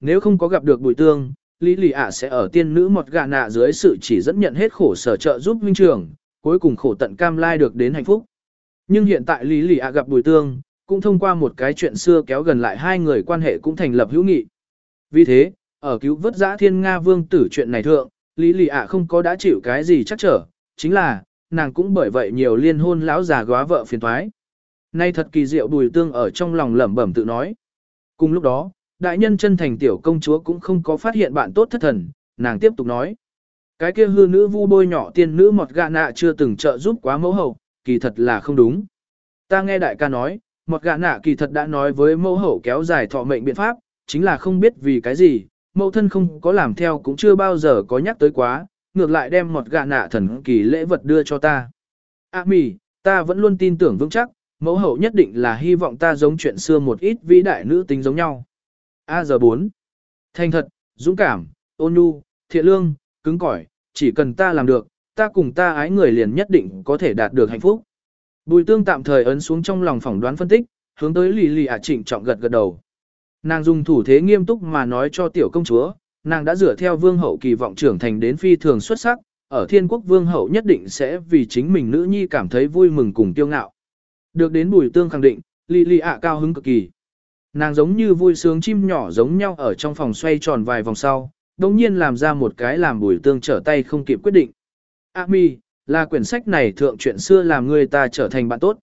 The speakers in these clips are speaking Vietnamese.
nếu không có gặp được bùi tương, Lý Lì ạ sẽ ở tiên nữ một gà nạ dưới sự chỉ dẫn nhận hết khổ sở trợ giúp huynh trưởng, cuối cùng khổ tận cam lai được đến hạnh phúc. Nhưng hiện tại Lý Lì ạ gặp bùi tương, cũng thông qua một cái chuyện xưa kéo gần lại hai người quan hệ cũng thành lập hữu nghị. Vì thế, ở cứu vớt giã thiên Nga vương tử chuyện này thượng, Lý Lì ạ không có đã chịu cái gì chắc trở, chính là, nàng cũng bởi vậy nhiều liên hôn lão già góa vợ phiền thoái. Nay thật kỳ diệu bùi tương ở trong lòng lẩm bẩm tự nói. Cùng lúc đó, đại nhân chân thành tiểu công chúa cũng không có phát hiện bạn tốt thất thần, nàng tiếp tục nói. Cái kia hư nữ vu bôi nhỏ tiên nữ một gạ nạ chưa từng trợ giúp quá mẫu hậu, kỳ thật là không đúng. Ta nghe đại ca nói, một gạ nạ kỳ thật đã nói với mẫu hậu kéo dài thọ mệnh biện pháp, chính là không biết vì cái gì, mẫu thân không có làm theo cũng chưa bao giờ có nhắc tới quá, ngược lại đem một gạ nạ thần kỳ lễ vật đưa cho ta. À mì, ta vẫn luôn tin tưởng vững chắc, mẫu hậu nhất định là hy vọng ta giống chuyện xưa một ít vĩ đại nữ tính giống nhau. A giờ 4. Thành thật, dũng cảm, ôn nhu, thiện lương, cứng cỏi, chỉ cần ta làm được, ta cùng ta ái người liền nhất định có thể đạt được hạnh phúc. Bùi tương tạm thời ấn xuống trong lòng phỏng đoán phân tích, hướng tới lì lì ạ trịnh trọng gật gật đầu. Nàng dùng thủ thế nghiêm túc mà nói cho tiểu công chúa, nàng đã dựa theo vương hậu kỳ vọng trưởng thành đến phi thường xuất sắc, ở thiên quốc vương hậu nhất định sẽ vì chính mình nữ nhi cảm thấy vui mừng cùng tiêu ngạo. Được đến bùi tương khẳng định, lì lì ạ cao hứng cực kỳ. Nàng giống như vui sướng chim nhỏ giống nhau ở trong phòng xoay tròn vài vòng sau, đồng nhiên làm ra một cái làm bùi tương trở tay không kịp quyết định. A mi, là quyển sách này thượng chuyện xưa làm ngươi ta trở thành bạn tốt.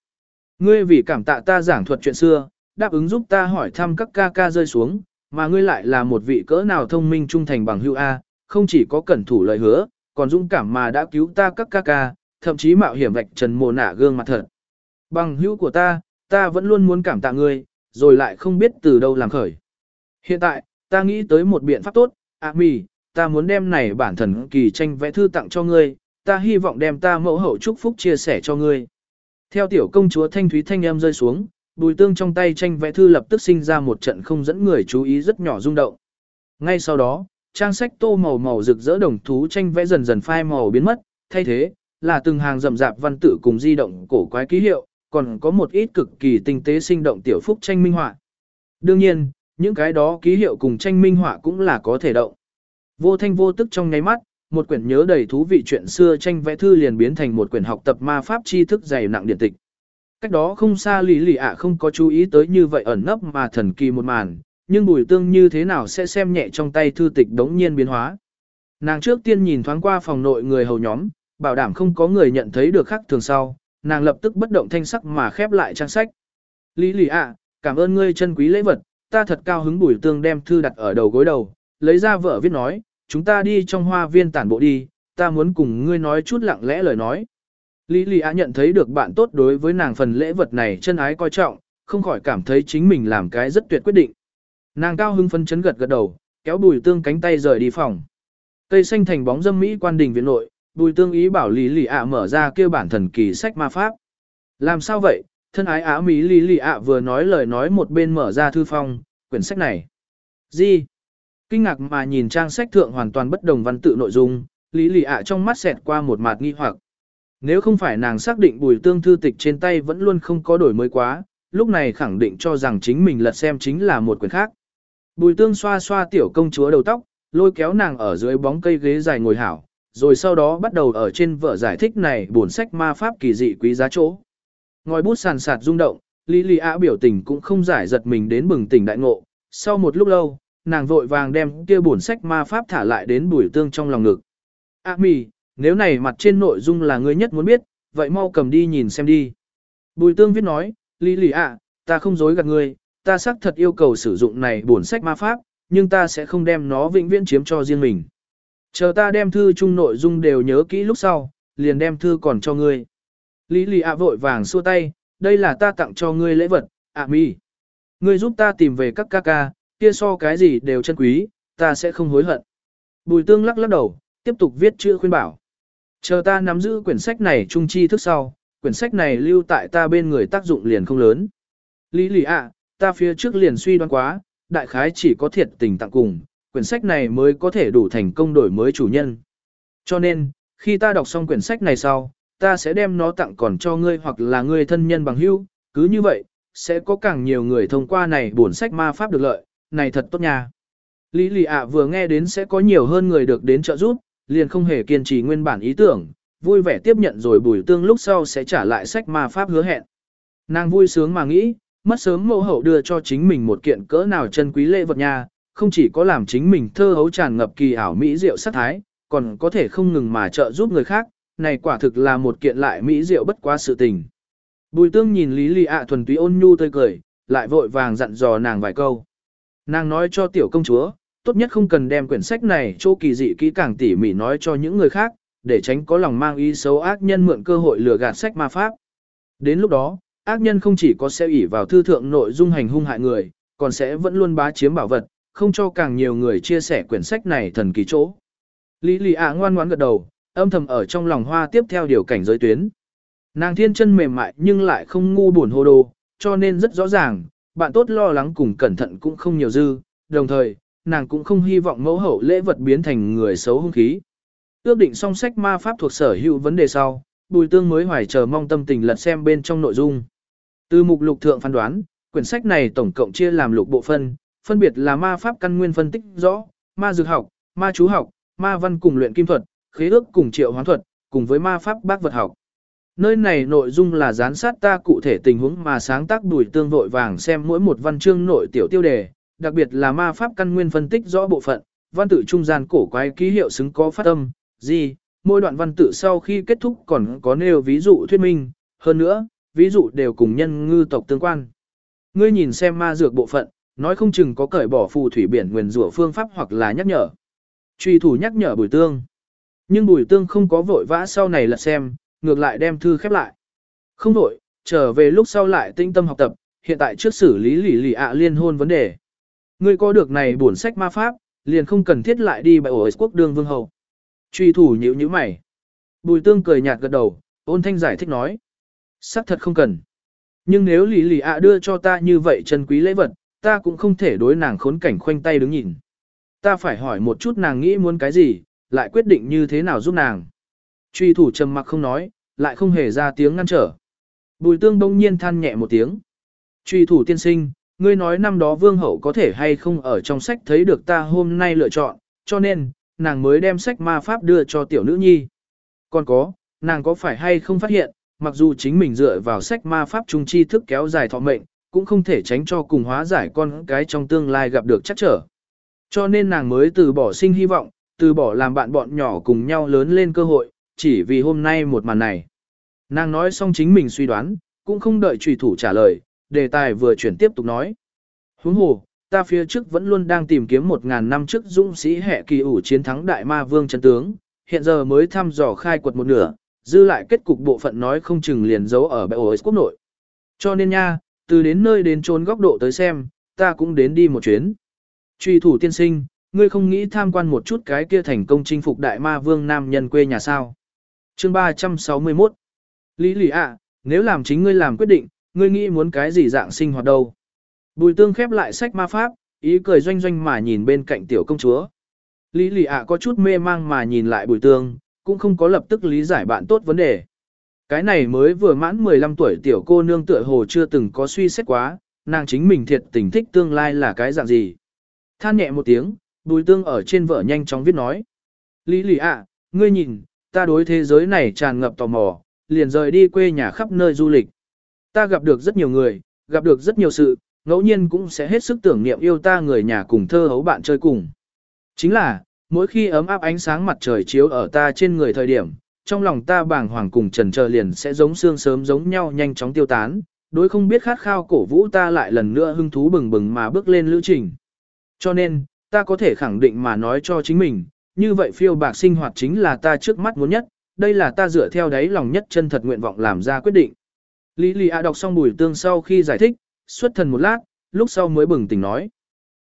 Ngươi vì cảm tạ ta giảng thuật chuyện xưa, đáp ứng giúp ta hỏi thăm các ca ca rơi xuống, mà ngươi lại là một vị cỡ nào thông minh trung thành bằng hữu A, không chỉ có cẩn thủ lời hứa, còn dũng cảm mà đã cứu ta các ca ca, thậm chí mạo hiểm vạch trần mồ nả gương mặt thật. Bằng hữu của ta, ta vẫn luôn muốn cảm tạ ngươi, rồi lại không biết từ đâu làm khởi. Hiện tại, ta nghĩ tới một biện pháp tốt, A mì, ta muốn đem này bản thần kỳ tranh vẽ thư tặng cho ngươi, ta hy vọng đem ta mẫu hậu chúc phúc chia sẻ cho ngươi. Theo tiểu công chúa thanh thúy thanh em rơi xuống, bùi tương trong tay tranh vẽ thư lập tức sinh ra một trận không dẫn người chú ý rất nhỏ rung động. Ngay sau đó, trang sách tô màu màu rực rỡ đồng thú tranh vẽ dần dần phai màu biến mất, thay thế, là từng hàng rậm rạp văn tự cùng di động cổ quái ký hiệu, còn có một ít cực kỳ tinh tế sinh động tiểu phúc tranh minh họa. Đương nhiên, những cái đó ký hiệu cùng tranh minh họa cũng là có thể động. Vô thanh vô tức trong nháy mắt, một quyển nhớ đầy thú vị chuyện xưa tranh vẽ thư liền biến thành một quyển học tập ma pháp tri thức dày nặng điện tịch. Cách đó không xa lý lì ạ không có chú ý tới như vậy ẩn nấp mà thần kỳ một màn, nhưng bùi tương như thế nào sẽ xem nhẹ trong tay thư tịch đống nhiên biến hóa. Nàng trước tiên nhìn thoáng qua phòng nội người hầu nhóm, bảo đảm không có người nhận thấy được khác thường sau, nàng lập tức bất động thanh sắc mà khép lại trang sách. Lý lì ạ, cảm ơn ngươi chân quý lễ vật, ta thật cao hứng bùi tương đem thư đặt ở đầu gối đầu, lấy ra vợ viết nói, chúng ta đi trong hoa viên tản bộ đi, ta muốn cùng ngươi nói chút lặng lẽ lời nói. Lý Lì Á nhận thấy được bạn tốt đối với nàng phần lễ vật này chân ái coi trọng, không khỏi cảm thấy chính mình làm cái rất tuyệt quyết định. Nàng cao hứng phân chấn gật gật đầu, kéo bùi tương cánh tay rời đi phòng. Cây xanh thành bóng dâm mỹ quan đình viện nội, bùi tương ý bảo Lý Lì ạ mở ra kêu bản thần kỳ sách ma pháp. Làm sao vậy? Thân ái á mỹ Lý Lì ạ vừa nói lời nói một bên mở ra thư phong, quyển sách này. Gì? Kinh ngạc mà nhìn trang sách thượng hoàn toàn bất đồng văn tự nội dung, Lý Lì ạ trong mắt xẹt qua một mạt nghi hoặc. Nếu không phải nàng xác định bùi tương thư tịch trên tay vẫn luôn không có đổi mới quá, lúc này khẳng định cho rằng chính mình lật xem chính là một quyển khác. Bùi tương xoa xoa tiểu công chúa đầu tóc, lôi kéo nàng ở dưới bóng cây ghế dài ngồi hảo, rồi sau đó bắt đầu ở trên vở giải thích này bổn sách ma pháp kỳ dị quý giá chỗ. Ngòi bút sàn sạt rung động, Lý Lì ạ biểu tình cũng không giải giật mình đến bừng tỉnh đại ngộ. Sau một lúc lâu, nàng vội vàng đem kia bổn sách ma pháp thả lại đến bùi tương trong lòng ngực. A mì, nếu này mặt trên nội dung là ngươi nhất muốn biết, vậy mau cầm đi nhìn xem đi. Bùi tương viết nói, Lý lì ạ, ta không dối gạt ngươi, ta xác thật yêu cầu sử dụng này bổn sách ma pháp, nhưng ta sẽ không đem nó vĩnh viễn chiếm cho riêng mình. Chờ ta đem thư chung nội dung đều nhớ kỹ lúc sau, liền đem thư còn cho ngươi. Lý lì ạ vội vàng xua tay, đây là ta tặng cho ngươi lễ vật, ạ mi. Ngươi giúp ta tìm về các ca ca, kia so cái gì đều chân quý, ta sẽ không hối hận. Bùi tương lắc lắc đầu, tiếp tục viết chữ khuyên bảo. Chờ ta nắm giữ quyển sách này trung chi thức sau, quyển sách này lưu tại ta bên người tác dụng liền không lớn. Lý lì ạ, ta phía trước liền suy đoán quá, đại khái chỉ có thiệt tình tặng cùng, quyển sách này mới có thể đủ thành công đổi mới chủ nhân. Cho nên, khi ta đọc xong quyển sách này sau, ta sẽ đem nó tặng còn cho ngươi hoặc là ngươi thân nhân bằng hữu, cứ như vậy, sẽ có càng nhiều người thông qua này bổn sách ma pháp được lợi, này thật tốt nha. Lý lì ạ vừa nghe đến sẽ có nhiều hơn người được đến trợ giúp, liền không hề kiên trì nguyên bản ý tưởng, vui vẻ tiếp nhận rồi bùi tương lúc sau sẽ trả lại sách ma pháp hứa hẹn. Nàng vui sướng mà nghĩ, mất sớm mẫu hậu đưa cho chính mình một kiện cỡ nào chân quý lễ vật nha, không chỉ có làm chính mình thơ hấu tràn ngập kỳ ảo mỹ diệu sắc thái, còn có thể không ngừng mà trợ giúp người khác, này quả thực là một kiện lại mỹ diệu bất quá sự tình. Bùi tương nhìn Lý Lì ạ thuần túy ôn nhu tươi cười, lại vội vàng dặn dò nàng vài câu. Nàng nói cho tiểu công chúa, tốt nhất không cần đem quyển sách này chỗ kỳ dị kỹ càng tỉ mỉ nói cho những người khác, để tránh có lòng mang ý xấu ác nhân mượn cơ hội lừa gạt sách ma pháp. Đến lúc đó, ác nhân không chỉ có sẽ ủy vào thư thượng nội dung hành hung hại người, còn sẽ vẫn luôn bá chiếm bảo vật, không cho càng nhiều người chia sẻ quyển sách này thần kỳ chỗ. Lý lì ạ ngoan ngoãn gật đầu, âm thầm ở trong lòng hoa tiếp theo điều cảnh giới tuyến. Nàng thiên chân mềm mại nhưng lại không ngu buồn hô đồ, cho nên rất rõ ràng, bạn tốt lo lắng cùng cẩn thận cũng không nhiều dư, đồng thời, nàng cũng không hy vọng mẫu hậu lễ vật biến thành người xấu hung khí. Ước định song sách ma pháp thuộc sở hữu vấn đề sau, bùi tương mới hoài chờ mong tâm tình lật xem bên trong nội dung. Từ mục lục thượng phán đoán, quyển sách này tổng cộng chia làm lục bộ phân, phân biệt là ma pháp căn nguyên phân tích rõ, ma dược học, ma chú học, ma văn cùng luyện kim thuật, khế ước cùng triệu hoán thuật, cùng với ma pháp bác vật học. Nơi này nội dung là gián sát ta cụ thể tình huống mà sáng tác đùi tương vội vàng xem mỗi một văn chương nội tiểu tiêu đề, đặc biệt là ma pháp căn nguyên phân tích rõ bộ phận, văn tự trung gian cổ quái ký hiệu xứng có phát âm, gì, mỗi đoạn văn tự sau khi kết thúc còn có nêu ví dụ thuyết minh, hơn nữa, ví dụ đều cùng nhân ngư tộc tương quan. Ngươi nhìn xem ma dược bộ phận, nói không chừng có cởi bỏ phù thủy biển nguyền rủa phương pháp hoặc là nhắc nhở. Truy thủ nhắc nhở bùi tương. Nhưng bùi tương không có vội vã sau này là xem, ngược lại đem thư khép lại. Không vội, trở về lúc sau lại tinh tâm học tập, hiện tại trước xử lý lì lì ạ liên hôn vấn đề. Ngươi có được này bổn sách ma pháp, liền không cần thiết lại đi bại ổ quốc đương vương hầu. Truy thủ nhíu nhíu mày. Bùi tương cười nhạt gật đầu, ôn thanh giải thích nói. Sắc thật không cần. Nhưng nếu lì lì ạ đưa cho ta như vậy chân quý lễ vật, ta cũng không thể đối nàng khốn cảnh khoanh tay đứng nhìn. Ta phải hỏi một chút nàng nghĩ muốn cái gì, lại quyết định như thế nào giúp nàng. Truy thủ trầm mặc không nói, lại không hề ra tiếng ngăn trở. Bùi tương đông nhiên than nhẹ một tiếng. Truy thủ tiên sinh, ngươi nói năm đó vương hậu có thể hay không ở trong sách thấy được ta hôm nay lựa chọn, cho nên, nàng mới đem sách ma pháp đưa cho tiểu nữ nhi. Còn có, nàng có phải hay không phát hiện, mặc dù chính mình dựa vào sách ma pháp trung chi thức kéo dài thọ mệnh, cũng không thể tránh cho cùng hóa giải con cái trong tương lai gặp được chắc trở. Cho nên nàng mới từ bỏ sinh hy vọng, từ bỏ làm bạn bọn nhỏ cùng nhau lớn lên cơ hội, chỉ vì hôm nay một màn này. Nàng nói xong chính mình suy đoán, cũng không đợi trùy thủ trả lời, đề tài vừa chuyển tiếp tục nói. Huống hồ, ta phía trước vẫn luôn đang tìm kiếm một ngàn năm trước dũng sĩ hệ kỳ ủ chiến thắng đại ma vương chân tướng, hiện giờ mới thăm dò khai quật một nửa, dư lại kết cục bộ phận nói không chừng liền giấu ở bệ ổ quốc nội. Cho nên nha, từ đến nơi đến trốn góc độ tới xem, ta cũng đến đi một chuyến. Truy thủ tiên sinh, ngươi không nghĩ tham quan một chút cái kia thành công chinh phục đại ma vương nam nhân quê nhà sao. Chương 361 Lý lì ạ, nếu làm chính ngươi làm quyết định, ngươi nghĩ muốn cái gì dạng sinh hoạt đâu. Bùi tương khép lại sách ma pháp, ý cười doanh doanh mà nhìn bên cạnh tiểu công chúa. Lý lì ạ có chút mê mang mà nhìn lại bùi tương, cũng không có lập tức lý giải bạn tốt vấn đề. Cái này mới vừa mãn 15 tuổi tiểu cô nương tựa hồ chưa từng có suy xét quá, nàng chính mình thiệt tình thích tương lai là cái dạng gì. Than nhẹ một tiếng, bùi tương ở trên vợ nhanh chóng viết nói. Lý lì ạ, ngươi nhìn, ta đối thế giới này tràn ngập tò mò, liền rời đi quê nhà khắp nơi du lịch. Ta gặp được rất nhiều người, gặp được rất nhiều sự, ngẫu nhiên cũng sẽ hết sức tưởng niệm yêu ta người nhà cùng thơ hấu bạn chơi cùng. Chính là, mỗi khi ấm áp ánh sáng mặt trời chiếu ở ta trên người thời điểm, trong lòng ta bàng hoàng cùng trần chờ liền sẽ giống xương sớm giống nhau nhanh chóng tiêu tán, đối không biết khát khao cổ vũ ta lại lần nữa hưng thú bừng bừng mà bước lên lữ trình. Cho nên, ta có thể khẳng định mà nói cho chính mình, như vậy phiêu bạc sinh hoạt chính là ta trước mắt muốn nhất, đây là ta dựa theo đáy lòng nhất chân thật nguyện vọng làm ra quyết định. Lý Lý A đọc xong bùi tương sau khi giải thích, xuất thần một lát, lúc sau mới bừng tỉnh nói.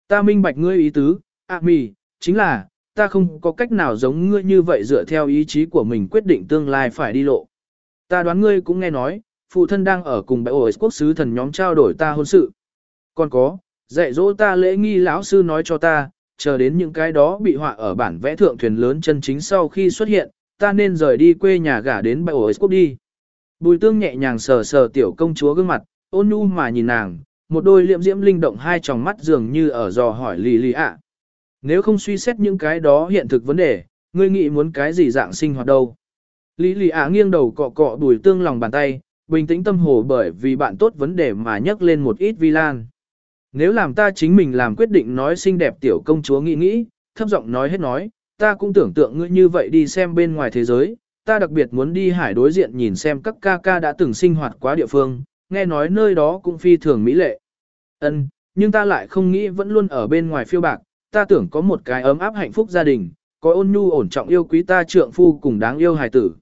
Ta minh bạch ngươi ý tứ, A mì, chính là, ta không có cách nào giống ngươi như vậy dựa theo ý chí của mình quyết định tương lai phải đi lộ. Ta đoán ngươi cũng nghe nói, phụ thân đang ở cùng bệ ổi quốc sứ thần nhóm trao đổi ta hôn sự. Còn có, dạy dỗ ta lễ nghi lão sư nói cho ta, chờ đến những cái đó bị họa ở bản vẽ thượng thuyền lớn chân chính sau khi xuất hiện, ta nên rời đi quê nhà gả đến bệ ổi quốc đi. Bùi tương nhẹ nhàng sờ sờ tiểu công chúa gương mặt, ôn nhu mà nhìn nàng, một đôi liệm diễm linh động hai tròng mắt dường như ở dò hỏi lì lì ạ. Nếu không suy xét những cái đó hiện thực vấn đề, ngươi nghĩ muốn cái gì dạng sinh hoạt đâu. Lý lì ạ nghiêng đầu cọ cọ đùi tương lòng bàn tay, bình tĩnh tâm hồ bởi vì bạn tốt vấn đề mà nhắc lên một ít vi lan. Nếu làm ta chính mình làm quyết định nói xinh đẹp tiểu công chúa nghĩ nghĩ, thấp giọng nói hết nói, ta cũng tưởng tượng ngươi như vậy đi xem bên ngoài thế giới, ta đặc biệt muốn đi hải đối diện nhìn xem các ca ca đã từng sinh hoạt quá địa phương, nghe nói nơi đó cũng phi thường mỹ lệ. Ân, nhưng ta lại không nghĩ vẫn luôn ở bên ngoài phiêu bạc, ta tưởng có một cái ấm áp hạnh phúc gia đình, có ôn nhu ổn trọng yêu quý ta trượng phu cùng đáng yêu hài tử.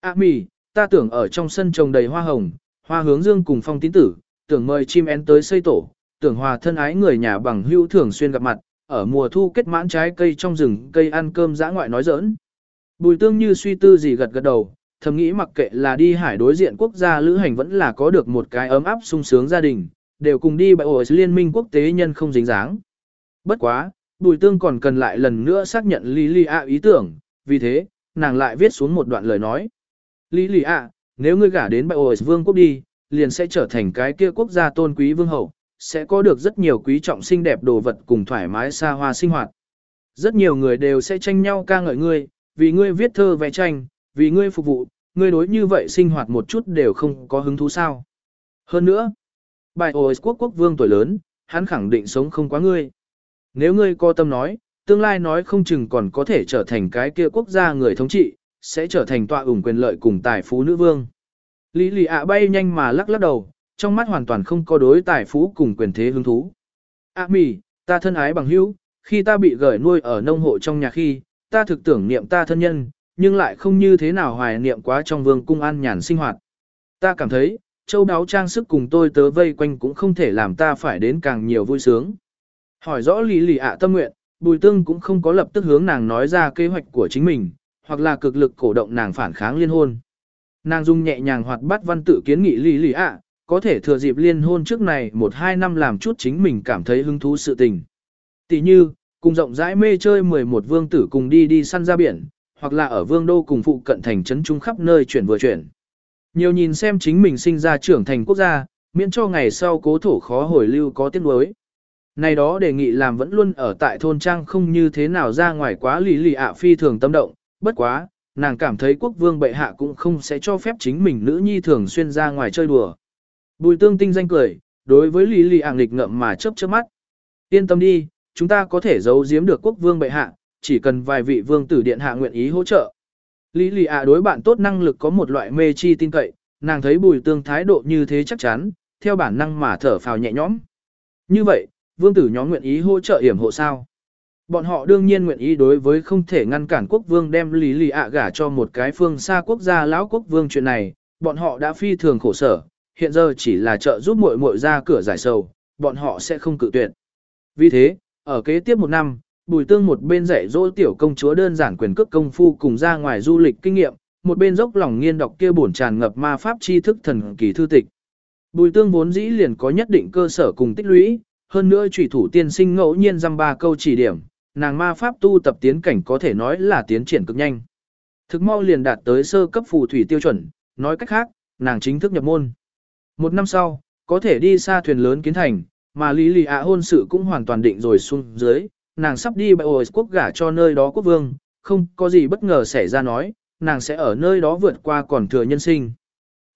A mì, ta tưởng ở trong sân trồng đầy hoa hồng, hoa hướng dương cùng phong tín tử, tưởng mời chim én tới xây tổ, tưởng hòa thân ái người nhà bằng hữu thường xuyên gặp mặt, ở mùa thu kết mãn trái cây trong rừng cây ăn cơm dã ngoại nói giỡn. Bùi tương như suy tư gì gật gật đầu, thầm nghĩ mặc kệ là đi hải đối diện quốc gia lữ hành vẫn là có được một cái ấm áp sung sướng gia đình, đều cùng đi bại ổ liên minh quốc tế nhân không dính dáng. Bất quá, bùi tương còn cần lại lần nữa xác nhận Lý ạ ý tưởng, vì thế, nàng lại viết xuống một đoạn lời nói. Lý ạ, nếu ngươi gả đến bại ổ vương quốc đi, liền sẽ trở thành cái kia quốc gia tôn quý vương hậu, sẽ có được rất nhiều quý trọng xinh đẹp đồ vật cùng thoải mái xa hoa sinh hoạt. Rất nhiều người đều sẽ tranh nhau ca ngợi ngươi, vì ngươi viết thơ vẽ tranh, vì ngươi phục vụ, ngươi đối như vậy sinh hoạt một chút đều không có hứng thú sao. Hơn nữa, bài ồ quốc quốc vương tuổi lớn, hắn khẳng định sống không quá ngươi. Nếu ngươi có tâm nói, tương lai nói không chừng còn có thể trở thành cái kia quốc gia người thống trị, sẽ trở thành tọa ủng quyền lợi cùng tài phú nữ vương. Lý lì ạ bay nhanh mà lắc lắc đầu, trong mắt hoàn toàn không có đối tài phú cùng quyền thế hứng thú. ạ mì, ta thân ái bằng hữu, khi ta bị gửi nuôi ở nông hộ trong nhà khi, ta thực tưởng niệm ta thân nhân, nhưng lại không như thế nào hoài niệm quá trong vương cung an nhàn sinh hoạt. Ta cảm thấy, châu đáo trang sức cùng tôi tớ vây quanh cũng không thể làm ta phải đến càng nhiều vui sướng. Hỏi rõ lý lì ạ tâm nguyện, bùi tương cũng không có lập tức hướng nàng nói ra kế hoạch của chính mình, hoặc là cực lực cổ động nàng phản kháng liên hôn. Nàng dung nhẹ nhàng hoạt bát văn tự kiến nghị lý lì ạ, có thể thừa dịp liên hôn trước này một hai năm làm chút chính mình cảm thấy hứng thú sự tình. Tỷ như, cùng rộng rãi mê chơi 11 vương tử cùng đi đi săn ra biển, hoặc là ở vương đô cùng phụ cận thành trấn trung khắp nơi chuyển vừa chuyển. Nhiều nhìn xem chính mình sinh ra trưởng thành quốc gia, miễn cho ngày sau cố thổ khó hồi lưu có tiếng đối. Này đó đề nghị làm vẫn luôn ở tại thôn trang không như thế nào ra ngoài quá Lý lì ạ phi thường tâm động, bất quá, nàng cảm thấy quốc vương bệ hạ cũng không sẽ cho phép chính mình nữ nhi thường xuyên ra ngoài chơi đùa. Bùi tương tinh danh cười, đối với Lý lì ạ nghịch ngậm mà chớp chớp mắt. Yên tâm đi, chúng ta có thể giấu giếm được quốc vương bệ hạ, chỉ cần vài vị vương tử điện hạ nguyện ý hỗ trợ. Lý lì ạ đối bạn tốt năng lực có một loại mê chi tin cậy, nàng thấy bùi tương thái độ như thế chắc chắn, theo bản năng mà thở phào nhẹ nhõm. Như vậy, vương tử nhóm nguyện ý hỗ trợ hiểm hộ sao? Bọn họ đương nhiên nguyện ý đối với không thể ngăn cản quốc vương đem lý lì ạ gả cho một cái phương xa quốc gia lão quốc vương chuyện này, bọn họ đã phi thường khổ sở, hiện giờ chỉ là trợ giúp muội muội ra cửa giải sầu, bọn họ sẽ không cự tuyệt. Vì thế, ở kế tiếp một năm, Bùi Tương một bên dạy dỗ tiểu công chúa đơn giản quyền cước công phu cùng ra ngoài du lịch kinh nghiệm, một bên dốc lòng nghiên đọc kia bổn tràn ngập ma pháp tri thức thần kỳ thư tịch. Bùi Tương vốn dĩ liền có nhất định cơ sở cùng tích lũy, hơn nữa chủy thủ tiên sinh ngẫu nhiên dăm ba câu chỉ điểm, nàng ma pháp tu tập tiến cảnh có thể nói là tiến triển cực nhanh. Thực mau liền đạt tới sơ cấp phù thủy tiêu chuẩn, nói cách khác, nàng chính thức nhập môn. Một năm sau, có thể đi xa thuyền lớn kiến thành, mà Lý Lì ạ hôn sự cũng hoàn toàn định rồi xuống dưới, nàng sắp đi bại ổi quốc gả cho nơi đó quốc vương, không có gì bất ngờ xảy ra nói, nàng sẽ ở nơi đó vượt qua còn thừa nhân sinh.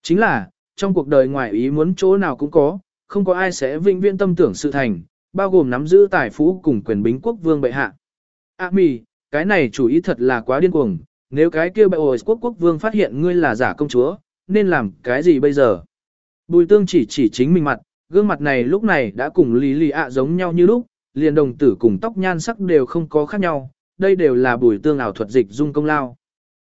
Chính là, trong cuộc đời ngoài ý muốn chỗ nào cũng có, không có ai sẽ vinh viễn tâm tưởng sự thành, bao gồm nắm giữ tài phú cùng quyền bính quốc vương bệ hạ. À mì, cái này chủ ý thật là quá điên cuồng, nếu cái kia bệ ổi quốc quốc vương phát hiện ngươi là giả công chúa, nên làm cái gì bây giờ? Bùi tương chỉ chỉ chính mình mặt, gương mặt này lúc này đã cùng lý lì ạ giống nhau như lúc, liền đồng tử cùng tóc nhan sắc đều không có khác nhau, đây đều là bùi tương ảo thuật dịch dung công lao.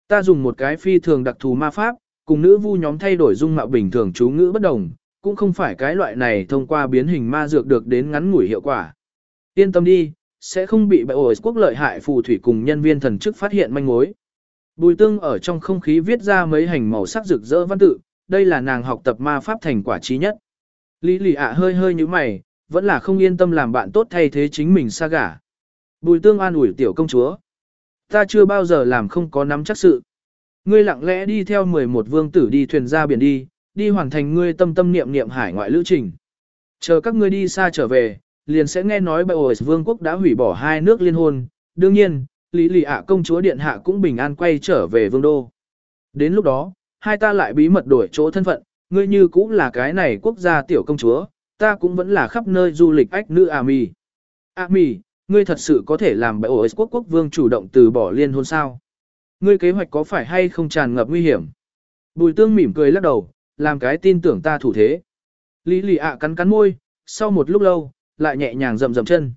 Ta dùng một cái phi thường đặc thù ma pháp, cùng nữ vu nhóm thay đổi dung mạo bình thường chú ngữ bất đồng, cũng không phải cái loại này thông qua biến hình ma dược được đến ngắn ngủi hiệu quả. Yên tâm đi, sẽ không bị bại ổi quốc lợi hại phù thủy cùng nhân viên thần chức phát hiện manh mối. Bùi tương ở trong không khí viết ra mấy hành màu sắc rực rỡ văn tự, đây là nàng học tập ma pháp thành quả trí nhất. Lý lì ạ hơi hơi như mày, vẫn là không yên tâm làm bạn tốt thay thế chính mình xa gả. Bùi tương an ủi tiểu công chúa. Ta chưa bao giờ làm không có nắm chắc sự. Ngươi lặng lẽ đi theo 11 vương tử đi thuyền ra biển đi, đi hoàn thành ngươi tâm tâm niệm niệm hải ngoại lữ trình. Chờ các ngươi đi xa trở về, liền sẽ nghe nói Bệ Vương quốc đã hủy bỏ hai nước liên hôn. Đương nhiên, Lý Lì ạ công chúa Điện Hạ cũng bình an quay trở về vương đô. Đến lúc đó, hai ta lại bí mật đổi chỗ thân phận, ngươi như cũng là cái này quốc gia tiểu công chúa, ta cũng vẫn là khắp nơi du lịch ách nữ Ami. Ami, ngươi thật sự có thể làm bệ ổ quốc quốc vương chủ động từ bỏ liên hôn sao? Ngươi kế hoạch có phải hay không tràn ngập nguy hiểm? Bùi tương mỉm cười lắc đầu, làm cái tin tưởng ta thủ thế. Lý lì ạ cắn cắn môi, sau một lúc lâu, lại nhẹ nhàng rầm rầm chân.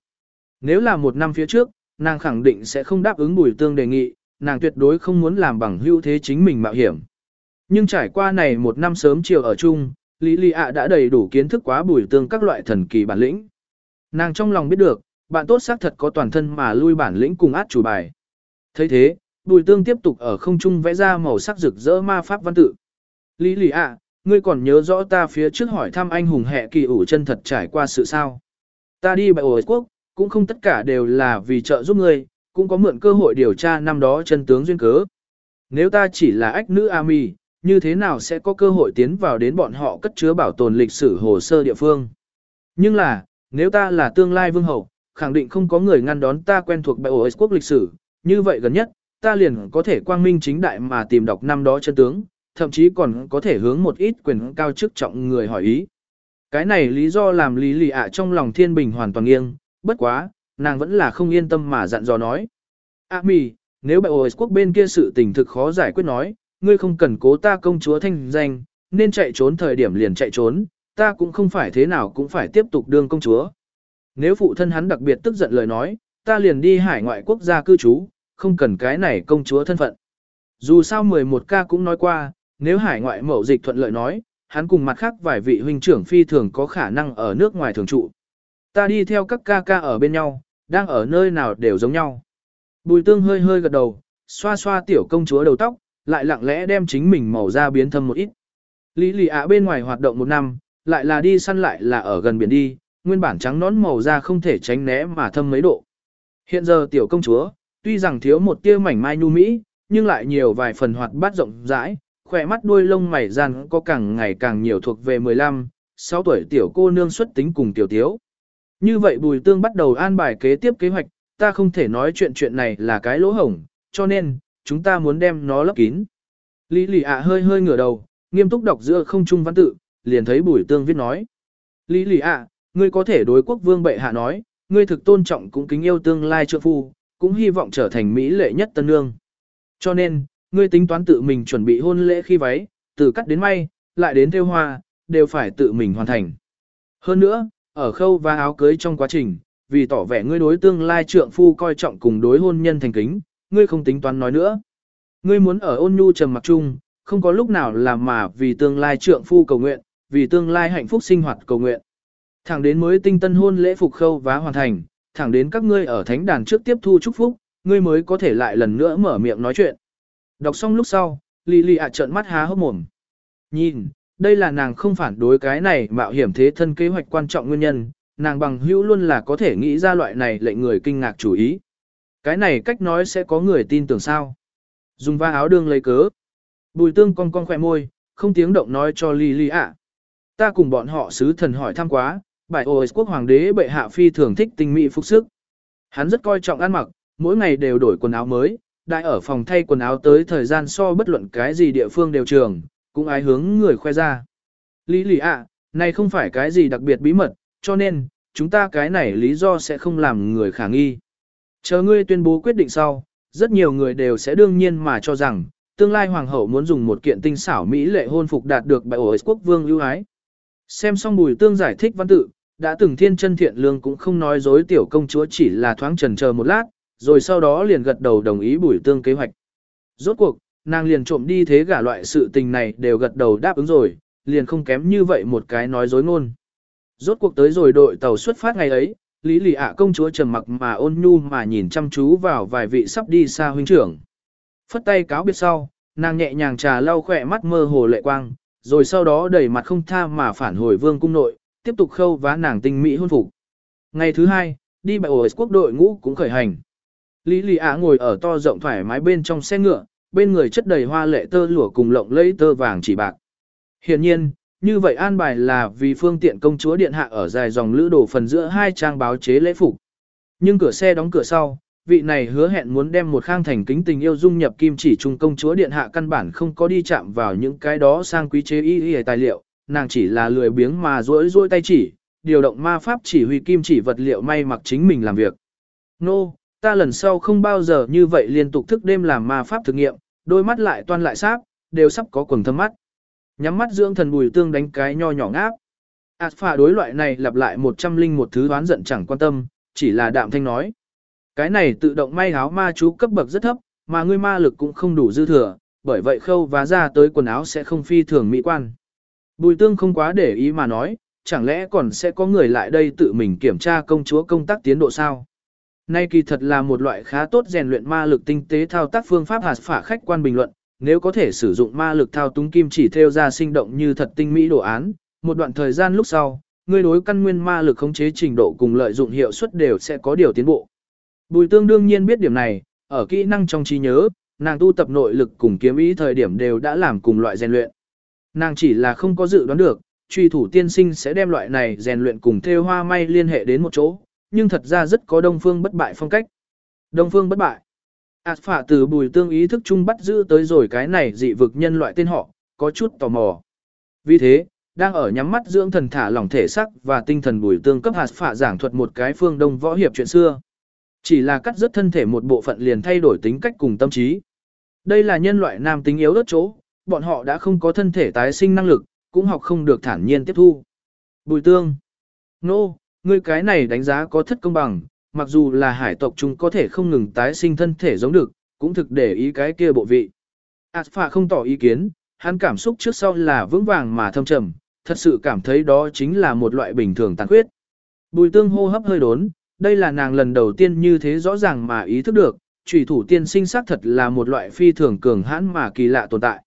Nếu là một năm phía trước, nàng khẳng định sẽ không đáp ứng bùi tương đề nghị, nàng tuyệt đối không muốn làm bằng hữu thế chính mình mạo hiểm. Nhưng trải qua này một năm sớm chiều ở chung, Lý Lì ạ đã đầy đủ kiến thức quá bùi tương các loại thần kỳ bản lĩnh. Nàng trong lòng biết được, bạn tốt xác thật có toàn thân mà lui bản lĩnh cùng át chủ bài. thấy thế, bùi tương tiếp tục ở không trung vẽ ra màu sắc rực rỡ ma pháp văn tự. Lý Lì ạ, ngươi còn nhớ rõ ta phía trước hỏi thăm anh hùng hệ kỳ ủ chân thật trải qua sự sao. Ta đi bại ổ quốc, cũng không tất cả đều là vì trợ giúp ngươi, cũng có mượn cơ hội điều tra năm đó chân tướng duyên cớ. Nếu ta chỉ là ách nữ Ami, như thế nào sẽ có cơ hội tiến vào đến bọn họ cất chứa bảo tồn lịch sử hồ sơ địa phương. Nhưng là, nếu ta là tương lai vương hậu, khẳng định không có người ngăn đón ta quen thuộc bại ổ quốc lịch sử, như vậy gần nhất, ta liền có thể quang minh chính đại mà tìm đọc năm đó chân tướng, thậm chí còn có thể hướng một ít quyền cao chức trọng người hỏi ý. Cái này lý do làm lý lì ạ trong lòng thiên bình hoàn toàn nghiêng, bất quá, nàng vẫn là không yên tâm mà dặn dò nói. À mì, nếu bại quốc bên kia sự tình thực khó giải quyết nói, ngươi không cần cố ta công chúa thanh danh, nên chạy trốn thời điểm liền chạy trốn, ta cũng không phải thế nào cũng phải tiếp tục đương công chúa. Nếu phụ thân hắn đặc biệt tức giận lời nói, ta liền đi hải ngoại quốc gia cư trú, không cần cái này công chúa thân phận. Dù sao 11 ca cũng nói qua, nếu hải ngoại mậu dịch thuận lợi nói, hắn cùng mặt khác vài vị huynh trưởng phi thường có khả năng ở nước ngoài thường trụ. Ta đi theo các ca ca ở bên nhau, đang ở nơi nào đều giống nhau. Bùi tương hơi hơi gật đầu, xoa xoa tiểu công chúa đầu tóc, lại lặng lẽ đem chính mình màu da biến thâm một ít. Lý lì ạ bên ngoài hoạt động một năm, lại là đi săn lại là ở gần biển đi, nguyên bản trắng nón màu da không thể tránh né mà thâm mấy độ. Hiện giờ tiểu công chúa, tuy rằng thiếu một tia mảnh mai nhu mỹ, nhưng lại nhiều vài phần hoạt bát rộng rãi, khỏe mắt đuôi lông mày gian có càng ngày càng nhiều thuộc về 15, 6 tuổi tiểu cô nương xuất tính cùng tiểu thiếu. Như vậy bùi tương bắt đầu an bài kế tiếp kế hoạch, ta không thể nói chuyện chuyện này là cái lỗ hổng, cho nên, chúng ta muốn đem nó lấp kín. Lý lì ạ hơi hơi ngửa đầu, nghiêm túc đọc giữa không trung văn tự, liền thấy bùi tương viết nói. Lý lì ạ, ngươi có thể đối quốc vương bệ hạ nói, ngươi thực tôn trọng cũng kính yêu tương lai trượng phu, cũng hy vọng trở thành mỹ lệ nhất tân nương. Cho nên, ngươi tính toán tự mình chuẩn bị hôn lễ khi váy, từ cắt đến may, lại đến theo hoa, đều phải tự mình hoàn thành. Hơn nữa, ở khâu và áo cưới trong quá trình, vì tỏ vẻ ngươi đối tương lai trượng phu coi trọng cùng đối hôn nhân thành kính, ngươi không tính toán nói nữa. Ngươi muốn ở ôn nhu trầm mặc chung, không có lúc nào làm mà vì tương lai trượng phu cầu nguyện, vì tương lai hạnh phúc sinh hoạt cầu nguyện. Thẳng đến mới tinh tân hôn lễ phục khâu và hoàn thành, thẳng đến các ngươi ở thánh đàn trước tiếp thu chúc phúc, ngươi mới có thể lại lần nữa mở miệng nói chuyện. Đọc xong lúc sau, Lì Lì ạ trợn mắt há hốc mồm. Nhìn, đây là nàng không phản đối cái này mạo hiểm thế thân kế hoạch quan trọng nguyên nhân, nàng bằng hữu luôn là có thể nghĩ ra loại này lệnh người kinh ngạc chủ ý. Cái này cách nói sẽ có người tin tưởng sao. Dùng va áo đương lấy cớ. Bùi tương cong cong khỏe môi, không tiếng động nói cho Lì Lì ạ. Ta cùng bọn họ sứ thần hỏi thăm quá, bài ôi quốc hoàng đế bệ hạ phi thường thích tinh mỹ phục sức. Hắn rất coi trọng ăn mặc, mỗi ngày đều đổi quần áo mới, đại ở phòng thay quần áo tới thời gian so bất luận cái gì địa phương đều trường, cũng ai hướng người khoe ra. Lý lì ạ, này không phải cái gì đặc biệt bí mật, cho nên, chúng ta cái này lý do sẽ không làm người khả nghi. Chờ ngươi tuyên bố quyết định sau, rất nhiều người đều sẽ đương nhiên mà cho rằng, tương lai hoàng hậu muốn dùng một kiện tinh xảo mỹ lệ hôn phục đạt được bại ổ quốc vương ưu ái. Xem xong bùi tương giải thích văn tự, đã từng thiên chân thiện lương cũng không nói dối tiểu công chúa chỉ là thoáng trần chờ một lát, rồi sau đó liền gật đầu đồng ý bùi tương kế hoạch. Rốt cuộc, nàng liền trộm đi thế gả loại sự tình này đều gật đầu đáp ứng rồi, liền không kém như vậy một cái nói dối ngôn. Rốt cuộc tới rồi đội tàu xuất phát ngày ấy, Lý Lì ạ công chúa trầm mặc mà ôn nhu mà nhìn chăm chú vào vài vị sắp đi xa huynh trưởng. Phất tay cáo biệt sau, nàng nhẹ nhàng trà lau khỏe mắt mơ hồ lệ quang, rồi sau đó đẩy mặt không tha mà phản hồi vương cung nội, tiếp tục khâu vá nàng tinh mỹ hôn phục. Ngày thứ hai, đi bại ổ quốc đội ngũ cũng khởi hành. Lý Lì Á ngồi ở to rộng thoải mái bên trong xe ngựa, bên người chất đầy hoa lệ tơ lụa cùng lộng lẫy tơ vàng chỉ bạc. Hiển nhiên, như vậy an bài là vì phương tiện công chúa điện hạ ở dài dòng lữ đồ phần giữa hai trang báo chế lễ phục. Nhưng cửa xe đóng cửa sau, vị này hứa hẹn muốn đem một khang thành kính tình yêu dung nhập kim chỉ trung công chúa điện hạ căn bản không có đi chạm vào những cái đó sang quý chế y y tài liệu, nàng chỉ là lười biếng mà rỗi rỗi tay chỉ, điều động ma pháp chỉ huy kim chỉ vật liệu may mặc chính mình làm việc. Nô, no, ta lần sau không bao giờ như vậy liên tục thức đêm làm ma pháp thực nghiệm, đôi mắt lại toan lại sáp, đều sắp có quầng thâm mắt. Nhắm mắt dưỡng thần bùi tương đánh cái nho nhỏ ngáp. Alpha phà đối loại này lặp lại một trăm linh một thứ đoán giận chẳng quan tâm, chỉ là đạm thanh nói. Cái này tự động may áo ma chú cấp bậc rất thấp, mà ngươi ma lực cũng không đủ dư thừa, bởi vậy khâu vá ra tới quần áo sẽ không phi thường mỹ quan. Bùi tương không quá để ý mà nói, chẳng lẽ còn sẽ có người lại đây tự mình kiểm tra công chúa công tác tiến độ sao? Nay kỳ thật là một loại khá tốt rèn luyện ma lực tinh tế thao tác phương pháp hạt phả khách quan bình luận, nếu có thể sử dụng ma lực thao túng kim chỉ theo ra sinh động như thật tinh mỹ đồ án, một đoạn thời gian lúc sau, người đối căn nguyên ma lực khống chế trình độ cùng lợi dụng hiệu suất đều sẽ có điều tiến bộ. Bùi tương đương nhiên biết điểm này, ở kỹ năng trong trí nhớ, nàng tu tập nội lực cùng kiếm ý thời điểm đều đã làm cùng loại rèn luyện. Nàng chỉ là không có dự đoán được, truy thủ tiên sinh sẽ đem loại này rèn luyện cùng theo hoa may liên hệ đến một chỗ, nhưng thật ra rất có đông phương bất bại phong cách. Đông phương bất bại. Ảt phả từ bùi tương ý thức chung bắt giữ tới rồi cái này dị vực nhân loại tên họ, có chút tò mò. Vì thế, đang ở nhắm mắt dưỡng thần thả lỏng thể sắc và tinh thần bùi tương cấp hạt phả giảng thuật một cái phương đông võ hiệp chuyện xưa. Chỉ là cắt rất thân thể một bộ phận liền thay đổi tính cách cùng tâm trí. Đây là nhân loại nam tính yếu đất chỗ, bọn họ đã không có thân thể tái sinh năng lực, cũng học không được thản nhiên tiếp thu. Bùi tương. Nô, no, ngươi cái này đánh giá có thất công bằng, mặc dù là hải tộc chúng có thể không ngừng tái sinh thân thể giống được, cũng thực để ý cái kia bộ vị. Alpha không tỏ ý kiến, hắn cảm xúc trước sau là vững vàng mà thâm trầm, thật sự cảm thấy đó chính là một loại bình thường tàn khuyết. Bùi tương hô hấp hơi đốn, đây là nàng lần đầu tiên như thế rõ ràng mà ý thức được, trùy thủ tiên sinh xác thật là một loại phi thường cường hãn mà kỳ lạ tồn tại.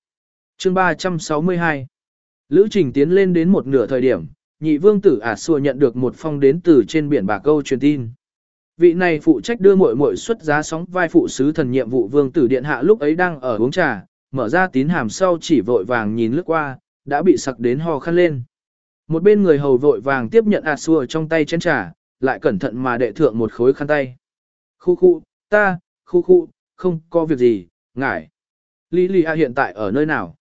Chương 362 Lữ trình tiến lên đến một nửa thời điểm, nhị vương tử ả xua nhận được một phong đến từ trên biển bà câu truyền tin. Vị này phụ trách đưa muội muội xuất giá sóng vai phụ sứ thần nhiệm vụ vương tử điện hạ lúc ấy đang ở uống trà, mở ra tín hàm sau chỉ vội vàng nhìn lướt qua, đã bị sặc đến ho khăn lên. Một bên người hầu vội vàng tiếp nhận ả xua trong tay chén trà, lại cẩn thận mà đệ thượng một khối khăn tay. Khu khu, ta, khu khu, không có việc gì, ngại. Lý Lì A hiện tại ở nơi nào?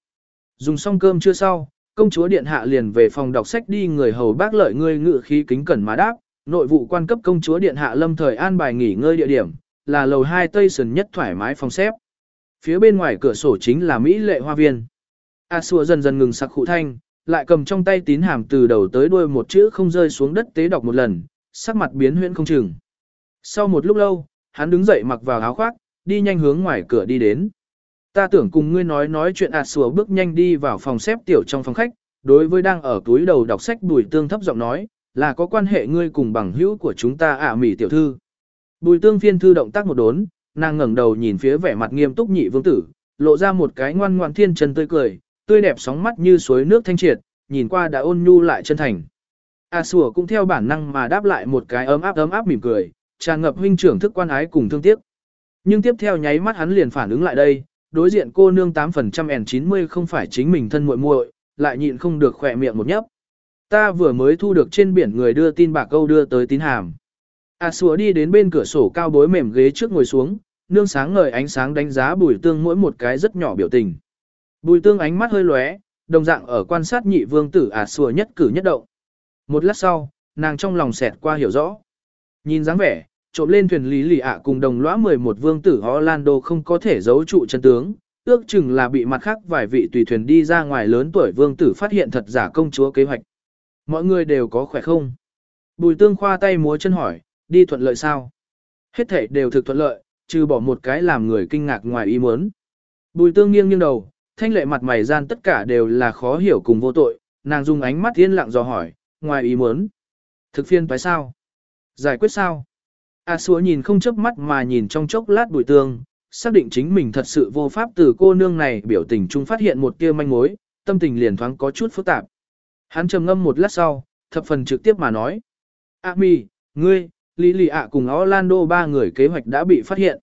Dùng xong cơm chưa sau, công chúa điện hạ liền về phòng đọc sách đi người hầu bác lợi ngươi ngự khí kính cẩn mà đáp, nội vụ quan cấp công chúa điện hạ lâm thời an bài nghỉ ngơi địa điểm, là lầu 2 tây sườn nhất thoải mái phòng xếp. Phía bên ngoài cửa sổ chính là Mỹ lệ hoa viên. A xua dần dần ngừng sặc khụ thanh, lại cầm trong tay tín hàm từ đầu tới đuôi một chữ không rơi xuống đất tế đọc một lần, sắc mặt biến huyễn không chừng. Sau một lúc lâu, hắn đứng dậy mặc vào áo khoác, đi nhanh hướng ngoài cửa đi đến. Ta tưởng cùng ngươi nói nói chuyện ạt sủa bước nhanh đi vào phòng xếp tiểu trong phòng khách, đối với đang ở túi đầu đọc sách bùi tương thấp giọng nói, là có quan hệ ngươi cùng bằng hữu của chúng ta ạ à mỉ tiểu thư. Bùi tương phiên thư động tác một đốn, nàng ngẩng đầu nhìn phía vẻ mặt nghiêm túc nhị vương tử, lộ ra một cái ngoan ngoan thiên chân tươi cười, tươi đẹp sóng mắt như suối nước thanh triệt, nhìn qua đã ôn nhu lại chân thành. A sủa cũng theo bản năng mà đáp lại một cái ấm áp ấm áp mỉm cười, tràn ngập huynh trưởng thức quan ái cùng thương tiếc. Nhưng tiếp theo nháy mắt hắn liền phản ứng lại đây, đối diện cô nương 8% N90 không phải chính mình thân muội muội, lại nhịn không được khỏe miệng một nhấp. Ta vừa mới thu được trên biển người đưa tin bạc câu đưa tới tín hàm. A sủa đi đến bên cửa sổ cao bối mềm ghế trước ngồi xuống, nương sáng ngời ánh sáng đánh giá bùi tương mỗi một cái rất nhỏ biểu tình. Bùi tương ánh mắt hơi lóe, đồng dạng ở quan sát nhị vương tử A sủa nhất cử nhất động. Một lát sau, nàng trong lòng xẹt qua hiểu rõ. Nhìn dáng vẻ, trộm lên thuyền lý lì ạ cùng đồng lõa 11 vương tử Orlando không có thể giấu trụ chân tướng, ước chừng là bị mặt khác vài vị tùy thuyền đi ra ngoài lớn tuổi vương tử phát hiện thật giả công chúa kế hoạch. Mọi người đều có khỏe không? Bùi tương khoa tay múa chân hỏi, đi thuận lợi sao? Hết thể đều thực thuận lợi, trừ bỏ một cái làm người kinh ngạc ngoài ý muốn. Bùi tương nghiêng nghiêng đầu, thanh lệ mặt mày gian tất cả đều là khó hiểu cùng vô tội, nàng dùng ánh mắt yên lặng dò hỏi, ngoài ý muốn. Thực phiên phải sao? Giải quyết sao? A à nhìn không chớp mắt mà nhìn trong chốc lát bùi tương, xác định chính mình thật sự vô pháp từ cô nương này biểu tình chung phát hiện một tia manh mối, tâm tình liền thoáng có chút phức tạp. Hắn trầm ngâm một lát sau, thập phần trực tiếp mà nói. A mi, ngươi, Lý Lì ạ cùng Orlando ba người kế hoạch đã bị phát hiện.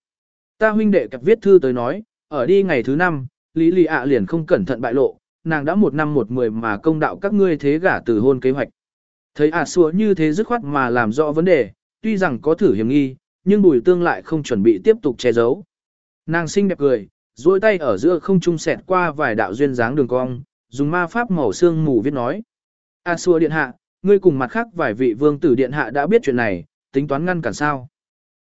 Ta huynh đệ cặp viết thư tới nói, ở đi ngày thứ năm, Lý Lì ạ liền không cẩn thận bại lộ, nàng đã một năm một mười mà công đạo các ngươi thế gả từ hôn kế hoạch. Thấy à Súa như thế dứt khoát mà làm rõ vấn đề, tuy rằng có thử hiểm nghi, nhưng bùi tương lại không chuẩn bị tiếp tục che giấu. Nàng xinh đẹp cười, duỗi tay ở giữa không trung xẹt qua vài đạo duyên dáng đường cong, dùng ma pháp màu xương mù viết nói. A xua điện hạ, ngươi cùng mặt khác vài vị vương tử điện hạ đã biết chuyện này, tính toán ngăn cản sao.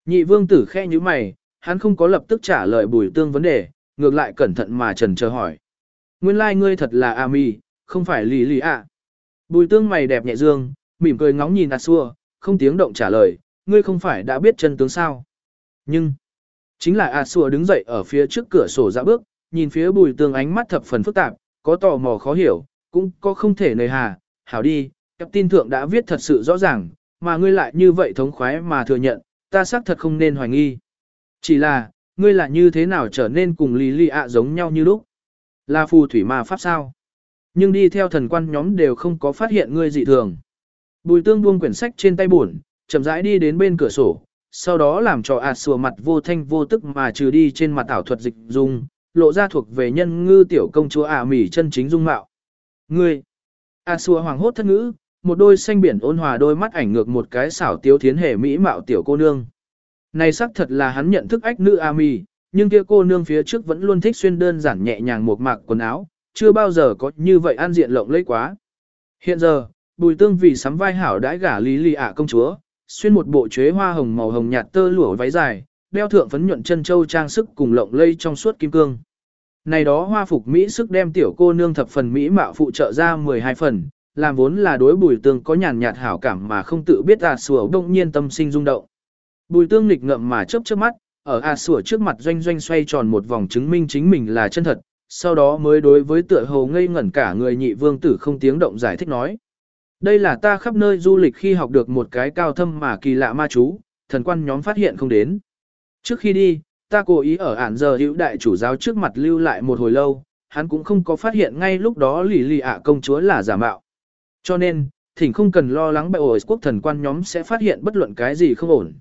Nhị vương tử khe như mày, hắn không có lập tức trả lời bùi tương vấn đề, ngược lại cẩn thận mà trần chờ hỏi. Nguyên lai like ngươi thật là A mi, không phải lì lì ạ. Bùi tương mày đẹp nhẹ dương, mỉm cười ngóng nhìn A xua, không tiếng động trả lời, ngươi không phải đã biết chân tướng sao. Nhưng, chính là A xua đứng dậy ở phía trước cửa sổ ra bước, nhìn phía bùi tương ánh mắt thập phần phức tạp, có tò mò khó hiểu, cũng có không thể nề hà, hảo đi, các tin thượng đã viết thật sự rõ ràng, mà ngươi lại như vậy thống khoái mà thừa nhận, ta xác thật không nên hoài nghi. Chỉ là, ngươi là như thế nào trở nên cùng Lý Lì ạ giống nhau như lúc? Là phù thủy ma pháp sao? Nhưng đi theo thần quan nhóm đều không có phát hiện ngươi dị thường. Bùi tương buông quyển sách trên tay buồn, chậm rãi đi đến bên cửa sổ, sau đó làm cho ạt sùa mặt vô thanh vô tức mà trừ đi trên mặt ảo thuật dịch dung, lộ ra thuộc về nhân ngư tiểu công chúa ả mỉ chân chính dung mạo. Ngươi! ạt sùa hoàng hốt thất ngữ, một đôi xanh biển ôn hòa đôi mắt ảnh ngược một cái xảo tiếu thiến hề mỹ mạo tiểu cô nương. Này xác thật là hắn nhận thức ách nữ Ami, nhưng kia cô nương phía trước vẫn luôn thích xuyên đơn giản nhẹ nhàng một mạc quần áo, chưa bao giờ có như vậy an diện lộng lẫy quá. Hiện giờ, bùi tương vì sắm vai hảo đãi gả lý lì ạ công chúa, xuyên một bộ chuế hoa hồng màu hồng nhạt tơ lụa váy dài, đeo thượng phấn nhuận chân châu trang sức cùng lộng lây trong suốt kim cương. Này đó hoa phục Mỹ sức đem tiểu cô nương thập phần Mỹ mạo phụ trợ ra 12 phần, làm vốn là đối bùi tương có nhàn nhạt hảo cảm mà không tự biết à sủa đông nhiên tâm sinh rung động. Bùi tương nghịch ngậm mà chớp chớp mắt, ở à sủa trước mặt doanh doanh xoay tròn một vòng chứng minh chính mình là chân thật, sau đó mới đối với tựa hồ ngây ngẩn cả người nhị vương tử không tiếng động giải thích nói. Đây là ta khắp nơi du lịch khi học được một cái cao thâm mà kỳ lạ ma chú, thần quan nhóm phát hiện không đến. Trước khi đi, ta cố ý ở ản giờ hữu đại chủ giáo trước mặt lưu lại một hồi lâu, hắn cũng không có phát hiện ngay lúc đó lì lì ạ công chúa là giả mạo. Cho nên, thỉnh không cần lo lắng bại ổi quốc thần quan nhóm sẽ phát hiện bất luận cái gì không ổn.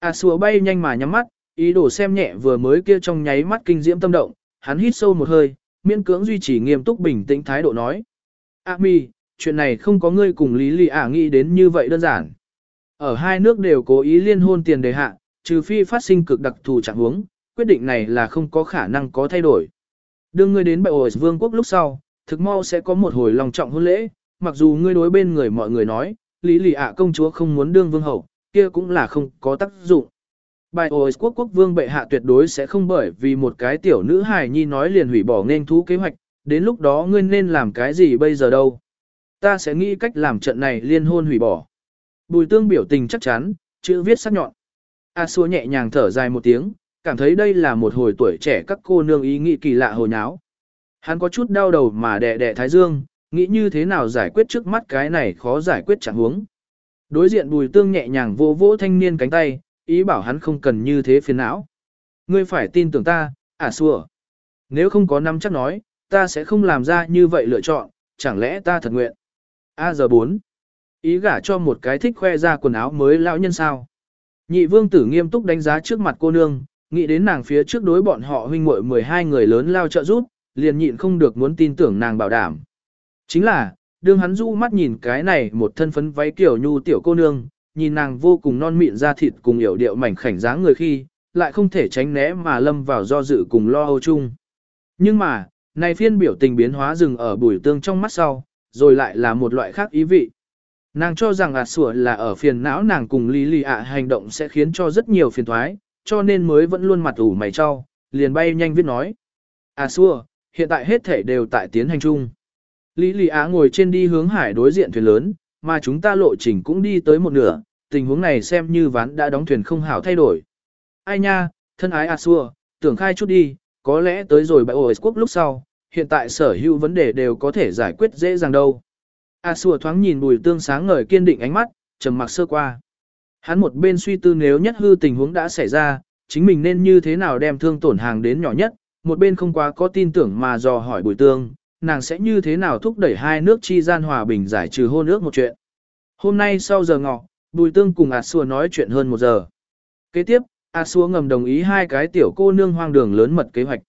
À xùa bay nhanh mà nhắm mắt, ý đồ xem nhẹ vừa mới kia trong nháy mắt kinh diễm tâm động, hắn hít sâu một hơi, miễn cưỡng duy trì nghiêm túc bình tĩnh thái độ nói. A mi, chuyện này không có ngươi cùng Lý Lì ả nghĩ đến như vậy đơn giản. Ở hai nước đều cố ý liên hôn tiền đề hạ, trừ phi phát sinh cực đặc thù trạng huống, quyết định này là không có khả năng có thay đổi. Đưa ngươi đến bệ ổi vương quốc lúc sau, thực mau sẽ có một hồi lòng trọng hôn lễ, mặc dù ngươi đối bên người mọi người nói, Lý Lì ả công chúa không muốn đương vương hậu, kia cũng là không có tác dụng. Bài ổi quốc quốc vương bệ hạ tuyệt đối sẽ không bởi vì một cái tiểu nữ hài nhi nói liền hủy bỏ nên thú kế hoạch, đến lúc đó ngươi nên làm cái gì bây giờ đâu. Ta sẽ nghĩ cách làm trận này liên hôn hủy bỏ. Bùi tương biểu tình chắc chắn, chữ viết sắc nhọn. A xua nhẹ nhàng thở dài một tiếng, cảm thấy đây là một hồi tuổi trẻ các cô nương ý nghĩ kỳ lạ hồi nháo. Hắn có chút đau đầu mà đẻ đẻ thái dương, nghĩ như thế nào giải quyết trước mắt cái này khó giải quyết chẳng huống. Đối diện bùi tương nhẹ nhàng vô vỗ thanh niên cánh tay, ý bảo hắn không cần như thế phiền não. Ngươi phải tin tưởng ta, à xua. Nếu không có năm chắc nói, ta sẽ không làm ra như vậy lựa chọn, chẳng lẽ ta thật nguyện. A giờ 4. Ý gả cho một cái thích khoe ra quần áo mới lão nhân sao. Nhị vương tử nghiêm túc đánh giá trước mặt cô nương, nghĩ đến nàng phía trước đối bọn họ huynh muội 12 người lớn lao trợ giúp, liền nhịn không được muốn tin tưởng nàng bảo đảm. Chính là, đương hắn du mắt nhìn cái này một thân phấn váy kiểu nhu tiểu cô nương, nhìn nàng vô cùng non mịn da thịt cùng hiểu điệu mảnh khảnh dáng người khi, lại không thể tránh né mà lâm vào do dự cùng lo âu chung. Nhưng mà, này phiên biểu tình biến hóa dừng ở bùi tương trong mắt sau, rồi lại là một loại khác ý vị. Nàng cho rằng ạt sủa là ở phiền não nàng cùng lý lì ạ hành động sẽ khiến cho rất nhiều phiền thoái, cho nên mới vẫn luôn mặt ủ mày cho, liền bay nhanh viết nói. À xua, hiện tại hết thể đều tại tiến hành chung. Lý Lì Á ngồi trên đi hướng hải đối diện thuyền lớn, mà chúng ta lộ trình cũng đi tới một nửa, tình huống này xem như ván đã đóng thuyền không hảo thay đổi. Ai nha, thân ái A Xua, tưởng khai chút đi, có lẽ tới rồi bãi ổi quốc lúc sau, hiện tại sở hữu vấn đề đều có thể giải quyết dễ dàng đâu. A Xua thoáng nhìn bùi tương sáng ngời kiên định ánh mắt, trầm mặc sơ qua. Hắn một bên suy tư nếu nhất hư tình huống đã xảy ra, chính mình nên như thế nào đem thương tổn hàng đến nhỏ nhất, một bên không quá có tin tưởng mà dò hỏi bùi tương, nàng sẽ như thế nào thúc đẩy hai nước chi gian hòa bình giải trừ hôn ước một chuyện. Hôm nay sau giờ ngọ, Bùi Tương cùng A Xua nói chuyện hơn một giờ. Kế tiếp, A Xua ngầm đồng ý hai cái tiểu cô nương hoang đường lớn mật kế hoạch.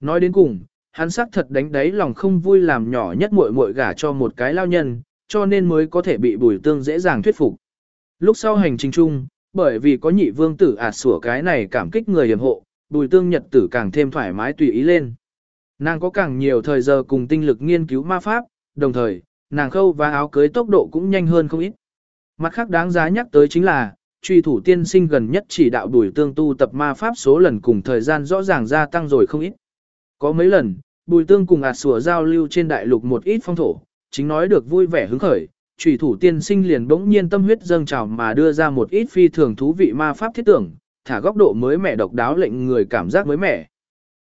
Nói đến cùng, hắn xác thật đánh đáy lòng không vui làm nhỏ nhất muội muội gả cho một cái lao nhân, cho nên mới có thể bị bùi tương dễ dàng thuyết phục. Lúc sau hành trình chung, bởi vì có nhị vương tử ạt sủa cái này cảm kích người hiểm hộ, bùi tương nhật tử càng thêm thoải mái tùy ý lên. Nàng có càng nhiều thời giờ cùng tinh lực nghiên cứu ma pháp, đồng thời, nàng khâu và áo cưới tốc độ cũng nhanh hơn không ít. Mặt khác đáng giá nhắc tới chính là, truy thủ tiên sinh gần nhất chỉ đạo bùi tương tu tập ma pháp số lần cùng thời gian rõ ràng gia tăng rồi không ít. Có mấy lần, bùi tương cùng ạt sủa giao lưu trên đại lục một ít phong thổ, chính nói được vui vẻ hứng khởi, trùy thủ tiên sinh liền bỗng nhiên tâm huyết dâng trào mà đưa ra một ít phi thường thú vị ma pháp thiết tưởng, thả góc độ mới mẻ độc đáo lệnh người cảm giác mới mẻ.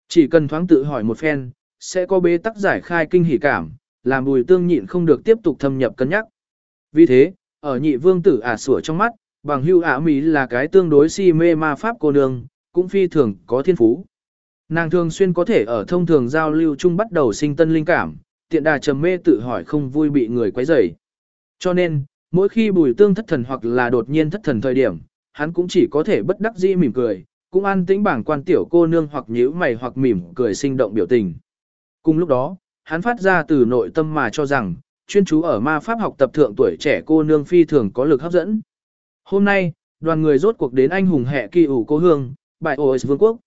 Chỉ cần thoáng tự hỏi một phen, sẽ có bế tắc giải khai kinh hỉ cảm, làm bùi tương nhịn không được tiếp tục thâm nhập cân nhắc. Vì thế, ở nhị vương tử ả sủa trong mắt, bằng hưu ả mỹ là cái tương đối si mê ma pháp cô nương, cũng phi thường có thiên phú. Nàng thường xuyên có thể ở thông thường giao lưu chung bắt đầu sinh tân linh cảm, tiện đà trầm mê tự hỏi không vui bị người quấy rầy. Cho nên, mỗi khi bùi tương thất thần hoặc là đột nhiên thất thần thời điểm, hắn cũng chỉ có thể bất đắc dĩ mỉm cười, cũng an tĩnh bảng quan tiểu cô nương hoặc nhíu mày hoặc mỉm cười sinh động biểu tình. Cùng lúc đó, hắn phát ra từ nội tâm mà cho rằng, chuyên chú ở ma pháp học tập thượng tuổi trẻ cô nương phi thường có lực hấp dẫn. Hôm nay, đoàn người rốt cuộc đến anh hùng hệ kỳ ủ cô hương, bài ois vương quốc.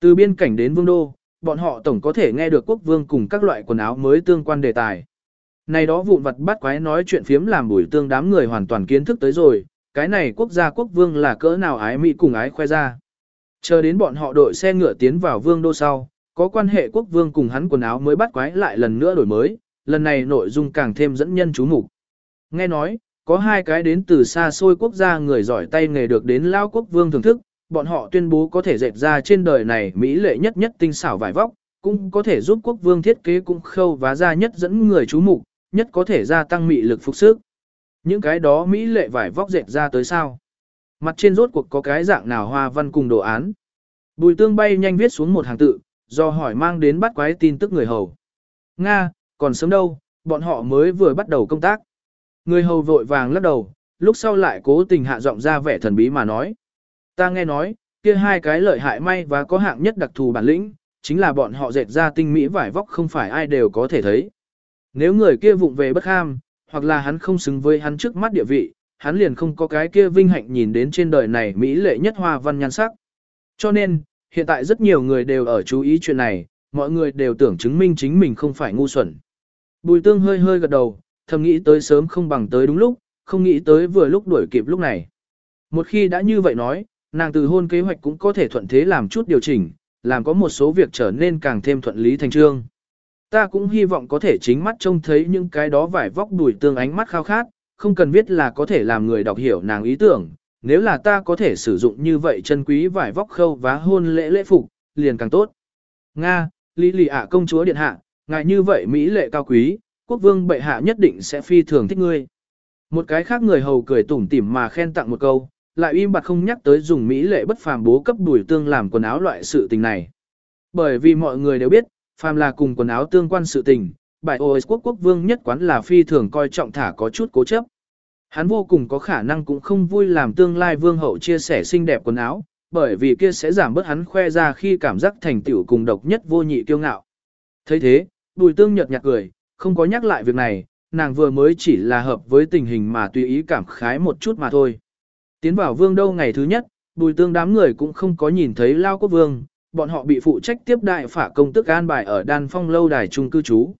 Từ biên cảnh đến vương đô, bọn họ tổng có thể nghe được quốc vương cùng các loại quần áo mới tương quan đề tài. Này đó vụn vặt bắt quái nói chuyện phiếm làm bùi tương đám người hoàn toàn kiến thức tới rồi, cái này quốc gia quốc vương là cỡ nào ái mỹ cùng ái khoe ra. Chờ đến bọn họ đội xe ngựa tiến vào vương đô sau, có quan hệ quốc vương cùng hắn quần áo mới bắt quái lại lần nữa đổi mới, lần này nội dung càng thêm dẫn nhân chú mục. Nghe nói, có hai cái đến từ xa xôi quốc gia người giỏi tay nghề được đến lao quốc vương thưởng thức, bọn họ tuyên bố có thể dệt ra trên đời này mỹ lệ nhất nhất tinh xảo vải vóc, cũng có thể giúp quốc vương thiết kế cũng khâu vá ra nhất dẫn người chú mục, nhất có thể gia tăng mị lực phục sức. Những cái đó mỹ lệ vải vóc dệt ra tới sao? Mặt trên rốt cuộc có cái dạng nào hoa văn cùng đồ án. Bùi tương bay nhanh viết xuống một hàng tự, do hỏi mang đến bắt quái tin tức người hầu. Nga, còn sớm đâu, bọn họ mới vừa bắt đầu công tác. Người hầu vội vàng lắc đầu, lúc sau lại cố tình hạ giọng ra vẻ thần bí mà nói. Ta nghe nói, kia hai cái lợi hại may và có hạng nhất đặc thù bản lĩnh, chính là bọn họ dệt ra tinh mỹ vải vóc không phải ai đều có thể thấy. Nếu người kia vụng về bất ham, hoặc là hắn không xứng với hắn trước mắt địa vị, hắn liền không có cái kia vinh hạnh nhìn đến trên đời này mỹ lệ nhất hoa văn nhan sắc. Cho nên, hiện tại rất nhiều người đều ở chú ý chuyện này, mọi người đều tưởng chứng minh chính mình không phải ngu xuẩn. Bùi tương hơi hơi gật đầu, thầm nghĩ tới sớm không bằng tới đúng lúc, không nghĩ tới vừa lúc đuổi kịp lúc này. Một khi đã như vậy nói, nàng từ hôn kế hoạch cũng có thể thuận thế làm chút điều chỉnh, làm có một số việc trở nên càng thêm thuận lý thành trương. Ta cũng hy vọng có thể chính mắt trông thấy những cái đó vải vóc đùi tương ánh mắt khao khát, không cần biết là có thể làm người đọc hiểu nàng ý tưởng, nếu là ta có thể sử dụng như vậy chân quý vải vóc khâu vá hôn lễ lễ phục, liền càng tốt. Nga, Lý Lì ạ công chúa điện hạ, ngài như vậy mỹ lệ cao quý, quốc vương bệ hạ nhất định sẽ phi thường thích ngươi. Một cái khác người hầu cười tủm tỉm mà khen tặng một câu, lại im bặt không nhắc tới dùng mỹ lệ bất phàm bố cấp đùi tương làm quần áo loại sự tình này. Bởi vì mọi người đều biết, phàm là cùng quần áo tương quan sự tình, bài OS quốc quốc vương nhất quán là phi thường coi trọng thả có chút cố chấp. Hắn vô cùng có khả năng cũng không vui làm tương lai vương hậu chia sẻ xinh đẹp quần áo, bởi vì kia sẽ giảm bớt hắn khoe ra khi cảm giác thành tựu cùng độc nhất vô nhị kiêu ngạo. thấy thế, bùi tương nhật nhạt cười, không có nhắc lại việc này, nàng vừa mới chỉ là hợp với tình hình mà tùy ý cảm khái một chút mà thôi. Tiến vào vương đâu ngày thứ nhất, bùi tương đám người cũng không có nhìn thấy lao quốc vương, bọn họ bị phụ trách tiếp đại phả công tức an bài ở đan phong lâu đài trung cư trú.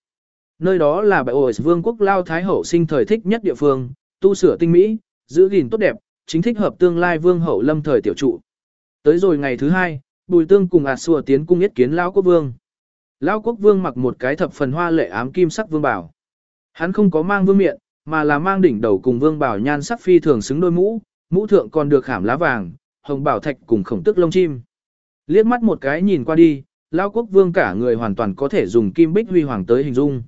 Nơi đó là bại ổi vương quốc lao thái hậu sinh thời thích nhất địa phương, tu sửa tinh mỹ, giữ gìn tốt đẹp, chính thích hợp tương lai vương hậu lâm thời tiểu trụ. Tới rồi ngày thứ hai, bùi tương cùng ạt xua tiến cung yết kiến lao quốc vương. Lao quốc vương mặc một cái thập phần hoa lệ ám kim sắc vương bảo. Hắn không có mang vương miện, mà là mang đỉnh đầu cùng vương bảo nhan sắc phi thường xứng đôi mũ, mũ thượng còn được khảm lá vàng, hồng bảo thạch cùng khổng tức lông chim. Liếc mắt một cái nhìn qua đi, Lao quốc vương cả người hoàn toàn có thể dùng kim bích huy hoàng tới hình dung.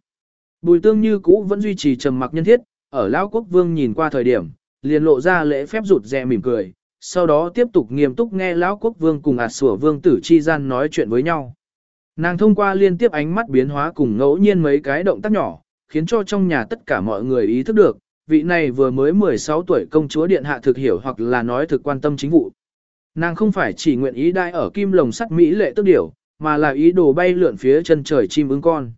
Bùi tương như cũ vẫn duy trì trầm mặc nhân thiết, ở Lao quốc vương nhìn qua thời điểm, liền lộ ra lễ phép rụt rè mỉm cười, sau đó tiếp tục nghiêm túc nghe Lão quốc vương cùng ạt sủa vương tử chi gian nói chuyện với nhau. Nàng thông qua liên tiếp ánh mắt biến hóa cùng ngẫu nhiên mấy cái động tác nhỏ, khiến cho trong nhà tất cả mọi người ý thức được, vị này vừa mới 16 tuổi công chúa điện hạ thực hiểu hoặc là nói thực quan tâm chính vụ. Nàng không phải chỉ nguyện ý đai ở kim lồng sắt Mỹ lệ tức điểu, mà là ý đồ bay lượn phía chân trời chim ưng con.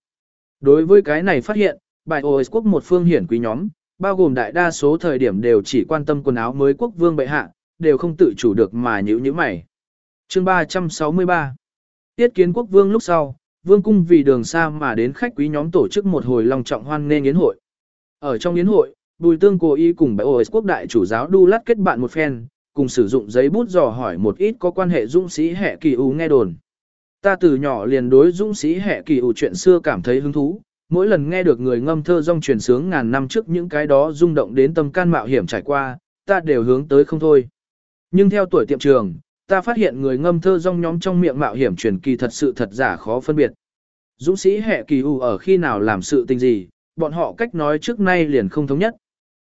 Đối với cái này phát hiện, bài OS quốc một phương hiển quý nhóm, bao gồm đại đa số thời điểm đều chỉ quan tâm quần áo mới quốc vương bệ hạ, đều không tự chủ được mà nhữ như mày. Chương 363 Tiết kiến quốc vương lúc sau, vương cung vì đường xa mà đến khách quý nhóm tổ chức một hồi long trọng hoan nghênh yến hội. Ở trong yến hội, Bùi Tương cố ý cùng bài OS quốc đại chủ giáo đu lát kết bạn một phen, cùng sử dụng giấy bút dò hỏi một ít có quan hệ dũng sĩ hệ kỳ ủ nghe đồn. Ta từ nhỏ liền đối dũng sĩ hệ kỳ ủ chuyện xưa cảm thấy hứng thú, mỗi lần nghe được người ngâm thơ rong truyền sướng ngàn năm trước những cái đó rung động đến tâm can mạo hiểm trải qua, ta đều hướng tới không thôi. Nhưng theo tuổi tiệm trường, ta phát hiện người ngâm thơ rong nhóm trong miệng mạo hiểm truyền kỳ thật sự thật giả khó phân biệt. Dũng sĩ hệ kỳ ủ ở khi nào làm sự tình gì, bọn họ cách nói trước nay liền không thống nhất.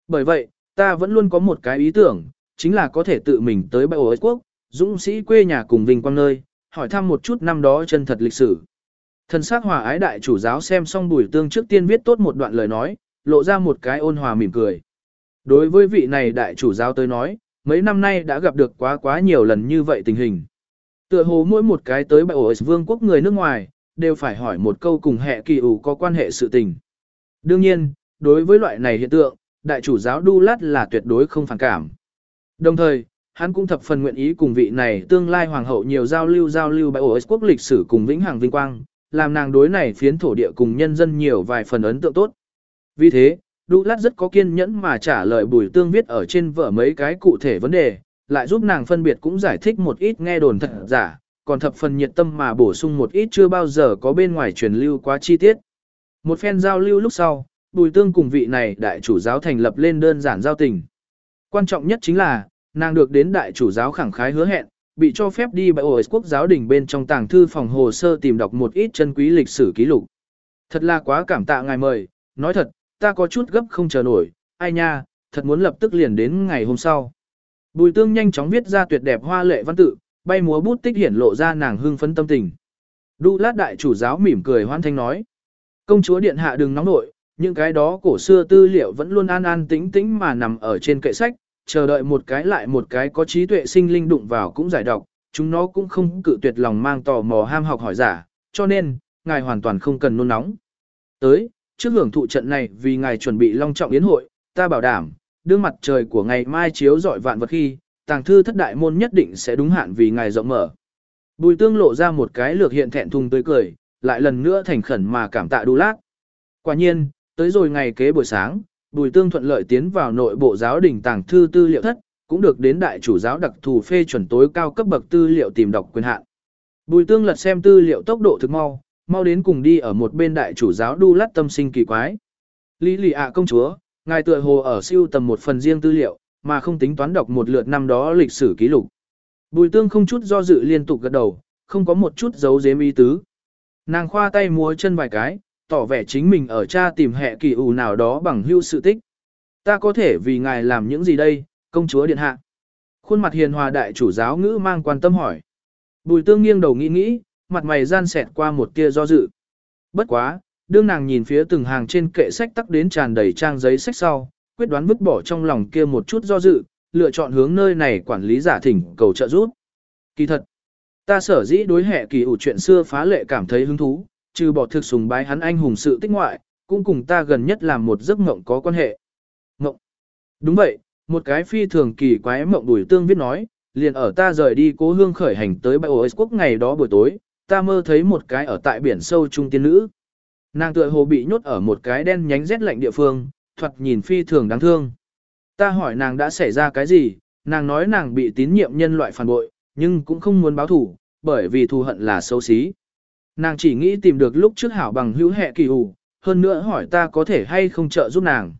Bởi vậy, ta vẫn luôn có một cái ý tưởng, chính là có thể tự mình tới bãi ổ quốc, dũng sĩ quê nhà cùng vinh quang nơi, hỏi thăm một chút năm đó chân thật lịch sử. Thần sắc hòa ái đại chủ giáo xem xong bùi tương trước tiên viết tốt một đoạn lời nói, lộ ra một cái ôn hòa mỉm cười. Đối với vị này đại chủ giáo tới nói, mấy năm nay đã gặp được quá quá nhiều lần như vậy tình hình. Tựa hồ mỗi một cái tới bại ổ vương quốc người nước ngoài, đều phải hỏi một câu cùng hệ kỳ ủ có quan hệ sự tình. Đương nhiên, đối với loại này hiện tượng, đại chủ giáo Đu Lát là tuyệt đối không phản cảm. Đồng thời, hắn cũng thập phần nguyện ý cùng vị này tương lai hoàng hậu nhiều giao lưu giao lưu bãi ổ quốc lịch sử cùng vĩnh hằng vinh quang, làm nàng đối này phiến thổ địa cùng nhân dân nhiều vài phần ấn tượng tốt. Vì thế, Đu Lát rất có kiên nhẫn mà trả lời Bùi Tương viết ở trên vở mấy cái cụ thể vấn đề, lại giúp nàng phân biệt cũng giải thích một ít nghe đồn thật giả, còn thập phần nhiệt tâm mà bổ sung một ít chưa bao giờ có bên ngoài truyền lưu quá chi tiết. Một phen giao lưu lúc sau, Bùi Tương cùng vị này đại chủ giáo thành lập lên đơn giản giao tình. Quan trọng nhất chính là, nàng được đến đại chủ giáo khẳng khái hứa hẹn, bị cho phép đi bãi ổi quốc giáo đình bên trong tàng thư phòng hồ sơ tìm đọc một ít chân quý lịch sử ký lục. Thật là quá cảm tạ ngài mời, nói thật, ta có chút gấp không chờ nổi, ai nha, thật muốn lập tức liền đến ngày hôm sau. Bùi tương nhanh chóng viết ra tuyệt đẹp hoa lệ văn tự, bay múa bút tích hiển lộ ra nàng hưng phấn tâm tình. Đu lát đại chủ giáo mỉm cười hoan thanh nói. Công chúa điện hạ đừng nóng nội, những cái đó cổ xưa tư liệu vẫn luôn an an tĩnh tĩnh mà nằm ở trên kệ sách, chờ đợi một cái lại một cái có trí tuệ sinh linh đụng vào cũng giải đọc, chúng nó cũng không cự tuyệt lòng mang tò mò ham học hỏi giả, cho nên, ngài hoàn toàn không cần nôn nóng. Tới, trước hưởng thụ trận này vì ngài chuẩn bị long trọng yến hội, ta bảo đảm, đương mặt trời của ngày mai chiếu rọi vạn vật khi, tàng thư thất đại môn nhất định sẽ đúng hạn vì ngài rộng mở. Bùi tương lộ ra một cái lược hiện thẹn thùng tươi cười, lại lần nữa thành khẩn mà cảm tạ đu lát. Quả nhiên, tới rồi ngày kế buổi sáng, Bùi Tương thuận lợi tiến vào nội bộ giáo đình tàng thư tư liệu thất, cũng được đến đại chủ giáo đặc thù phê chuẩn tối cao cấp bậc tư liệu tìm đọc quyền hạn. Bùi Tương lật xem tư liệu tốc độ thực mau, mau đến cùng đi ở một bên đại chủ giáo đu lắt tâm sinh kỳ quái. Lý lì ạ công chúa, ngài tựa hồ ở siêu tầm một phần riêng tư liệu, mà không tính toán đọc một lượt năm đó lịch sử ký lục. Bùi Tương không chút do dự liên tục gật đầu, không có một chút giấu giếm ý tứ. Nàng khoa tay múa chân vài cái, tỏ vẻ chính mình ở cha tìm hệ kỳ ủ nào đó bằng hưu sự tích. Ta có thể vì ngài làm những gì đây, công chúa điện hạ? Khuôn mặt hiền hòa đại chủ giáo ngữ mang quan tâm hỏi. Bùi tương nghiêng đầu nghĩ nghĩ, mặt mày gian xẹt qua một tia do dự. Bất quá, đương nàng nhìn phía từng hàng trên kệ sách tắc đến tràn đầy trang giấy sách sau, quyết đoán vứt bỏ trong lòng kia một chút do dự, lựa chọn hướng nơi này quản lý giả thỉnh cầu trợ giúp. Kỳ thật, ta sở dĩ đối hệ kỳ ủ chuyện xưa phá lệ cảm thấy hứng thú, trừ bỏ thực sùng bái hắn anh hùng sự tích ngoại, cũng cùng ta gần nhất làm một giấc mộng có quan hệ. Mộng. Đúng vậy, một cái phi thường kỳ quái mộng đuổi tương viết nói, liền ở ta rời đi cố hương khởi hành tới bãi ổ quốc ngày đó buổi tối, ta mơ thấy một cái ở tại biển sâu trung tiên nữ. Nàng tựa hồ bị nhốt ở một cái đen nhánh rét lạnh địa phương, thoạt nhìn phi thường đáng thương. Ta hỏi nàng đã xảy ra cái gì, nàng nói nàng bị tín nhiệm nhân loại phản bội, nhưng cũng không muốn báo thủ, bởi vì thù hận là xấu xí. Nàng chỉ nghĩ tìm được lúc trước hảo bằng hữu hệ kỳ ủ, hơn nữa hỏi ta có thể hay không trợ giúp nàng.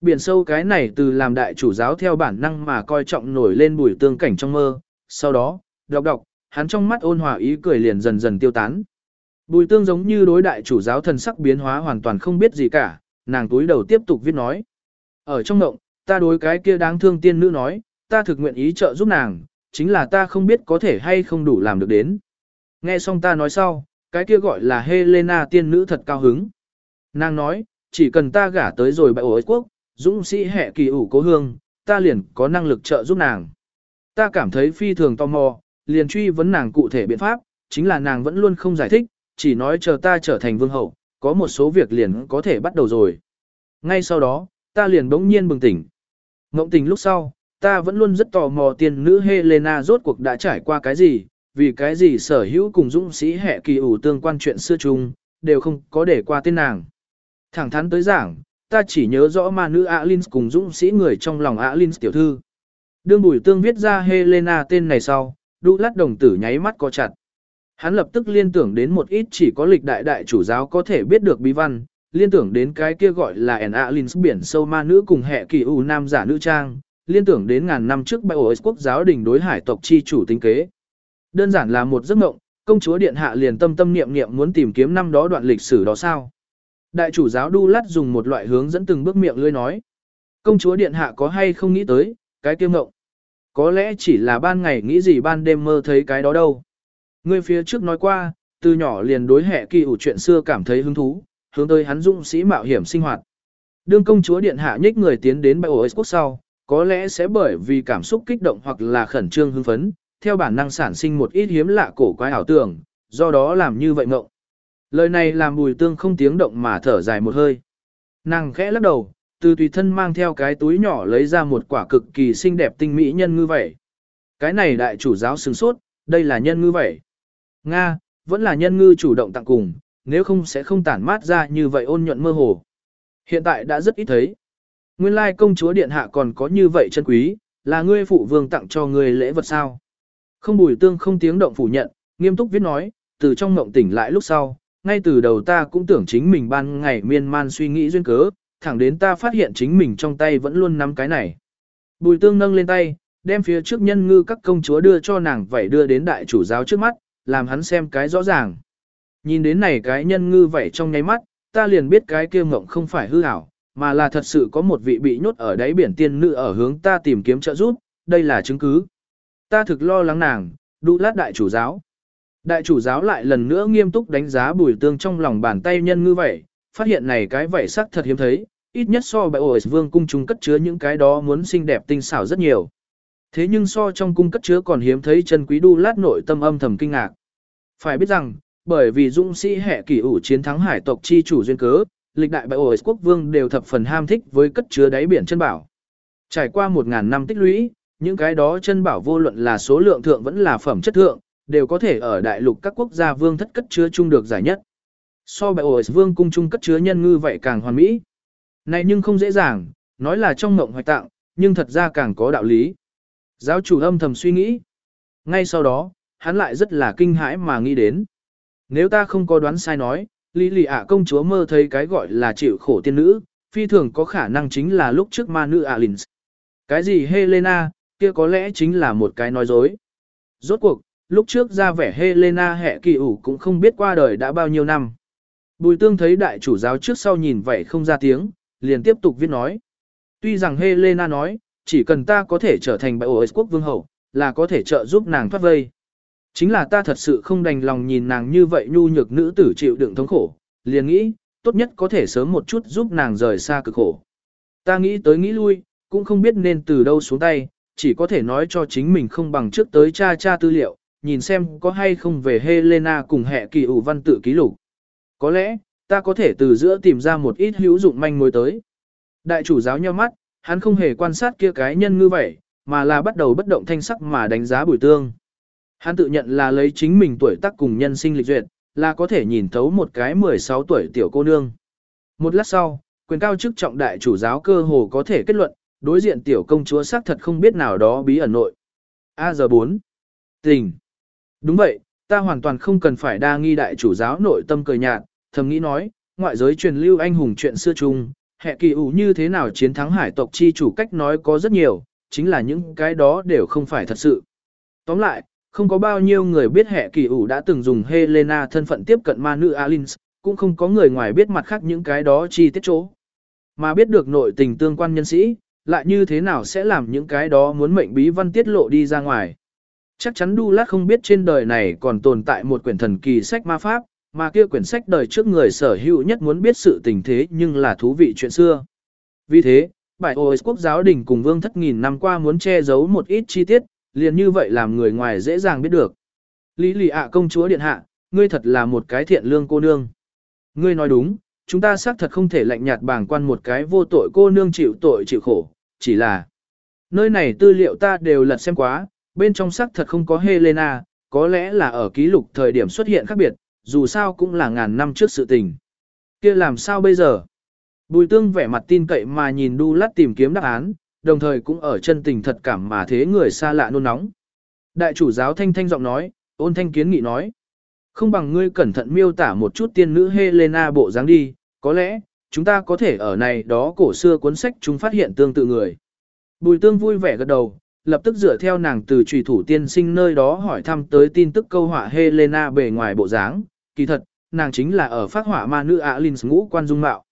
Biển sâu cái này từ làm đại chủ giáo theo bản năng mà coi trọng nổi lên bùi tương cảnh trong mơ, sau đó, đọc đọc, hắn trong mắt ôn hòa ý cười liền dần dần tiêu tán. Bùi tương giống như đối đại chủ giáo thần sắc biến hóa hoàn toàn không biết gì cả, nàng túi đầu tiếp tục viết nói. Ở trong động, ta đối cái kia đáng thương tiên nữ nói, ta thực nguyện ý trợ giúp nàng, chính là ta không biết có thể hay không đủ làm được đến. Nghe xong ta nói sau, cái kia gọi là Helena tiên nữ thật cao hứng. Nàng nói, chỉ cần ta gả tới rồi bại ổi quốc, dũng sĩ hệ kỳ ủ cố hương, ta liền có năng lực trợ giúp nàng. Ta cảm thấy phi thường tò mò, liền truy vấn nàng cụ thể biện pháp, chính là nàng vẫn luôn không giải thích, chỉ nói chờ ta trở thành vương hậu, có một số việc liền có thể bắt đầu rồi. Ngay sau đó, ta liền bỗng nhiên bừng tỉnh. Ngộng tình lúc sau, ta vẫn luôn rất tò mò tiên nữ Helena rốt cuộc đã trải qua cái gì, vì cái gì sở hữu cùng dũng sĩ hệ kỳ ủ tương quan chuyện xưa chung, đều không có để qua tên nàng. Thẳng thắn tới giảng, ta chỉ nhớ rõ ma nữ Alin cùng dũng sĩ người trong lòng Alin tiểu thư. Đương Bùi Tương viết ra Helena tên này sau, đu lát đồng tử nháy mắt co chặt. Hắn lập tức liên tưởng đến một ít chỉ có lịch đại đại chủ giáo có thể biết được bí văn, liên tưởng đến cái kia gọi là En Alin biển sâu ma nữ cùng hệ kỳ ủ nam giả nữ trang, liên tưởng đến ngàn năm trước bại ổ quốc giáo đình đối hải tộc chi chủ tính kế. Đơn giản là một giấc mộng, công chúa điện hạ liền tâm tâm niệm niệm muốn tìm kiếm năm đó đoạn lịch sử đó sao. Đại chủ giáo đu lát dùng một loại hướng dẫn từng bước miệng lưỡi nói. Công chúa điện hạ có hay không nghĩ tới, cái kiêm mộng. Có lẽ chỉ là ban ngày nghĩ gì ban đêm mơ thấy cái đó đâu. Ngươi phía trước nói qua, từ nhỏ liền đối hệ kỳ ủ chuyện xưa cảm thấy hứng thú, hướng tới hắn dũng sĩ mạo hiểm sinh hoạt. Đương công chúa điện hạ nhích người tiến đến bãi ổ quốc sau, có lẽ sẽ bởi vì cảm xúc kích động hoặc là khẩn trương hưng phấn, theo bản năng sản sinh một ít hiếm lạ cổ quái ảo tưởng, do đó làm như vậy ngộng. Lời này làm bùi tương không tiếng động mà thở dài một hơi. Nàng khẽ lắc đầu, từ tùy thân mang theo cái túi nhỏ lấy ra một quả cực kỳ xinh đẹp tinh mỹ nhân ngư vậy. Cái này đại chủ giáo sừng sốt, đây là nhân ngư vậy. Nga, vẫn là nhân ngư chủ động tặng cùng, nếu không sẽ không tản mát ra như vậy ôn nhuận mơ hồ. Hiện tại đã rất ít thấy. Nguyên lai công chúa điện hạ còn có như vậy chân quý, là ngươi phụ vương tặng cho ngươi lễ vật sao. Không bùi tương không tiếng động phủ nhận, nghiêm túc viết nói, từ trong mộng tỉnh lại lúc sau, ngay từ đầu ta cũng tưởng chính mình ban ngày miên man suy nghĩ duyên cớ, thẳng đến ta phát hiện chính mình trong tay vẫn luôn nắm cái này. Bùi tương nâng lên tay, đem phía trước nhân ngư các công chúa đưa cho nàng vậy đưa đến đại chủ giáo trước mắt, làm hắn xem cái rõ ràng. Nhìn đến này cái nhân ngư vậy trong nháy mắt, ta liền biết cái kia mộng không phải hư ảo, mà là thật sự có một vị bị nhốt ở đáy biển tiên nữ ở hướng ta tìm kiếm trợ giúp, đây là chứng cứ. Ta thực lo lắng nàng, đu lát đại chủ giáo. Đại chủ giáo lại lần nữa nghiêm túc đánh giá bùi tương trong lòng bàn tay nhân ngư vậy, phát hiện này cái vảy sắc thật hiếm thấy, ít nhất so bại ổi vương cung chúng cất chứa những cái đó muốn xinh đẹp tinh xảo rất nhiều. Thế nhưng so trong cung cất chứa còn hiếm thấy chân quý đu lát nội tâm âm thầm kinh ngạc. Phải biết rằng, bởi vì dũng sĩ hệ kỷ ủ chiến thắng hải tộc chi chủ duyên cớ, lịch đại bại ổi quốc vương đều thập phần ham thích với cất chứa đáy biển chân bảo. Trải qua một ngàn năm tích lũy, những cái đó chân bảo vô luận là số lượng thượng vẫn là phẩm chất thượng, đều có thể ở đại lục các quốc gia vương thất cất chứa chung được giải nhất. So bại ổ vương cung chung cất chứa nhân ngư vậy càng hoàn mỹ. Này nhưng không dễ dàng, nói là trong ngộng hoạch tặng, nhưng thật ra càng có đạo lý. Giáo chủ âm thầm suy nghĩ. Ngay sau đó, hắn lại rất là kinh hãi mà nghĩ đến. Nếu ta không có đoán sai nói, Lý lì ạ công chúa mơ thấy cái gọi là chịu khổ tiên nữ, phi thường có khả năng chính là lúc trước ma nữ Alins. Cái gì Helena, kia có lẽ chính là một cái nói dối. Rốt cuộc, lúc trước ra vẻ Helena hệ kỳ ủ cũng không biết qua đời đã bao nhiêu năm. Bùi tương thấy đại chủ giáo trước sau nhìn vậy không ra tiếng, liền tiếp tục viết nói. Tuy rằng Helena nói, chỉ cần ta có thể trở thành bại ổ quốc vương hậu, là có thể trợ giúp nàng thoát vây. Chính là ta thật sự không đành lòng nhìn nàng như vậy nhu nhược nữ tử chịu đựng thống khổ, liền nghĩ, tốt nhất có thể sớm một chút giúp nàng rời xa cực khổ. Ta nghĩ tới nghĩ lui, cũng không biết nên từ đâu xuống tay, chỉ có thể nói cho chính mình không bằng trước tới cha cha tư liệu, nhìn xem có hay không về Helena cùng hệ kỳ ủ văn tự ký lục. Có lẽ, ta có thể từ giữa tìm ra một ít hữu dụng manh mối tới. Đại chủ giáo nheo mắt, hắn không hề quan sát kia cái nhân như vậy, mà là bắt đầu bất động thanh sắc mà đánh giá bùi tương. Hắn tự nhận là lấy chính mình tuổi tác cùng nhân sinh lịch duyệt, là có thể nhìn thấu một cái 16 tuổi tiểu cô nương. Một lát sau, quyền cao chức trọng đại chủ giáo cơ hồ có thể kết luận, đối diện tiểu công chúa xác thật không biết nào đó bí ẩn nội. A giờ 4. Tình. Đúng vậy, ta hoàn toàn không cần phải đa nghi đại chủ giáo nội tâm cười nhạt, thầm nghĩ nói, ngoại giới truyền lưu anh hùng chuyện xưa chung, hệ kỳ ủ như thế nào chiến thắng hải tộc chi chủ cách nói có rất nhiều, chính là những cái đó đều không phải thật sự. Tóm lại, không có bao nhiêu người biết hệ kỳ ủ đã từng dùng Helena thân phận tiếp cận ma nữ Alins, cũng không có người ngoài biết mặt khác những cái đó chi tiết chỗ. Mà biết được nội tình tương quan nhân sĩ, lại như thế nào sẽ làm những cái đó muốn mệnh bí văn tiết lộ đi ra ngoài. Chắc chắn Đu Lát không biết trên đời này còn tồn tại một quyển thần kỳ sách ma pháp, mà kia quyển sách đời trước người sở hữu nhất muốn biết sự tình thế nhưng là thú vị chuyện xưa. Vì thế, bài ôi quốc giáo đình cùng vương thất nghìn năm qua muốn che giấu một ít chi tiết, liền như vậy làm người ngoài dễ dàng biết được. Lý lì ạ công chúa điện hạ, ngươi thật là một cái thiện lương cô nương. Ngươi nói đúng, chúng ta xác thật không thể lạnh nhạt bàng quan một cái vô tội cô nương chịu tội chịu khổ, chỉ là nơi này tư liệu ta đều lật xem quá, bên trong xác thật không có Helena, có lẽ là ở ký lục thời điểm xuất hiện khác biệt, dù sao cũng là ngàn năm trước sự tình. kia làm sao bây giờ? Bùi tương vẻ mặt tin cậy mà nhìn đu lát tìm kiếm đáp án, đồng thời cũng ở chân tình thật cảm mà thế người xa lạ nôn nóng. Đại chủ giáo thanh thanh giọng nói, ôn thanh kiến nghị nói. Không bằng ngươi cẩn thận miêu tả một chút tiên nữ Helena bộ dáng đi, có lẽ, chúng ta có thể ở này đó cổ xưa cuốn sách chúng phát hiện tương tự người. Bùi tương vui vẻ gật đầu, lập tức dựa theo nàng từ trùy thủ tiên sinh nơi đó hỏi thăm tới tin tức câu họa Helena bề ngoài bộ dáng, kỳ thật, nàng chính là ở phát họa ma nữ Alins ngũ quan dung mạo.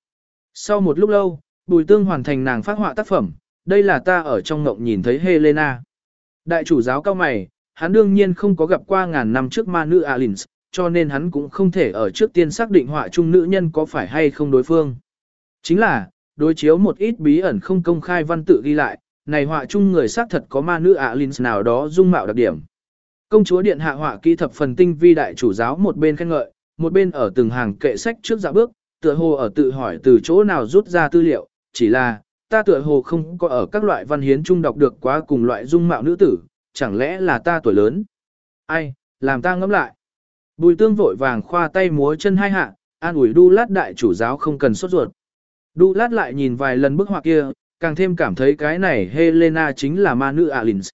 Sau một lúc lâu, bùi tương hoàn thành nàng phát họa tác phẩm, đây là ta ở trong ngộng nhìn thấy Helena. Đại chủ giáo cao mày, hắn đương nhiên không có gặp qua ngàn năm trước ma nữ Alins, cho nên hắn cũng không thể ở trước tiên xác định họa chung nữ nhân có phải hay không đối phương. Chính là, đối chiếu một ít bí ẩn không công khai văn tự ghi lại, này họa chung người xác thật có ma nữ Alins nào đó dung mạo đặc điểm. Công chúa điện hạ họa kỹ thập phần tinh vi đại chủ giáo một bên khen ngợi, một bên ở từng hàng kệ sách trước dạ bước, tựa hồ ở tự hỏi từ chỗ nào rút ra tư liệu, chỉ là, ta tựa hồ không có ở các loại văn hiến chung đọc được quá cùng loại dung mạo nữ tử, chẳng lẽ là ta tuổi lớn? Ai, làm ta ngẫm lại. Bùi tương vội vàng khoa tay múa chân hai hạ, an ủi đu lát đại chủ giáo không cần sốt ruột. Đu lát lại nhìn vài lần bức họa kia, càng thêm cảm thấy cái này Helena chính là ma nữ Alins.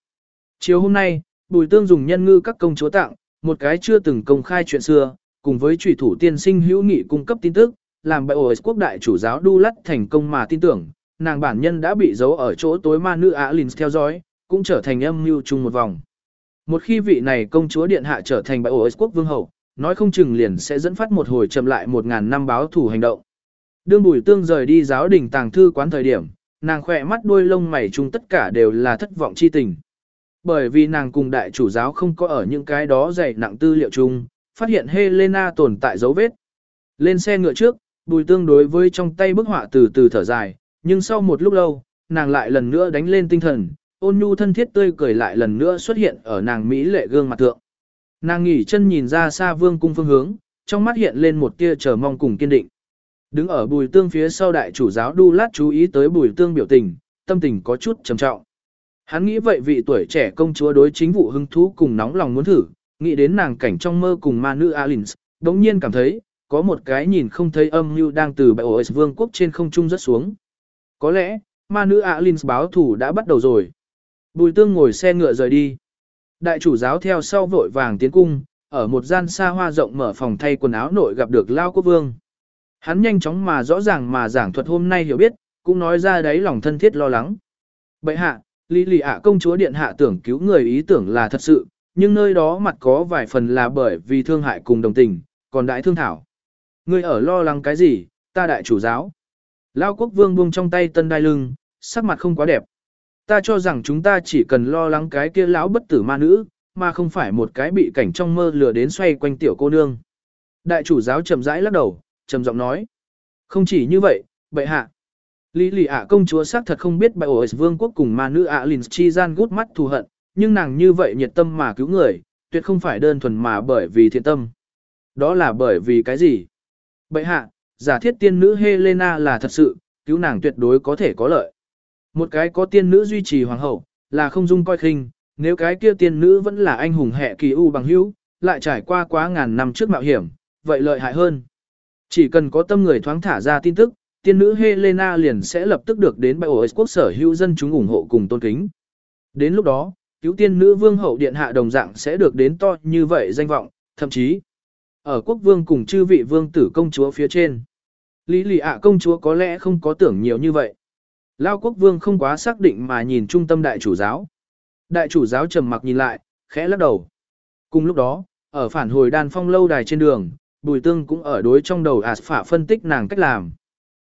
Chiều hôm nay, bùi tương dùng nhân ngư các công chúa tặng, một cái chưa từng công khai chuyện xưa, cùng với trùy thủ tiên sinh hữu nghị cung cấp tin tức, làm bại ổi quốc đại chủ giáo đu lát thành công mà tin tưởng, nàng bản nhân đã bị giấu ở chỗ tối ma nữ Alins theo dõi, cũng trở thành âm mưu chung một vòng. Một khi vị này công chúa điện hạ trở thành bại ổi quốc vương hậu, nói không chừng liền sẽ dẫn phát một hồi chậm lại một ngàn năm báo thủ hành động. Đương bùi tương rời đi giáo đình tàng thư quán thời điểm, nàng khỏe mắt đuôi lông mày chung tất cả đều là thất vọng chi tình. Bởi vì nàng cùng đại chủ giáo không có ở những cái đó dày nặng tư liệu chung, phát hiện Helena tồn tại dấu vết. Lên xe ngựa trước, bùi tương đối với trong tay bức họa từ từ thở dài, nhưng sau một lúc lâu, nàng lại lần nữa đánh lên tinh thần, ôn nhu thân thiết tươi cười lại lần nữa xuất hiện ở nàng Mỹ lệ gương mặt thượng. Nàng nghỉ chân nhìn ra xa vương cung phương hướng, trong mắt hiện lên một tia chờ mong cùng kiên định. Đứng ở bùi tương phía sau đại chủ giáo đu lát chú ý tới bùi tương biểu tình, tâm tình có chút trầm trọng. Hắn nghĩ vậy vị tuổi trẻ công chúa đối chính vụ hứng thú cùng nóng lòng muốn thử, nghĩ đến nàng cảnh trong mơ cùng ma nữ Alins, đống nhiên cảm thấy, có một cái nhìn không thấy âm như đang từ bệ ổ vương quốc trên không trung rất xuống. Có lẽ, ma nữ Alins báo thủ đã bắt đầu rồi. Bùi tương ngồi xe ngựa rời đi. Đại chủ giáo theo sau vội vàng tiến cung, ở một gian xa hoa rộng mở phòng thay quần áo nội gặp được Lao Quốc Vương. Hắn nhanh chóng mà rõ ràng mà giảng thuật hôm nay hiểu biết, cũng nói ra đấy lòng thân thiết lo lắng. Bậy hạ, Lý Lì ạ công chúa điện hạ tưởng cứu người ý tưởng là thật sự, nhưng nơi đó mặt có vài phần là bởi vì thương hại cùng đồng tình, còn đại thương thảo. Ngươi ở lo lắng cái gì, ta đại chủ giáo. Lao quốc vương buông trong tay tân đai lưng, sắc mặt không quá đẹp. Ta cho rằng chúng ta chỉ cần lo lắng cái kia lão bất tử ma nữ, mà không phải một cái bị cảnh trong mơ lừa đến xoay quanh tiểu cô nương. Đại chủ giáo chậm rãi lắc đầu, trầm giọng nói. Không chỉ như vậy, bệ hạ. Lý lì ạ công chúa xác thật không biết bài ổ vương quốc cùng ma nữ ạ Linh chi gian gút mắt thù hận, nhưng nàng như vậy nhiệt tâm mà cứu người, tuyệt không phải đơn thuần mà bởi vì thiện tâm. Đó là bởi vì cái gì? Bệ hạ, giả thiết tiên nữ Helena là thật sự, cứu nàng tuyệt đối có thể có lợi. Một cái có tiên nữ duy trì hoàng hậu, là không dung coi khinh, nếu cái kia tiên nữ vẫn là anh hùng hệ kỳ u bằng hữu, lại trải qua quá ngàn năm trước mạo hiểm, vậy lợi hại hơn. Chỉ cần có tâm người thoáng thả ra tin tức, tiên nữ Helena liền sẽ lập tức được đến bãi quốc sở hữu dân chúng ủng hộ cùng tôn kính. Đến lúc đó, cứu tiên nữ vương hậu điện hạ đồng dạng sẽ được đến to như vậy danh vọng, thậm chí ở quốc vương cùng chư vị vương tử công chúa phía trên. Lý lì ạ công chúa có lẽ không có tưởng nhiều như vậy. Lao quốc vương không quá xác định mà nhìn trung tâm đại chủ giáo. Đại chủ giáo trầm mặc nhìn lại, khẽ lắc đầu. Cùng lúc đó, ở phản hồi đàn phong lâu đài trên đường, Bùi Tương cũng ở đối trong đầu ạt phả phân tích nàng cách làm.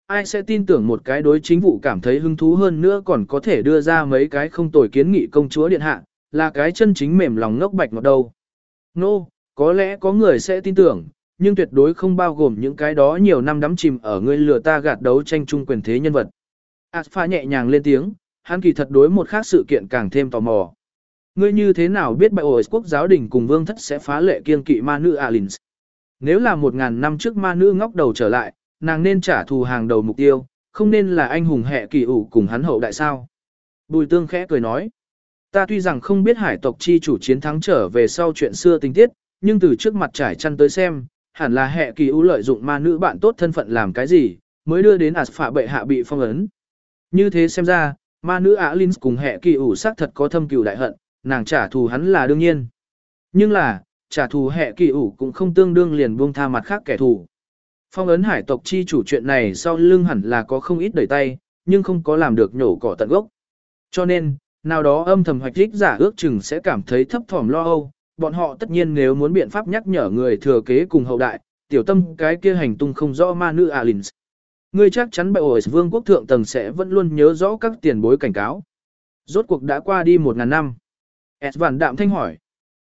Ai sẽ tin tưởng một cái đối chính vụ cảm thấy hứng thú hơn nữa còn có thể đưa ra mấy cái không tồi kiến nghị công chúa điện hạ, là cái chân chính mềm lòng ngốc bạch ngọt đâu. Nô, no, có lẽ có người sẽ tin tưởng, nhưng tuyệt đối không bao gồm những cái đó nhiều năm đắm chìm ở người lừa ta gạt đấu tranh chung quyền thế nhân vật. Alpha nhẹ nhàng lên tiếng, hắn kỳ thật đối một khác sự kiện càng thêm tò mò. Ngươi như thế nào biết bại ổi quốc giáo đình cùng vương thất sẽ phá lệ kiên kỵ ma nữ Alins? Nếu là một ngàn năm trước ma nữ ngóc đầu trở lại, nàng nên trả thù hàng đầu mục tiêu, không nên là anh hùng hệ kỳ ủ cùng hắn hậu đại sao. Bùi tương khẽ cười nói. Ta tuy rằng không biết hải tộc chi chủ chiến thắng trở về sau chuyện xưa tình tiết, nhưng từ trước mặt trải chăn tới xem, hẳn là hệ kỳ ủ lợi dụng ma nữ bạn tốt thân phận làm cái gì, mới đưa đến ạt phạ bệ hạ bị phong ấn. Như thế xem ra, ma nữ ả Linh cùng hệ kỳ ủ xác thật có thâm cừu đại hận, nàng trả thù hắn là đương nhiên. Nhưng là, trả thù hệ kỳ ủ cũng không tương đương liền buông tha mặt khác kẻ thù. Phong ấn hải tộc chi chủ chuyện này sau lưng hẳn là có không ít đẩy tay, nhưng không có làm được nhổ cỏ tận gốc. Cho nên, nào đó âm thầm hoạch đích giả ước chừng sẽ cảm thấy thấp thỏm lo âu, bọn họ tất nhiên nếu muốn biện pháp nhắc nhở người thừa kế cùng hậu đại, tiểu tâm cái kia hành tung không rõ ma nữ Alins. Ngươi chắc chắn bệ ổi vương quốc thượng tầng sẽ vẫn luôn nhớ rõ các tiền bối cảnh cáo. Rốt cuộc đã qua đi một ngàn năm. Esvan đạm thanh hỏi.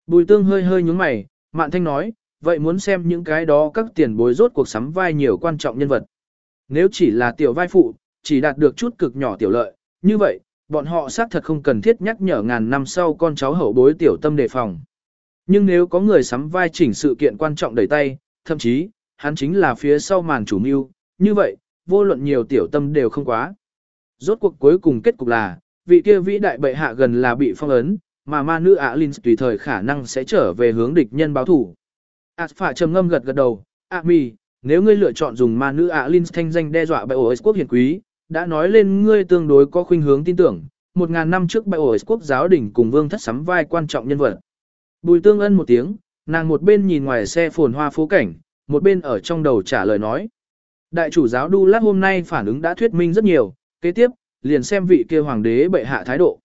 Bùi tương hơi hơi nhúng mày, mạn thanh nói, vậy muốn xem những cái đó các tiền bối rốt cuộc sắm vai nhiều quan trọng nhân vật. Nếu chỉ là tiểu vai phụ, chỉ đạt được chút cực nhỏ tiểu lợi, như vậy, bọn họ xác thật không cần thiết nhắc nhở ngàn năm sau con cháu hậu bối tiểu tâm đề phòng. Nhưng nếu có người sắm vai chỉnh sự kiện quan trọng đẩy tay, thậm chí, hắn chính là phía sau màn chủ mưu, như vậy, vô luận nhiều tiểu tâm đều không quá. Rốt cuộc cuối cùng kết cục là, vị kia vĩ đại bệ hạ gần là bị phong ấn, mà ma nữ ả Linh tùy thời khả năng sẽ trở về hướng địch nhân báo thủ. ả phả trầm ngâm gật gật đầu, ả mì, nếu ngươi lựa chọn dùng ma nữ ả Linh thanh danh đe dọa bệ ổ quốc hiền quý, đã nói lên ngươi tương đối có khuynh hướng tin tưởng, một ngàn năm trước bệ ổ quốc giáo đỉnh cùng vương thất sắm vai quan trọng nhân vật. Bùi tương ân một tiếng, nàng một bên nhìn ngoài xe phồn hoa phố cảnh, một bên ở trong đầu trả lời nói. Đại chủ giáo Đu Lát hôm nay phản ứng đã thuyết minh rất nhiều, kế tiếp, liền xem vị kia hoàng đế bệ hạ thái độ.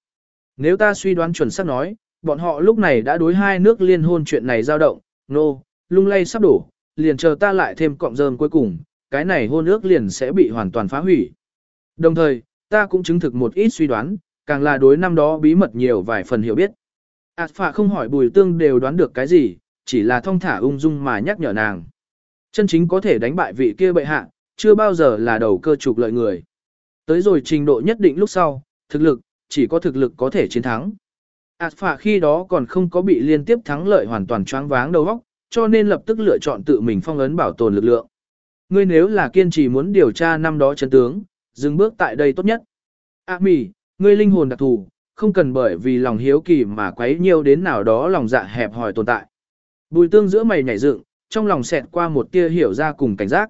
Nếu ta suy đoán chuẩn xác nói, bọn họ lúc này đã đối hai nước liên hôn chuyện này dao động, nô, no, lung lay sắp đổ, liền chờ ta lại thêm cọng rơm cuối cùng, cái này hôn ước liền sẽ bị hoàn toàn phá hủy. Đồng thời, ta cũng chứng thực một ít suy đoán, càng là đối năm đó bí mật nhiều vài phần hiểu biết. Ảt phạ không hỏi bùi tương đều đoán được cái gì, chỉ là thông thả ung dung mà nhắc nhở nàng. Chân chính có thể đánh bại vị kia bệ hạ, chưa bao giờ là đầu cơ trục lợi người. Tới rồi trình độ nhất định lúc sau, thực lực, chỉ có thực lực có thể chiến thắng. Ảt khi đó còn không có bị liên tiếp thắng lợi hoàn toàn choáng váng đầu óc, cho nên lập tức lựa chọn tự mình phong ấn bảo tồn lực lượng. Ngươi nếu là kiên trì muốn điều tra năm đó chân tướng, dừng bước tại đây tốt nhất. A à, mì, ngươi linh hồn đặc thù, không cần bởi vì lòng hiếu kỳ mà quấy nhiều đến nào đó lòng dạ hẹp hòi tồn tại. Bùi tương giữa mày nhảy dựng, trong lòng xẹt qua một tia hiểu ra cùng cảnh giác.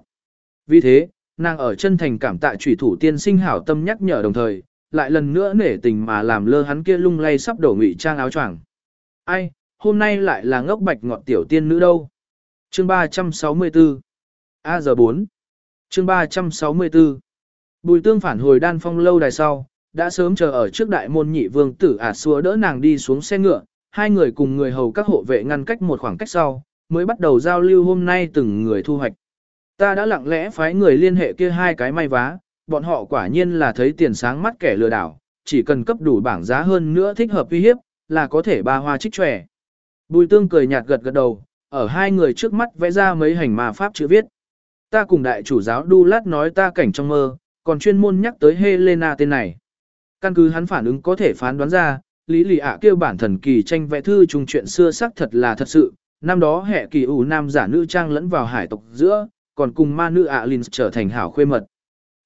Vì thế, nàng ở chân thành cảm tạ trùy thủ tiên sinh hảo tâm nhắc nhở đồng thời, lại lần nữa nể tình mà làm lơ hắn kia lung lay sắp đổ ngụy trang áo choàng. Ai, hôm nay lại là ngốc bạch ngọt tiểu tiên nữ đâu. Chương 364 A giờ 4 Chương 364 Bùi tương phản hồi đan phong lâu đài sau, đã sớm chờ ở trước đại môn nhị vương tử ả à xua đỡ nàng đi xuống xe ngựa, hai người cùng người hầu các hộ vệ ngăn cách một khoảng cách sau, mới bắt đầu giao lưu hôm nay từng người thu hoạch. Ta đã lặng lẽ phái người liên hệ kia hai cái may vá, bọn họ quả nhiên là thấy tiền sáng mắt kẻ lừa đảo, chỉ cần cấp đủ bảng giá hơn nữa thích hợp uy hiếp, là có thể ba hoa trích trẻ. Bùi tương cười nhạt gật gật đầu, ở hai người trước mắt vẽ ra mấy hành mà pháp chữ viết. Ta cùng đại chủ giáo đu lát nói ta cảnh trong mơ, còn chuyên môn nhắc tới Helena tên này. Căn cứ hắn phản ứng có thể phán đoán ra, lý lì ạ kêu bản thần kỳ tranh vẽ thư trùng chuyện xưa xác thật là thật sự. Năm đó hệ kỳ ủ nam giả nữ trang lẫn vào hải tộc giữa, còn cùng ma nữ ạ Linh trở thành hảo khuê mật.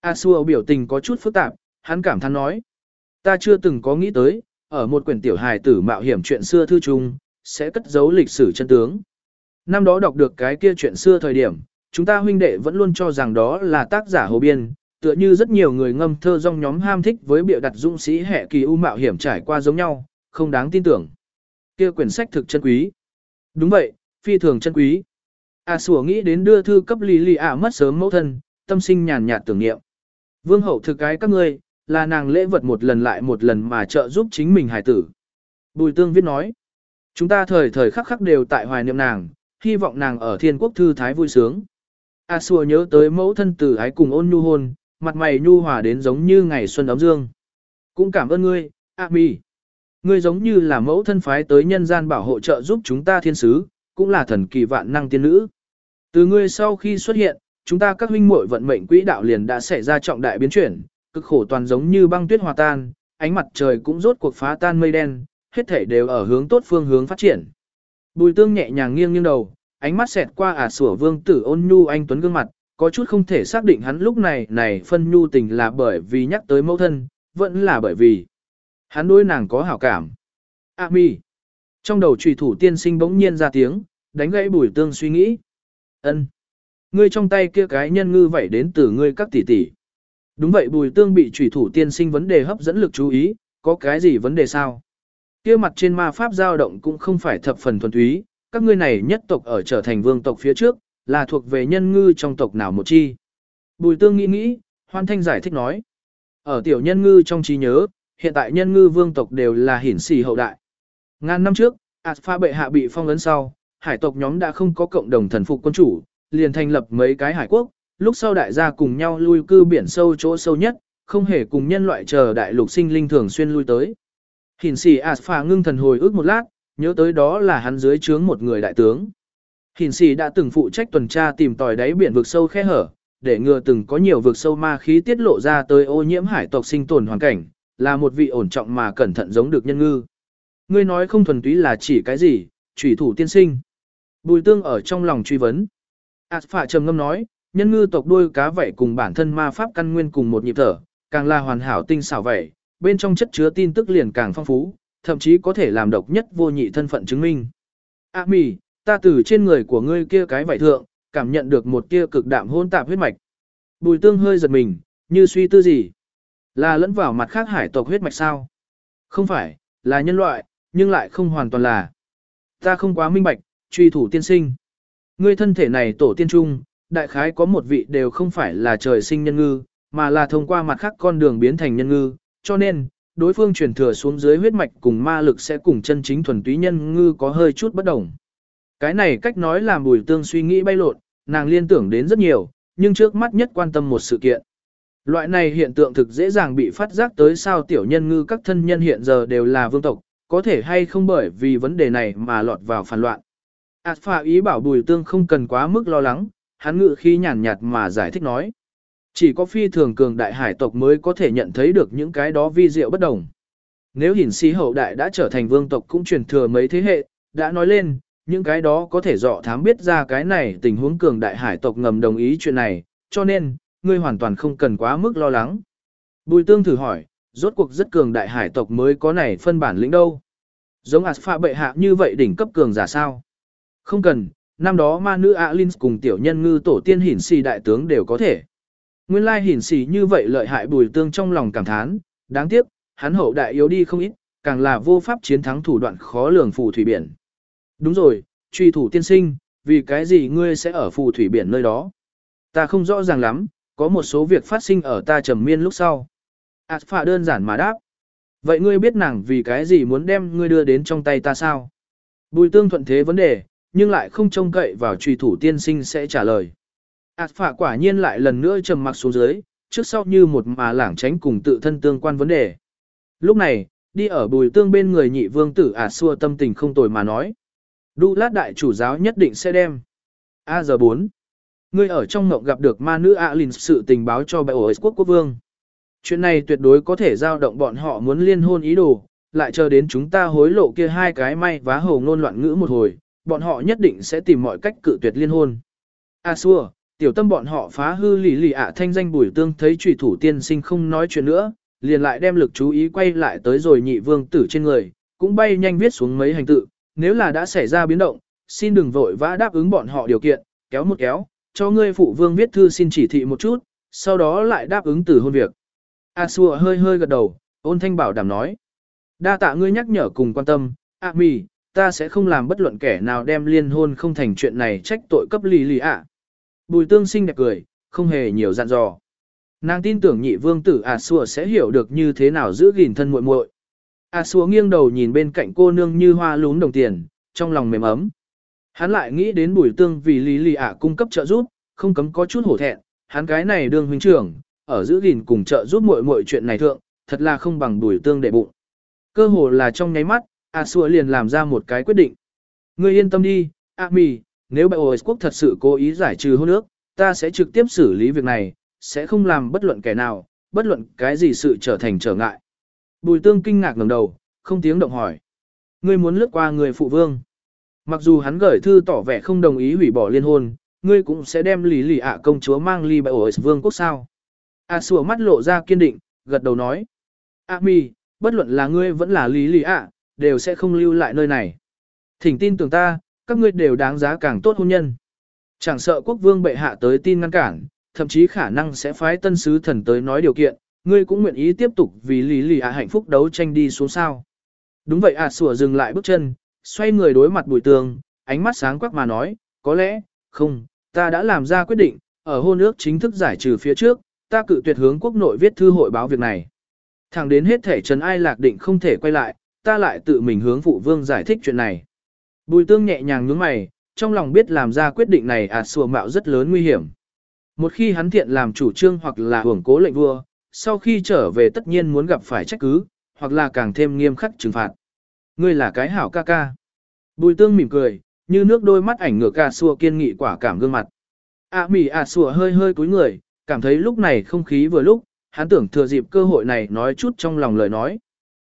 A Xua biểu tình có chút phức tạp, hắn cảm thán nói. Ta chưa từng có nghĩ tới, ở một quyển tiểu hài tử mạo hiểm chuyện xưa thư chung, sẽ cất giấu lịch sử chân tướng. Năm đó đọc được cái kia chuyện xưa thời điểm, chúng ta huynh đệ vẫn luôn cho rằng đó là tác giả hồ biên, tựa như rất nhiều người ngâm thơ dòng nhóm ham thích với biểu đặt dũng sĩ hệ kỳ u mạo hiểm trải qua giống nhau, không đáng tin tưởng. Kia quyển sách thực chân quý. Đúng vậy, phi thường chân quý. À sủa nghĩ đến đưa thư cấp lý lì ạ mất sớm mẫu thân, tâm sinh nhàn nhạt tưởng niệm. Vương hậu thực cái các ngươi, là nàng lễ vật một lần lại một lần mà trợ giúp chính mình hải tử. Bùi tương viết nói, chúng ta thời thời khắc khắc đều tại hoài niệm nàng, hy vọng nàng ở thiên quốc thư thái vui sướng. A xua nhớ tới mẫu thân tử ái cùng ôn nhu hôn, mặt mày nhu hòa đến giống như ngày xuân ấm dương. Cũng cảm ơn ngươi, A mi. Ngươi giống như là mẫu thân phái tới nhân gian bảo hộ trợ giúp chúng ta thiên sứ, cũng là thần kỳ vạn năng tiên nữ. Từ ngươi sau khi xuất hiện, chúng ta các huynh muội vận mệnh quỹ đạo liền đã xảy ra trọng đại biến chuyển, cực khổ toàn giống như băng tuyết hòa tan, ánh mặt trời cũng rốt cuộc phá tan mây đen, hết thể đều ở hướng tốt phương hướng phát triển. Bùi tương nhẹ nhàng nghiêng nghiêng đầu, ánh mắt xẹt qua ả à sủa vương tử ôn nhu anh tuấn gương mặt, có chút không thể xác định hắn lúc này này phân nhu tình là bởi vì nhắc tới mẫu thân, vẫn là bởi vì hắn đối nàng có hảo cảm. A mi. Trong đầu trùy thủ tiên sinh bỗng nhiên ra tiếng, đánh gãy bùi tương suy nghĩ. ân Ngươi trong tay kia cái nhân ngư vậy đến từ ngươi các tỷ tỷ. Đúng vậy bùi tương bị trùy thủ tiên sinh vấn đề hấp dẫn lực chú ý, có cái gì vấn đề sao? Kia mặt trên ma pháp dao động cũng không phải thập phần thuần túy, các ngươi này nhất tộc ở trở thành vương tộc phía trước, là thuộc về nhân ngư trong tộc nào một chi. Bùi tương nghĩ nghĩ, hoan thanh giải thích nói. Ở tiểu nhân ngư trong trí nhớ, hiện tại nhân ngư vương tộc đều là hiển xì hậu đại. Ngàn năm trước, Alpha bệ hạ bị phong ấn sau, hải tộc nhóm đã không có cộng đồng thần phục quân chủ, liền thành lập mấy cái hải quốc, lúc sau đại gia cùng nhau lui cư biển sâu chỗ sâu nhất, không hề cùng nhân loại chờ đại lục sinh linh thường xuyên lui tới. Hình sĩ Aspha ngưng thần hồi ức một lát, nhớ tới đó là hắn dưới trướng một người đại tướng. Hình sĩ đã từng phụ trách tuần tra tìm tòi đáy biển vực sâu khe hở, để ngừa từng có nhiều vực sâu ma khí tiết lộ ra tới ô nhiễm hải tộc sinh tồn hoàn cảnh, là một vị ổn trọng mà cẩn thận giống được nhân ngư. Ngươi nói không thuần túy là chỉ cái gì, chủy thủ tiên sinh. Bùi tương ở trong lòng truy vấn. Aspha trầm ngâm nói, nhân ngư tộc đuôi cá vảy cùng bản thân ma pháp căn nguyên cùng một nhịp thở, càng là hoàn hảo tinh xảo vậy, bên trong chất chứa tin tức liền càng phong phú, thậm chí có thể làm độc nhất vô nhị thân phận chứng minh. A à, mì, ta từ trên người của ngươi kia cái vảy thượng, cảm nhận được một kia cực đạm hôn tạp huyết mạch. Bùi tương hơi giật mình, như suy tư gì. Là lẫn vào mặt khác hải tộc huyết mạch sao? Không phải, là nhân loại, nhưng lại không hoàn toàn là. Ta không quá minh bạch, truy thủ tiên sinh. Ngươi thân thể này tổ tiên trung, đại khái có một vị đều không phải là trời sinh nhân ngư, mà là thông qua mặt khác con đường biến thành nhân ngư, cho nên, đối phương truyền thừa xuống dưới huyết mạch cùng ma lực sẽ cùng chân chính thuần túy nhân ngư có hơi chút bất đồng. Cái này cách nói làm bùi tương suy nghĩ bay lộn, nàng liên tưởng đến rất nhiều, nhưng trước mắt nhất quan tâm một sự kiện. Loại này hiện tượng thực dễ dàng bị phát giác tới sao tiểu nhân ngư các thân nhân hiện giờ đều là vương tộc, có thể hay không bởi vì vấn đề này mà lọt vào phản loạn. Ảt phà ý bảo bùi tương không cần quá mức lo lắng, hắn ngự khi nhàn nhạt mà giải thích nói. Chỉ có phi thường cường đại hải tộc mới có thể nhận thấy được những cái đó vi diệu bất đồng. Nếu hiển sĩ hậu đại đã trở thành vương tộc cũng truyền thừa mấy thế hệ, đã nói lên, những cái đó có thể dọ thám biết ra cái này tình huống cường đại hải tộc ngầm đồng ý chuyện này, cho nên, ngươi hoàn toàn không cần quá mức lo lắng. Bùi tương thử hỏi, rốt cuộc rất cường đại hải tộc mới có này phân bản lĩnh đâu. Giống Aspha bệ hạ như vậy đỉnh cấp cường giả sao? Không cần, năm đó ma nữ Alin cùng tiểu nhân ngư tổ tiên hiển xì đại tướng đều có thể. Nguyên lai hiển xì như vậy lợi hại bùi tương trong lòng cảm thán, đáng tiếc, hắn hậu đại yếu đi không ít, càng là vô pháp chiến thắng thủ đoạn khó lường phù thủy biển. Đúng rồi, truy thủ tiên sinh, vì cái gì ngươi sẽ ở phù thủy biển nơi đó? Ta không rõ ràng lắm, có một số việc phát sinh ở ta trầm miên lúc sau. Ảt phạ đơn giản mà đáp. Vậy ngươi biết nàng vì cái gì muốn đem ngươi đưa đến trong tay ta sao? Bùi tương thuận thế vấn đề, nhưng lại không trông cậy vào truy thủ tiên sinh sẽ trả lời. Ảt phạ quả nhiên lại lần nữa trầm mặc xuống dưới, trước sau như một mà lảng tránh cùng tự thân tương quan vấn đề. Lúc này, đi ở bùi tương bên người nhị vương tử ả xua tâm tình không tồi mà nói. Đu lát đại chủ giáo nhất định sẽ đem. A giờ 4. Ngươi ở trong mộng gặp được ma nữ Alin sự tình báo cho bệ ổ quốc quốc vương. Chuyện này tuyệt đối có thể giao động bọn họ muốn liên hôn ý đồ, lại chờ đến chúng ta hối lộ kia hai cái may vá hồ ngôn loạn ngữ một hồi, bọn họ nhất định sẽ tìm mọi cách cự tuyệt liên hôn. A xua, tiểu tâm bọn họ phá hư lì lì ạ thanh danh bùi tương thấy trùy thủ tiên sinh không nói chuyện nữa, liền lại đem lực chú ý quay lại tới rồi nhị vương tử trên người, cũng bay nhanh viết xuống mấy hành tự, nếu là đã xảy ra biến động, xin đừng vội vã đáp ứng bọn họ điều kiện, kéo một kéo, cho ngươi phụ vương viết thư xin chỉ thị một chút, sau đó lại đáp ứng từ hôn việc. A xua hơi hơi gật đầu, ôn thanh bảo đảm nói. Đa tạ ngươi nhắc nhở cùng quan tâm, A mì, ta sẽ không làm bất luận kẻ nào đem liên hôn không thành chuyện này trách tội cấp lì lì ạ. Bùi tương sinh đẹp cười, không hề nhiều dặn dò. Nàng tin tưởng nhị vương tử A xua sẽ hiểu được như thế nào giữ gìn thân muội muội. A xua nghiêng đầu nhìn bên cạnh cô nương như hoa lún đồng tiền, trong lòng mềm ấm. Hắn lại nghĩ đến bùi tương vì lý lì ạ cung cấp trợ giúp, không cấm có chút hổ thẹn, hắn cái này đương huynh trưởng, ở giữ gìn cùng trợ giúp muội muội chuyện này thượng, thật là không bằng bùi tương đệ bụng. Cơ hồ là trong nháy mắt, A Sua liền làm ra một cái quyết định. Ngươi yên tâm đi, A mì, nếu bại OS quốc thật sự cố ý giải trừ hôn ước, ta sẽ trực tiếp xử lý việc này, sẽ không làm bất luận kẻ nào, bất luận cái gì sự trở thành trở ngại. Bùi tương kinh ngạc ngẩng đầu, không tiếng động hỏi. Ngươi muốn lướt qua người phụ vương. Mặc dù hắn gửi thư tỏ vẻ không đồng ý hủy bỏ liên hôn, ngươi cũng sẽ đem lý lì ạ công chúa mang ly bại ổ vương quốc sao. A sủa mắt lộ ra kiên định, gật đầu nói. A mi, bất luận là ngươi vẫn là lý lì ạ, đều sẽ không lưu lại nơi này. Thỉnh tin tưởng ta, các ngươi đều đáng giá càng tốt hôn nhân. Chẳng sợ quốc vương bệ hạ tới tin ngăn cản, thậm chí khả năng sẽ phái tân sứ thần tới nói điều kiện, ngươi cũng nguyện ý tiếp tục vì lý lì ạ hạnh phúc đấu tranh đi xuống sao. Đúng vậy à sủa dừng lại bước chân, xoay người đối mặt bùi tường, ánh mắt sáng quắc mà nói, có lẽ, không, ta đã làm ra quyết định, ở hôn ước chính thức giải trừ phía trước, ta cự tuyệt hướng quốc nội viết thư hội báo việc này. Thẳng đến hết thể trần ai lạc định không thể quay lại, ta lại tự mình hướng phụ vương giải thích chuyện này. Bùi tương nhẹ nhàng nhướng mày, trong lòng biết làm ra quyết định này à sùa mạo rất lớn nguy hiểm. Một khi hắn thiện làm chủ trương hoặc là hưởng cố lệnh vua, sau khi trở về tất nhiên muốn gặp phải trách cứ, hoặc là càng thêm nghiêm khắc trừng phạt. Ngươi là cái hảo ca ca. Bùi tương mỉm cười, như nước đôi mắt ảnh ngược à, ca xua kiên nghị quả cảm gương mặt. À mỉ à sùa hơi hơi cúi người, cảm thấy lúc này không khí vừa lúc, hắn tưởng thừa dịp cơ hội này nói chút trong lòng lời nói.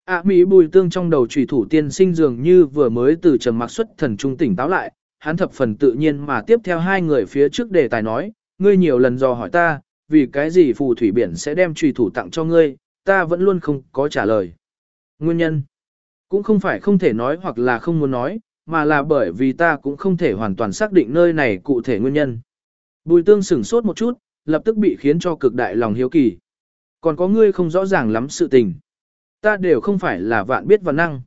À mỹ bùi tương trong đầu trùy thủ tiên sinh dường như vừa mới từ trầm mặc xuất thần trung tỉnh táo lại, hắn thập phần tự nhiên mà tiếp theo hai người phía trước đề tài nói, ngươi nhiều lần dò hỏi ta, vì cái gì phù thủy biển sẽ đem trùy thủ tặng cho ngươi, ta vẫn luôn không có trả lời. Nguyên nhân, cũng không phải không thể nói hoặc là không muốn nói, mà là bởi vì ta cũng không thể hoàn toàn xác định nơi này cụ thể nguyên nhân. Bùi tương sửng sốt một chút, lập tức bị khiến cho cực đại lòng hiếu kỳ. Còn có ngươi không rõ ràng lắm sự tình. Ta đều không phải là vạn biết và năng.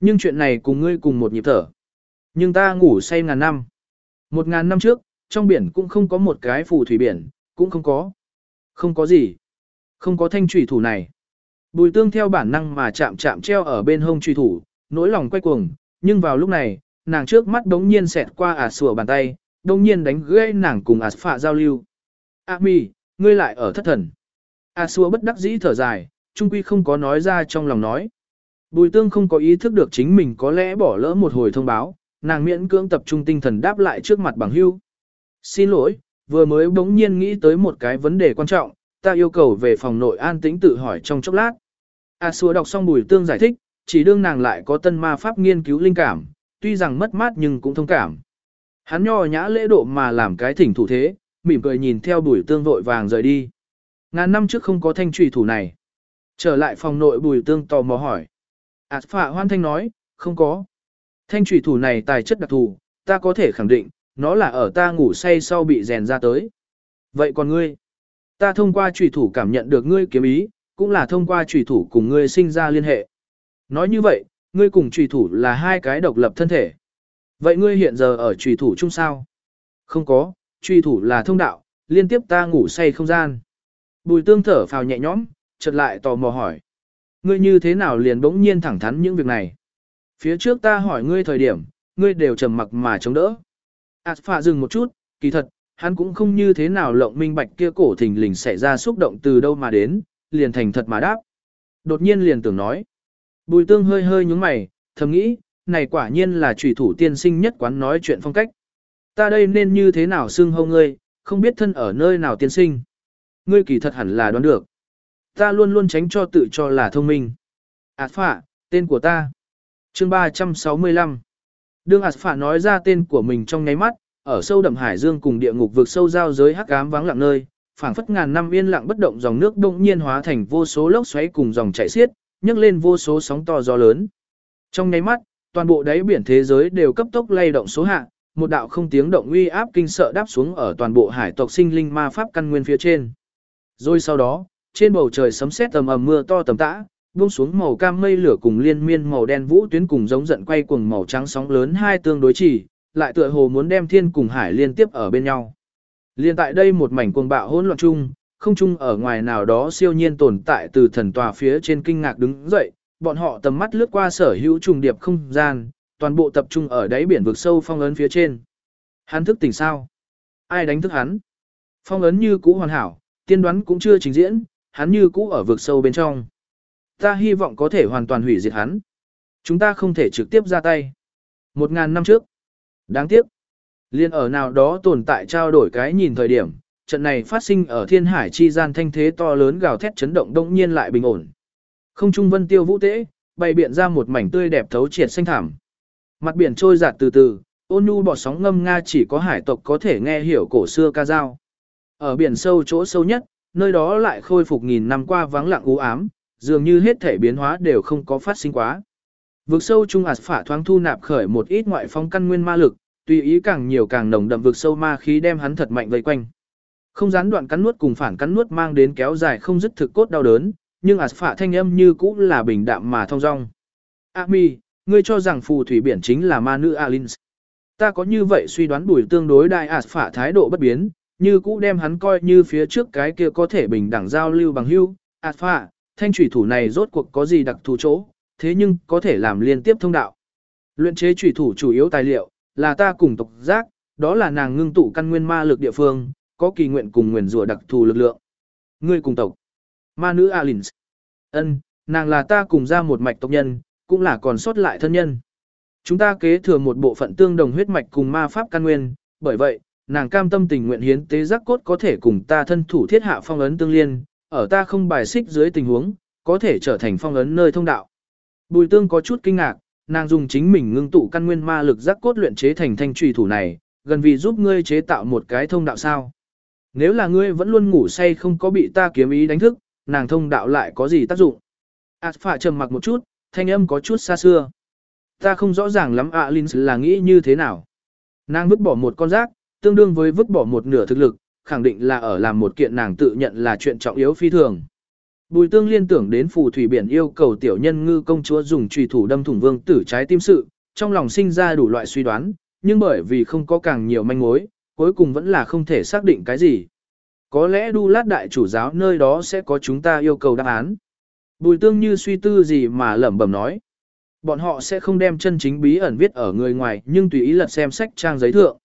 Nhưng chuyện này cùng ngươi cùng một nhịp thở. Nhưng ta ngủ say ngàn năm. Một ngàn năm trước, trong biển cũng không có một cái phù thủy biển, cũng không có. Không có gì. Không có thanh trùy thủ này. Bùi tương theo bản năng mà chạm chạm treo ở bên hông trùy thủ, nỗi lòng quay cuồng, nhưng vào lúc này, nàng trước mắt đống nhiên xẹt qua ả sủa bàn tay, đống nhiên đánh gãy nàng cùng ả phạ giao lưu. A mi, ngươi lại ở thất thần. A xua bất đắc dĩ thở dài, trung quy không có nói ra trong lòng nói. Bùi tương không có ý thức được chính mình có lẽ bỏ lỡ một hồi thông báo, nàng miễn cưỡng tập trung tinh thần đáp lại trước mặt bằng hưu. Xin lỗi, vừa mới bỗng nhiên nghĩ tới một cái vấn đề quan trọng, ta yêu cầu về phòng nội an tĩnh tự hỏi trong chốc lát. A xua đọc xong bùi tương giải thích, chỉ đương nàng lại có tân ma pháp nghiên cứu linh cảm, tuy rằng mất mát nhưng cũng thông cảm. Hắn nho nhã lễ độ mà làm cái thỉnh thủ thế, mỉm cười nhìn theo bùi tương vội vàng rời đi. Ngàn năm trước không có thanh trùy thủ này. Trở lại phòng nội bùi tương tò mò hỏi. Ảt phạ hoan thanh nói, không có. Thanh trùy thủ này tài chất đặc thù, ta có thể khẳng định, nó là ở ta ngủ say sau bị rèn ra tới. Vậy còn ngươi? Ta thông qua trùy thủ cảm nhận được ngươi kiếm ý, cũng là thông qua trùy thủ cùng ngươi sinh ra liên hệ. Nói như vậy, ngươi cùng trùy thủ là hai cái độc lập thân thể. Vậy ngươi hiện giờ ở trùy thủ chung sao? Không có, trùy thủ là thông đạo, liên tiếp ta ngủ say không gian. Bùi tương thở phào nhẹ nhõm, chợt lại tò mò hỏi. Ngươi như thế nào liền bỗng nhiên thẳng thắn những việc này? Phía trước ta hỏi ngươi thời điểm, ngươi đều trầm mặc mà chống đỡ. Ảt phạ dừng một chút, kỳ thật, hắn cũng không như thế nào lộng minh bạch kia cổ thình lình xảy ra xúc động từ đâu mà đến, liền thành thật mà đáp. Đột nhiên liền tưởng nói. Bùi tương hơi hơi nhúng mày, thầm nghĩ, này quả nhiên là trùy thủ tiên sinh nhất quán nói chuyện phong cách. Ta đây nên như thế nào xưng hô ngươi, không biết thân ở nơi nào tiên sinh. Ngươi kỳ thật hẳn là đoán được. Ta luôn luôn tránh cho tự cho là thông minh. Ảt phạ, tên của ta. chương 365. Đương Ảt phạ nói ra tên của mình trong nháy mắt, ở sâu đậm hải dương cùng địa ngục vực sâu giao giới hắc ám vắng lặng nơi, phảng phất ngàn năm yên lặng bất động dòng nước đông nhiên hóa thành vô số lốc xoáy cùng dòng chảy xiết, nhấc lên vô số sóng to gió lớn. Trong nháy mắt, toàn bộ đáy biển thế giới đều cấp tốc lay động số hạ, một đạo không tiếng động uy áp kinh sợ đáp xuống ở toàn bộ hải tộc sinh linh ma pháp căn nguyên phía trên. Rồi sau đó, trên bầu trời sấm sét tầm ầm mưa to tầm tã, buông xuống màu cam mây lửa cùng liên miên màu đen vũ tuyến cùng giống giận quay cuồng màu trắng sóng lớn hai tương đối chỉ, lại tựa hồ muốn đem thiên cùng hải liên tiếp ở bên nhau. Liên tại đây một mảnh cuồng bạo hỗn loạn chung, không chung ở ngoài nào đó siêu nhiên tồn tại từ thần tòa phía trên kinh ngạc đứng dậy, bọn họ tầm mắt lướt qua sở hữu trùng điệp không gian, toàn bộ tập trung ở đáy biển vực sâu phong ấn phía trên. Hắn thức tỉnh sao? Ai đánh thức hắn? Phong ấn như cũ hoàn hảo, tiên đoán cũng chưa trình diễn, hắn như cũ ở vực sâu bên trong. Ta hy vọng có thể hoàn toàn hủy diệt hắn. Chúng ta không thể trực tiếp ra tay. Một ngàn năm trước. Đáng tiếc. Liên ở nào đó tồn tại trao đổi cái nhìn thời điểm, trận này phát sinh ở thiên hải chi gian thanh thế to lớn gào thét chấn động đông nhiên lại bình ổn. Không trung vân tiêu vũ tế, bày biện ra một mảnh tươi đẹp thấu triệt xanh thảm. Mặt biển trôi giạt từ từ, ôn nhu bọt sóng ngâm nga chỉ có hải tộc có thể nghe hiểu cổ xưa ca dao. Ở biển sâu chỗ sâu nhất, nơi đó lại khôi phục nghìn năm qua vắng lặng u ám, dường như hết thể biến hóa đều không có phát sinh quá. Vực sâu trung ạt phả thoáng thu nạp khởi một ít ngoại phong căn nguyên ma lực, tùy ý càng nhiều càng nồng đậm vực sâu ma khí đem hắn thật mạnh vây quanh. Không gián đoạn cắn nuốt cùng phản cắn nuốt mang đến kéo dài không dứt thực cốt đau đớn, nhưng ạt phả thanh âm như cũ là bình đạm mà thong dong. A mi, ngươi cho rằng phù thủy biển chính là ma nữ Alins. Ta có như vậy suy đoán bùi tương đối đại ạt phả thái độ bất biến, như cũ đem hắn coi như phía trước cái kia có thể bình đẳng giao lưu bằng hưu. Ạt phả, thanh thủy thủ này rốt cuộc có gì đặc thù chỗ, thế nhưng có thể làm liên tiếp thông đạo. Luyện chế thủy thủ chủ yếu tài liệu, là ta cùng tộc giác, đó là nàng ngưng tụ căn nguyên ma lực địa phương, có kỳ nguyện cùng nguyền rủa đặc thù lực lượng. Ngươi cùng tộc. Ma nữ Alins. Ân, nàng là ta cùng ra một mạch tộc nhân, cũng là còn sót lại thân nhân. Chúng ta kế thừa một bộ phận tương đồng huyết mạch cùng ma pháp căn nguyên, bởi vậy, nàng cam tâm tình nguyện hiến tế giác cốt có thể cùng ta thân thủ thiết hạ phong ấn tương liên, ở ta không bài xích dưới tình huống, có thể trở thành phong ấn nơi thông đạo. Bùi tương có chút kinh ngạc, nàng dùng chính mình ngưng tụ căn nguyên ma lực giác cốt luyện chế thành thanh trùy thủ này, gần vì giúp ngươi chế tạo một cái thông đạo sao. Nếu là ngươi vẫn luôn ngủ say không có bị ta kiếm ý đánh thức, nàng thông đạo lại có gì tác dụng? Ảt phạ trầm mặc một chút, thanh âm có chút xa xưa. Ta không rõ ràng lắm ạ Linh là nghĩ như thế nào. Nàng vứt bỏ một con rác, tương đương với vứt bỏ một nửa thực lực, khẳng định là ở làm một kiện nàng tự nhận là chuyện trọng yếu phi thường. Bùi tương liên tưởng đến phù thủy biển yêu cầu tiểu nhân ngư công chúa dùng trùy thủ đâm thủng vương tử trái tim sự, trong lòng sinh ra đủ loại suy đoán, nhưng bởi vì không có càng nhiều manh mối, cuối cùng vẫn là không thể xác định cái gì. Có lẽ đu lát đại chủ giáo nơi đó sẽ có chúng ta yêu cầu đáp án. Bùi tương như suy tư gì mà lẩm bẩm nói. Bọn họ sẽ không đem chân chính bí ẩn viết ở người ngoài nhưng tùy ý lật xem sách trang giấy thượng.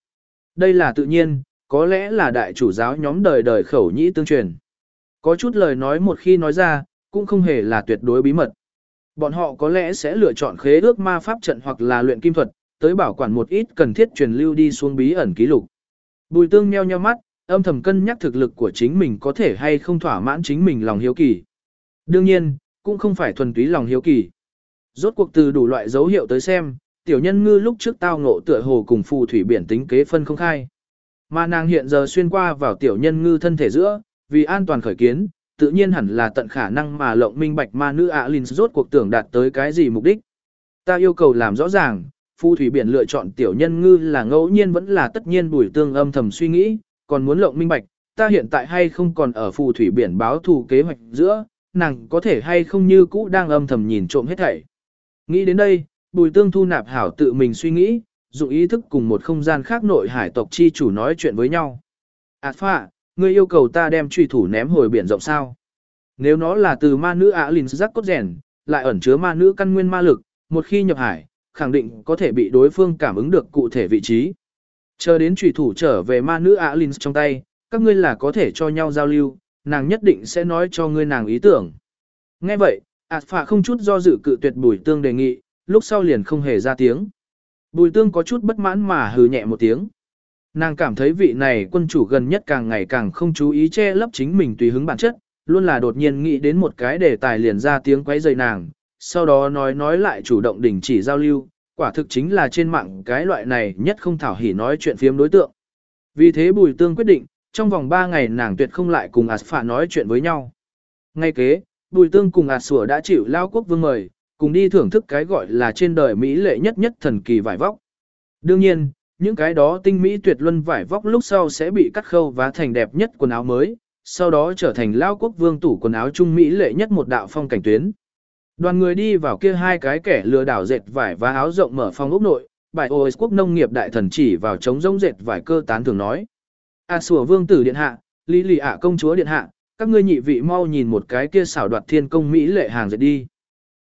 Đây là tự nhiên, có lẽ là đại chủ giáo nhóm đời đời khẩu nhĩ tương truyền. Có chút lời nói một khi nói ra, cũng không hề là tuyệt đối bí mật. Bọn họ có lẽ sẽ lựa chọn khế ước ma pháp trận hoặc là luyện kim thuật, tới bảo quản một ít cần thiết truyền lưu đi xuống bí ẩn ký lục. Bùi tương nheo nheo mắt, âm thầm cân nhắc thực lực của chính mình có thể hay không thỏa mãn chính mình lòng hiếu kỳ. Đương nhiên, cũng không phải thuần túy lòng hiếu kỳ. Rốt cuộc từ đủ loại dấu hiệu tới xem, tiểu nhân ngư lúc trước tao ngộ tựa hồ cùng phù thủy biển tính kế phân không khai. Mà nàng hiện giờ xuyên qua vào tiểu nhân ngư thân thể giữa, vì an toàn khởi kiến, tự nhiên hẳn là tận khả năng mà lộng minh bạch ma nữ ạ Linh rốt cuộc tưởng đạt tới cái gì mục đích. Ta yêu cầu làm rõ ràng, phù thủy biển lựa chọn tiểu nhân ngư là ngẫu nhiên vẫn là tất nhiên bùi tương âm thầm suy nghĩ, còn muốn lộng minh bạch, ta hiện tại hay không còn ở phù thủy biển báo thù kế hoạch giữa, nàng có thể hay không như cũ đang âm thầm nhìn trộm hết thảy. Nghĩ đến đây, bùi tương thu nạp hảo tự mình suy nghĩ, dụng ý thức cùng một không gian khác nội hải tộc chi chủ nói chuyện với nhau. Ảt phạ, ngươi yêu cầu ta đem truy thủ ném hồi biển rộng sao. Nếu nó là từ ma nữ ạ lìn giác cốt rèn, lại ẩn chứa ma nữ căn nguyên ma lực, một khi nhập hải, khẳng định có thể bị đối phương cảm ứng được cụ thể vị trí. Chờ đến trùy thủ trở về ma nữ ạ lìn trong tay, các ngươi là có thể cho nhau giao lưu, nàng nhất định sẽ nói cho ngươi nàng ý tưởng. Nghe vậy, ạt phạ không chút do dự cự tuyệt bùi tương đề nghị, lúc sau liền không hề ra tiếng. Bùi tương có chút bất mãn mà hừ nhẹ một tiếng. Nàng cảm thấy vị này quân chủ gần nhất càng ngày càng không chú ý che lấp chính mình tùy hứng bản chất, luôn là đột nhiên nghĩ đến một cái đề tài liền ra tiếng quấy rầy nàng, sau đó nói nói lại chủ động đình chỉ giao lưu, quả thực chính là trên mạng cái loại này nhất không thảo hỉ nói chuyện phiếm đối tượng. Vì thế Bùi Tương quyết định, trong vòng 3 ngày nàng tuyệt không lại cùng Asphạ nói chuyện với nhau. Ngay kế, Bùi Tương cùng Asphạ đã chịu lao quốc vương mời, cùng đi thưởng thức cái gọi là trên đời Mỹ lệ nhất nhất thần kỳ vải vóc. Đương nhiên, những cái đó tinh mỹ tuyệt luân vải vóc lúc sau sẽ bị cắt khâu và thành đẹp nhất quần áo mới, sau đó trở thành lao quốc vương tủ quần áo trung Mỹ lệ nhất một đạo phong cảnh tuyến. Đoàn người đi vào kia hai cái kẻ lừa đảo dệt vải và áo rộng mở phòng ốc nội, bài ôi quốc nông nghiệp đại thần chỉ vào trống rỗng dệt vải cơ tán thường nói. A sủa vương tử điện hạ, lý lì ạ công chúa điện hạ, các ngươi nhị vị mau nhìn một cái kia xảo đoạt thiên công Mỹ lệ hàng dệt đi.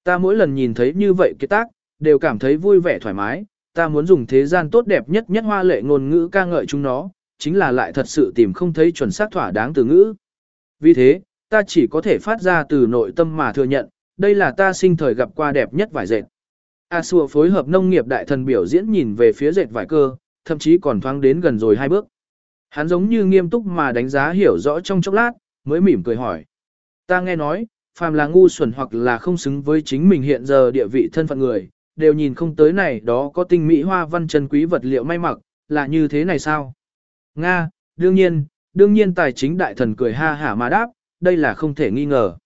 Ta mỗi lần nhìn thấy như vậy cái tác, đều cảm thấy vui vẻ thoải mái, ta muốn dùng thế gian tốt đẹp nhất nhất hoa lệ ngôn ngữ ca ngợi chúng nó, chính là lại thật sự tìm không thấy chuẩn xác thỏa đáng từ ngữ. Vì thế, ta chỉ có thể phát ra từ nội tâm mà thừa nhận, đây là ta sinh thời gặp qua đẹp nhất vải dệt. A Sùa phối hợp nông nghiệp đại thần biểu diễn nhìn về phía dệt vải cơ, thậm chí còn thoáng đến gần rồi hai bước. Hắn giống như nghiêm túc mà đánh giá hiểu rõ trong chốc lát, mới mỉm cười hỏi. Ta nghe nói, phàm là ngu xuẩn hoặc là không xứng với chính mình hiện giờ địa vị thân phận người, đều nhìn không tới này đó có tinh mỹ hoa văn chân quý vật liệu may mặc, là như thế này sao? Nga, đương nhiên, đương nhiên tài chính đại thần cười ha hả mà đáp, đây là không thể nghi ngờ.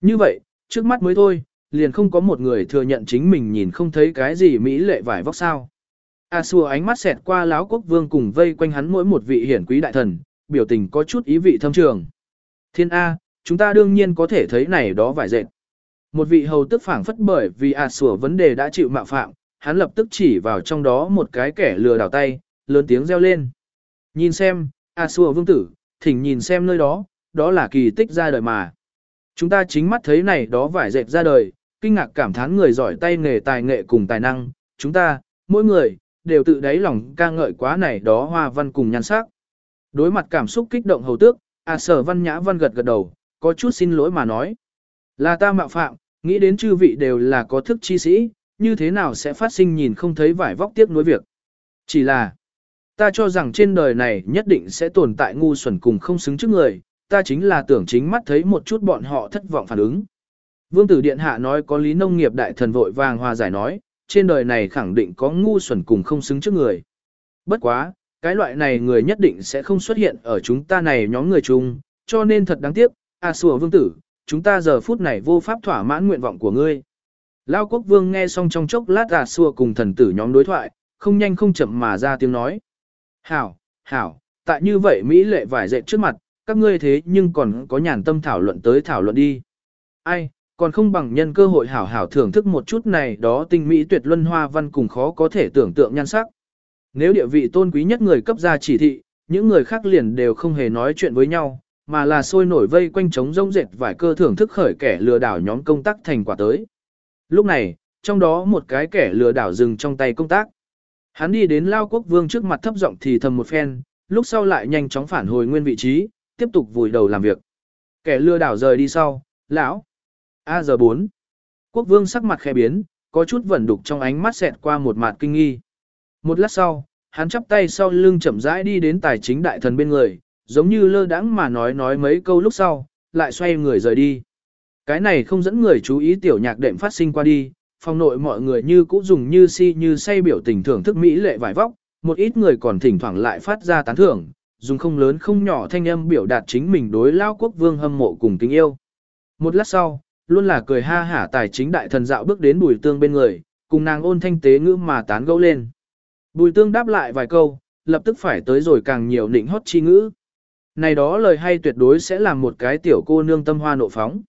Như vậy, trước mắt mới thôi, liền không có một người thừa nhận chính mình nhìn không thấy cái gì mỹ lệ vải vóc sao. A xua ánh mắt xẹt qua láo quốc vương cùng vây quanh hắn mỗi một vị hiển quý đại thần, biểu tình có chút ý vị thâm trường. Thiên A, chúng ta đương nhiên có thể thấy này đó vải dệt. Một vị hầu tức phảng phất bởi vì A xua vấn đề đã chịu mạo phạm, hắn lập tức chỉ vào trong đó một cái kẻ lừa đảo tay, lớn tiếng reo lên. Nhìn xem, A xua vương tử, thỉnh nhìn xem nơi đó, đó là kỳ tích ra đời mà. Chúng ta chính mắt thấy này đó vải dệt ra đời, kinh ngạc cảm thán người giỏi tay nghề tài nghệ cùng tài năng, chúng ta, mỗi người, đều tự đáy lòng ca ngợi quá này đó hoa văn cùng nhan sắc. Đối mặt cảm xúc kích động hầu tước, à sở văn nhã văn gật gật đầu, có chút xin lỗi mà nói. Là ta mạo phạm, nghĩ đến chư vị đều là có thức chi sĩ, như thế nào sẽ phát sinh nhìn không thấy vải vóc tiếc nuối việc. Chỉ là, ta cho rằng trên đời này nhất định sẽ tồn tại ngu xuẩn cùng không xứng trước người, ta chính là tưởng chính mắt thấy một chút bọn họ thất vọng phản ứng. Vương tử điện hạ nói có lý nông nghiệp đại thần vội vàng hòa giải nói, trên đời này khẳng định có ngu xuẩn cùng không xứng trước người. Bất quá, cái loại này người nhất định sẽ không xuất hiện ở chúng ta này nhóm người chung, cho nên thật đáng tiếc, à, sùa vương tử, chúng ta giờ phút này vô pháp thỏa mãn nguyện vọng của ngươi. Lao quốc vương nghe xong trong chốc lát à sùa cùng thần tử nhóm đối thoại, không nhanh không chậm mà ra tiếng nói. Hảo, hảo, tại như vậy Mỹ lệ vải dệt trước mặt, các ngươi thế nhưng còn có nhàn tâm thảo luận tới thảo luận đi. Ai, còn không bằng nhân cơ hội hảo hảo thưởng thức một chút này đó tinh mỹ tuyệt luân hoa văn cùng khó có thể tưởng tượng nhan sắc. Nếu địa vị tôn quý nhất người cấp ra chỉ thị, những người khác liền đều không hề nói chuyện với nhau, mà là sôi nổi vây quanh trống rông dệt vài cơ thưởng thức khởi kẻ lừa đảo nhóm công tác thành quả tới. Lúc này, trong đó một cái kẻ lừa đảo dừng trong tay công tác. Hắn đi đến Lao Quốc Vương trước mặt thấp giọng thì thầm một phen, lúc sau lại nhanh chóng phản hồi nguyên vị trí, tiếp tục vùi đầu làm việc. Kẻ lừa đảo rời đi sau, lão, A giờ 4. Quốc vương sắc mặt khẽ biến, có chút vẩn đục trong ánh mắt xẹt qua một mặt kinh nghi. Một lát sau, hắn chắp tay sau lưng chậm rãi đi đến tài chính đại thần bên người, giống như lơ đãng mà nói nói mấy câu lúc sau, lại xoay người rời đi. Cái này không dẫn người chú ý tiểu nhạc đệm phát sinh qua đi, phòng nội mọi người như cũ dùng như si như say biểu tình thưởng thức mỹ lệ vải vóc, một ít người còn thỉnh thoảng lại phát ra tán thưởng, dùng không lớn không nhỏ thanh âm biểu đạt chính mình đối lao quốc vương hâm mộ cùng kính yêu. Một lát sau, luôn là cười ha hả tài chính đại thần dạo bước đến bùi tương bên người, cùng nàng ôn thanh tế ngữ mà tán gẫu lên. Bùi tương đáp lại vài câu, lập tức phải tới rồi càng nhiều nịnh hót chi ngữ. Này đó lời hay tuyệt đối sẽ làm một cái tiểu cô nương tâm hoa nộ phóng.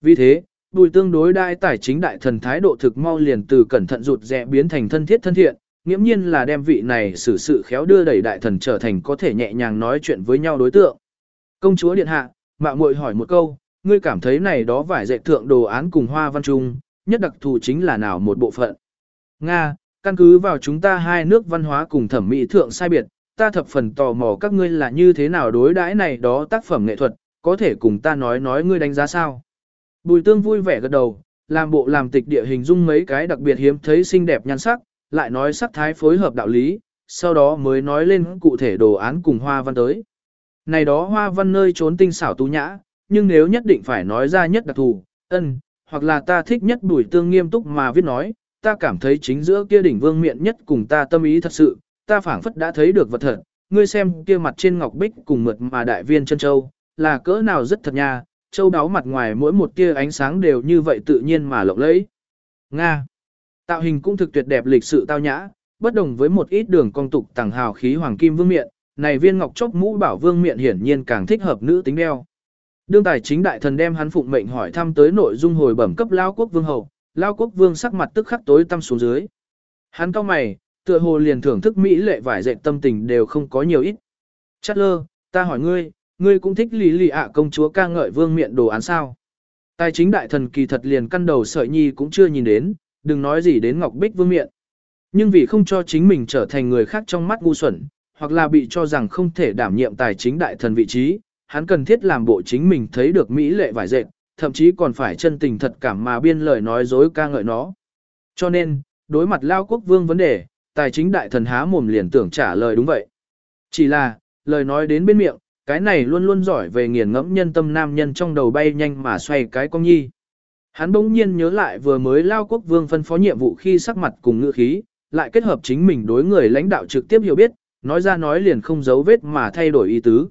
Vì thế, bùi tương đối đại tài chính đại thần thái độ thực mau liền từ cẩn thận rụt rẽ biến thành thân thiết thân thiện, nghiễm nhiên là đem vị này xử sự khéo đưa đẩy đại thần trở thành có thể nhẹ nhàng nói chuyện với nhau đối tượng. Công chúa điện hạ, mạo muội hỏi một câu, ngươi cảm thấy này đó vải dệt thượng đồ án cùng hoa văn trung, nhất đặc thù chính là nào một bộ phận. Nga, căn cứ vào chúng ta hai nước văn hóa cùng thẩm mỹ thượng sai biệt, ta thập phần tò mò các ngươi là như thế nào đối đãi này đó tác phẩm nghệ thuật, có thể cùng ta nói nói ngươi đánh giá sao. Bùi tương vui vẻ gật đầu, làm bộ làm tịch địa hình dung mấy cái đặc biệt hiếm thấy xinh đẹp nhan sắc, lại nói sắc thái phối hợp đạo lý, sau đó mới nói lên cụ thể đồ án cùng hoa văn tới. Này đó hoa văn nơi trốn tinh xảo tú nhã, nhưng nếu nhất định phải nói ra nhất đặc thù, ân, hoặc là ta thích nhất bùi tương nghiêm túc mà viết nói, ta cảm thấy chính giữa kia đỉnh vương miện nhất cùng ta tâm ý thật sự, ta phảng phất đã thấy được vật thật, ngươi xem kia mặt trên ngọc bích cùng mượt mà đại viên chân châu, là cỡ nào rất thật nha, châu đáo mặt ngoài mỗi một tia ánh sáng đều như vậy tự nhiên mà lộng lẫy. Nga. Tạo hình cũng thực tuyệt đẹp lịch sự tao nhã, bất đồng với một ít đường cong tục tàng hào khí hoàng kim vương miện, này viên ngọc chốc mũ bảo vương miện hiển nhiên càng thích hợp nữ tính đeo. Đương tài chính đại thần đem hắn phụng mệnh hỏi thăm tới nội dung hồi bẩm cấp lao quốc vương hậu, lao quốc vương sắc mặt tức khắc tối tăm xuống dưới. Hắn cao mày, tựa hồ liền thưởng thức mỹ lệ vải dệt tâm tình đều không có nhiều ít. Chắc lơ, ta hỏi ngươi, ngươi cũng thích lý lì ạ công chúa ca ngợi vương miện đồ án sao? Tài chính đại thần kỳ thật liền căn đầu sợi nhi cũng chưa nhìn đến, đừng nói gì đến ngọc bích vương miện. Nhưng vì không cho chính mình trở thành người khác trong mắt ngu xuẩn, hoặc là bị cho rằng không thể đảm nhiệm tài chính đại thần vị trí, hắn cần thiết làm bộ chính mình thấy được mỹ lệ vải dệt, thậm chí còn phải chân tình thật cảm mà biên lời nói dối ca ngợi nó. Cho nên, đối mặt Lao Quốc Vương vấn đề, tài chính đại thần há mồm liền tưởng trả lời đúng vậy. Chỉ là, lời nói đến bên miệng, Cái này luôn luôn giỏi về nghiền ngẫm nhân tâm nam nhân trong đầu bay nhanh mà xoay cái con nhi. Hắn bỗng nhiên nhớ lại vừa mới lao quốc vương phân phó nhiệm vụ khi sắc mặt cùng ngựa khí, lại kết hợp chính mình đối người lãnh đạo trực tiếp hiểu biết, nói ra nói liền không giấu vết mà thay đổi ý tứ.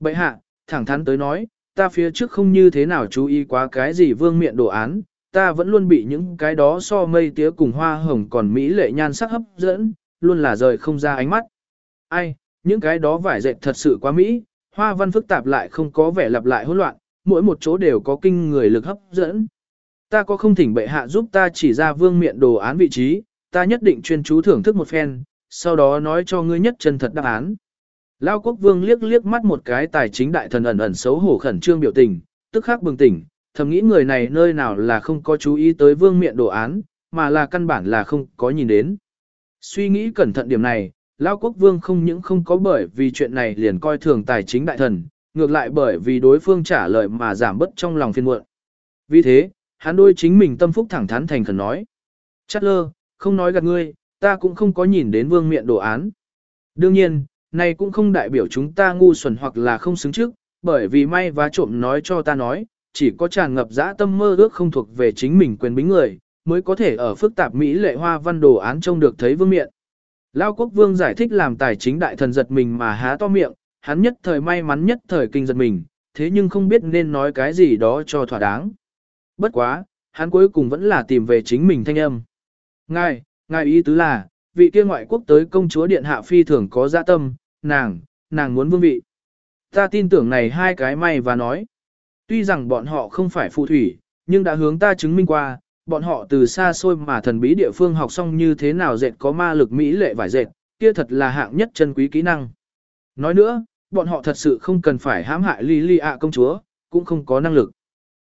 Bậy hạ, thẳng thắn tới nói, ta phía trước không như thế nào chú ý quá cái gì vương miện đồ án, ta vẫn luôn bị những cái đó so mây tía cùng hoa hồng còn mỹ lệ nhan sắc hấp dẫn, luôn là rời không ra ánh mắt. Ai, những cái đó vải dệt thật sự quá mỹ, hoa văn phức tạp lại không có vẻ lặp lại hỗn loạn, mỗi một chỗ đều có kinh người lực hấp dẫn. Ta có không thỉnh bệ hạ giúp ta chỉ ra vương miện đồ án vị trí, ta nhất định chuyên chú thưởng thức một phen, sau đó nói cho ngươi nhất chân thật đáp án. Lao quốc vương liếc liếc mắt một cái tài chính đại thần ẩn ẩn xấu hổ khẩn trương biểu tình, tức khắc bừng tỉnh, thầm nghĩ người này nơi nào là không có chú ý tới vương miện đồ án, mà là căn bản là không có nhìn đến. Suy nghĩ cẩn thận điểm này, Lao quốc vương không những không có bởi vì chuyện này liền coi thường tài chính đại thần, ngược lại bởi vì đối phương trả lời mà giảm bớt trong lòng phiên muộn. Vì thế, hắn đôi chính mình tâm phúc thẳng thắn thành khẩn nói. Chắc lơ, không nói gạt ngươi, ta cũng không có nhìn đến vương miện đồ án. Đương nhiên, này cũng không đại biểu chúng ta ngu xuẩn hoặc là không xứng trước, bởi vì may và trộm nói cho ta nói, chỉ có tràn ngập dã tâm mơ ước không thuộc về chính mình quyền bính người, mới có thể ở phức tạp Mỹ lệ hoa văn đồ án trông được thấy vương miện. Lao quốc vương giải thích làm tài chính đại thần giật mình mà há to miệng, hắn nhất thời may mắn nhất thời kinh giật mình, thế nhưng không biết nên nói cái gì đó cho thỏa đáng. Bất quá, hắn cuối cùng vẫn là tìm về chính mình thanh âm. Ngài, ngài ý tứ là, vị kia ngoại quốc tới công chúa điện hạ phi thường có dạ tâm, nàng, nàng muốn vương vị. Ta tin tưởng này hai cái may và nói. Tuy rằng bọn họ không phải phù thủy, nhưng đã hướng ta chứng minh qua, bọn họ từ xa xôi mà thần bí địa phương học xong như thế nào dệt có ma lực mỹ lệ vải dệt, kia thật là hạng nhất chân quý kỹ năng. Nói nữa, bọn họ thật sự không cần phải hãm hại Lý Lì ạ công chúa, cũng không có năng lực.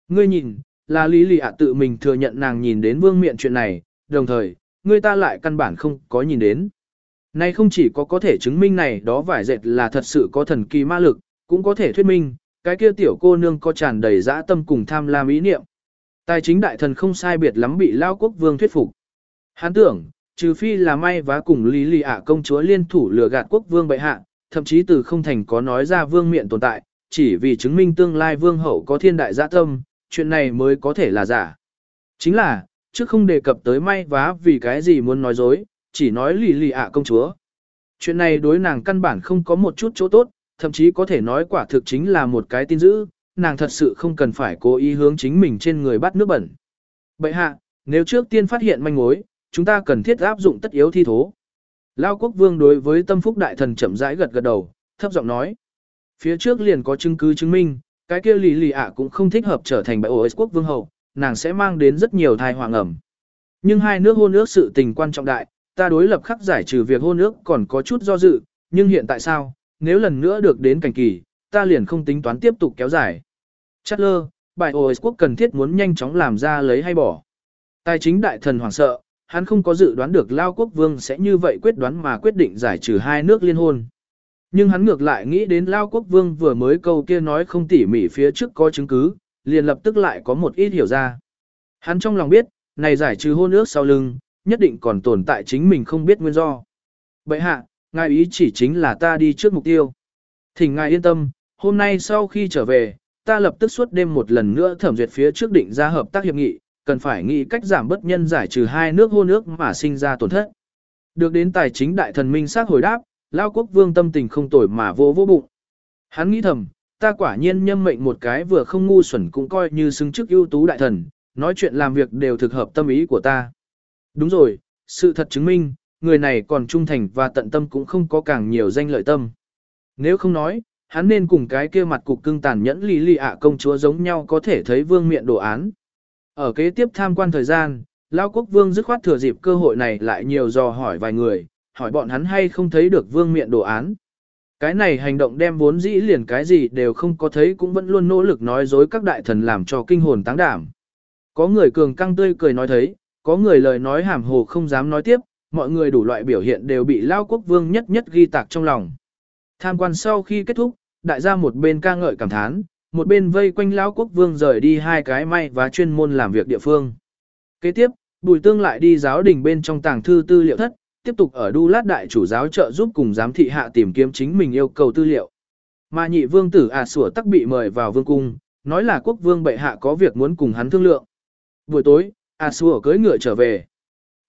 Ngươi nhìn, là Lý Lì ạ tự mình thừa nhận nàng nhìn đến vương miện chuyện này, đồng thời, ngươi ta lại căn bản không có nhìn đến. Này không chỉ có có thể chứng minh này đó vải dệt là thật sự có thần kỳ ma lực, cũng có thể thuyết minh, cái kia tiểu cô nương có tràn đầy dã tâm cùng tham lam ý niệm. Tài chính đại thần không sai biệt lắm bị lao quốc vương thuyết phục. Hắn tưởng, trừ phi là may và cùng lý lì ạ công chúa liên thủ lừa gạt quốc vương bệ hạ, thậm chí từ không thành có nói ra vương miệng tồn tại, chỉ vì chứng minh tương lai vương hậu có thiên đại dã tâm, chuyện này mới có thể là giả. Chính là, chứ không đề cập tới may vá vì cái gì muốn nói dối, chỉ nói lì lì ạ công chúa. Chuyện này đối nàng căn bản không có một chút chỗ tốt, thậm chí có thể nói quả thực chính là một cái tin dữ, nàng thật sự không cần phải cố ý hướng chính mình trên người bắt nước bẩn. Bậy hạ, nếu trước tiên phát hiện manh mối, chúng ta cần thiết áp dụng tất yếu thi thố. Lao quốc vương đối với tâm phúc đại thần chậm rãi gật gật đầu, thấp giọng nói. Phía trước liền có chứng cứ chứng minh, cái kia lì lì ạ cũng không thích hợp trở thành bại ổ quốc vương hậu, nàng sẽ mang đến rất nhiều thai hoàng ẩm. Nhưng hai nước hôn ước sự tình quan trọng đại, ta đối lập khắc giải trừ việc hôn ước còn có chút do dự, nhưng hiện tại sao, nếu lần nữa được đến cảnh kỳ, ta liền không tính toán tiếp tục kéo dài. Chắc lơ, bài OS quốc cần thiết muốn nhanh chóng làm ra lấy hay bỏ. Tài chính đại thần hoảng sợ, hắn không có dự đoán được Lao quốc vương sẽ như vậy quyết đoán mà quyết định giải trừ hai nước liên hôn. Nhưng hắn ngược lại nghĩ đến Lao quốc vương vừa mới câu kia nói không tỉ mỉ phía trước có chứng cứ, liền lập tức lại có một ít hiểu ra. Hắn trong lòng biết, này giải trừ hôn ước sau lưng, nhất định còn tồn tại chính mình không biết nguyên do. Bậy hạ, ngài ý chỉ chính là ta đi trước mục tiêu. Thỉnh ngài yên tâm, hôm nay sau khi trở về, ta lập tức suốt đêm một lần nữa thẩm duyệt phía trước định ra hợp tác hiệp nghị, cần phải nghĩ cách giảm bất nhân giải trừ hai nước hôn nước mà sinh ra tổn thất. Được đến tài chính đại thần minh xác hồi đáp, Lao quốc vương tâm tình không tồi mà vô vô bụng. Hắn nghĩ thầm, ta quả nhiên nhâm mệnh một cái vừa không ngu xuẩn cũng coi như xứng chức ưu tú đại thần, nói chuyện làm việc đều thực hợp tâm ý của ta. Đúng rồi, sự thật chứng minh, người này còn trung thành và tận tâm cũng không có càng nhiều danh lợi tâm. Nếu không nói, hắn nên cùng cái kia mặt cục cưng tàn nhẫn lì lì ạ công chúa giống nhau có thể thấy vương miện đồ án. Ở kế tiếp tham quan thời gian, Lao quốc vương dứt khoát thừa dịp cơ hội này lại nhiều dò hỏi vài người, hỏi bọn hắn hay không thấy được vương miện đồ án. Cái này hành động đem vốn dĩ liền cái gì đều không có thấy cũng vẫn luôn nỗ lực nói dối các đại thần làm cho kinh hồn táng đảm. Có người cường căng tươi cười nói thấy, có người lời nói hàm hồ không dám nói tiếp, mọi người đủ loại biểu hiện đều bị Lao quốc vương nhất nhất ghi tạc trong lòng. Tham quan sau khi kết thúc, đại gia một bên ca ngợi cảm thán, một bên vây quanh Lao quốc vương rời đi hai cái may và chuyên môn làm việc địa phương. Kế tiếp, Bùi Tương lại đi giáo đình bên trong tàng thư tư liệu thất, tiếp tục ở Đu Lát Đại chủ giáo trợ giúp cùng giám thị hạ tìm kiếm chính mình yêu cầu tư liệu. Mà nhị vương tử À sủa tắc bị mời vào vương cung, nói là quốc vương bệ hạ có việc muốn cùng hắn thương lượng. Buổi tối, À sủa cưỡi ngựa trở về.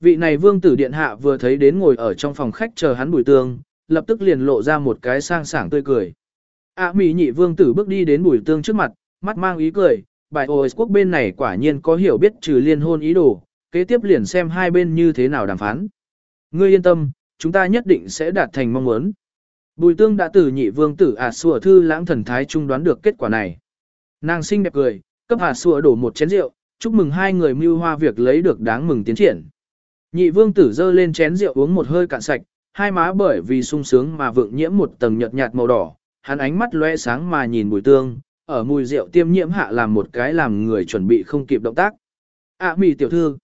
Vị này vương tử điện hạ vừa thấy đến ngồi ở trong phòng khách chờ hắn bùi tương, lập tức liền lộ ra một cái sang sảng tươi cười. ạ mỹ nhị vương tử bước đi đến bùi tương trước mặt, mắt mang ý cười, bài ôi quốc bên này quả nhiên có hiểu biết trừ liên hôn ý đồ, kế tiếp liền xem hai bên như thế nào đàm phán. Ngươi yên tâm, chúng ta nhất định sẽ đạt thành mong muốn. Bùi tương đã từ nhị vương tử à sùa thư lãng thần thái trung đoán được kết quả này. Nàng xinh đẹp cười, cấp à sùa đổ một chén rượu, chúc mừng hai người mưu hoa việc lấy được đáng mừng tiến triển. Nhị vương tử dơ lên chén rượu uống một hơi cạn sạch, hai má bởi vì sung sướng mà vượng nhiễm một tầng nhợt nhạt màu đỏ, hắn ánh mắt lóe sáng mà nhìn bùi tương, ở mùi rượu tiêm nhiễm hạ làm một cái làm người chuẩn bị không kịp động tác. À mì tiểu thư.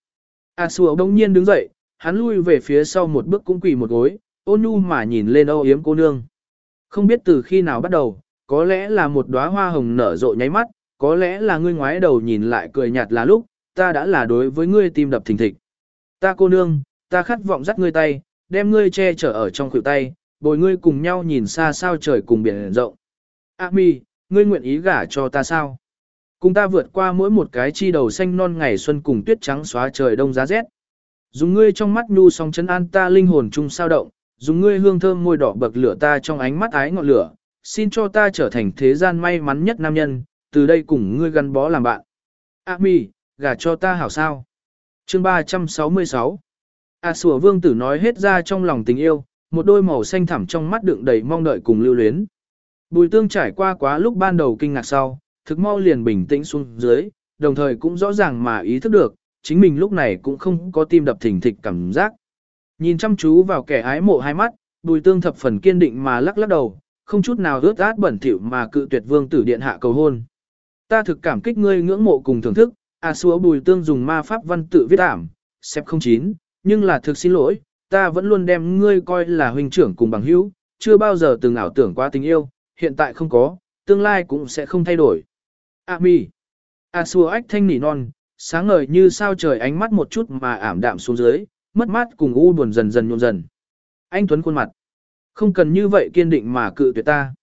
À sùa đông nhiên đứng dậy, hắn lui về phía sau một bước cũng quỳ một gối, ôn nhu mà nhìn lên âu yếm cô nương. Không biết từ khi nào bắt đầu, có lẽ là một đóa hoa hồng nở rộ nháy mắt, có lẽ là ngươi ngoái đầu nhìn lại cười nhạt là lúc, ta đã là đối với ngươi tim đập thình thịch. Ta cô nương, ta khát vọng dắt ngươi tay, đem ngươi che chở ở trong khuỷu tay, bồi ngươi cùng nhau nhìn xa sao trời cùng biển rộng. A mi, ngươi nguyện ý gả cho ta sao? Cùng ta vượt qua mỗi một cái chi đầu xanh non ngày xuân cùng tuyết trắng xóa trời đông giá rét. Dùng ngươi trong mắt nhu song chấn an ta linh hồn chung sao động, dùng ngươi hương thơm môi đỏ bậc lửa ta trong ánh mắt ái ngọn lửa, xin cho ta trở thành thế gian may mắn nhất nam nhân, từ đây cùng ngươi gắn bó làm bạn. A mi, gả cho ta hảo sao? Chương 366 A à, sủa vương tử nói hết ra trong lòng tình yêu, một đôi màu xanh thẳm trong mắt đựng đầy mong đợi cùng lưu luyến. Bùi tương trải qua quá lúc ban đầu kinh ngạc sau, thực mau liền bình tĩnh xuống dưới, đồng thời cũng rõ ràng mà ý thức được, chính mình lúc này cũng không có tim đập thình thịch cảm giác. Nhìn chăm chú vào kẻ ái mộ hai mắt, bùi tương thập phần kiên định mà lắc lắc đầu, không chút nào ướt át bẩn thỉu mà cự tuyệt vương tử điện hạ cầu hôn. Ta thực cảm kích ngươi ngưỡng mộ cùng thưởng thức, a xúa bùi tương dùng ma pháp văn tự viết ảm, xếp 09, nhưng là thực xin lỗi, ta vẫn luôn đem ngươi coi là huynh trưởng cùng bằng hữu, chưa bao giờ từng ảo tưởng qua tình yêu, hiện tại không có, tương lai cũng sẽ không thay đổi. A mi. A xúa ách thanh nỉ non, sáng ngời như sao trời ánh mắt một chút mà ảm đạm xuống dưới, mất mát cùng u buồn dần dần nhộn dần. Anh Tuấn khuôn mặt. Không cần như vậy kiên định mà cự tuyệt ta.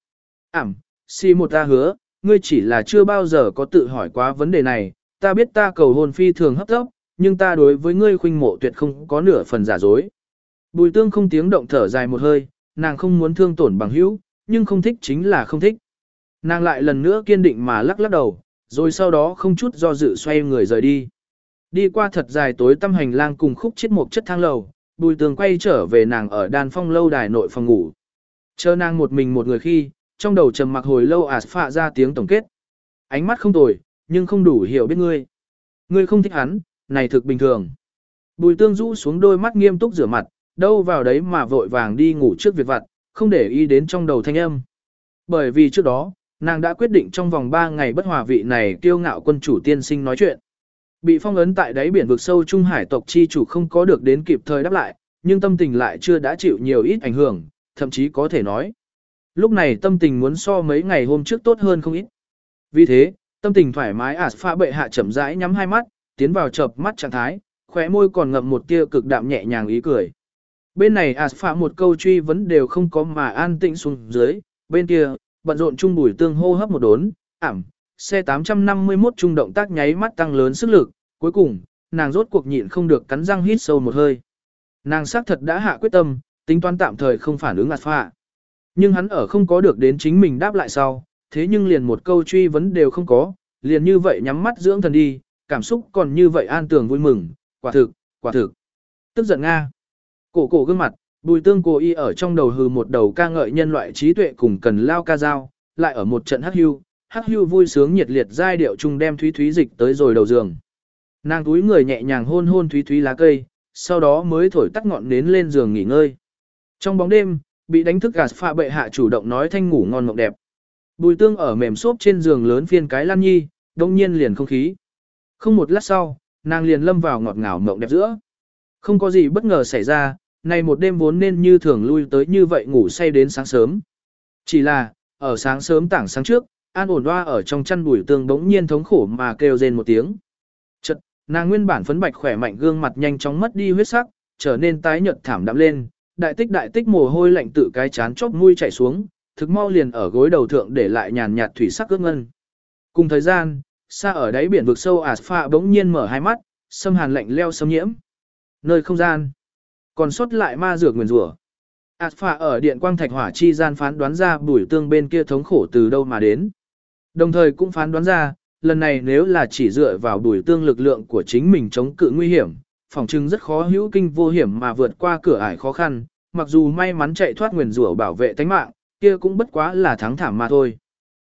Ảm, si một ta hứa, ngươi chỉ là chưa bao giờ có tự hỏi quá vấn đề này, ta biết ta cầu hôn phi thường hấp tấp, nhưng ta đối với ngươi khuynh mộ tuyệt không có nửa phần giả dối. Bùi tương không tiếng động thở dài một hơi, nàng không muốn thương tổn bằng hữu, nhưng không thích chính là không thích. Nàng lại lần nữa kiên định mà lắc lắc đầu, rồi sau đó không chút do dự xoay người rời đi. Đi qua thật dài tối tâm hành lang cùng khúc chết một chất thang lầu, bùi tường quay trở về nàng ở đàn phong lâu đài nội phòng ngủ. Chờ nàng một mình một người khi, trong đầu trầm mặc hồi lâu ạt phạ ra tiếng tổng kết. Ánh mắt không tồi, nhưng không đủ hiểu biết ngươi. Ngươi không thích hắn, này thực bình thường. Bùi tương rũ xuống đôi mắt nghiêm túc rửa mặt, đâu vào đấy mà vội vàng đi ngủ trước việc vặt, không để ý đến trong đầu thanh âm. Bởi vì trước đó, nàng đã quyết định trong vòng 3 ngày bất hòa vị này kiêu ngạo quân chủ tiên sinh nói chuyện. Bị phong ấn tại đáy biển vực sâu Trung Hải tộc chi chủ không có được đến kịp thời đáp lại, nhưng tâm tình lại chưa đã chịu nhiều ít ảnh hưởng, thậm chí có thể nói. Lúc này tâm tình muốn so mấy ngày hôm trước tốt hơn không ít. Vì thế, tâm tình thoải mái ả pha bệ hạ chậm rãi nhắm hai mắt, tiến vào chợp mắt trạng thái, khóe môi còn ngậm một tia cực đạm nhẹ nhàng ý cười. Bên này ả pha một câu truy vấn đều không có mà an tĩnh xuống dưới, bên kia, bận rộn chung bùi tương hô hấp một đốn, ảm, xe 851 trung động tác nháy mắt tăng lớn sức lực, cuối cùng, nàng rốt cuộc nhịn không được cắn răng hít sâu một hơi. Nàng xác thật đã hạ quyết tâm, tính toán tạm thời không phản ứng ạt phạ. Nhưng hắn ở không có được đến chính mình đáp lại sau, thế nhưng liền một câu truy vấn đều không có, liền như vậy nhắm mắt dưỡng thần đi, cảm xúc còn như vậy an tường vui mừng, quả thực, quả thực. Tức giận Nga. Cổ cổ gương mặt, bùi tương cổ y ở trong đầu hừ một đầu ca ngợi nhân loại trí tuệ cùng cần lao ca dao, lại ở một trận hắc hưu, hắc hưu vui sướng nhiệt liệt giai điệu chung đem thúy thúy dịch tới rồi đầu giường. Nàng túi người nhẹ nhàng hôn hôn thúy thúy lá cây, sau đó mới thổi tắt ngọn nến lên giường nghỉ ngơi. Trong bóng đêm, bị đánh thức gạt phạ bệ hạ chủ động nói thanh ngủ ngon mộng đẹp. Bùi tương ở mềm xốp trên giường lớn phiên cái lan nhi, đông nhiên liền không khí. Không một lát sau, nàng liền lâm vào ngọt ngào mộng đẹp giữa. Không có gì bất ngờ xảy ra, này một đêm vốn nên như thường lui tới như vậy ngủ say đến sáng sớm. Chỉ là, ở sáng sớm tảng sáng trước, an ổn hoa ở trong chăn bùi tương bỗng nhiên thống khổ mà kêu rên một tiếng. Chật, nàng nguyên bản phấn bạch khỏe mạnh gương mặt nhanh chóng mất đi huyết sắc, trở nên tái nhợt thảm đạm lên, đại tích đại tích mồ hôi lạnh tự cái chán chóp mũi chảy xuống, thực mau liền ở gối đầu thượng để lại nhàn nhạt thủy sắc ước ngân. Cùng thời gian, xa ở đáy biển vực sâu Aspha bỗng nhiên mở hai mắt, xâm hàn lạnh leo xâm nhiễm. Nơi không gian, còn sót lại ma dược nguyền rủa. Aspha ở điện quang thạch hỏa chi gian phán đoán ra bùi tương bên kia thống khổ từ đâu mà đến. Đồng thời cũng phán đoán ra, lần này nếu là chỉ dựa vào bùi tương lực lượng của chính mình chống cự nguy hiểm, phòng trưng rất khó hữu kinh vô hiểm mà vượt qua cửa ải khó khăn, mặc dù may mắn chạy thoát nguyền rủa bảo vệ tánh mạng, kia cũng bất quá là thắng thảm mà thôi.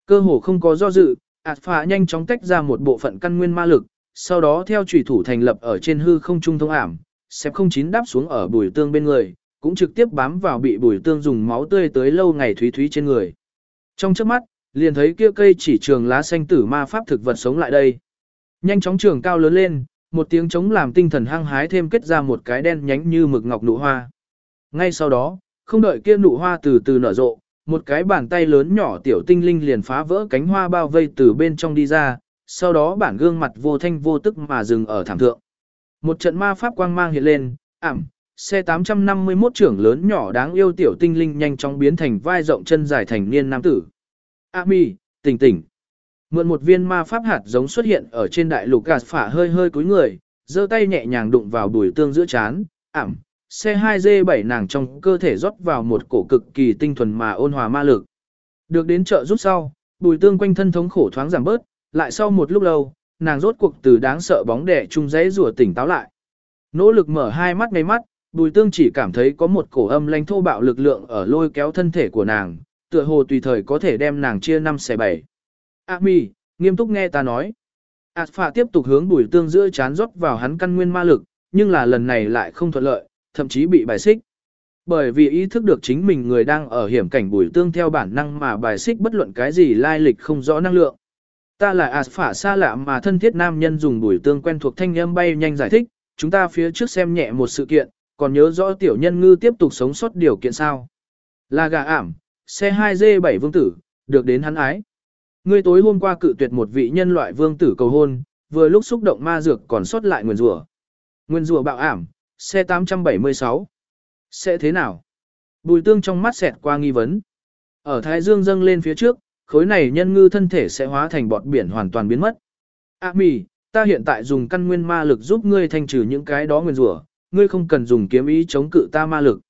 Cơ hồ không có do dự, ạt phà nhanh chóng tách ra một bộ phận căn nguyên ma lực, sau đó theo chủy thủ thành lập ở trên hư không trung thông ảm, xếp không chín đáp xuống ở bùi tương bên người, cũng trực tiếp bám vào bị bùi tương dùng máu tươi tới lâu ngày thúy thúy trên người. Trong trước mắt, liền thấy kia cây chỉ trường lá xanh tử ma pháp thực vật sống lại đây. Nhanh chóng trường cao lớn lên, một tiếng chống làm tinh thần hăng hái thêm kết ra một cái đen nhánh như mực ngọc nụ hoa. Ngay sau đó, không đợi kia nụ hoa từ từ nở rộ, một cái bàn tay lớn nhỏ tiểu tinh linh liền phá vỡ cánh hoa bao vây từ bên trong đi ra, sau đó bản gương mặt vô thanh vô tức mà dừng ở thảm thượng. Một trận ma pháp quang mang hiện lên, ảm, xe 851 trưởng lớn nhỏ đáng yêu tiểu tinh linh nhanh chóng biến thành vai rộng chân dài thành niên nam tử. A mi, tỉnh tỉnh. Mượn một viên ma pháp hạt giống xuất hiện ở trên đại lục gạt phả hơi hơi cúi người, giơ tay nhẹ nhàng đụng vào đùi tương giữa chán, ảm, C2G7 nàng trong cơ thể rót vào một cổ cực kỳ tinh thuần mà ôn hòa ma lực. Được đến chợ rút sau, bùi tương quanh thân thống khổ thoáng giảm bớt, lại sau một lúc lâu, nàng rốt cuộc từ đáng sợ bóng đẻ chung giấy rùa tỉnh táo lại. Nỗ lực mở hai mắt ngay mắt, bùi tương chỉ cảm thấy có một cổ âm lanh thô bạo lực lượng ở lôi kéo thân thể của nàng, tựa hồ tùy thời có thể đem nàng chia năm xẻ bảy. A mi, nghiêm túc nghe ta nói. Ảt phạ tiếp tục hướng bùi tương giữa chán rót vào hắn căn nguyên ma lực, nhưng là lần này lại không thuận lợi, thậm chí bị bài xích. Bởi vì ý thức được chính mình người đang ở hiểm cảnh bùi tương theo bản năng mà bài xích bất luận cái gì lai lịch không rõ năng lượng. Ta là ạt phả xa lạ mà thân thiết nam nhân dùng bùi tương quen thuộc thanh âm bay nhanh giải thích, chúng ta phía trước xem nhẹ một sự kiện, còn nhớ rõ tiểu nhân ngư tiếp tục sống sót điều kiện sao. Là gà ảm, xe 2G7 vương tử, được đến hắn ái. Ngươi tối hôm qua cự tuyệt một vị nhân loại vương tử cầu hôn, vừa lúc xúc động ma dược còn sót lại nguyên rủa. Nguyên rủa bạo ảm, xe 876. Sẽ thế nào? Bùi tương trong mắt xẹt qua nghi vấn. Ở Thái Dương dâng lên phía trước, khối này nhân ngư thân thể sẽ hóa thành bọt biển hoàn toàn biến mất. À mì, ta hiện tại dùng căn nguyên ma lực giúp ngươi thanh trừ những cái đó nguyên rủa, ngươi không cần dùng kiếm ý chống cự ta ma lực.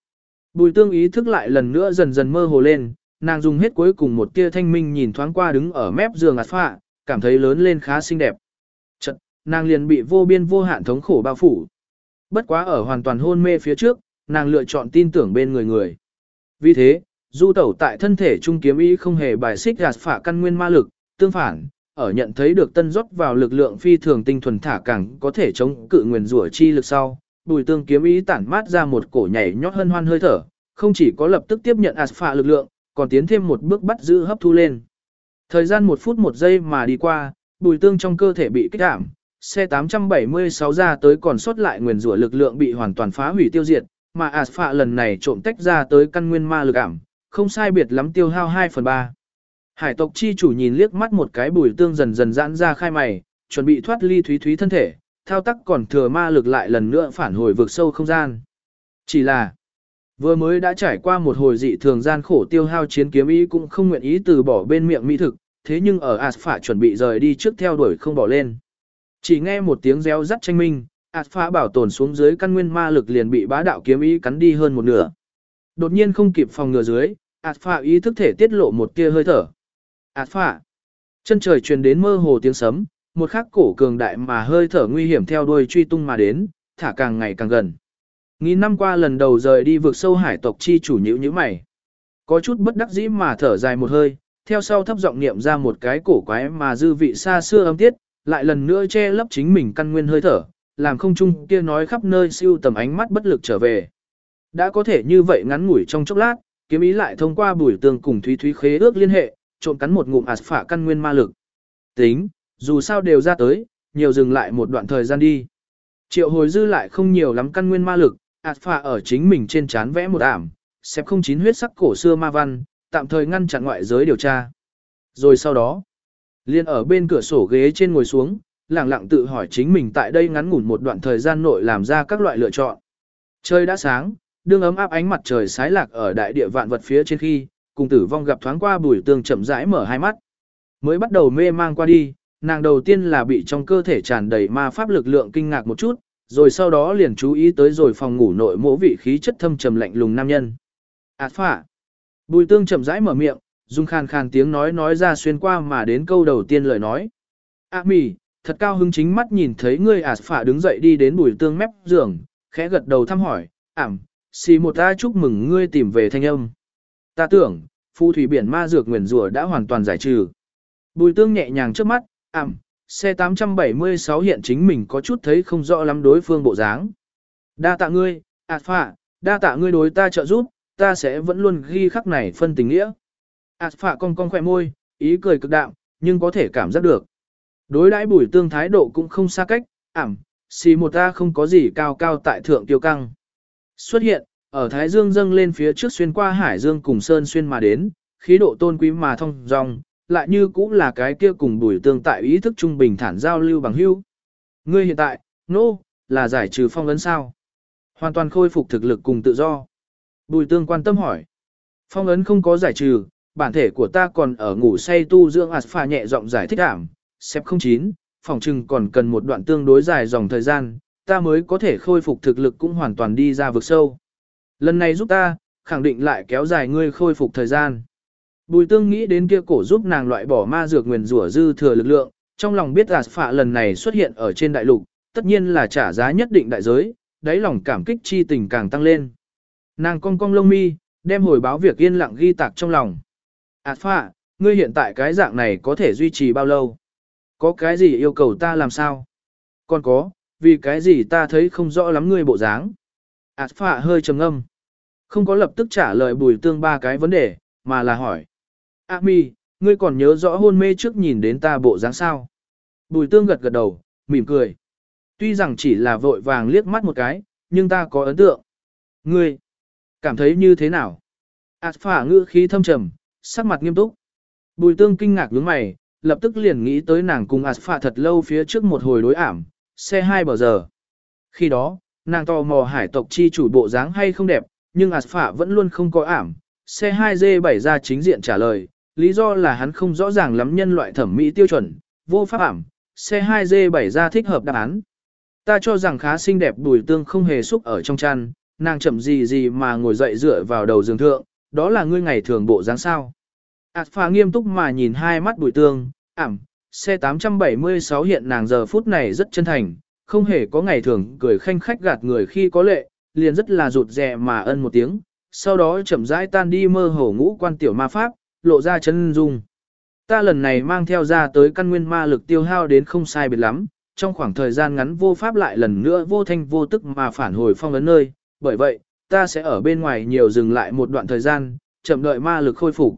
Bùi tương ý thức lại lần nữa dần dần mơ hồ lên, nàng dùng hết cuối cùng một tia thanh minh nhìn thoáng qua đứng ở mép giường ạt phạ, cảm thấy lớn lên khá xinh đẹp. Chật, nàng liền bị vô biên vô hạn thống khổ bao phủ. Bất quá ở hoàn toàn hôn mê phía trước, nàng lựa chọn tin tưởng bên người người. Vì thế, du tẩu tại thân thể trung kiếm ý không hề bài xích gạt phả căn nguyên ma lực, tương phản, ở nhận thấy được tân rót vào lực lượng phi thường tinh thuần thả càng có thể chống cự nguyền rủa chi lực sau, bùi tương kiếm ý tản mát ra một cổ nhảy nhót hân hoan hơi thở, không chỉ có lập tức tiếp nhận asphalt lực lượng, còn tiến thêm một bước bắt giữ hấp thu lên. Thời gian một phút một giây mà đi qua, bùi tương trong cơ thể bị kích giảm, xe 876 ra tới còn sót lại nguyền rủa lực lượng bị hoàn toàn phá hủy tiêu diệt, mà Aspha lần này trộm tách ra tới căn nguyên ma lực ảm, không sai biệt lắm tiêu hao 2 phần 3. Hải tộc chi chủ nhìn liếc mắt một cái bùi tương dần dần giãn ra khai mày, chuẩn bị thoát ly thúy thúy thân thể, thao tác còn thừa ma lực lại lần nữa phản hồi vực sâu không gian. Chỉ là, vừa mới đã trải qua một hồi dị thường gian khổ tiêu hao chiến kiếm ý cũng không nguyện ý từ bỏ bên miệng mỹ thực, thế nhưng ở Aspha chuẩn bị rời đi trước theo đuổi không bỏ lên. Chỉ nghe một tiếng reo rắt tranh minh, ạt phá bảo tồn xuống dưới căn nguyên ma lực liền bị bá đạo kiếm ý cắn đi hơn một nửa. Đột nhiên không kịp phòng ngừa dưới, ạt phá ý thức thể tiết lộ một tia hơi thở. ạt phá. Chân trời truyền đến mơ hồ tiếng sấm, một khắc cổ cường đại mà hơi thở nguy hiểm theo đuôi truy tung mà đến, thả càng ngày càng gần. Nghìn năm qua lần đầu rời đi vượt sâu hải tộc chi chủ nhữ như mày. Có chút bất đắc dĩ mà thở dài một hơi, theo sau thấp giọng niệm ra một cái cổ quái mà dư vị xa xưa âm tiết, lại lần nữa che lấp chính mình căn nguyên hơi thở, làm không chung kia nói khắp nơi siêu tầm ánh mắt bất lực trở về. Đã có thể như vậy ngắn ngủi trong chốc lát, kiếm ý lại thông qua bùi tường cùng thúy thúy khế ước liên hệ, trộn cắn một ngụm ạt phả căn nguyên ma lực. Tính, dù sao đều ra tới, nhiều dừng lại một đoạn thời gian đi. Triệu hồi dư lại không nhiều lắm căn nguyên ma lực, ạt phả ở chính mình trên chán vẽ một ảm, xếp không chín huyết sắc cổ xưa ma văn, tạm thời ngăn chặn ngoại giới điều tra. Rồi sau đó, Liên ở bên cửa sổ ghế trên ngồi xuống, lặng lặng tự hỏi chính mình tại đây ngắn ngủn một đoạn thời gian nội làm ra các loại lựa chọn. Trời đã sáng, đương ấm áp ánh mặt trời sái lạc ở đại địa vạn vật phía trên khi, cùng tử vong gặp thoáng qua bùi tương chậm rãi mở hai mắt. Mới bắt đầu mê mang qua đi, nàng đầu tiên là bị trong cơ thể tràn đầy ma pháp lực lượng kinh ngạc một chút, rồi sau đó liền chú ý tới rồi phòng ngủ nội mỗ vị khí chất thâm trầm lạnh lùng nam nhân. Ảt phả. Bùi tương chậm rãi mở miệng, dùng khan khan tiếng nói nói ra xuyên qua mà đến câu đầu tiên lời nói. Ác mì, thật cao hứng chính mắt nhìn thấy ngươi ạt phả đứng dậy đi đến bùi tương mép giường, khẽ gật đầu thăm hỏi, ảm, xì một ta chúc mừng ngươi tìm về thanh âm. Ta tưởng, phù thủy biển ma dược nguyền rủa đã hoàn toàn giải trừ. Bùi tương nhẹ nhàng trước mắt, ảm, xe 876 hiện chính mình có chút thấy không rõ lắm đối phương bộ dáng. Đa tạ ngươi, ạt phả, đa tạ ngươi đối ta trợ giúp, ta sẽ vẫn luôn ghi khắc này phân tình nghĩa ạt cong cong khỏe môi, ý cười cực đạm, nhưng có thể cảm giác được. Đối đãi bùi tương thái độ cũng không xa cách, ảm, xì một ta không có gì cao cao tại thượng tiêu căng. Xuất hiện, ở Thái Dương dâng lên phía trước xuyên qua Hải Dương cùng Sơn xuyên mà đến, khí độ tôn quý mà thông dòng, lại như cũng là cái kia cùng bùi tương tại ý thức trung bình thản giao lưu bằng hữu. Ngươi hiện tại, nô, no, là giải trừ phong ấn sao? Hoàn toàn khôi phục thực lực cùng tự do. Bùi tương quan tâm hỏi. Phong ấn không có giải trừ, bản thể của ta còn ở ngủ say tu dưỡng Aspha nhẹ giọng giải thích ảm, xếp 09, phòng trừng còn cần một đoạn tương đối dài dòng thời gian, ta mới có thể khôi phục thực lực cũng hoàn toàn đi ra vực sâu. Lần này giúp ta, khẳng định lại kéo dài ngươi khôi phục thời gian. Bùi tương nghĩ đến kia cổ giúp nàng loại bỏ ma dược nguyền rủa dư thừa lực lượng, trong lòng biết là lần này xuất hiện ở trên đại lục, tất nhiên là trả giá nhất định đại giới, đáy lòng cảm kích chi tình càng tăng lên. Nàng cong cong lông mi, đem hồi báo việc yên lặng ghi tạc trong lòng. Alpha, ngươi hiện tại cái dạng này có thể duy trì bao lâu? Có cái gì yêu cầu ta làm sao? Còn có, vì cái gì ta thấy không rõ lắm ngươi bộ dáng? Alpha hơi trầm ngâm. Không có lập tức trả lời bùi tương ba cái vấn đề, mà là hỏi. Ami, ngươi còn nhớ rõ hôn mê trước nhìn đến ta bộ dáng sao? Bùi tương gật gật đầu, mỉm cười. Tuy rằng chỉ là vội vàng liếc mắt một cái, nhưng ta có ấn tượng. Ngươi, cảm thấy như thế nào? Alpha ngữ khí thâm trầm, sắc mặt nghiêm túc. Bùi tương kinh ngạc nhướng mày, lập tức liền nghĩ tới nàng cùng Aspha thật lâu phía trước một hồi đối ảm, xe hai bờ giờ. Khi đó, nàng tò mò hải tộc chi chủ bộ dáng hay không đẹp, nhưng Aspha vẫn luôn không có ảm, xe 2G7 ra chính diện trả lời, lý do là hắn không rõ ràng lắm nhân loại thẩm mỹ tiêu chuẩn, vô pháp ảm, xe 2G7 ra thích hợp đáp án. Ta cho rằng khá xinh đẹp bùi tương không hề xúc ở trong chăn, nàng chậm gì gì mà ngồi dậy dựa vào đầu giường thượng, đó là ngươi ngày thường bộ dáng sao. Ảt phà nghiêm túc mà nhìn hai mắt bùi tương, ảm, xe 876 hiện nàng giờ phút này rất chân thành, không hề có ngày thường cười khanh khách gạt người khi có lệ, liền rất là rụt rè mà ân một tiếng, sau đó chậm rãi tan đi mơ hồ ngũ quan tiểu ma pháp, lộ ra chân dung. Ta lần này mang theo ra tới căn nguyên ma lực tiêu hao đến không sai biệt lắm, trong khoảng thời gian ngắn vô pháp lại lần nữa vô thanh vô tức mà phản hồi phong ấn nơi, bởi vậy, ta sẽ ở bên ngoài nhiều dừng lại một đoạn thời gian, chậm đợi ma lực khôi phục.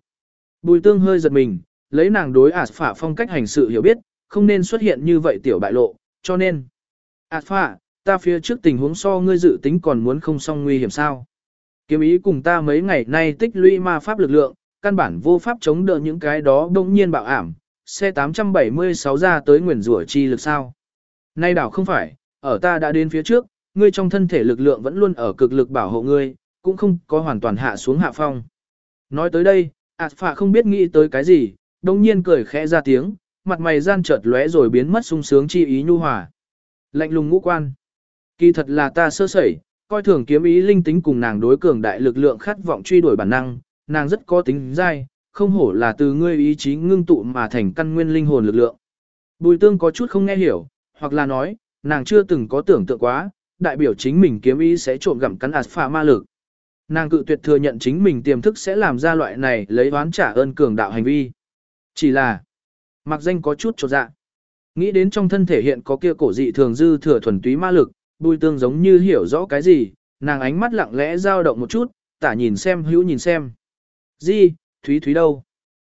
Bùi tương hơi giật mình, lấy nàng đối ạt phả phong cách hành sự hiểu biết, không nên xuất hiện như vậy tiểu bại lộ, cho nên. ạt phả, ta phía trước tình huống so ngươi dự tính còn muốn không xong nguy hiểm sao. Kiếm ý cùng ta mấy ngày nay tích lũy ma pháp lực lượng, căn bản vô pháp chống đỡ những cái đó đông nhiên bạo ảm, xe 876 ra tới nguyền rủa chi lực sao. Nay đảo không phải, ở ta đã đến phía trước, ngươi trong thân thể lực lượng vẫn luôn ở cực lực bảo hộ ngươi, cũng không có hoàn toàn hạ xuống hạ phong. Nói tới đây, Alpha không biết nghĩ tới cái gì, đồng nhiên cười khẽ ra tiếng, mặt mày gian chợt lóe rồi biến mất sung sướng chi ý nhu hòa. Lạnh lùng ngũ quan. Kỳ thật là ta sơ sẩy, coi thường kiếm ý linh tính cùng nàng đối cường đại lực lượng khát vọng truy đuổi bản năng, nàng rất có tính dai, không hổ là từ ngươi ý chí ngưng tụ mà thành căn nguyên linh hồn lực lượng. Bùi tương có chút không nghe hiểu, hoặc là nói, nàng chưa từng có tưởng tượng quá, đại biểu chính mình kiếm ý sẽ trộn gặm cắn Alpha phà ma lực. Nàng cự tuyệt thừa nhận chính mình tiềm thức sẽ làm ra loại này lấy oán trả ơn cường đạo hành vi. Chỉ là, mặc danh có chút trột dạ. Nghĩ đến trong thân thể hiện có kia cổ dị thường dư thừa thuần túy ma lực, bùi tương giống như hiểu rõ cái gì, nàng ánh mắt lặng lẽ dao động một chút, tả nhìn xem hữu nhìn xem. Di, Thúy Thúy đâu?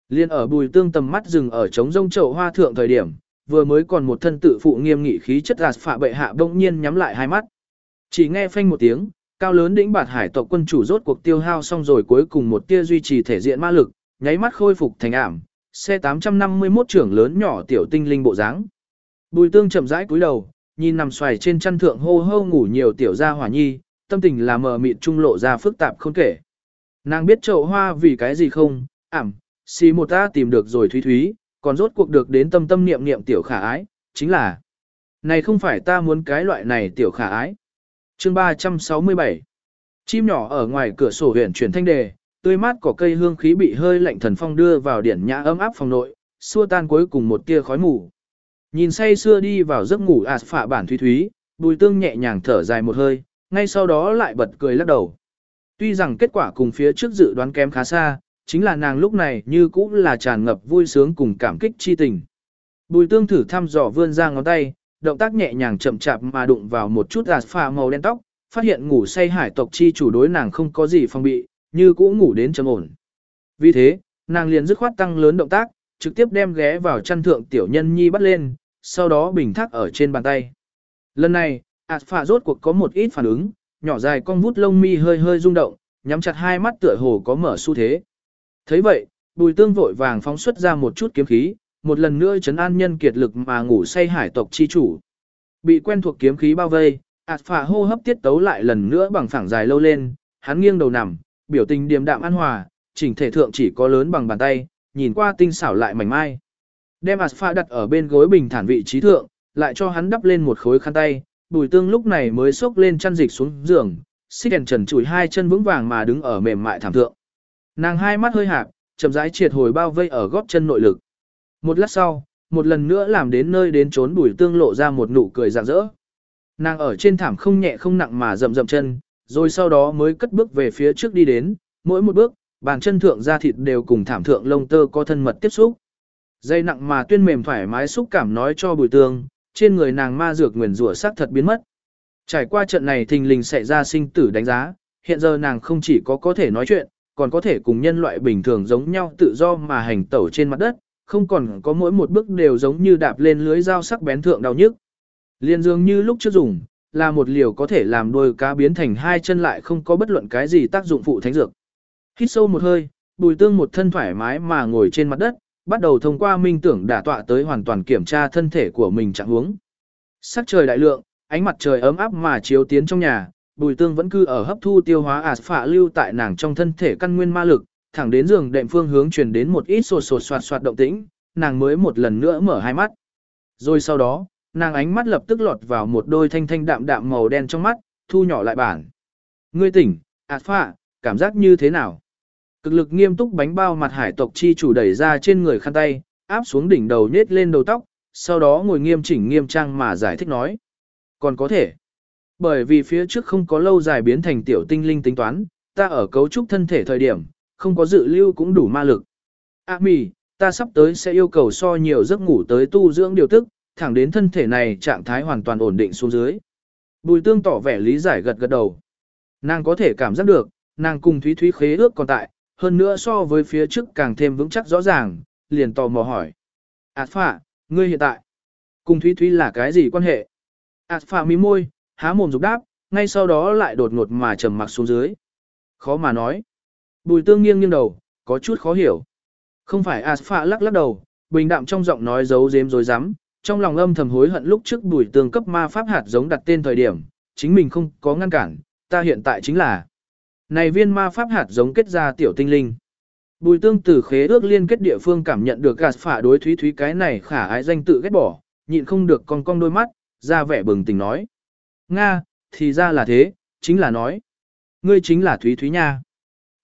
Liên ở bùi tương tầm mắt dừng ở trống rông chậu hoa thượng thời điểm, vừa mới còn một thân tự phụ nghiêm nghị khí chất gạt phạ bệ hạ bỗng nhiên nhắm lại hai mắt. Chỉ nghe phanh một tiếng, cao lớn đỉnh bạt hải tộc quân chủ rốt cuộc tiêu hao xong rồi cuối cùng một tia duy trì thể diện ma lực, nháy mắt khôi phục thành ảm, xe 851 trưởng lớn nhỏ tiểu tinh linh bộ dáng. Bùi tương chậm rãi cúi đầu, nhìn nằm xoài trên chăn thượng hô hô ngủ nhiều tiểu gia hỏa nhi, tâm tình là mờ mịt trung lộ ra phức tạp không kể. Nàng biết chậu hoa vì cái gì không, ảm, xì một ta tìm được rồi thúy thúy, còn rốt cuộc được đến tâm tâm niệm niệm tiểu khả ái, chính là này không phải ta muốn cái loại này tiểu khả ái. Chương 367 Chim nhỏ ở ngoài cửa sổ huyện chuyển thanh đề, tươi mát cỏ cây hương khí bị hơi lạnh thần phong đưa vào điển nhã ấm áp phòng nội, xua tan cuối cùng một tia khói mù. Nhìn say xưa đi vào giấc ngủ ạt phạ bản thúy thúy, bùi tương nhẹ nhàng thở dài một hơi, ngay sau đó lại bật cười lắc đầu. Tuy rằng kết quả cùng phía trước dự đoán kém khá xa, chính là nàng lúc này như cũng là tràn ngập vui sướng cùng cảm kích chi tình. Bùi tương thử thăm dò vươn ra ngón tay, động tác nhẹ nhàng chậm chạp mà đụng vào một chút gạt pha màu đen tóc, phát hiện ngủ say hải tộc chi chủ đối nàng không có gì phong bị, như cũ ngủ đến trầm ổn. Vì thế, nàng liền dứt khoát tăng lớn động tác, trực tiếp đem ghé vào chăn thượng tiểu nhân nhi bắt lên, sau đó bình thác ở trên bàn tay. Lần này, ạt phà rốt cuộc có một ít phản ứng, nhỏ dài con vút lông mi hơi hơi rung động, nhắm chặt hai mắt tựa hồ có mở xu thế. thấy vậy, bùi tương vội vàng phóng xuất ra một chút kiếm khí, một lần nữa chấn an nhân kiệt lực mà ngủ say hải tộc chi chủ. Bị quen thuộc kiếm khí bao vây, ạt hô hấp tiết tấu lại lần nữa bằng phẳng dài lâu lên, hắn nghiêng đầu nằm, biểu tình điềm đạm an hòa, chỉnh thể thượng chỉ có lớn bằng bàn tay, nhìn qua tinh xảo lại mảnh mai. Đem ạt đặt ở bên gối bình thản vị trí thượng, lại cho hắn đắp lên một khối khăn tay, bùi tương lúc này mới xốc lên chăn dịch xuống giường, xích đèn trần chùi hai chân vững vàng mà đứng ở mềm mại thảm thượng. Nàng hai mắt hơi hạp, chậm rãi triệt hồi bao vây ở góp chân nội lực. Một lát sau, một lần nữa làm đến nơi đến trốn bùi tương lộ ra một nụ cười rạng rỡ. Nàng ở trên thảm không nhẹ không nặng mà rậm rậm chân, rồi sau đó mới cất bước về phía trước đi đến, mỗi một bước, bàn chân thượng da thịt đều cùng thảm thượng lông tơ có thân mật tiếp xúc. Dây nặng mà tuyên mềm thoải mái xúc cảm nói cho bùi tương, trên người nàng ma dược nguyền rủa sắc thật biến mất. Trải qua trận này thình lình xảy ra sinh tử đánh giá, hiện giờ nàng không chỉ có có thể nói chuyện, còn có thể cùng nhân loại bình thường giống nhau tự do mà hành tẩu trên mặt đất, không còn có mỗi một bước đều giống như đạp lên lưới dao sắc bén thượng đau nhức. Liên dường như lúc trước dùng, là một liều có thể làm đôi cá biến thành hai chân lại không có bất luận cái gì tác dụng phụ thánh dược. Hít sâu một hơi, bùi tương một thân thoải mái mà ngồi trên mặt đất, bắt đầu thông qua minh tưởng đả tọa tới hoàn toàn kiểm tra thân thể của mình trạng huống. Sắc trời đại lượng, ánh mặt trời ấm áp mà chiếu tiến trong nhà, bùi tương vẫn cứ ở hấp thu tiêu hóa ạt phạ lưu tại nàng trong thân thể căn nguyên ma lực, thẳng đến giường đệm phương hướng truyền đến một ít sột sột soạt soạt động tĩnh, nàng mới một lần nữa mở hai mắt. Rồi sau đó, nàng ánh mắt lập tức lọt vào một đôi thanh thanh đạm đạm màu đen trong mắt, thu nhỏ lại bản. Ngươi tỉnh, ạt phạ, cảm giác như thế nào? Cực lực nghiêm túc bánh bao mặt hải tộc chi chủ đẩy ra trên người khăn tay, áp xuống đỉnh đầu nết lên đầu tóc, sau đó ngồi nghiêm chỉnh nghiêm trang mà giải thích nói. Còn có thể. Bởi vì phía trước không có lâu dài biến thành tiểu tinh linh tính toán, ta ở cấu trúc thân thể thời điểm, không có dự lưu cũng đủ ma lực. À mì, ta sắp tới sẽ yêu cầu so nhiều giấc ngủ tới tu dưỡng điều tức, thẳng đến thân thể này trạng thái hoàn toàn ổn định xuống dưới. Bùi tương tỏ vẻ lý giải gật gật đầu. Nàng có thể cảm giác được, nàng cùng Thúy Thúy khế ước còn tại, hơn nữa so với phía trước càng thêm vững chắc rõ ràng, liền tò mò hỏi. Ảt phạ, ngươi hiện tại, cùng Thúy Thúy là cái gì quan hệ? Ảt phạ mí môi, há mồm rục đáp, ngay sau đó lại đột ngột mà trầm mặc xuống dưới. Khó mà nói. Bùi tương nghiêng nghiêng đầu, có chút khó hiểu. Không phải Aspha lắc lắc đầu, bình đạm trong giọng nói giấu giếm dối rắm trong lòng âm thầm hối hận lúc trước bùi tương cấp ma pháp hạt giống đặt tên thời điểm, chính mình không có ngăn cản, ta hiện tại chính là này viên ma pháp hạt giống kết ra tiểu tinh linh. Bùi tương từ khế ước liên kết địa phương cảm nhận được gạt phả đối thúy thúy cái này khả ái danh tự ghét bỏ, nhịn không được con cong đôi mắt, ra vẻ bừng tỉnh nói. Nga, thì ra là thế, chính là nói. Ngươi chính là thúy thúy nha.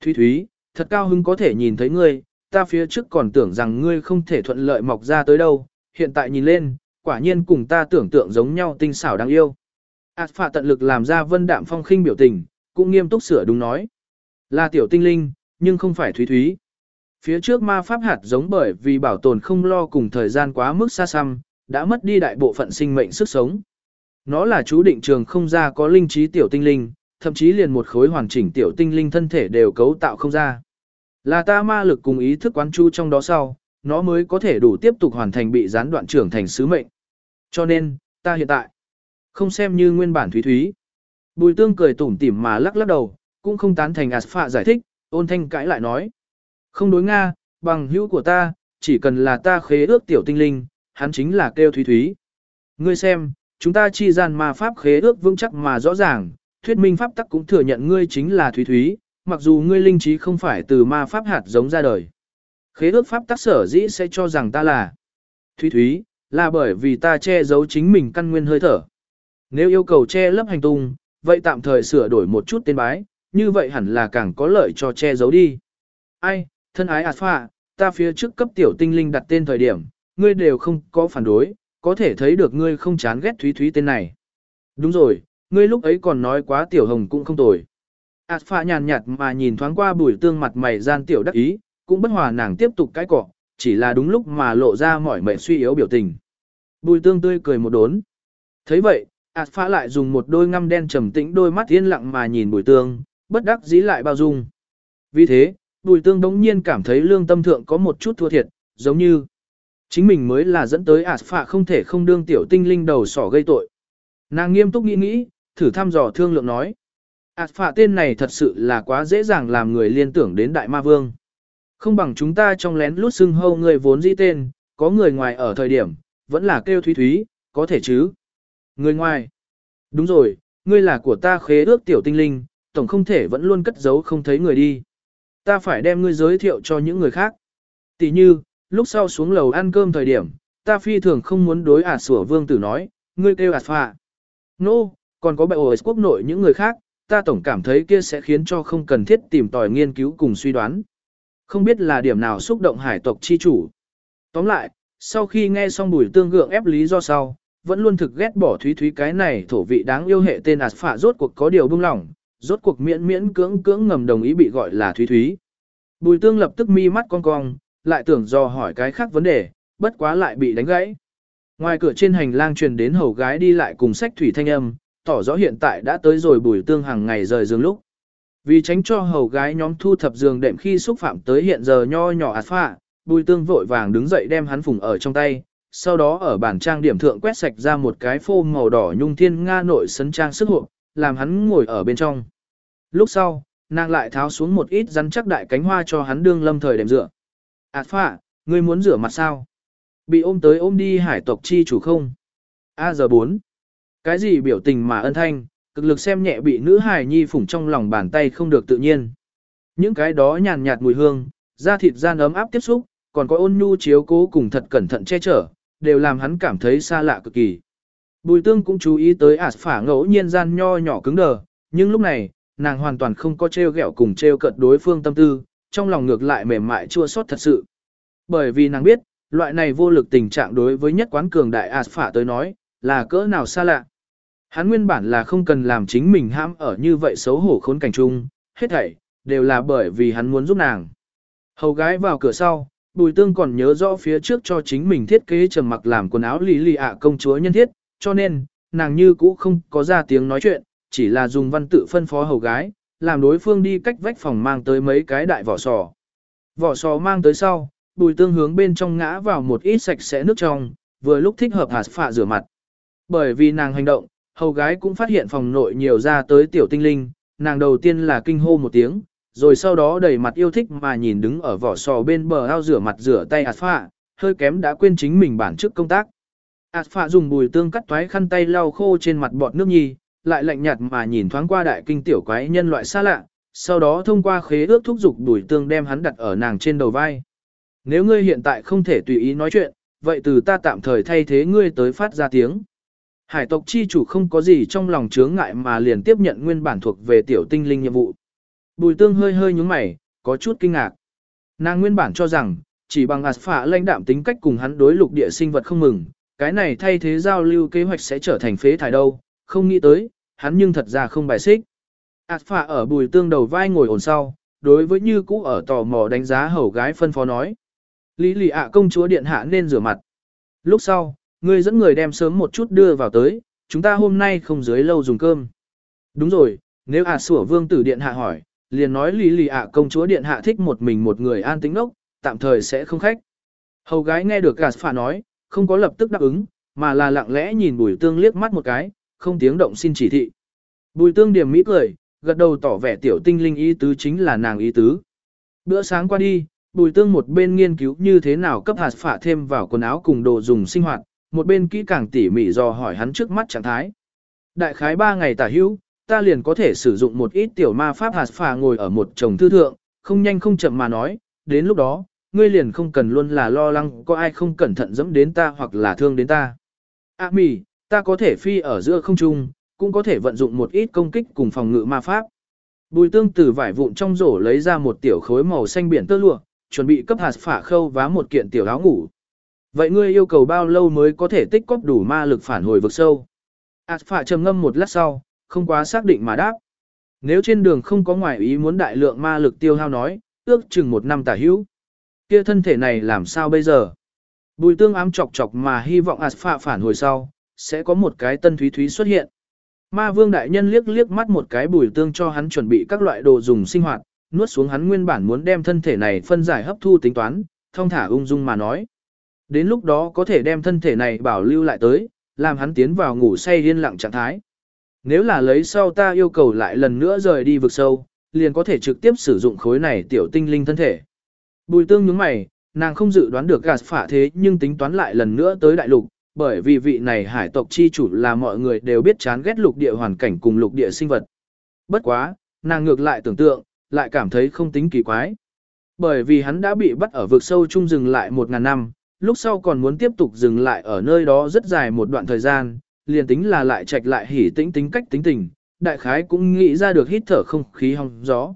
Thúy thúy, thật cao hứng có thể nhìn thấy ngươi, ta phía trước còn tưởng rằng ngươi không thể thuận lợi mọc ra tới đâu, hiện tại nhìn lên, quả nhiên cùng ta tưởng tượng giống nhau tinh xảo đáng yêu. Ảt phạ tận lực làm ra vân đạm phong khinh biểu tình, cũng nghiêm túc sửa đúng nói. Là tiểu tinh linh, nhưng không phải thúy thúy. Phía trước ma pháp hạt giống bởi vì bảo tồn không lo cùng thời gian quá mức xa xăm, đã mất đi đại bộ phận sinh mệnh sức sống. Nó là chú định trường không ra có linh trí tiểu tinh linh, thậm chí liền một khối hoàn chỉnh tiểu tinh linh thân thể đều cấu tạo không ra. Là ta ma lực cùng ý thức quán chu trong đó sau, nó mới có thể đủ tiếp tục hoàn thành bị gián đoạn trưởng thành sứ mệnh. Cho nên, ta hiện tại, không xem như nguyên bản thúy thúy. Bùi tương cười tủm tỉm mà lắc lắc đầu, cũng không tán thành Aspha giải thích, ôn thanh cãi lại nói. Không đối Nga, bằng hữu của ta, chỉ cần là ta khế ước tiểu tinh linh, hắn chính là kêu thúy thúy. Ngươi xem, chúng ta chi gian ma pháp khế ước vững chắc mà rõ ràng, thuyết minh pháp tắc cũng thừa nhận ngươi chính là thúy thúy, mặc dù ngươi linh trí không phải từ ma pháp hạt giống ra đời. Khế ước pháp Tắc sở dĩ sẽ cho rằng ta là Thúy Thúy, là bởi vì ta che giấu chính mình căn nguyên hơi thở. Nếu yêu cầu che lấp hành tung, vậy tạm thời sửa đổi một chút tên bái, như vậy hẳn là càng có lợi cho che giấu đi. Ai, thân ái Alpha, ta phía trước cấp tiểu tinh linh đặt tên thời điểm, ngươi đều không có phản đối, có thể thấy được ngươi không chán ghét Thúy Thúy tên này. Đúng rồi, ngươi lúc ấy còn nói quá tiểu hồng cũng không tồi. Alpha nhàn nhạt mà nhìn thoáng qua bùi tương mặt mày gian tiểu đắc ý, cũng bất hòa nàng tiếp tục cái cọ, chỉ là đúng lúc mà lộ ra mỏi mệt suy yếu biểu tình. Bùi tương tươi cười một đốn. thấy vậy, Alpha lại dùng một đôi ngăm đen trầm tĩnh đôi mắt yên lặng mà nhìn bùi tương, bất đắc dĩ lại bao dung. Vì thế, bùi tương đống nhiên cảm thấy lương tâm thượng có một chút thua thiệt, giống như chính mình mới là dẫn tới Alpha không thể không đương tiểu tinh linh đầu sỏ gây tội. Nàng nghiêm túc nghĩ nghĩ, thử thăm dò thương lượng nói. Alpha tên này thật sự là quá dễ dàng làm người liên tưởng đến đại ma vương. Không bằng chúng ta trong lén lút xưng hâu người vốn di tên, có người ngoài ở thời điểm, vẫn là kêu thúy thúy, có thể chứ. Người ngoài. Đúng rồi, ngươi là của ta khế ước tiểu tinh linh, tổng không thể vẫn luôn cất giấu không thấy người đi. Ta phải đem ngươi giới thiệu cho những người khác. Tỷ như, lúc sau xuống lầu ăn cơm thời điểm, ta phi thường không muốn đối ả sủa vương tử nói, ngươi kêu ạt phạ. Nô, no, còn có bệ ổ quốc nội những người khác, ta tổng cảm thấy kia sẽ khiến cho không cần thiết tìm tòi nghiên cứu cùng suy đoán. Không biết là điểm nào xúc động hải tộc chi chủ. Tóm lại, sau khi nghe xong bùi tương gượng ép lý do sau, vẫn luôn thực ghét bỏ thúy thúy cái này thổ vị đáng yêu hệ tên ạt phạ rốt cuộc có điều bưng lỏng, rốt cuộc miễn miễn cưỡng cưỡng ngầm đồng ý bị gọi là thúy thúy. Bùi tương lập tức mi mắt con cong, lại tưởng do hỏi cái khác vấn đề, bất quá lại bị đánh gãy. Ngoài cửa trên hành lang truyền đến hầu gái đi lại cùng sách thủy thanh âm, tỏ rõ hiện tại đã tới rồi bùi tương hàng ngày rời giường lúc. Vì tránh cho hầu gái nhóm thu thập giường đệm khi xúc phạm tới hiện giờ nho nhỏ ạt phạ, bùi tương vội vàng đứng dậy đem hắn phùng ở trong tay, sau đó ở bản trang điểm thượng quét sạch ra một cái phô màu đỏ nhung thiên nga nội sấn trang sức hộp, làm hắn ngồi ở bên trong. Lúc sau, nàng lại tháo xuống một ít rắn chắc đại cánh hoa cho hắn đương lâm thời đệm rửa. Ảt phạ, ngươi muốn rửa mặt sao? Bị ôm tới ôm đi hải tộc chi chủ không? A giờ 4. Cái gì biểu tình mà ân thanh, cực lực xem nhẹ bị nữ hài nhi phủng trong lòng bàn tay không được tự nhiên. Những cái đó nhàn nhạt mùi hương, da thịt gian ấm áp tiếp xúc, còn có ôn nhu chiếu cố cùng thật cẩn thận che chở, đều làm hắn cảm thấy xa lạ cực kỳ. Bùi tương cũng chú ý tới ả phả ngẫu nhiên gian nho nhỏ cứng đờ, nhưng lúc này, nàng hoàn toàn không có treo gẹo cùng treo cận đối phương tâm tư, trong lòng ngược lại mềm mại chua xót thật sự. Bởi vì nàng biết, loại này vô lực tình trạng đối với nhất quán cường đại ả phả tới nói, là cỡ nào xa lạ. Hắn nguyên bản là không cần làm chính mình hãm ở như vậy xấu hổ khốn cảnh chung, hết thảy, đều là bởi vì hắn muốn giúp nàng. Hầu gái vào cửa sau, Bùi tương còn nhớ rõ phía trước cho chính mình thiết kế trầm mặc làm quần áo lì lì ạ công chúa nhân thiết, cho nên, nàng như cũ không có ra tiếng nói chuyện, chỉ là dùng văn tự phân phó hầu gái, làm đối phương đi cách vách phòng mang tới mấy cái đại vỏ sò. Vỏ sò mang tới sau, bùi tương hướng bên trong ngã vào một ít sạch sẽ nước trong, vừa lúc thích hợp hạt phạ rửa mặt. Bởi vì nàng hành động, hầu gái cũng phát hiện phòng nội nhiều ra tới tiểu tinh linh, nàng đầu tiên là kinh hô một tiếng, rồi sau đó đầy mặt yêu thích mà nhìn đứng ở vỏ sò bên bờ ao rửa mặt rửa tay ạt phạ, hơi kém đã quên chính mình bản chức công tác. ạt phạ dùng bùi tương cắt toái khăn tay lau khô trên mặt bọt nước nhi, lại lạnh nhạt mà nhìn thoáng qua đại kinh tiểu quái nhân loại xa lạ, sau đó thông qua khế ước thúc giục bùi tương đem hắn đặt ở nàng trên đầu vai. Nếu ngươi hiện tại không thể tùy ý nói chuyện, vậy từ ta tạm thời thay thế ngươi tới phát ra tiếng. Hải tộc chi chủ không có gì trong lòng chướng ngại mà liền tiếp nhận nguyên bản thuộc về tiểu tinh linh nhiệm vụ. Bùi tương hơi hơi nhúng mày, có chút kinh ngạc. Nàng nguyên bản cho rằng, chỉ bằng ạt lãnh đạm tính cách cùng hắn đối lục địa sinh vật không mừng, cái này thay thế giao lưu kế hoạch sẽ trở thành phế thải đâu, không nghĩ tới, hắn nhưng thật ra không bài xích. ạt ở bùi tương đầu vai ngồi ổn sau, đối với như cũ ở tò mò đánh giá hầu gái phân phó nói. Lý lì ạ công chúa điện hạ nên rửa mặt. Lúc sau, ngươi dẫn người đem sớm một chút đưa vào tới, chúng ta hôm nay không dưới lâu dùng cơm. Đúng rồi, nếu ạt sủa vương tử điện hạ hỏi, liền nói lì lì ạ công chúa điện hạ thích một mình một người an tính ốc, tạm thời sẽ không khách. Hầu gái nghe được gạt phà nói, không có lập tức đáp ứng, mà là lặng lẽ nhìn bùi tương liếc mắt một cái, không tiếng động xin chỉ thị. Bùi tương điểm mỹ cười, gật đầu tỏ vẻ tiểu tinh linh ý tứ chính là nàng ý tứ. Bữa sáng qua đi, bùi tương một bên nghiên cứu như thế nào cấp hạt phả thêm vào quần áo cùng đồ dùng sinh hoạt, một bên kỹ càng tỉ mỉ dò hỏi hắn trước mắt trạng thái. Đại khái ba ngày tả hữu, ta liền có thể sử dụng một ít tiểu ma pháp hạt phà ngồi ở một chồng thư thượng, không nhanh không chậm mà nói, đến lúc đó, ngươi liền không cần luôn là lo lắng có ai không cẩn thận dẫm đến ta hoặc là thương đến ta. À mỉ, ta có thể phi ở giữa không trung, cũng có thể vận dụng một ít công kích cùng phòng ngự ma pháp. Bùi tương từ vải vụn trong rổ lấy ra một tiểu khối màu xanh biển tơ lụa, chuẩn bị cấp hạt phả khâu vá một kiện tiểu áo ngủ. Vậy ngươi yêu cầu bao lâu mới có thể tích cóp đủ ma lực phản hồi vực sâu? Hạt phả trầm ngâm một lát sau, không quá xác định mà đáp. Nếu trên đường không có ngoại ý muốn đại lượng ma lực tiêu hao nói, ước chừng một năm tả hữu. Kia thân thể này làm sao bây giờ? Bùi tương ám chọc chọc mà hy vọng ạt phạ phản hồi sau, sẽ có một cái tân thúy thúy xuất hiện. Ma vương đại nhân liếc liếc mắt một cái bùi tương cho hắn chuẩn bị các loại đồ dùng sinh hoạt, nuốt xuống hắn nguyên bản muốn đem thân thể này phân giải hấp thu tính toán, thông thả ung dung mà nói. Đến lúc đó có thể đem thân thể này bảo lưu lại tới, làm hắn tiến vào ngủ say yên lặng trạng thái. Nếu là lấy sau ta yêu cầu lại lần nữa rời đi vực sâu, liền có thể trực tiếp sử dụng khối này tiểu tinh linh thân thể. Bùi tương nhướng mày, nàng không dự đoán được gạt phả thế nhưng tính toán lại lần nữa tới đại lục, bởi vì vị này hải tộc chi chủ là mọi người đều biết chán ghét lục địa hoàn cảnh cùng lục địa sinh vật. Bất quá, nàng ngược lại tưởng tượng, lại cảm thấy không tính kỳ quái. Bởi vì hắn đã bị bắt ở vực sâu chung dừng lại một ngàn năm, lúc sau còn muốn tiếp tục dừng lại ở nơi đó rất dài một đoạn thời gian, liền tính là lại trạch lại hỉ tĩnh tính cách tính tình, đại khái cũng nghĩ ra được hít thở không khí hong gió.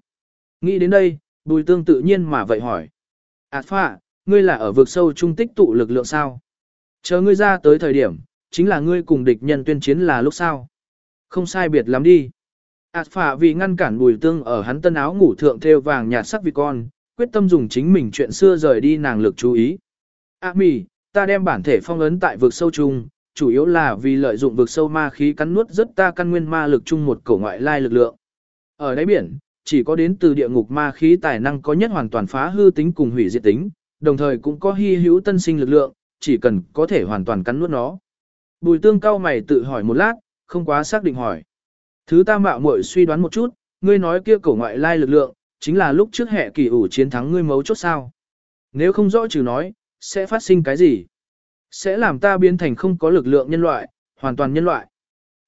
Nghĩ đến đây, bùi tương tự nhiên mà vậy hỏi. Ảt phạ, ngươi là ở vực sâu trung tích tụ lực lượng sao? Chờ ngươi ra tới thời điểm, chính là ngươi cùng địch nhân tuyên chiến là lúc sao? Không sai biệt lắm đi. Ảt phạ vì ngăn cản bùi tương ở hắn tân áo ngủ thượng theo vàng nhạt sắc vì con, quyết tâm dùng chính mình chuyện xưa rời đi nàng lực chú ý. À mì, ta đem bản thể phong ấn tại vực sâu chung, chủ yếu là vì lợi dụng vực sâu ma khí cắn nuốt rất ta căn nguyên ma lực chung một cổ ngoại lai lực lượng. Ở đáy biển, chỉ có đến từ địa ngục ma khí tài năng có nhất hoàn toàn phá hư tính cùng hủy diệt tính, đồng thời cũng có hy hữu tân sinh lực lượng, chỉ cần có thể hoàn toàn cắn nuốt nó. Bùi tương cao mày tự hỏi một lát, không quá xác định hỏi. Thứ ta mạo muội suy đoán một chút, ngươi nói kia cổ ngoại lai lực lượng, chính là lúc trước hệ kỳ ủ chiến thắng ngươi mấu chốt sao. Nếu không rõ trừ nói, sẽ phát sinh cái gì? Sẽ làm ta biến thành không có lực lượng nhân loại, hoàn toàn nhân loại.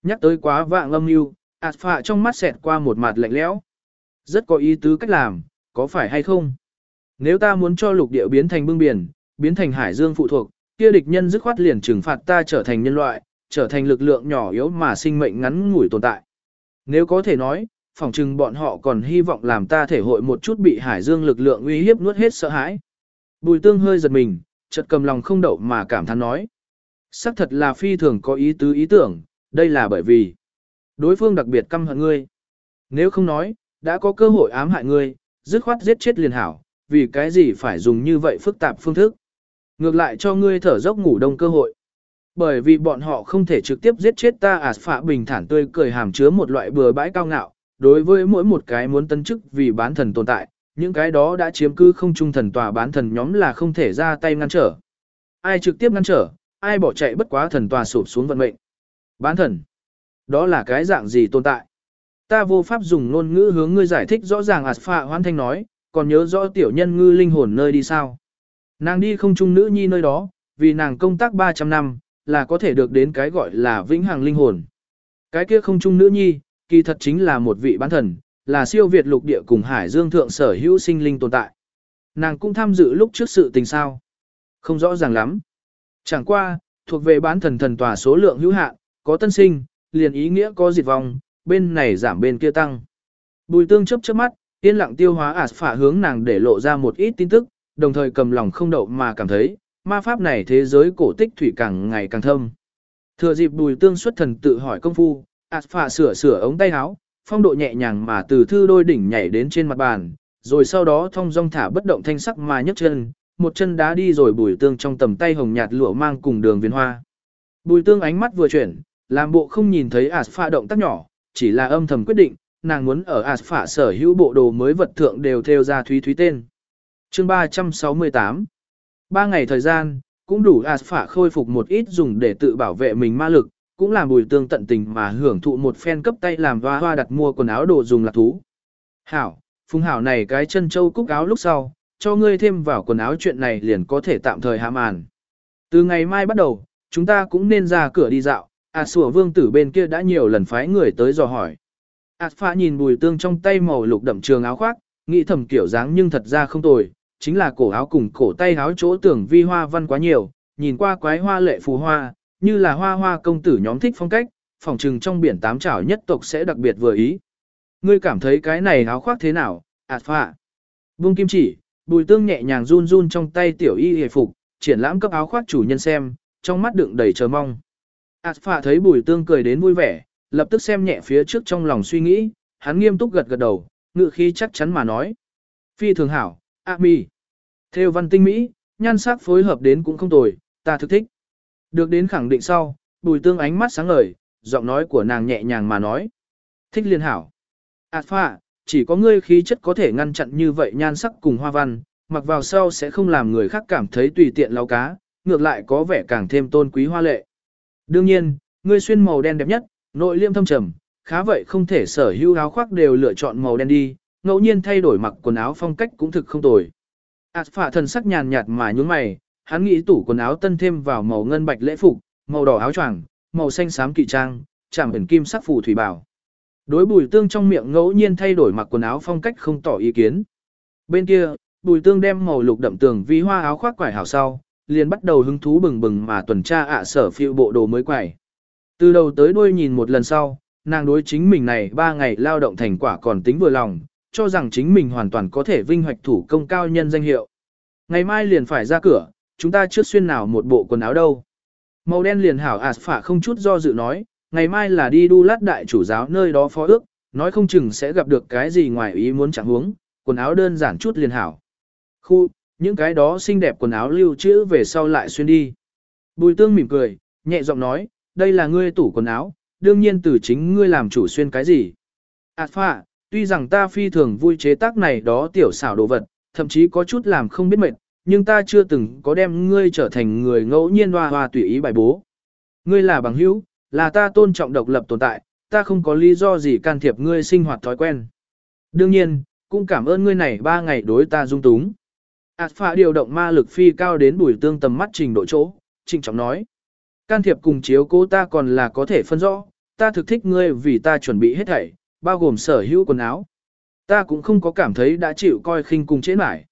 Nhắc tới quá vạng âm mưu, ạt phạ trong mắt xẹt qua một mặt lạnh lẽo. Rất có ý tứ cách làm, có phải hay không? Nếu ta muốn cho lục địa biến thành bưng biển, biến thành hải dương phụ thuộc, kia địch nhân dứt khoát liền trừng phạt ta trở thành nhân loại, trở thành lực lượng nhỏ yếu mà sinh mệnh ngắn ngủi tồn tại. Nếu có thể nói, phỏng chừng bọn họ còn hy vọng làm ta thể hội một chút bị hải dương lực lượng uy hiếp nuốt hết sợ hãi. Bùi tương hơi giật mình, chợt cầm lòng không đậu mà cảm thán nói. Sắc thật là phi thường có ý tứ ý tưởng, đây là bởi vì đối phương đặc biệt căm hận ngươi. Nếu không nói, đã có cơ hội ám hại ngươi, dứt khoát giết chết liền hảo, vì cái gì phải dùng như vậy phức tạp phương thức. Ngược lại cho ngươi thở dốc ngủ đông cơ hội. Bởi vì bọn họ không thể trực tiếp giết chết ta à phạ bình thản tươi cười hàm chứa một loại bừa bãi cao ngạo, đối với mỗi một cái muốn tân chức vì bán thần tồn tại, những cái đó đã chiếm cư không trung thần tòa bán thần nhóm là không thể ra tay ngăn trở. Ai trực tiếp ngăn trở, ai bỏ chạy bất quá thần tòa sụp xuống vận mệnh. Bán thần, đó là cái dạng gì tồn tại? Ta vô pháp dùng ngôn ngữ hướng ngươi giải thích rõ ràng Aspha hoan thanh nói, còn nhớ rõ tiểu nhân ngư linh hồn nơi đi sao? Nàng đi không trung nữ nhi nơi đó, vì nàng công tác 300 năm, là có thể được đến cái gọi là vĩnh hằng linh hồn. Cái kia không trung nữ nhi, kỳ thật chính là một vị bán thần, là siêu việt lục địa cùng hải dương thượng sở hữu sinh linh tồn tại. Nàng cũng tham dự lúc trước sự tình sao. Không rõ ràng lắm. Chẳng qua, thuộc về bán thần thần tòa số lượng hữu hạn, có tân sinh, liền ý nghĩa có diệt vong, bên này giảm bên kia tăng. Bùi tương chấp chớp mắt, yên lặng tiêu hóa ạt phả hướng nàng để lộ ra một ít tin tức, đồng thời cầm lòng không đậu mà cảm thấy, ma pháp này thế giới cổ tích thủy càng ngày càng thâm. Thừa dịp bùi tương xuất thần tự hỏi công phu, ạt phả sửa sửa ống tay áo, phong độ nhẹ nhàng mà từ thư đôi đỉnh nhảy đến trên mặt bàn, rồi sau đó thong dong thả bất động thanh sắc mà nhấc chân, một chân đá đi rồi bùi tương trong tầm tay hồng nhạt lụa mang cùng đường viên hoa. Bùi tương ánh mắt vừa chuyển, làm bộ không nhìn thấy Aspha động tác nhỏ, chỉ là âm thầm quyết định, nàng muốn ở Aspha sở hữu bộ đồ mới vật thượng đều theo ra thúy thúy tên. Chương 368 Ba ngày thời gian, cũng đủ Aspha khôi phục một ít dùng để tự bảo vệ mình ma lực, cũng làm bùi tương tận tình mà hưởng thụ một phen cấp tay làm hoa hoa đặt mua quần áo đồ dùng lạc thú. Hảo, phùng hảo này cái chân châu cúc áo lúc sau, cho ngươi thêm vào quần áo chuyện này liền có thể tạm thời hạ màn. Từ ngày mai bắt đầu, chúng ta cũng nên ra cửa đi dạo, à sủa vương tử bên kia đã nhiều lần phái người tới dò hỏi. À, Ảt phạ nhìn bùi tương trong tay màu lục đậm trường áo khoác, nghĩ thầm kiểu dáng nhưng thật ra không tồi, chính là cổ áo cùng cổ tay áo chỗ tưởng vi hoa văn quá nhiều, nhìn qua quái hoa lệ phù hoa, như là hoa hoa công tử nhóm thích phong cách, phòng trừng trong biển tám chảo nhất tộc sẽ đặc biệt vừa ý. Ngươi cảm thấy cái này áo khoác thế nào, ạt phạ? Vương kim chỉ, bùi tương nhẹ nhàng run run trong tay tiểu y hề phục, triển lãm cấp áo khoác chủ nhân xem, trong mắt đựng đầy chờ mong. ạt phạ thấy bùi tương cười đến vui vẻ, lập tức xem nhẹ phía trước trong lòng suy nghĩ, hắn nghiêm túc gật gật đầu, ngự khí chắc chắn mà nói. Phi thường hảo, a mi. Theo văn tinh mỹ, nhan sắc phối hợp đến cũng không tồi, ta thực thích. Được đến khẳng định sau, bùi tương ánh mắt sáng ngời, giọng nói của nàng nhẹ nhàng mà nói. Thích liên hảo. Alpha, chỉ có ngươi khí chất có thể ngăn chặn như vậy nhan sắc cùng hoa văn, mặc vào sau sẽ không làm người khác cảm thấy tùy tiện lau cá, ngược lại có vẻ càng thêm tôn quý hoa lệ. Đương nhiên, ngươi xuyên màu đen đẹp nhất, nội liêm thâm trầm, khá vậy không thể sở hữu áo khoác đều lựa chọn màu đen đi, ngẫu nhiên thay đổi mặc quần áo phong cách cũng thực không tồi. Alpha thần sắc nhàn nhạt mà nhướng mày, hắn nghĩ tủ quần áo tân thêm vào màu ngân bạch lễ phục, màu đỏ áo choàng, màu xanh xám kỵ trang, chạm ẩn kim sắc phù thủy bảo. Đối bùi tương trong miệng ngẫu nhiên thay đổi mặc quần áo phong cách không tỏ ý kiến. Bên kia, bùi tương đem màu lục đậm tường vi hoa áo khoác quải hảo sau, liền bắt đầu hứng thú bừng bừng mà tuần tra ạ sở phiêu bộ đồ mới quải. Từ đầu tới đuôi nhìn một lần sau, nàng đối chính mình này ba ngày lao động thành quả còn tính vừa lòng, cho rằng chính mình hoàn toàn có thể vinh hoạch thủ công cao nhân danh hiệu. Ngày mai liền phải ra cửa, chúng ta trước xuyên nào một bộ quần áo đâu. Màu đen liền hảo ạt phả không chút do dự nói, ngày mai là đi đu lát đại chủ giáo nơi đó phó ước, nói không chừng sẽ gặp được cái gì ngoài ý muốn chẳng huống, quần áo đơn giản chút liền hảo. Khu, những cái đó xinh đẹp quần áo lưu trữ về sau lại xuyên đi. Bùi tương mỉm cười, nhẹ giọng nói, đây là ngươi tủ quần áo, đương nhiên từ chính ngươi làm chủ xuyên cái gì. À, Ảt phạ, tuy rằng ta phi thường vui chế tác này đó tiểu xảo đồ vật, thậm chí có chút làm không biết mệt, nhưng ta chưa từng có đem ngươi trở thành người ngẫu nhiên hoa hoa tùy ý bài bố. Ngươi là bằng hữu, là ta tôn trọng độc lập tồn tại, ta không có lý do gì can thiệp ngươi sinh hoạt thói quen. Đương nhiên, cũng cảm ơn ngươi này ba ngày đối ta dung túng. Ảt phạ điều động ma lực phi cao đến bùi tương tầm mắt trình độ chỗ, trịnh trọng nói. Can thiệp cùng chiếu cố ta còn là có thể phân rõ, ta thực thích ngươi vì ta chuẩn bị hết thảy, bao gồm sở hữu quần áo. Ta cũng không có cảm thấy đã chịu coi khinh cùng chế mải.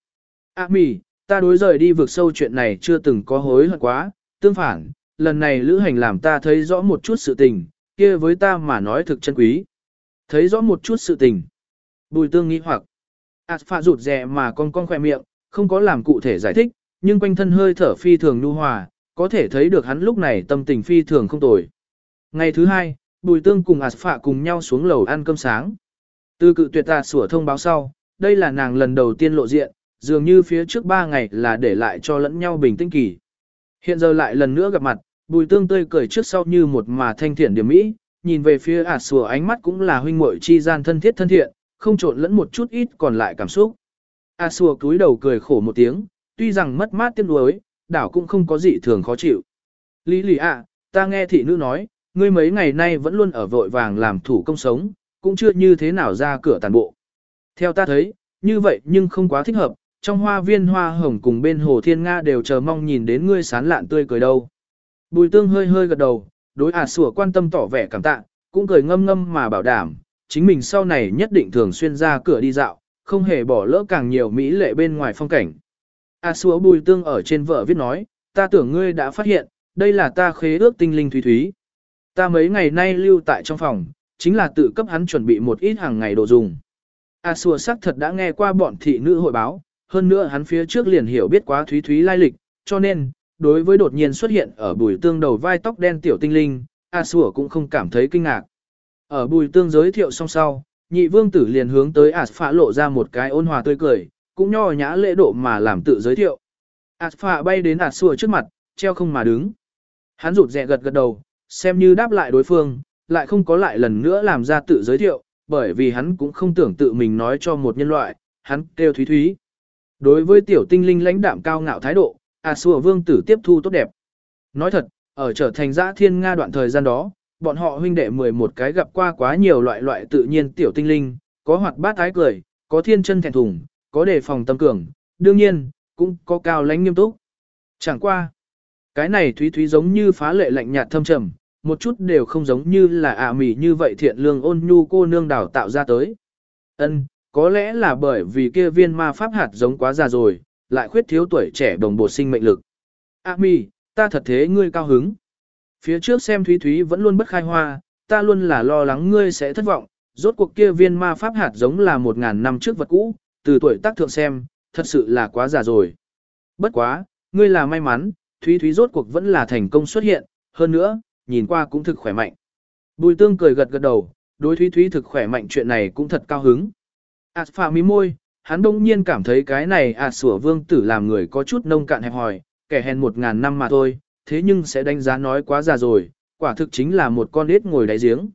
À mì, ta đối rời đi vượt sâu chuyện này chưa từng có hối hận quá, tương phản, lần này lữ hành làm ta thấy rõ một chút sự tình, kia với ta mà nói thực chân quý. Thấy rõ một chút sự tình. Bùi tương nghĩ hoặc, ạt phạ rụt rè mà con con khỏe miệng, không có làm cụ thể giải thích, nhưng quanh thân hơi thở phi thường nhu hòa, có thể thấy được hắn lúc này tâm tình phi thường không tồi. Ngày thứ hai, bùi tương cùng ạt phạ cùng nhau xuống lầu ăn cơm sáng. Từ cự tuyệt ta sủa thông báo sau, đây là nàng lần đầu tiên lộ diện, dường như phía trước ba ngày là để lại cho lẫn nhau bình tĩnh kỳ. Hiện giờ lại lần nữa gặp mặt, bùi tương tươi cười trước sau như một mà thanh thiện điểm mỹ, nhìn về phía ả sùa ánh mắt cũng là huynh muội chi gian thân thiết thân thiện, không trộn lẫn một chút ít còn lại cảm xúc. A sùa cúi đầu cười khổ một tiếng, tuy rằng mất mát tiếc nuối, đảo cũng không có gì thường khó chịu. Lý lì ạ, ta nghe thị nữ nói, ngươi mấy ngày nay vẫn luôn ở vội vàng làm thủ công sống, cũng chưa như thế nào ra cửa tàn bộ. Theo ta thấy, như vậy nhưng không quá thích hợp, trong hoa viên hoa hồng cùng bên hồ thiên Nga đều chờ mong nhìn đến ngươi sán lạn tươi cười đâu. Bùi tương hơi hơi gật đầu, đối ả sủa quan tâm tỏ vẻ cảm tạ, cũng cười ngâm ngâm mà bảo đảm, chính mình sau này nhất định thường xuyên ra cửa đi dạo, không hề bỏ lỡ càng nhiều mỹ lệ bên ngoài phong cảnh. ả sủa bùi tương ở trên vợ viết nói, ta tưởng ngươi đã phát hiện, đây là ta khế ước tinh linh thúy thúy. Ta mấy ngày nay lưu tại trong phòng, chính là tự cấp hắn chuẩn bị một ít hàng ngày đồ dùng. A xúa sắc thật đã nghe qua bọn thị nữ hội báo, hơn nữa hắn phía trước liền hiểu biết quá thúy thúy lai lịch, cho nên, đối với đột nhiên xuất hiện ở bùi tương đầu vai tóc đen tiểu tinh linh, A Sủa cũng không cảm thấy kinh ngạc. Ở bùi tương giới thiệu xong sau, nhị vương tử liền hướng tới A phạ lộ ra một cái ôn hòa tươi cười, cũng nho nhã lễ độ mà làm tự giới thiệu. A phạ bay đến A Sủa trước mặt, treo không mà đứng. Hắn rụt rẹ gật gật đầu, xem như đáp lại đối phương, lại không có lại lần nữa làm ra tự giới thiệu, bởi vì hắn cũng không tưởng tự mình nói cho một nhân loại, hắn kêu thúy thúy. Đối với tiểu tinh linh lãnh đạm cao ngạo thái độ, a xua vương tử tiếp thu tốt đẹp. Nói thật, ở trở thành giã thiên Nga đoạn thời gian đó, bọn họ huynh đệ 11 cái gặp qua quá nhiều loại loại tự nhiên tiểu tinh linh, có hoạt bát ái cười, có thiên chân thẹn thùng, có đề phòng tâm cường, đương nhiên, cũng có cao lãnh nghiêm túc. Chẳng qua, cái này thúy thúy giống như phá lệ lạnh nhạt thâm trầm, một chút đều không giống như là ạ mỉ như vậy thiện lương ôn nhu cô nương đào tạo ra tới. Ân, có lẽ là bởi vì kia viên ma pháp hạt giống quá già rồi, lại khuyết thiếu tuổi trẻ đồng bộ sinh mệnh lực. A mi, ta thật thế ngươi cao hứng. Phía trước xem Thúy Thúy vẫn luôn bất khai hoa, ta luôn là lo lắng ngươi sẽ thất vọng, rốt cuộc kia viên ma pháp hạt giống là một ngàn năm trước vật cũ, từ tuổi tác thượng xem, thật sự là quá già rồi. Bất quá, ngươi là may mắn, Thúy Thúy rốt cuộc vẫn là thành công xuất hiện, hơn nữa, nhìn qua cũng thực khỏe mạnh. Bùi tương cười gật gật đầu, đối Thúy Thúy thực khỏe mạnh chuyện này cũng thật cao hứng. Ảt phà mí môi, hắn đông nhiên cảm thấy cái này ạt sủa vương tử làm người có chút nông cạn hẹp hòi, kẻ hèn một ngàn năm mà thôi, thế nhưng sẽ đánh giá nói quá già rồi, quả thực chính là một con ếch ngồi đáy giếng.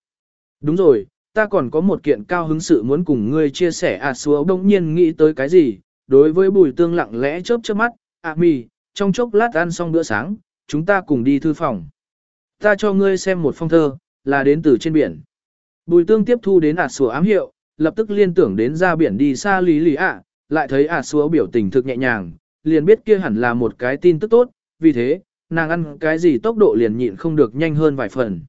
Đúng rồi, ta còn có một kiện cao hứng sự muốn cùng ngươi chia sẻ ạt sủa đông nhiên nghĩ tới cái gì, đối với bùi tương lặng lẽ chớp chớp mắt, ạ mì, trong chốc lát ăn xong bữa sáng, chúng ta cùng đi thư phòng. Ta cho ngươi xem một phong thơ, là đến từ trên biển. Bùi tương tiếp thu đến ạt sủa ám hiệu, lập tức liên tưởng đến ra biển đi xa lý lý ạ, lại thấy ạt sủa biểu tình thực nhẹ nhàng, liền biết kia hẳn là một cái tin tức tốt, vì thế, nàng ăn cái gì tốc độ liền nhịn không được nhanh hơn vài phần.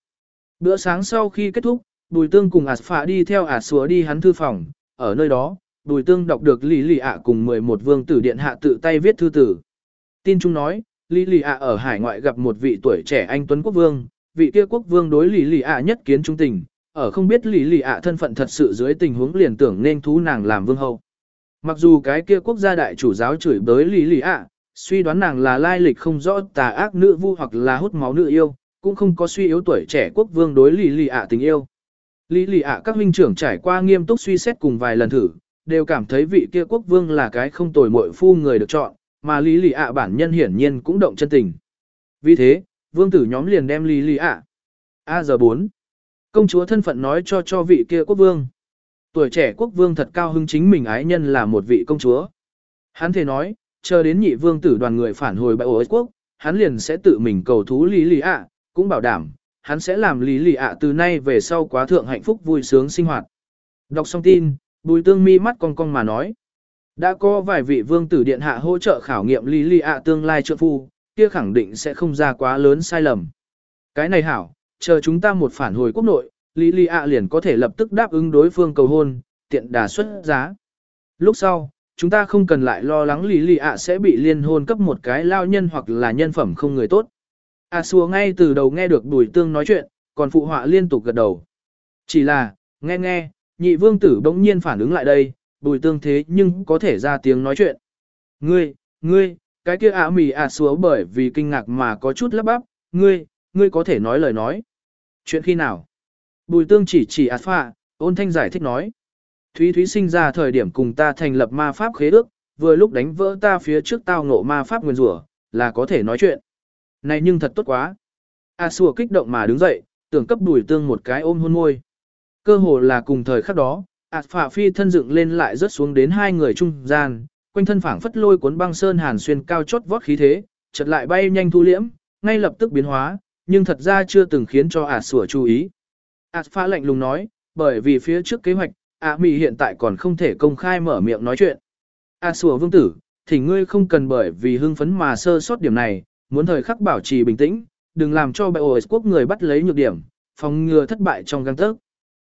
Bữa sáng sau khi kết thúc, Bùi Tương cùng ạt phạ đi theo ạt sủa đi hắn thư phòng, ở nơi đó, Bùi Tương đọc được Lý Lì ạ cùng 11 vương tử điện hạ tự tay viết thư tử. Tin chúng nói, Lý Lì ạ ở hải ngoại gặp một vị tuổi trẻ anh Tuấn Quốc Vương, vị kia quốc vương đối Lý Lì ạ nhất kiến trung tình, ở không biết Lý Lì ạ thân phận thật sự dưới tình huống liền tưởng nên thú nàng làm vương hậu. Mặc dù cái kia quốc gia đại chủ giáo chửi bới Lý Lì ạ, suy đoán nàng là lai lịch không rõ tà ác nữ vu hoặc là hút máu nữ yêu, cũng không có suy yếu tuổi trẻ quốc vương đối Lý Lì ạ tình yêu. Lý Lì ạ các huynh trưởng trải qua nghiêm túc suy xét cùng vài lần thử, đều cảm thấy vị kia quốc vương là cái không tồi muội phu người được chọn, mà Lý Lì ạ bản nhân hiển nhiên cũng động chân tình. Vì thế, vương tử nhóm liền đem Lý Lì ạ. A giờ 4. Công chúa thân phận nói cho cho vị kia quốc vương. Tuổi trẻ quốc vương thật cao hứng chính mình ái nhân là một vị công chúa. Hắn thể nói, chờ đến nhị vương tử đoàn người phản hồi bại ổ quốc, hắn liền sẽ tự mình cầu thú Lý Lì ạ, cũng bảo đảm, hắn sẽ làm Lý Lì ạ từ nay về sau quá thượng hạnh phúc vui sướng sinh hoạt. Đọc xong tin, bùi tương mi mắt cong cong mà nói. Đã có vài vị vương tử điện hạ hỗ trợ khảo nghiệm Lý Lì ạ tương lai trợ phu, kia khẳng định sẽ không ra quá lớn sai lầm. Cái này hảo, chờ chúng ta một phản hồi quốc nội, Lý Lý ạ liền có thể lập tức đáp ứng đối phương cầu hôn, tiện đà xuất giá. Lúc sau, chúng ta không cần lại lo lắng Lý Lý ạ sẽ bị liên hôn cấp một cái lao nhân hoặc là nhân phẩm không người tốt. A xua ngay từ đầu nghe được Bùi Tương nói chuyện, còn phụ họa liên tục gật đầu. Chỉ là, nghe nghe, nhị vương tử bỗng nhiên phản ứng lại đây, Bùi Tương thế nhưng có thể ra tiếng nói chuyện. Ngươi, ngươi, cái kia ả mì A xua bởi vì kinh ngạc mà có chút lắp bắp, ngươi, ngươi có thể nói lời nói. Chuyện khi nào? Bùi tương chỉ chỉ ạt phạ, ôn thanh giải thích nói. Thúy Thúy sinh ra thời điểm cùng ta thành lập ma pháp khế ước, vừa lúc đánh vỡ ta phía trước tao ngộ ma pháp nguyên rủa là có thể nói chuyện. Này nhưng thật tốt quá. A sùa kích động mà đứng dậy, tưởng cấp bùi tương một cái ôm hôn môi. Cơ hồ là cùng thời khắc đó, ạt phạ phi thân dựng lên lại rớt xuống đến hai người trung gian, quanh thân phảng phất lôi cuốn băng sơn hàn xuyên cao chót vót khí thế, chợt lại bay nhanh thu liễm, ngay lập tức biến hóa, nhưng thật ra chưa từng khiến cho À sủa chú ý. ạt phá lạnh lùng nói, bởi vì phía trước kế hoạch, ả mì hiện tại còn không thể công khai mở miệng nói chuyện. Ả sủa vương tử, thì ngươi không cần bởi vì hưng phấn mà sơ sót điểm này, muốn thời khắc bảo trì bình tĩnh, đừng làm cho bệ ổi quốc người bắt lấy nhược điểm, phòng ngừa thất bại trong găng tớc.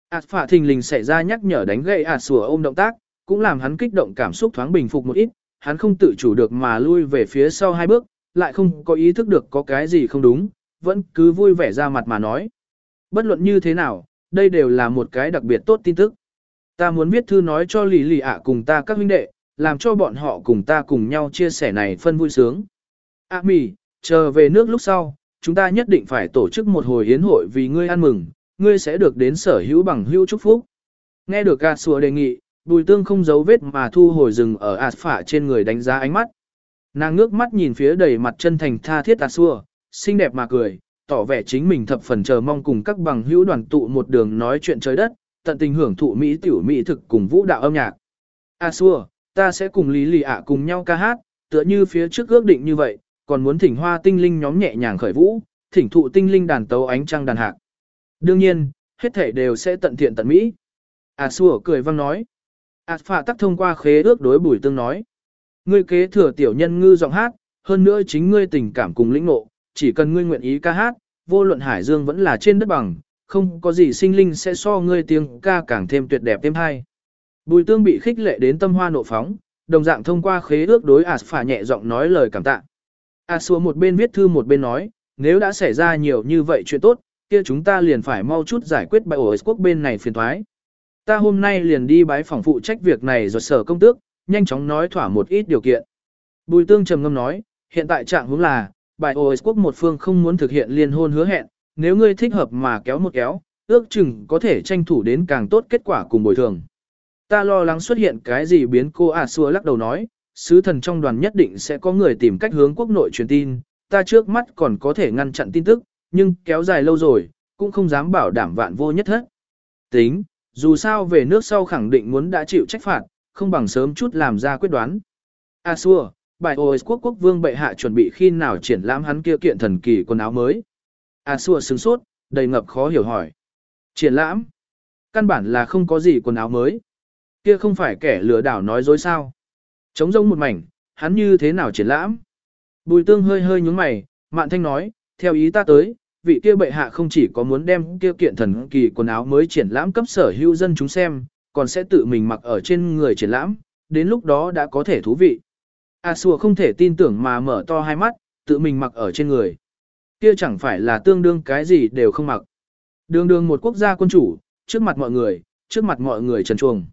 Ả phả thình lình xảy ra nhắc nhở đánh gậy ả sủa ôm động tác, cũng làm hắn kích động cảm xúc thoáng bình phục một ít, hắn không tự chủ được mà lui về phía sau hai bước, lại không có ý thức được có cái gì không đúng, vẫn cứ vui vẻ ra mặt mà nói. Bất luận như thế nào, đây đều là một cái đặc biệt tốt tin tức. Ta muốn viết thư nói cho lì lì ạ cùng ta các huynh đệ, làm cho bọn họ cùng ta cùng nhau chia sẻ này phân vui sướng. A à, mì, chờ về nước lúc sau, chúng ta nhất định phải tổ chức một hồi yến hội vì ngươi ăn mừng, ngươi sẽ được đến sở hữu bằng hữu chúc phúc. Nghe được gà sùa đề nghị, bùi tương không giấu vết mà thu hồi rừng ở ạt phả trên người đánh giá ánh mắt. Nàng ngước mắt nhìn phía đầy mặt chân thành tha thiết ạt xua, xinh đẹp mà cười, tỏ vẻ chính mình thập phần chờ mong cùng các bằng hữu đoàn tụ một đường nói chuyện trời đất, tận tình hưởng thụ mỹ tiểu mỹ thực cùng vũ đạo âm nhạc. A xua, ta sẽ cùng Lý Lì ạ cùng nhau ca hát, tựa như phía trước ước định như vậy, còn muốn thỉnh hoa tinh linh nhóm nhẹ nhàng khởi vũ, thỉnh thụ tinh linh đàn tấu ánh trăng đàn hạc. Đương nhiên, hết thể đều sẽ tận thiện tận mỹ. A xua cười vang nói. A phạ tắc thông qua khế ước đối bùi tương nói. Ngươi kế thừa tiểu nhân ngư giọng hát, hơn nữa chính ngươi tình cảm cùng lĩnh ngộ, chỉ cần ngươi nguyện ý ca hát, vô luận hải dương vẫn là trên đất bằng, không có gì sinh linh sẽ so ngươi tiếng ca càng thêm tuyệt đẹp thêm hay. Bùi tương bị khích lệ đến tâm hoa nộ phóng, đồng dạng thông qua khế ước đối ạt phả nhẹ giọng nói lời cảm tạ. A xua một bên viết thư một bên nói, nếu đã xảy ra nhiều như vậy chuyện tốt, kia chúng ta liền phải mau chút giải quyết bài ổ quốc bên này phiền thoái. Ta hôm nay liền đi bái phòng phụ trách việc này rồi sở công tước, nhanh chóng nói thỏa một ít điều kiện. Bùi tương trầm ngâm nói, hiện tại trạng hướng là, bài OS quốc một phương không muốn thực hiện liên hôn hứa hẹn, nếu ngươi thích hợp mà kéo một kéo, ước chừng có thể tranh thủ đến càng tốt kết quả cùng bồi thường. Ta lo lắng xuất hiện cái gì biến cô A xua lắc đầu nói, sứ thần trong đoàn nhất định sẽ có người tìm cách hướng quốc nội truyền tin, ta trước mắt còn có thể ngăn chặn tin tức, nhưng kéo dài lâu rồi, cũng không dám bảo đảm vạn vô nhất hết. Tính, dù sao về nước sau khẳng định muốn đã chịu trách phạt, không bằng sớm chút làm ra quyết đoán. A xua, bài OS quốc quốc vương bệ hạ chuẩn bị khi nào triển lãm hắn kia kiện thần kỳ quần áo mới. A xua sướng sốt, đầy ngập khó hiểu hỏi. Triển lãm? Căn bản là không có gì quần áo mới. Kia không phải kẻ lừa đảo nói dối sao. Trống rông một mảnh, hắn như thế nào triển lãm? Bùi tương hơi hơi nhúng mày, mạn thanh nói, theo ý ta tới, vị kia bệ hạ không chỉ có muốn đem kia kiện thần kỳ quần áo mới triển lãm cấp sở hữu dân chúng xem, còn sẽ tự mình mặc ở trên người triển lãm, đến lúc đó đã có thể thú vị. À, A Sùa không thể tin tưởng mà mở to hai mắt, tự mình mặc ở trên người. Kia chẳng phải là tương đương cái gì đều không mặc. Đường đường một quốc gia quân chủ, trước mặt mọi người, trước mặt mọi người trần chuồng.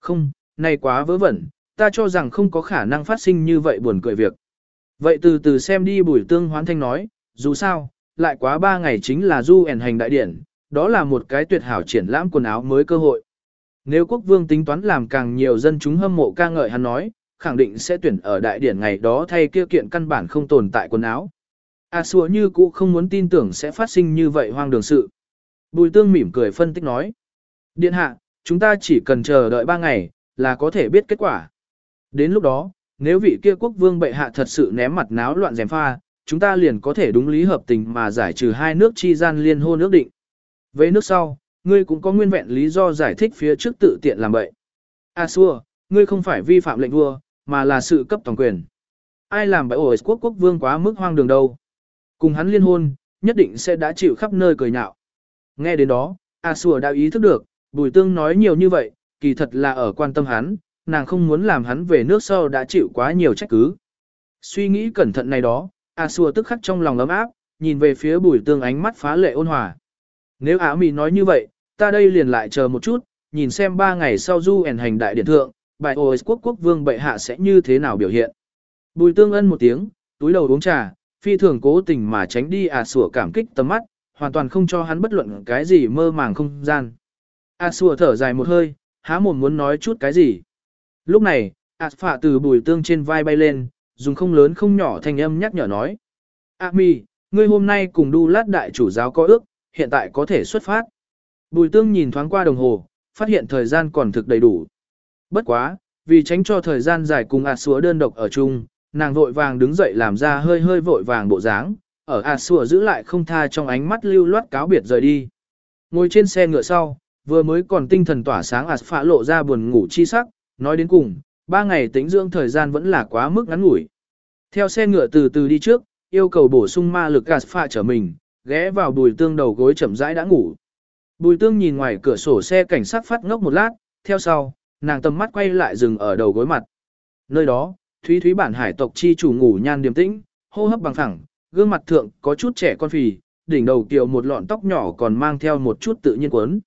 Không, này quá vớ vẩn, ta cho rằng không có khả năng phát sinh như vậy buồn cười việc. Vậy từ từ xem đi bùi tương hoán thanh nói, dù sao, lại quá ba ngày chính là du ẻn hành đại điển, đó là một cái tuyệt hảo triển lãm quần áo mới cơ hội. Nếu quốc vương tính toán làm càng nhiều dân chúng hâm mộ ca ngợi hắn nói, khẳng định sẽ tuyển ở đại điển ngày đó thay kia kiện căn bản không tồn tại quần áo. A xua như cũ không muốn tin tưởng sẽ phát sinh như vậy hoang đường sự. Bùi tương mỉm cười phân tích nói. Điện hạ, chúng ta chỉ cần chờ đợi ba ngày, là có thể biết kết quả. Đến lúc đó, nếu vị kia quốc vương bệ hạ thật sự ném mặt náo loạn dèm pha, chúng ta liền có thể đúng lý hợp tình mà giải trừ hai nước chi gian liên hôn nước định. Với nước sau, ngươi cũng có nguyên vẹn lý do giải thích phía trước tự tiện làm bậy. A xua, ngươi không phải vi phạm lệnh vua, mà là sự cấp toàn quyền. Ai làm bậy ổi quốc quốc vương quá mức hoang đường đâu. Cùng hắn liên hôn, nhất định sẽ đã chịu khắp nơi cười nhạo. Nghe đến đó, A xua đã ý thức được, bùi tương nói nhiều như vậy, kỳ thật là ở quan tâm hắn, nàng không muốn làm hắn về nước sau đã chịu quá nhiều trách cứ. Suy nghĩ cẩn thận này đó, A xua tức khắc trong lòng ấm áp, nhìn về phía bùi tương ánh mắt phá lệ ôn hòa. Nếu Á Mỹ nói như vậy, ta đây liền lại chờ một chút, nhìn xem ba ngày sau du ẻn hành đại điện thượng, bài OS quốc quốc vương bệ hạ sẽ như thế nào biểu hiện. Bùi tương ân một tiếng, túi đầu uống trà, phi thường cố tình mà tránh đi à sủa cảm kích tầm mắt, hoàn toàn không cho hắn bất luận cái gì mơ màng không gian. À sủa thở dài một hơi, há mồm muốn nói chút cái gì. Lúc này, ạt phạ từ bùi tương trên vai bay lên, dùng không lớn không nhỏ thanh âm nhắc nhở nói. A mi, ngươi hôm nay cùng đu lát đại chủ giáo có ước, hiện tại có thể xuất phát. Bùi tương nhìn thoáng qua đồng hồ, phát hiện thời gian còn thực đầy đủ. Bất quá, vì tránh cho thời gian dài cùng A Sủa đơn độc ở chung, nàng vội vàng đứng dậy làm ra hơi hơi vội vàng bộ dáng, ở A Sủa giữ lại không tha trong ánh mắt lưu loát cáo biệt rời đi. Ngồi trên xe ngựa sau, vừa mới còn tinh thần tỏa sáng A Phạ lộ ra buồn ngủ chi sắc, nói đến cùng, ba ngày tĩnh dưỡng thời gian vẫn là quá mức ngắn ngủi. Theo xe ngựa từ từ đi trước, yêu cầu bổ sung ma lực A Phạ trở mình, ghé vào bùi tương đầu gối chậm rãi đã ngủ. Bùi tương nhìn ngoài cửa sổ xe cảnh sát phát ngốc một lát, theo sau, nàng tầm mắt quay lại dừng ở đầu gối mặt. Nơi đó, thúy thúy bản hải tộc chi chủ ngủ nhan điềm tĩnh, hô hấp bằng thẳng, gương mặt thượng có chút trẻ con phì, đỉnh đầu kiều một lọn tóc nhỏ còn mang theo một chút tự nhiên quấn.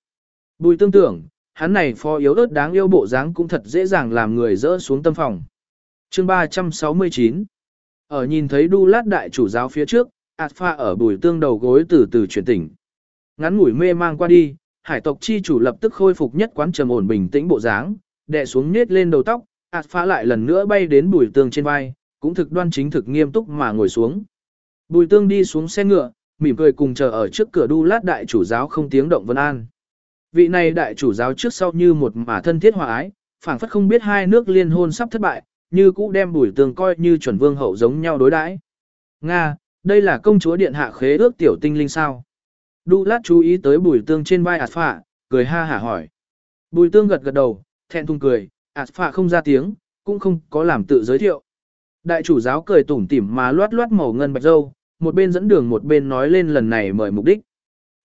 Bùi tương tưởng, hắn này phó yếu ớt đáng yêu bộ dáng cũng thật dễ dàng làm người rỡ xuống tâm phòng. Chương 369 Ở nhìn thấy đu lát đại chủ giáo phía trước, Alpha ở bùi tương đầu gối từ từ chuyển tỉnh. Ngắn ngủi mê mang qua đi, hải tộc chi chủ lập tức khôi phục nhất quán trầm ổn bình tĩnh bộ dáng, đè xuống nết lên đầu tóc, Alpha lại lần nữa bay đến bùi tương trên vai, cũng thực đoan chính thực nghiêm túc mà ngồi xuống. Bùi tương đi xuống xe ngựa, mỉm cười cùng chờ ở trước cửa đu lát đại chủ giáo không tiếng động vân an. Vị này đại chủ giáo trước sau như một mà thân thiết hòa ái, phảng phất không biết hai nước liên hôn sắp thất bại, như cũ đem bùi tương coi như chuẩn vương hậu giống nhau đối đãi. Nga, đây là công chúa điện hạ khế ước tiểu tinh linh sao. Đu lát chú ý tới bùi tương trên vai ạt phạ, cười ha hả hỏi. Bùi tương gật gật đầu, thẹn thùng cười, ạt phạ không ra tiếng, cũng không có làm tự giới thiệu. Đại chủ giáo cười tủm tỉm mà loát loát màu ngân bạch dâu, một bên dẫn đường một bên nói lên lần này mời mục đích.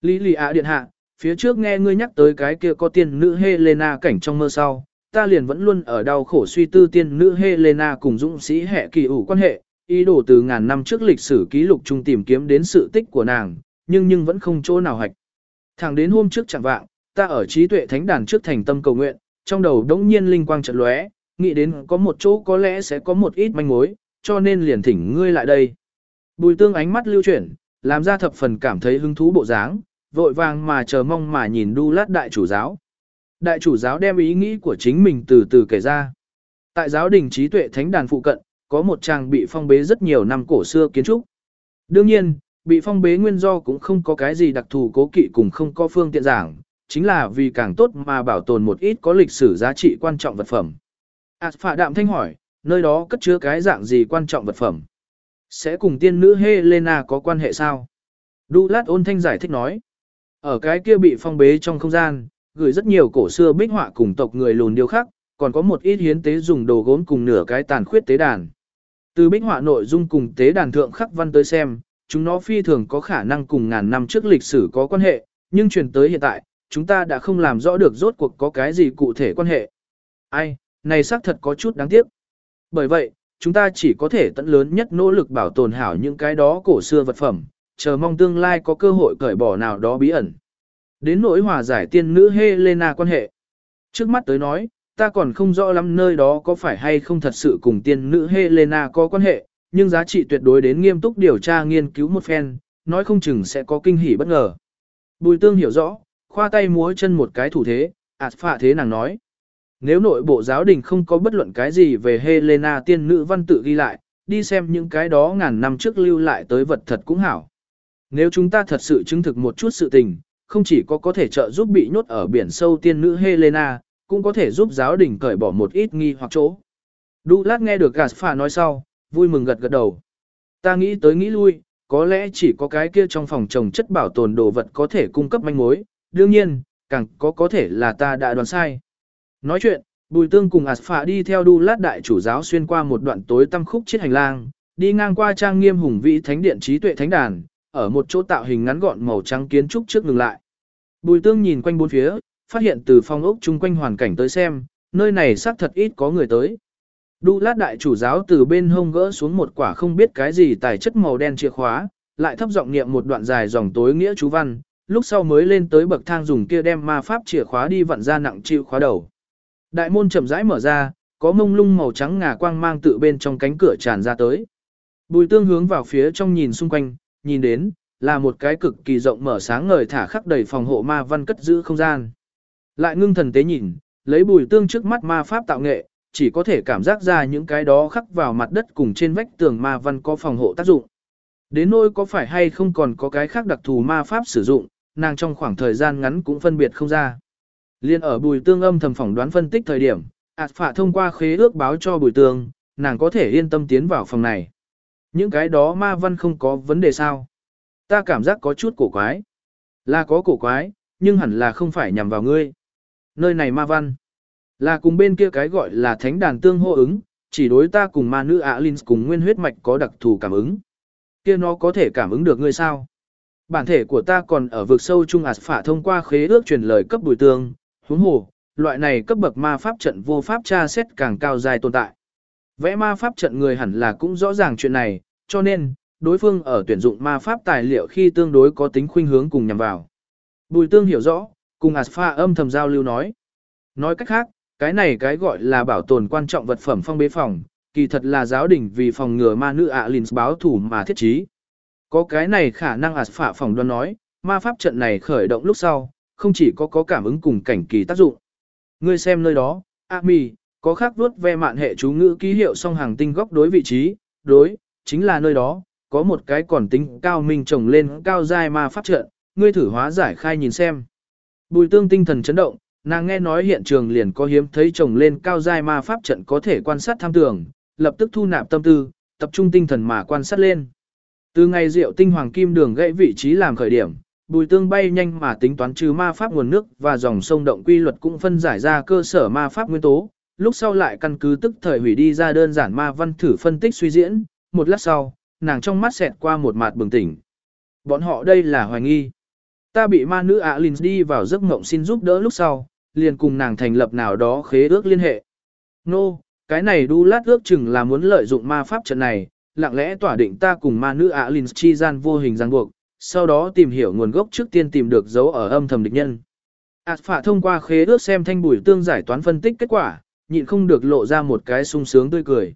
Lý lì ạ điện hạ, phía trước nghe ngươi nhắc tới cái kia có tiên nữ Helena cảnh trong mơ sau, ta liền vẫn luôn ở đau khổ suy tư tiên nữ Helena cùng dũng sĩ hệ kỳ ủ quan hệ, ý đồ từ ngàn năm trước lịch sử ký lục chung tìm kiếm đến sự tích của nàng, nhưng nhưng vẫn không chỗ nào hạch. Thẳng đến hôm trước chẳng vạng, ta ở trí tuệ thánh đàn trước thành tâm cầu nguyện, trong đầu đống nhiên linh quang chợt lóe, nghĩ đến có một chỗ có lẽ sẽ có một ít manh mối, cho nên liền thỉnh ngươi lại đây. Bùi tương ánh mắt lưu chuyển, làm ra thập phần cảm thấy hứng thú bộ dáng, vội vàng mà chờ mong mà nhìn đu lát đại chủ giáo. Đại chủ giáo đem ý nghĩ của chính mình từ từ kể ra. Tại giáo đình trí tuệ thánh đàn phụ cận, có một trang bị phong bế rất nhiều năm cổ xưa kiến trúc. Đương nhiên, bị phong bế nguyên do cũng không có cái gì đặc thù cố kỵ cùng không có phương tiện giảng, chính là vì càng tốt mà bảo tồn một ít có lịch sử giá trị quan trọng vật phẩm. Ảt đạm thanh hỏi, nơi đó cất chứa cái dạng gì quan trọng vật phẩm? Sẽ cùng tiên nữ Helena có quan hệ sao? Dulat ôn thanh giải thích nói. Ở cái kia bị phong bế trong không gian, gửi rất nhiều cổ xưa bích họa cùng tộc người lùn điêu khắc, còn có một ít hiến tế dùng đồ gốm cùng nửa cái tàn khuyết tế đàn. Từ bích họa nội dung cùng tế đàn thượng khắc văn tới xem, chúng nó phi thường có khả năng cùng ngàn năm trước lịch sử có quan hệ, nhưng truyền tới hiện tại, chúng ta đã không làm rõ được rốt cuộc có cái gì cụ thể quan hệ. Ai, này xác thật có chút đáng tiếc. Bởi vậy, chúng ta chỉ có thể tận lớn nhất nỗ lực bảo tồn hảo những cái đó cổ xưa vật phẩm, chờ mong tương lai có cơ hội cởi bỏ nào đó bí ẩn. Đến nỗi hòa giải tiên nữ Helena quan hệ. Trước mắt tới nói, ta còn không rõ lắm nơi đó có phải hay không thật sự cùng tiên nữ Helena có quan hệ, nhưng giá trị tuyệt đối đến nghiêm túc điều tra nghiên cứu một phen, nói không chừng sẽ có kinh hỉ bất ngờ. Bùi tương hiểu rõ, khoa tay múa chân một cái thủ thế, ạt phạ thế nàng nói. Nếu nội bộ giáo đình không có bất luận cái gì về Helena tiên nữ văn tự ghi lại, đi xem những cái đó ngàn năm trước lưu lại tới vật thật cũng hảo. Nếu chúng ta thật sự chứng thực một chút sự tình, không chỉ có có thể trợ giúp bị nhốt ở biển sâu tiên nữ Helena, cũng có thể giúp giáo đình cởi bỏ một ít nghi hoặc chỗ. Đu lát nghe được Gaspar nói sau, vui mừng gật gật đầu. Ta nghĩ tới nghĩ lui, có lẽ chỉ có cái kia trong phòng trồng chất bảo tồn đồ vật có thể cung cấp manh mối, đương nhiên, càng có có thể là ta đã đoán sai. Nói chuyện, Bùi Tương cùng Aspha đi theo đu lát đại chủ giáo xuyên qua một đoạn tối tăm khúc chiết hành lang, đi ngang qua trang nghiêm hùng vĩ thánh điện trí tuệ thánh đàn, ở một chỗ tạo hình ngắn gọn màu trắng kiến trúc trước ngừng lại. Bùi Tương nhìn quanh bốn phía, phát hiện từ phong ốc chung quanh hoàn cảnh tới xem, nơi này xác thật ít có người tới. Đu lát đại chủ giáo từ bên hông gỡ xuống một quả không biết cái gì tài chất màu đen chìa khóa, lại thấp giọng niệm một đoạn dài dòng tối nghĩa chú văn, lúc sau mới lên tới bậc thang dùng kia đem ma pháp chìa khóa đi vặn ra nặng chịu khóa đầu. Đại môn chậm rãi mở ra, có mông lung màu trắng ngà quang mang tự bên trong cánh cửa tràn ra tới. Bùi tương hướng vào phía trong nhìn xung quanh, nhìn đến, là một cái cực kỳ rộng mở sáng ngời thả khắc đầy phòng hộ ma văn cất giữ không gian. Lại ngưng thần tế nhìn, lấy bùi tương trước mắt ma pháp tạo nghệ, chỉ có thể cảm giác ra những cái đó khắc vào mặt đất cùng trên vách tường ma văn có phòng hộ tác dụng. Đến nỗi có phải hay không còn có cái khác đặc thù ma pháp sử dụng, nàng trong khoảng thời gian ngắn cũng phân biệt không ra. Liên ở bùi tương âm thầm phỏng đoán phân tích thời điểm, ạt phạ thông qua khế ước báo cho bùi tương, nàng có thể yên tâm tiến vào phòng này. Những cái đó ma văn không có vấn đề sao. Ta cảm giác có chút cổ quái. Là có cổ quái, nhưng hẳn là không phải nhằm vào ngươi. Nơi này ma văn. Là cùng bên kia cái gọi là thánh đàn tương hô ứng, chỉ đối ta cùng ma nữ Alins cùng nguyên huyết mạch có đặc thù cảm ứng. Kia nó có thể cảm ứng được ngươi sao? Bản thể của ta còn ở vực sâu trung ạt phả thông qua khế ước truyền lời cấp bùi tương, huống hồ, loại này cấp bậc ma pháp trận vô pháp tra xét càng cao dài tồn tại. Vẽ ma pháp trận người hẳn là cũng rõ ràng chuyện này, cho nên, đối phương ở tuyển dụng ma pháp tài liệu khi tương đối có tính khuynh hướng cùng nhằm vào. Bùi tương hiểu rõ, cùng Aspha âm thầm giao lưu nói. Nói cách khác, cái này cái gọi là bảo tồn quan trọng vật phẩm phong bế phòng, kỳ thật là giáo đình vì phòng ngừa ma nữ ạ Linh báo thủ mà thiết trí. Có cái này khả năng ạt Aspha phòng đoan nói, ma pháp trận này khởi động lúc sau, không chỉ có có cảm ứng cùng cảnh kỳ tác dụng. Ngươi xem nơi đó, A Mi, có khác vuốt ve mạn hệ chú ngữ ký hiệu song hàng tinh góc đối vị trí, đối, chính là nơi đó, có một cái còn tính cao minh trồng lên cao dai ma pháp trận, ngươi thử hóa giải khai nhìn xem. Bùi tương tinh thần chấn động, nàng nghe nói hiện trường liền có hiếm thấy chồng lên cao giai ma pháp trận có thể quan sát tham tưởng, lập tức thu nạp tâm tư, tập trung tinh thần mà quan sát lên. Từ ngày rượu tinh hoàng kim đường gãy vị trí làm khởi điểm, bùi tương bay nhanh mà tính toán trừ ma pháp nguồn nước và dòng sông động quy luật cũng phân giải ra cơ sở ma pháp nguyên tố, lúc sau lại căn cứ tức thời hủy đi ra đơn giản ma văn thử phân tích suy diễn, một lát sau, nàng trong mắt xẹt qua một mặt bừng tỉnh. Bọn họ đây là hoài nghi. Ta bị ma nữ Alins đi vào giấc mộng xin giúp đỡ lúc sau, liền cùng nàng thành lập nào đó khế ước liên hệ. Nô, no, cái này đu lát ước chừng là muốn lợi dụng ma pháp trận này, lặng lẽ tỏa định ta cùng ma nữ Alin chi gian vô hình ràng buộc, sau đó tìm hiểu nguồn gốc trước tiên tìm được dấu ở âm thầm địch nhân. Alpha thông qua khế ước xem thanh bùi tương giải toán phân tích kết quả, nhịn không được lộ ra một cái sung sướng tươi cười.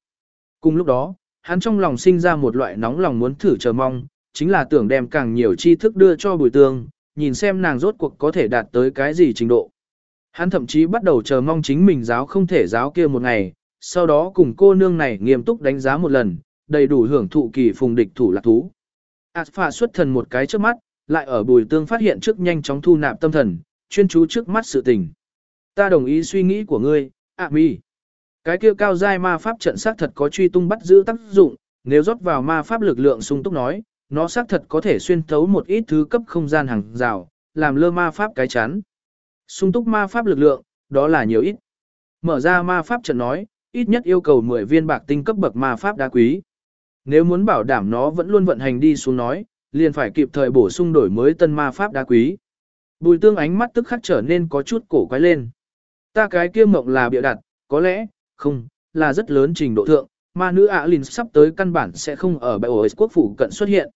Cùng lúc đó, hắn trong lòng sinh ra một loại nóng lòng muốn thử chờ mong, chính là tưởng đem càng nhiều tri thức đưa cho bùi tương, nhìn xem nàng rốt cuộc có thể đạt tới cái gì trình độ. Hắn thậm chí bắt đầu chờ mong chính mình giáo không thể giáo kia một ngày, sau đó cùng cô nương này nghiêm túc đánh giá một lần, đầy đủ hưởng thụ kỳ phùng địch thủ lạc thú. Alpha xuất thần một cái trước mắt, lại ở bùi tương phát hiện trước nhanh chóng thu nạp tâm thần, chuyên chú trước mắt sự tình. Ta đồng ý suy nghĩ của ngươi, ạ mi. Cái kia cao giai ma pháp trận xác thật có truy tung bắt giữ tác dụng, nếu rót vào ma pháp lực lượng sung túc nói, nó xác thật có thể xuyên thấu một ít thứ cấp không gian hàng rào, làm lơ ma pháp cái chắn. Sung túc ma pháp lực lượng, đó là nhiều ít. Mở ra ma pháp trận nói, ít nhất yêu cầu 10 viên bạc tinh cấp bậc ma pháp đá quý. Nếu muốn bảo đảm nó vẫn luôn vận hành đi xuống nói, liền phải kịp thời bổ sung đổi mới tân ma pháp đá quý. Bùi tương ánh mắt tức khắc trở nên có chút cổ quái lên. Ta cái kia mộng là bịa đặt, có lẽ, không, là rất lớn trình độ thượng, ma nữ ạ Linh sắp tới căn bản sẽ không ở bãi ổ quốc phủ cận xuất hiện.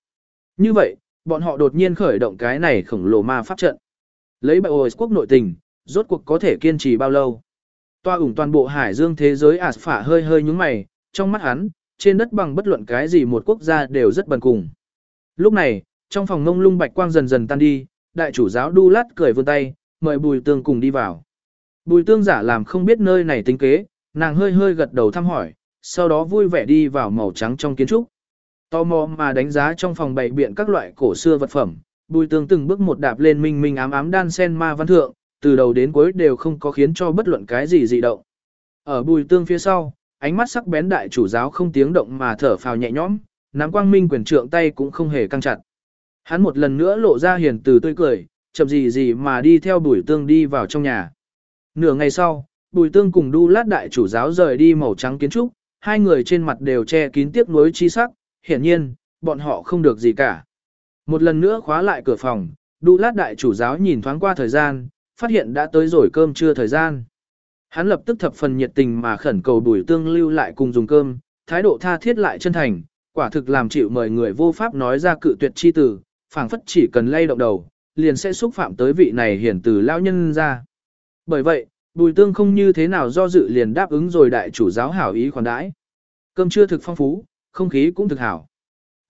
Như vậy, bọn họ đột nhiên khởi động cái này khổng lồ ma pháp trận. Lấy bại ổ quốc nội tình, rốt cuộc có thể kiên trì bao lâu. Toa ủng toàn bộ hải dương thế giới ạt phả hơi hơi nhúng mày, trong mắt hắn, trên đất bằng bất luận cái gì một quốc gia đều rất bần cùng. Lúc này, trong phòng ngông lung bạch quang dần dần tan đi, đại chủ giáo đu lát cười vươn tay, mời bùi tương cùng đi vào. Bùi tương giả làm không biết nơi này tính kế, nàng hơi hơi gật đầu thăm hỏi, sau đó vui vẻ đi vào màu trắng trong kiến trúc. Tò mò mà đánh giá trong phòng bày biện các loại cổ xưa vật phẩm, bùi tương từng bước một đạp lên minh minh ám ám đan sen ma văn thượng, từ đầu đến cuối đều không có khiến cho bất luận cái gì dị động. Ở bùi tương phía sau, ánh mắt sắc bén đại chủ giáo không tiếng động mà thở phào nhẹ nhõm, nắm quang minh quyền trượng tay cũng không hề căng chặt. Hắn một lần nữa lộ ra hiền từ tươi cười, chậm gì gì mà đi theo bùi tương đi vào trong nhà. Nửa ngày sau, bùi tương cùng đu lát đại chủ giáo rời đi màu trắng kiến trúc, hai người trên mặt đều che kín tiếc nuối chi sắc, hiển nhiên, bọn họ không được gì cả. Một lần nữa khóa lại cửa phòng, đu lát đại chủ giáo nhìn thoáng qua thời gian, phát hiện đã tới rồi cơm trưa thời gian. Hắn lập tức thập phần nhiệt tình mà khẩn cầu bùi tương lưu lại cùng dùng cơm, thái độ tha thiết lại chân thành, quả thực làm chịu mời người vô pháp nói ra cự tuyệt chi tử, phảng phất chỉ cần lay động đầu, liền sẽ xúc phạm tới vị này hiển từ lao nhân ra. Bởi vậy, bùi tương không như thế nào do dự liền đáp ứng rồi đại chủ giáo hảo ý khoản đãi. Cơm trưa thực phong phú, không khí cũng thực hảo.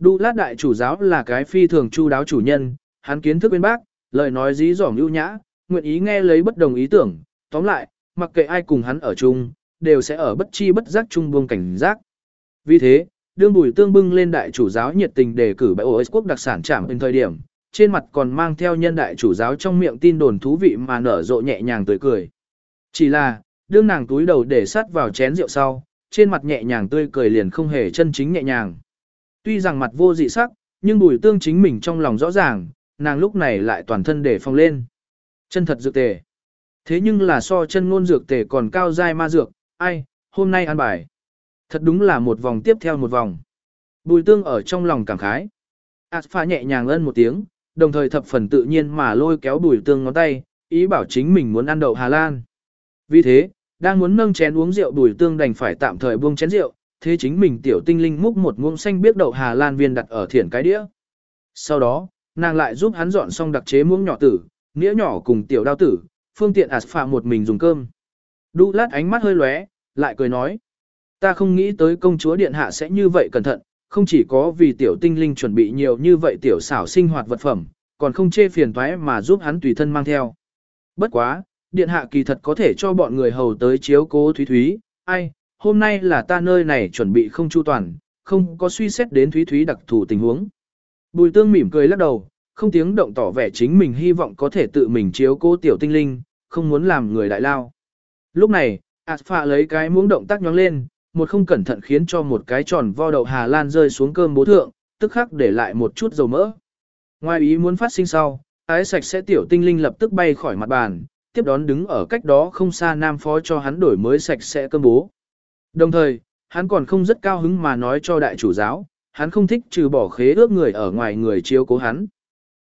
Đu lát đại chủ giáo là cái phi thường chu đáo chủ nhân, hắn kiến thức bên bác, lời nói dí dỏm ưu nhã, nguyện ý nghe lấy bất đồng ý tưởng, tóm lại, mặc kệ ai cùng hắn ở chung, đều sẽ ở bất chi bất giác chung buông cảnh giác. Vì thế, đương bùi tương bưng lên đại chủ giáo nhiệt tình đề cử bãi OS quốc đặc sản trảm bên thời điểm, trên mặt còn mang theo nhân đại chủ giáo trong miệng tin đồn thú vị mà nở rộ nhẹ nhàng tươi cười. Chỉ là, đương nàng túi đầu để sát vào chén rượu sau, trên mặt nhẹ nhàng tươi cười liền không hề chân chính nhẹ nhàng. Tuy rằng mặt vô dị sắc, nhưng bùi tương chính mình trong lòng rõ ràng, nàng lúc này lại toàn thân để phong lên. Chân thật dược tề. Thế nhưng là so chân ngôn dược tề còn cao dai ma dược, ai, hôm nay ăn bài. Thật đúng là một vòng tiếp theo một vòng. Bùi tương ở trong lòng cảm khái. Alpha nhẹ nhàng ân một tiếng, đồng thời thập phần tự nhiên mà lôi kéo bùi tương ngón tay, ý bảo chính mình muốn ăn đậu Hà Lan. Vì thế, đang muốn nâng chén uống rượu bùi tương đành phải tạm thời buông chén rượu, thế chính mình tiểu tinh linh múc một muỗng xanh biết đậu Hà Lan viên đặt ở thiển cái đĩa. Sau đó, nàng lại giúp hắn dọn xong đặc chế muỗng nhỏ tử, nĩa nhỏ cùng tiểu đao tử, phương tiện Alpha một mình dùng cơm. Đu lát ánh mắt hơi lóe, lại cười nói. Ta không nghĩ tới công chúa điện hạ sẽ như vậy cẩn thận, không chỉ có vì tiểu tinh linh chuẩn bị nhiều như vậy tiểu xảo sinh hoạt vật phẩm, còn không chê phiền toái mà giúp hắn tùy thân mang theo. Bất quá, điện hạ kỳ thật có thể cho bọn người hầu tới chiếu cố Thúy Thúy, ai, hôm nay là ta nơi này chuẩn bị không chu toàn, không có suy xét đến Thúy Thúy đặc thù tình huống. Bùi tương mỉm cười lắc đầu, không tiếng động tỏ vẻ chính mình hy vọng có thể tự mình chiếu cố tiểu tinh linh, không muốn làm người đại lao. Lúc này, Alpha lấy cái muỗng động tác nhóng lên, một không cẩn thận khiến cho một cái tròn vo đậu Hà Lan rơi xuống cơm bố thượng, tức khắc để lại một chút dầu mỡ. Ngoài ý muốn phát sinh sau, ái sạch sẽ tiểu tinh linh lập tức bay khỏi mặt bàn, tiếp đón đứng ở cách đó không xa nam phó cho hắn đổi mới sạch sẽ cơm bố. Đồng thời, hắn còn không rất cao hứng mà nói cho đại chủ giáo, hắn không thích trừ bỏ khế ước người ở ngoài người chiếu cố hắn.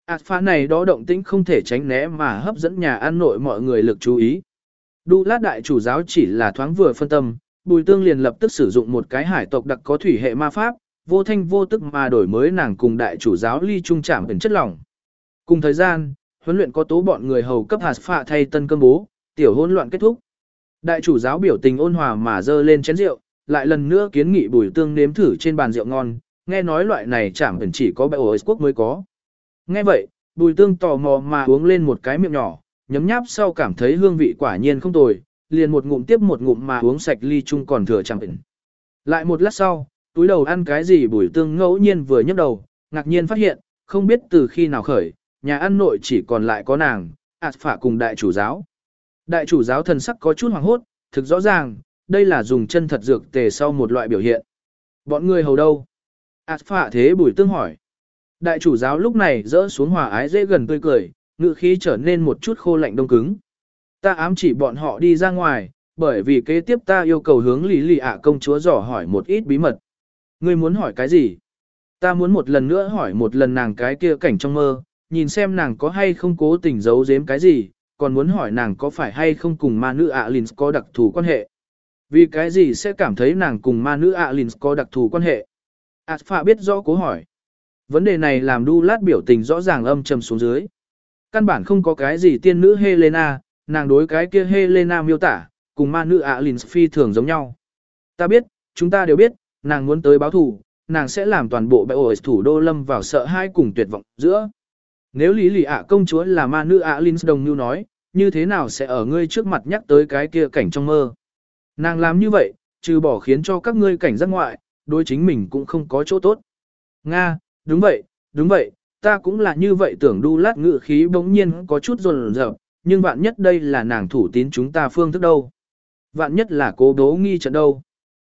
Ảt phá này đó động tĩnh không thể tránh né mà hấp dẫn nhà ăn nội mọi người lực chú ý. Đu lát đại chủ giáo chỉ là thoáng vừa phân tâm, bùi tương liền lập tức sử dụng một cái hải tộc đặc có thủy hệ ma pháp, vô thanh vô tức mà đổi mới nàng cùng đại chủ giáo ly trung trảm ẩn chất lỏng. Cùng thời gian, huấn luyện có tố bọn người hầu cấp hạt phạ thay tân cơm bố, tiểu hỗn loạn kết thúc. Đại chủ giáo biểu tình ôn hòa mà dơ lên chén rượu, lại lần nữa kiến nghị bùi tương nếm thử trên bàn rượu ngon, nghe nói loại này chẳng ẩn chỉ có bệ quốc mới có. Nghe vậy, bùi tương tò mò mà uống lên một cái miệng nhỏ, nhấm nháp sau cảm thấy hương vị quả nhiên không tồi, liền một ngụm tiếp một ngụm mà uống sạch ly chung còn thừa chẳng ẩn. Lại một lát sau, túi đầu ăn cái gì bùi tương ngẫu nhiên vừa nhấc đầu, ngạc nhiên phát hiện, không biết từ khi nào khởi, nhà ăn nội chỉ còn lại có nàng, ạt phả cùng đại chủ giáo. Đại chủ giáo thần sắc có chút hoàng hốt, thực rõ ràng, đây là dùng chân thật dược tề sau một loại biểu hiện. Bọn người hầu đâu? ạt phả thế bùi tương hỏi. Đại chủ giáo lúc này rỡ xuống hòa ái dễ gần tươi cười, ngự khí trở nên một chút khô lạnh đông cứng. Ta ám chỉ bọn họ đi ra ngoài, bởi vì kế tiếp ta yêu cầu hướng lý lì ạ công chúa dò hỏi một ít bí mật. Ngươi muốn hỏi cái gì? Ta muốn một lần nữa hỏi một lần nàng cái kia cảnh trong mơ, nhìn xem nàng có hay không cố tình giấu giếm cái gì, còn muốn hỏi nàng có phải hay không cùng ma nữ Alins có đặc thù quan hệ. Vì cái gì sẽ cảm thấy nàng cùng ma nữ Alins có đặc thù quan hệ? Alpha biết rõ cố hỏi. Vấn đề này làm đu lát biểu tình rõ ràng âm trầm xuống dưới. Căn bản không có cái gì tiên nữ Helena, nàng đối cái kia Helena miêu tả, cùng ma nữ Alins phi thường giống nhau. Ta biết, chúng ta đều biết, nàng muốn tới báo thù, nàng sẽ làm toàn bộ bệ ổi thủ đô lâm vào sợ hãi cùng tuyệt vọng giữa. Nếu lý lì ạ công chúa là ma nữ ạ Linh đồng như nói, như thế nào sẽ ở ngươi trước mặt nhắc tới cái kia cảnh trong mơ. Nàng làm như vậy, trừ bỏ khiến cho các ngươi cảnh giác ngoại, đối chính mình cũng không có chỗ tốt. Nga, đúng vậy, đúng vậy, ta cũng là như vậy tưởng đu lát ngự khí bỗng nhiên có chút rồn rợp, nhưng vạn nhất đây là nàng thủ tín chúng ta phương thức đâu. Vạn nhất là cố đố nghi trận đâu.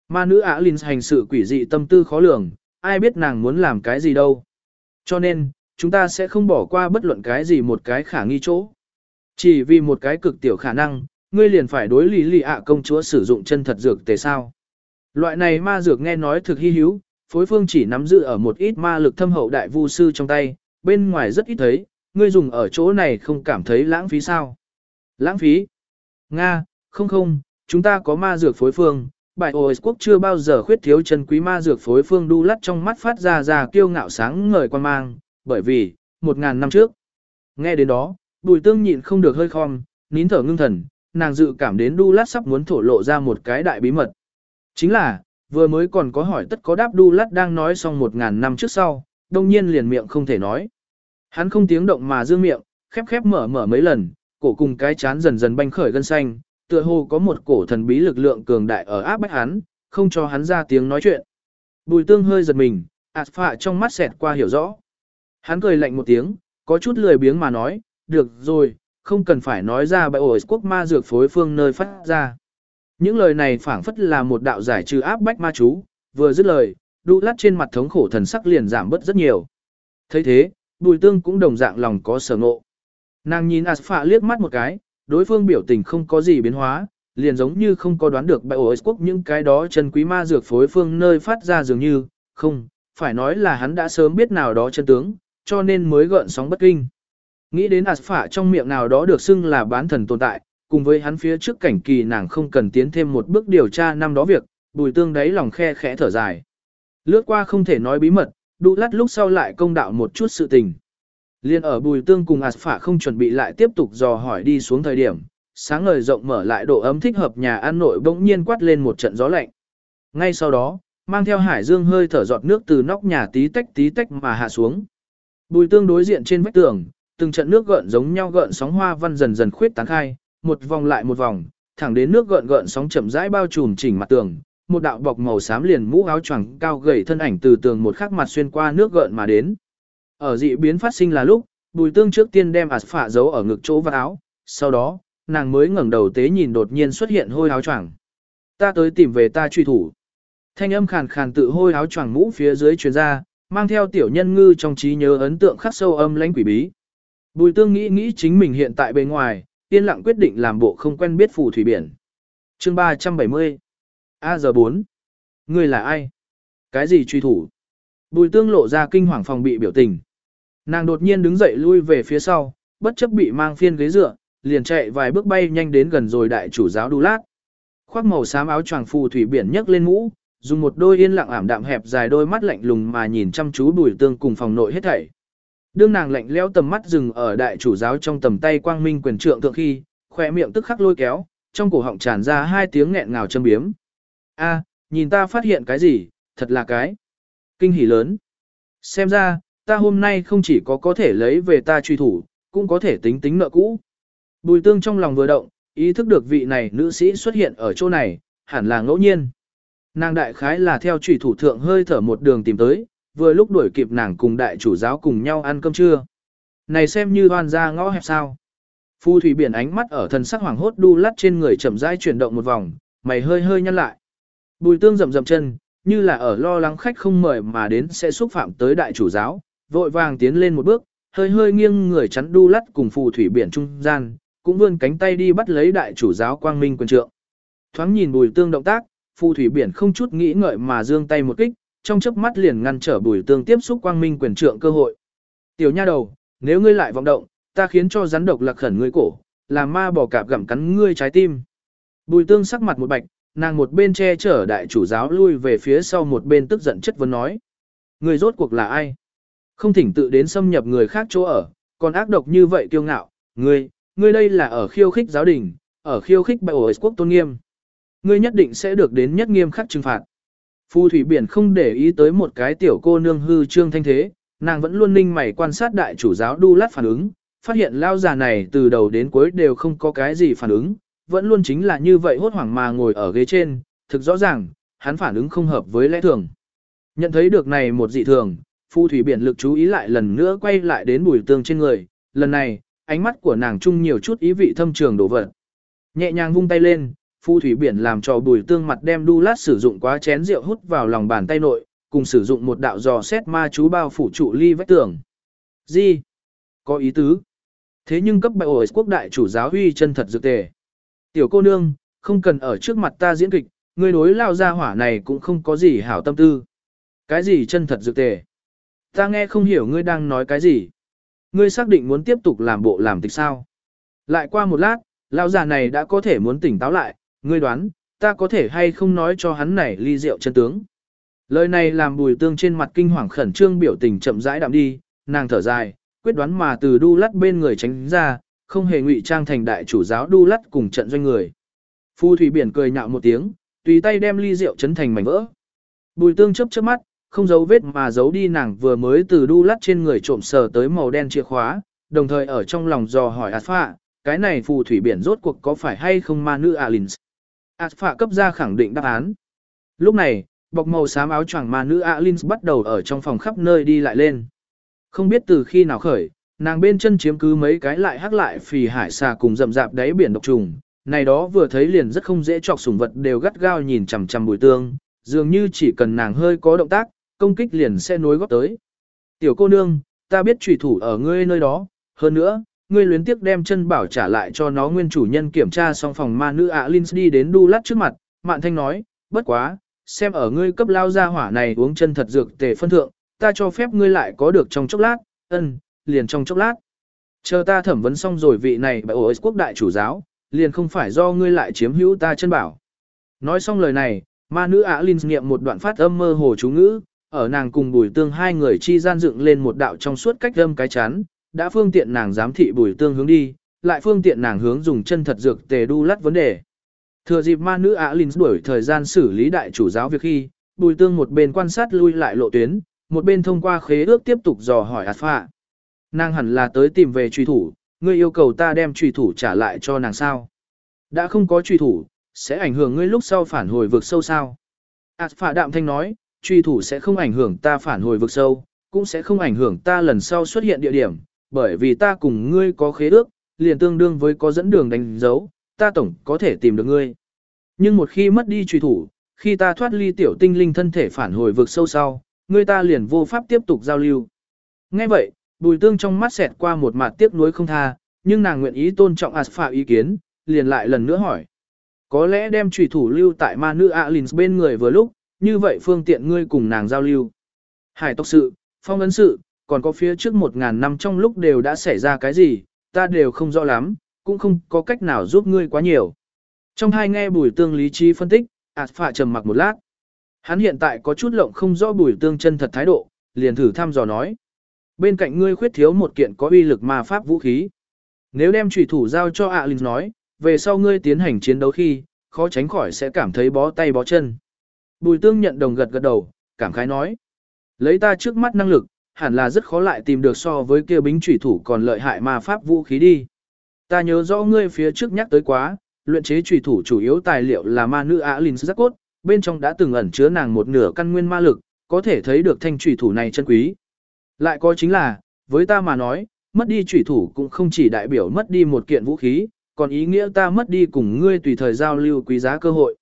Ma nữ ạ Linh hành sự quỷ dị tâm tư khó lường, ai biết nàng muốn làm cái gì đâu. Cho nên, chúng ta sẽ không bỏ qua bất luận cái gì một cái khả nghi chỗ. Chỉ vì một cái cực tiểu khả năng, ngươi liền phải đối lý lì ạ công chúa sử dụng chân thật dược tề sao. Loại này ma dược nghe nói thực hy hữu, phối phương chỉ nắm giữ ở một ít ma lực thâm hậu đại vu sư trong tay, bên ngoài rất ít thấy, ngươi dùng ở chỗ này không cảm thấy lãng phí sao. Lãng phí? Nga, không không, chúng ta có ma dược phối phương, bài ois quốc chưa bao giờ khuyết thiếu chân quý ma dược phối phương đu lắt trong mắt phát ra ra kiêu ngạo sáng ngời quan mang, bởi vì, một ngàn năm trước. Nghe đến đó, bùi tương nhịn không được hơi khom, nín thở ngưng thần, nàng dự cảm đến đu lát sắp muốn thổ lộ ra một cái đại bí mật. Chính là, vừa mới còn có hỏi tất có đáp đu lát đang nói xong một ngàn năm trước sau, đông nhiên liền miệng không thể nói. Hắn không tiếng động mà dương miệng, khép khép mở mở mấy lần, cổ cùng cái chán dần dần banh khởi gân xanh, tựa hồ có một cổ thần bí lực lượng cường đại ở áp bách hắn, không cho hắn ra tiếng nói chuyện. Bùi tương hơi giật mình, ạt phạ trong mắt xẹt qua hiểu rõ. Hắn cười lạnh một tiếng, có chút lười biếng mà nói, được rồi, không cần phải nói ra bại ổi quốc ma dược phối phương nơi phát ra. Những lời này phảng phất là một đạo giải trừ áp bách ma chú, vừa dứt lời, đu lát trên mặt thống khổ thần sắc liền giảm bớt rất nhiều. thấy thế, bùi tương cũng đồng dạng lòng có sở ngộ. Nàng nhìn Aspha liếc mắt một cái, đối phương biểu tình không có gì biến hóa, liền giống như không có đoán được bại ổi quốc những cái đó chân quý ma dược phối phương nơi phát ra dường như, không, phải nói là hắn đã sớm biết nào đó chân tướng, cho nên mới gợn sóng bất kinh. Nghĩ đến Aspha trong miệng nào đó được xưng là bán thần tồn tại, cùng với hắn phía trước cảnh kỳ nàng không cần tiến thêm một bước điều tra năm đó việc, bùi tương đáy lòng khe khẽ thở dài. Lướt qua không thể nói bí mật, đủ lát lúc sau lại công đạo một chút sự tình. Liên ở bùi tương cùng Aspha không chuẩn bị lại tiếp tục dò hỏi đi xuống thời điểm, sáng ngời rộng mở lại độ ấm thích hợp nhà ăn nội bỗng nhiên quát lên một trận gió lạnh. Ngay sau đó, mang theo hải dương hơi thở giọt nước từ nóc nhà tí tách tí tách mà hạ xuống. Bùi tương đối diện trên vách tường, từng trận nước gợn giống nhau gợn sóng hoa văn dần dần khuyết tán khai, một vòng lại một vòng, thẳng đến nước gợn gợn sóng chậm rãi bao trùm chỉnh mặt tường, một đạo bọc màu xám liền mũ áo choàng cao gầy thân ảnh từ tường một khắc mặt xuyên qua nước gợn mà đến. Ở dị biến phát sinh là lúc, Bùi Tương trước tiên đem phạ giấu ở ngực chỗ và áo, sau đó, nàng mới ngẩng đầu tế nhìn đột nhiên xuất hiện hôi áo choàng. Ta tới tìm về ta truy thủ. Thanh âm khàn khàn tự hôi áo choàng mũ phía dưới truyền ra, mang theo tiểu nhân ngư trong trí nhớ ấn tượng khắc sâu âm lãnh quỷ bí. Bùi tương nghĩ nghĩ chính mình hiện tại bên ngoài, yên lặng quyết định làm bộ không quen biết phù thủy biển. chương 370 A giờ 4 Ngươi là ai? Cái gì truy thủ? Bùi tương lộ ra kinh hoàng phòng bị biểu tình. Nàng đột nhiên đứng dậy lui về phía sau, bất chấp bị mang phiên ghế dựa, liền chạy vài bước bay nhanh đến gần rồi đại chủ giáo đu lát. Khoác màu xám áo choàng phù thủy biển nhấc lên mũ, dùng một đôi yên lặng ảm đạm hẹp dài đôi mắt lạnh lùng mà nhìn chăm chú bùi tương cùng phòng nội hết thảy. Đương nàng lạnh lẽo tầm mắt dừng ở đại chủ giáo trong tầm tay quang minh quyền trượng thượng khi, khỏe miệng tức khắc lôi kéo, trong cổ họng tràn ra hai tiếng nghẹn ngào châm biếm. A, nhìn ta phát hiện cái gì, thật là cái. Kinh hỉ lớn. Xem ra, ta hôm nay không chỉ có có thể lấy về ta truy thủ, cũng có thể tính tính nợ cũ. Bùi tương trong lòng vừa động, ý thức được vị này nữ sĩ xuất hiện ở chỗ này, hẳn là ngẫu nhiên. Nàng đại khái là theo trùy thủ thượng hơi thở một đường tìm tới, vừa lúc đuổi kịp nàng cùng đại chủ giáo cùng nhau ăn cơm trưa. Này xem như hoàn ra ngõ hẹp sao. Phu thủy biển ánh mắt ở thần sắc hoàng hốt đu lắt trên người chậm rãi chuyển động một vòng, mày hơi hơi nhăn lại. Bùi tương rậm rậm chân, như là ở lo lắng khách không mời mà đến sẽ xúc phạm tới đại chủ giáo, vội vàng tiến lên một bước, hơi hơi nghiêng người chắn đu lắt cùng phù thủy biển trung gian, cũng vươn cánh tay đi bắt lấy đại chủ giáo quang minh quân trượng. Thoáng nhìn bùi tương động tác, phù thủy biển không chút nghĩ ngợi mà dương tay một kích, trong chớp mắt liền ngăn trở bùi tương tiếp xúc quang minh quyền trượng cơ hội. Tiểu nha đầu, nếu ngươi lại vọng động, ta khiến cho rắn độc lạc khẩn ngươi cổ, làm ma bỏ cạp gặm cắn ngươi trái tim. Bùi tương sắc mặt một bạch, nàng một bên che chở đại chủ giáo lui về phía sau một bên tức giận chất vấn nói. người rốt cuộc là ai? Không thỉnh tự đến xâm nhập người khác chỗ ở, còn ác độc như vậy kiêu ngạo, ngươi, ngươi đây là ở khiêu khích giáo đình, ở khiêu khích bại quốc tôn nghiêm. Ngươi nhất định sẽ được đến nhất nghiêm khắc trừng phạt. Phu thủy biển không để ý tới một cái tiểu cô nương hư trương thanh thế, nàng vẫn luôn ninh mày quan sát đại chủ giáo đu lát phản ứng, phát hiện lao già này từ đầu đến cuối đều không có cái gì phản ứng, vẫn luôn chính là như vậy hốt hoảng mà ngồi ở ghế trên, thực rõ ràng, hắn phản ứng không hợp với lẽ thường. Nhận thấy được này một dị thường, phu thủy biển lực chú ý lại lần nữa quay lại đến bùi tương trên người, lần này, ánh mắt của nàng chung nhiều chút ý vị thâm trường đổ vật. Nhẹ nhàng vung tay lên, phu thủy biển làm cho bùi tương mặt đem đu lát sử dụng quá chén rượu hút vào lòng bàn tay nội, cùng sử dụng một đạo dò xét ma chú bao phủ trụ ly vách tường. Gì? Có ý tứ. Thế nhưng cấp bại ổi quốc đại chủ giáo huy chân thật dược tề. Tiểu cô nương, không cần ở trước mặt ta diễn kịch, người đối lao ra hỏa này cũng không có gì hảo tâm tư. Cái gì chân thật dược tề? Ta nghe không hiểu ngươi đang nói cái gì. Ngươi xác định muốn tiếp tục làm bộ làm tịch sao? Lại qua một lát, lão già này đã có thể muốn tỉnh táo lại, ngươi đoán, ta có thể hay không nói cho hắn này ly rượu chân tướng. Lời này làm bùi tương trên mặt kinh hoàng khẩn trương biểu tình chậm rãi đạm đi, nàng thở dài, quyết đoán mà từ đu lắt bên người tránh ra, không hề ngụy trang thành đại chủ giáo đu lắt cùng trận doanh người. Phu thủy biển cười nhạo một tiếng, tùy tay đem ly rượu chấn thành mảnh vỡ. Bùi tương chớp chớp mắt, không giấu vết mà giấu đi nàng vừa mới từ đu lắt trên người trộm sờ tới màu đen chìa khóa, đồng thời ở trong lòng dò hỏi Alpha, cái này phù thủy biển rốt cuộc có phải hay không ma nữ Alins. Alpha cấp ra khẳng định đáp án. Lúc này, bọc màu xám áo choàng mà nữ Alins bắt đầu ở trong phòng khắp nơi đi lại lên. Không biết từ khi nào khởi, nàng bên chân chiếm cứ mấy cái lại hắc lại phì hải xà cùng rậm rạp đáy biển độc trùng. Này đó vừa thấy liền rất không dễ chọc sủng vật đều gắt gao nhìn chằm chằm bùi tương, dường như chỉ cần nàng hơi có động tác, công kích liền sẽ nối góp tới. Tiểu cô nương, ta biết trùy thủ ở ngươi nơi đó, hơn nữa, ngươi luyến tiếc đem chân bảo trả lại cho nó nguyên chủ nhân kiểm tra xong phòng ma nữ ạ Linh đi đến đu lát trước mặt, mạn thanh nói, bất quá, xem ở ngươi cấp lao ra hỏa này uống chân thật dược tề phân thượng, ta cho phép ngươi lại có được trong chốc lát, ân, liền trong chốc lát. Chờ ta thẩm vấn xong rồi vị này bởi ổ quốc đại chủ giáo, liền không phải do ngươi lại chiếm hữu ta chân bảo. Nói xong lời này, ma nữ ạ Linh niệm một đoạn phát âm mơ hồ chú ngữ, ở nàng cùng bùi tương hai người chi gian dựng lên một đạo trong suốt cách âm cái chán đã phương tiện nàng giám thị bùi tương hướng đi, lại phương tiện nàng hướng dùng chân thật dược tề đu lắt vấn đề. Thừa dịp ma nữ Á Linh đuổi thời gian xử lý đại chủ giáo việc khi, bùi tương một bên quan sát lui lại lộ tuyến, một bên thông qua khế ước tiếp tục dò hỏi ạt phạ. Nàng hẳn là tới tìm về truy thủ, ngươi yêu cầu ta đem truy thủ trả lại cho nàng sao. Đã không có truy thủ, sẽ ảnh hưởng ngươi lúc sau phản hồi vực sâu sao. ạt phạ đạm thanh nói, truy thủ sẽ không ảnh hưởng ta phản hồi vực sâu, cũng sẽ không ảnh hưởng ta lần sau xuất hiện địa điểm, bởi vì ta cùng ngươi có khế ước, liền tương đương với có dẫn đường đánh dấu, ta tổng có thể tìm được ngươi. Nhưng một khi mất đi truy thủ, khi ta thoát ly tiểu tinh linh thân thể phản hồi vực sâu sau, ngươi ta liền vô pháp tiếp tục giao lưu. Ngay vậy, bùi tương trong mắt xẹt qua một mặt tiếc nuối không tha, nhưng nàng nguyện ý tôn trọng Aspha ý kiến, liền lại lần nữa hỏi. Có lẽ đem trùy thủ lưu tại ma nữ Alins bên người vừa lúc, như vậy phương tiện ngươi cùng nàng giao lưu. Hải tộc sự, phong ấn sự, còn có phía trước một ngàn năm trong lúc đều đã xảy ra cái gì, ta đều không rõ lắm, cũng không có cách nào giúp ngươi quá nhiều. Trong hai nghe bùi tương lý trí phân tích, ạt phạ trầm mặc một lát. Hắn hiện tại có chút lộng không rõ bùi tương chân thật thái độ, liền thử thăm dò nói. Bên cạnh ngươi khuyết thiếu một kiện có uy lực ma pháp vũ khí. Nếu đem trùy thủ giao cho ạ Linh nói, về sau ngươi tiến hành chiến đấu khi, khó tránh khỏi sẽ cảm thấy bó tay bó chân. Bùi tương nhận đồng gật gật đầu, cảm khái nói. Lấy ta trước mắt năng lực, hẳn là rất khó lại tìm được so với kia bính chủy thủ còn lợi hại ma pháp vũ khí đi. Ta nhớ rõ ngươi phía trước nhắc tới quá, luyện chế chủy thủ chủ yếu tài liệu là ma nữ Alin Linh cốt, bên trong đã từng ẩn chứa nàng một nửa căn nguyên ma lực, có thể thấy được thanh chủy thủ này chân quý. Lại có chính là, với ta mà nói, mất đi chủy thủ cũng không chỉ đại biểu mất đi một kiện vũ khí, còn ý nghĩa ta mất đi cùng ngươi tùy thời giao lưu quý giá cơ hội.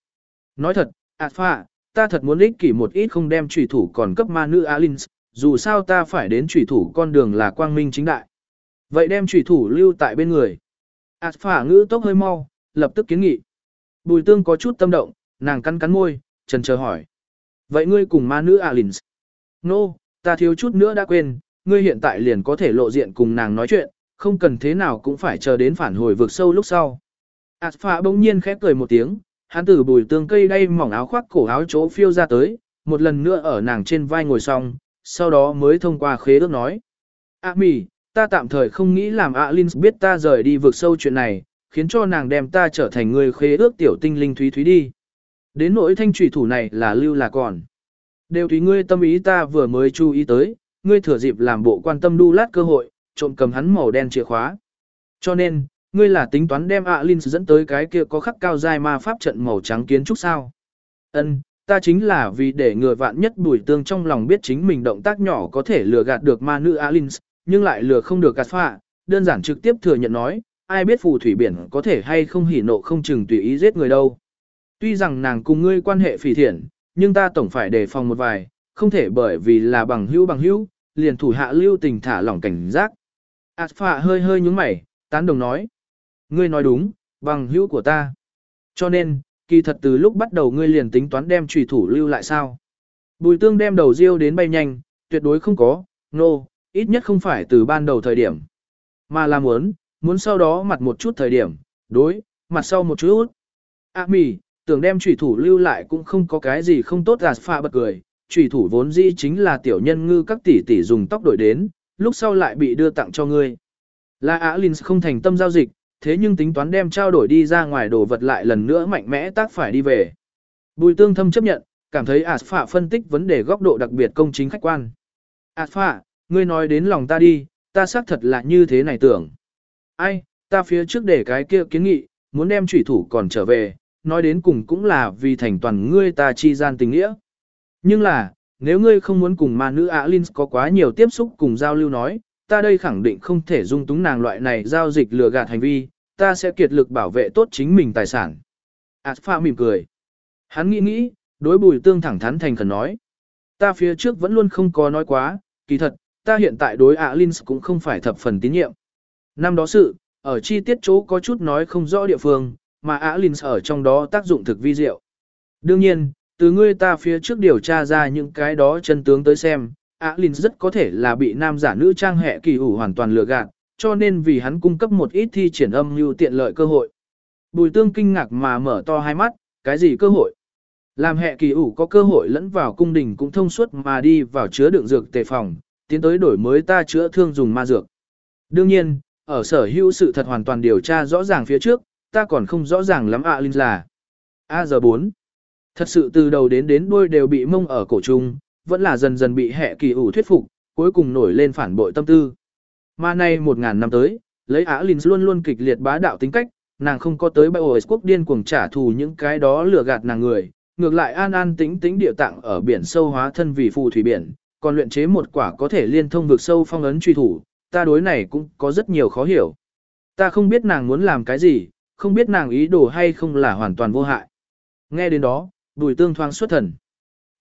Nói thật, Alpha, ta thật muốn ích kỷ một ít không đem chủy thủ còn cấp ma nữ Alins, dù sao ta phải đến trùy thủ con đường là quang minh chính đại. Vậy đem trùy thủ lưu tại bên người. Alpha ngữ tốc hơi mau, lập tức kiến nghị. Bùi tương có chút tâm động, nàng cắn cắn môi, trần chờ hỏi. Vậy ngươi cùng ma nữ Alins? Nô, no, ta thiếu chút nữa đã quên, ngươi hiện tại liền có thể lộ diện cùng nàng nói chuyện, không cần thế nào cũng phải chờ đến phản hồi vực sâu lúc sau. Alpha bỗng nhiên khép cười một tiếng, hắn từ bùi tương cây đay mỏng áo khoác cổ áo chỗ phiêu ra tới, một lần nữa ở nàng trên vai ngồi xong, sau đó mới thông qua khế ước nói. À mì, ta tạm thời không nghĩ làm ạ Linh biết ta rời đi vượt sâu chuyện này, khiến cho nàng đem ta trở thành người khế ước tiểu tinh linh thúy thúy đi. Đến nỗi thanh trùy thủ này là lưu là còn. Đều tùy ngươi tâm ý ta vừa mới chú ý tới, ngươi thừa dịp làm bộ quan tâm đu lát cơ hội, trộm cầm hắn màu đen chìa khóa. Cho nên, ngươi là tính toán đem ạ Linh dẫn tới cái kia có khắc cao dài ma pháp trận màu trắng kiến trúc sao? Ân, ta chính là vì để ngừa vạn nhất bùi tương trong lòng biết chính mình động tác nhỏ có thể lừa gạt được ma nữ Alins, nhưng lại lừa không được gạt phạ, đơn giản trực tiếp thừa nhận nói, ai biết phù thủy biển có thể hay không hỉ nộ không chừng tùy ý giết người đâu. Tuy rằng nàng cùng ngươi quan hệ phỉ thiện, nhưng ta tổng phải đề phòng một vài, không thể bởi vì là bằng hữu bằng hữu, liền thủ hạ lưu tình thả lỏng cảnh giác. Alpha hơi hơi nhúng mày, tán đồng nói. Ngươi nói đúng, bằng hữu của ta. Cho nên, kỳ thật từ lúc bắt đầu ngươi liền tính toán đem trùy thủ lưu lại sao. Bùi tương đem đầu riêu đến bay nhanh, tuyệt đối không có, nô, no, ít nhất không phải từ ban đầu thời điểm. Mà là muốn, muốn sau đó mặt một chút thời điểm, đối, mặt sau một chút. À mì, tưởng đem trùy thủ lưu lại cũng không có cái gì không tốt gạt pha bật cười. Trùy thủ vốn dĩ chính là tiểu nhân ngư các tỷ tỷ dùng tóc đổi đến, lúc sau lại bị đưa tặng cho ngươi. Là Ả Linh không thành tâm giao dịch, thế nhưng tính toán đem trao đổi đi ra ngoài đồ vật lại lần nữa mạnh mẽ tác phải đi về. Bùi tương thâm chấp nhận, cảm thấy Phạ phân tích vấn đề góc độ đặc biệt công chính khách quan. Phạ, ngươi nói đến lòng ta đi, ta xác thật là như thế này tưởng. Ai, ta phía trước để cái kia kiến nghị, muốn đem chủy thủ còn trở về, nói đến cùng cũng là vì thành toàn ngươi ta chi gian tình nghĩa. Nhưng là, nếu ngươi không muốn cùng ma nữ Alins có quá nhiều tiếp xúc cùng giao lưu nói, ta đây khẳng định không thể dung túng nàng loại này giao dịch lừa gạt hành vi, ta sẽ kiệt lực bảo vệ tốt chính mình tài sản. Alpha mỉm cười. Hắn nghĩ nghĩ, đối bùi tương thẳng thắn thành khẩn nói. Ta phía trước vẫn luôn không có nói quá, kỳ thật, ta hiện tại đối Alin cũng không phải thập phần tín nhiệm. Năm đó sự, ở chi tiết chỗ có chút nói không rõ địa phương, mà Alin ở trong đó tác dụng thực vi diệu. Đương nhiên, từ ngươi ta phía trước điều tra ra những cái đó chân tướng tới xem, Alin rất có thể là bị nam giả nữ trang hệ kỳ ủ hoàn toàn lừa gạt, cho nên vì hắn cung cấp một ít thi triển âm như tiện lợi cơ hội. Bùi tương kinh ngạc mà mở to hai mắt, cái gì cơ hội? Làm hệ kỳ ủ có cơ hội lẫn vào cung đình cũng thông suốt mà đi vào chứa đựng dược tề phòng, tiến tới đổi mới ta chữa thương dùng ma dược. Đương nhiên, ở sở hữu sự thật hoàn toàn điều tra rõ ràng phía trước, ta còn không rõ ràng lắm ạ Linh là. A giờ 4. Thật sự từ đầu đến đến đuôi đều bị mông ở cổ trùng vẫn là dần dần bị hệ kỳ ủ thuyết phục, cuối cùng nổi lên phản bội tâm tư. Mà nay một ngàn năm tới, lấy Á Linh luôn luôn kịch liệt bá đạo tính cách, nàng không có tới bãi ổi quốc điên cuồng trả thù những cái đó lừa gạt nàng người, ngược lại an an tĩnh tĩnh địa tạng ở biển sâu hóa thân vì phù thủy biển, còn luyện chế một quả có thể liên thông vực sâu phong ấn truy thủ, ta đối này cũng có rất nhiều khó hiểu. Ta không biết nàng muốn làm cái gì, không biết nàng ý đồ hay không là hoàn toàn vô hại. Nghe đến đó, bùi tương thoáng xuất thần.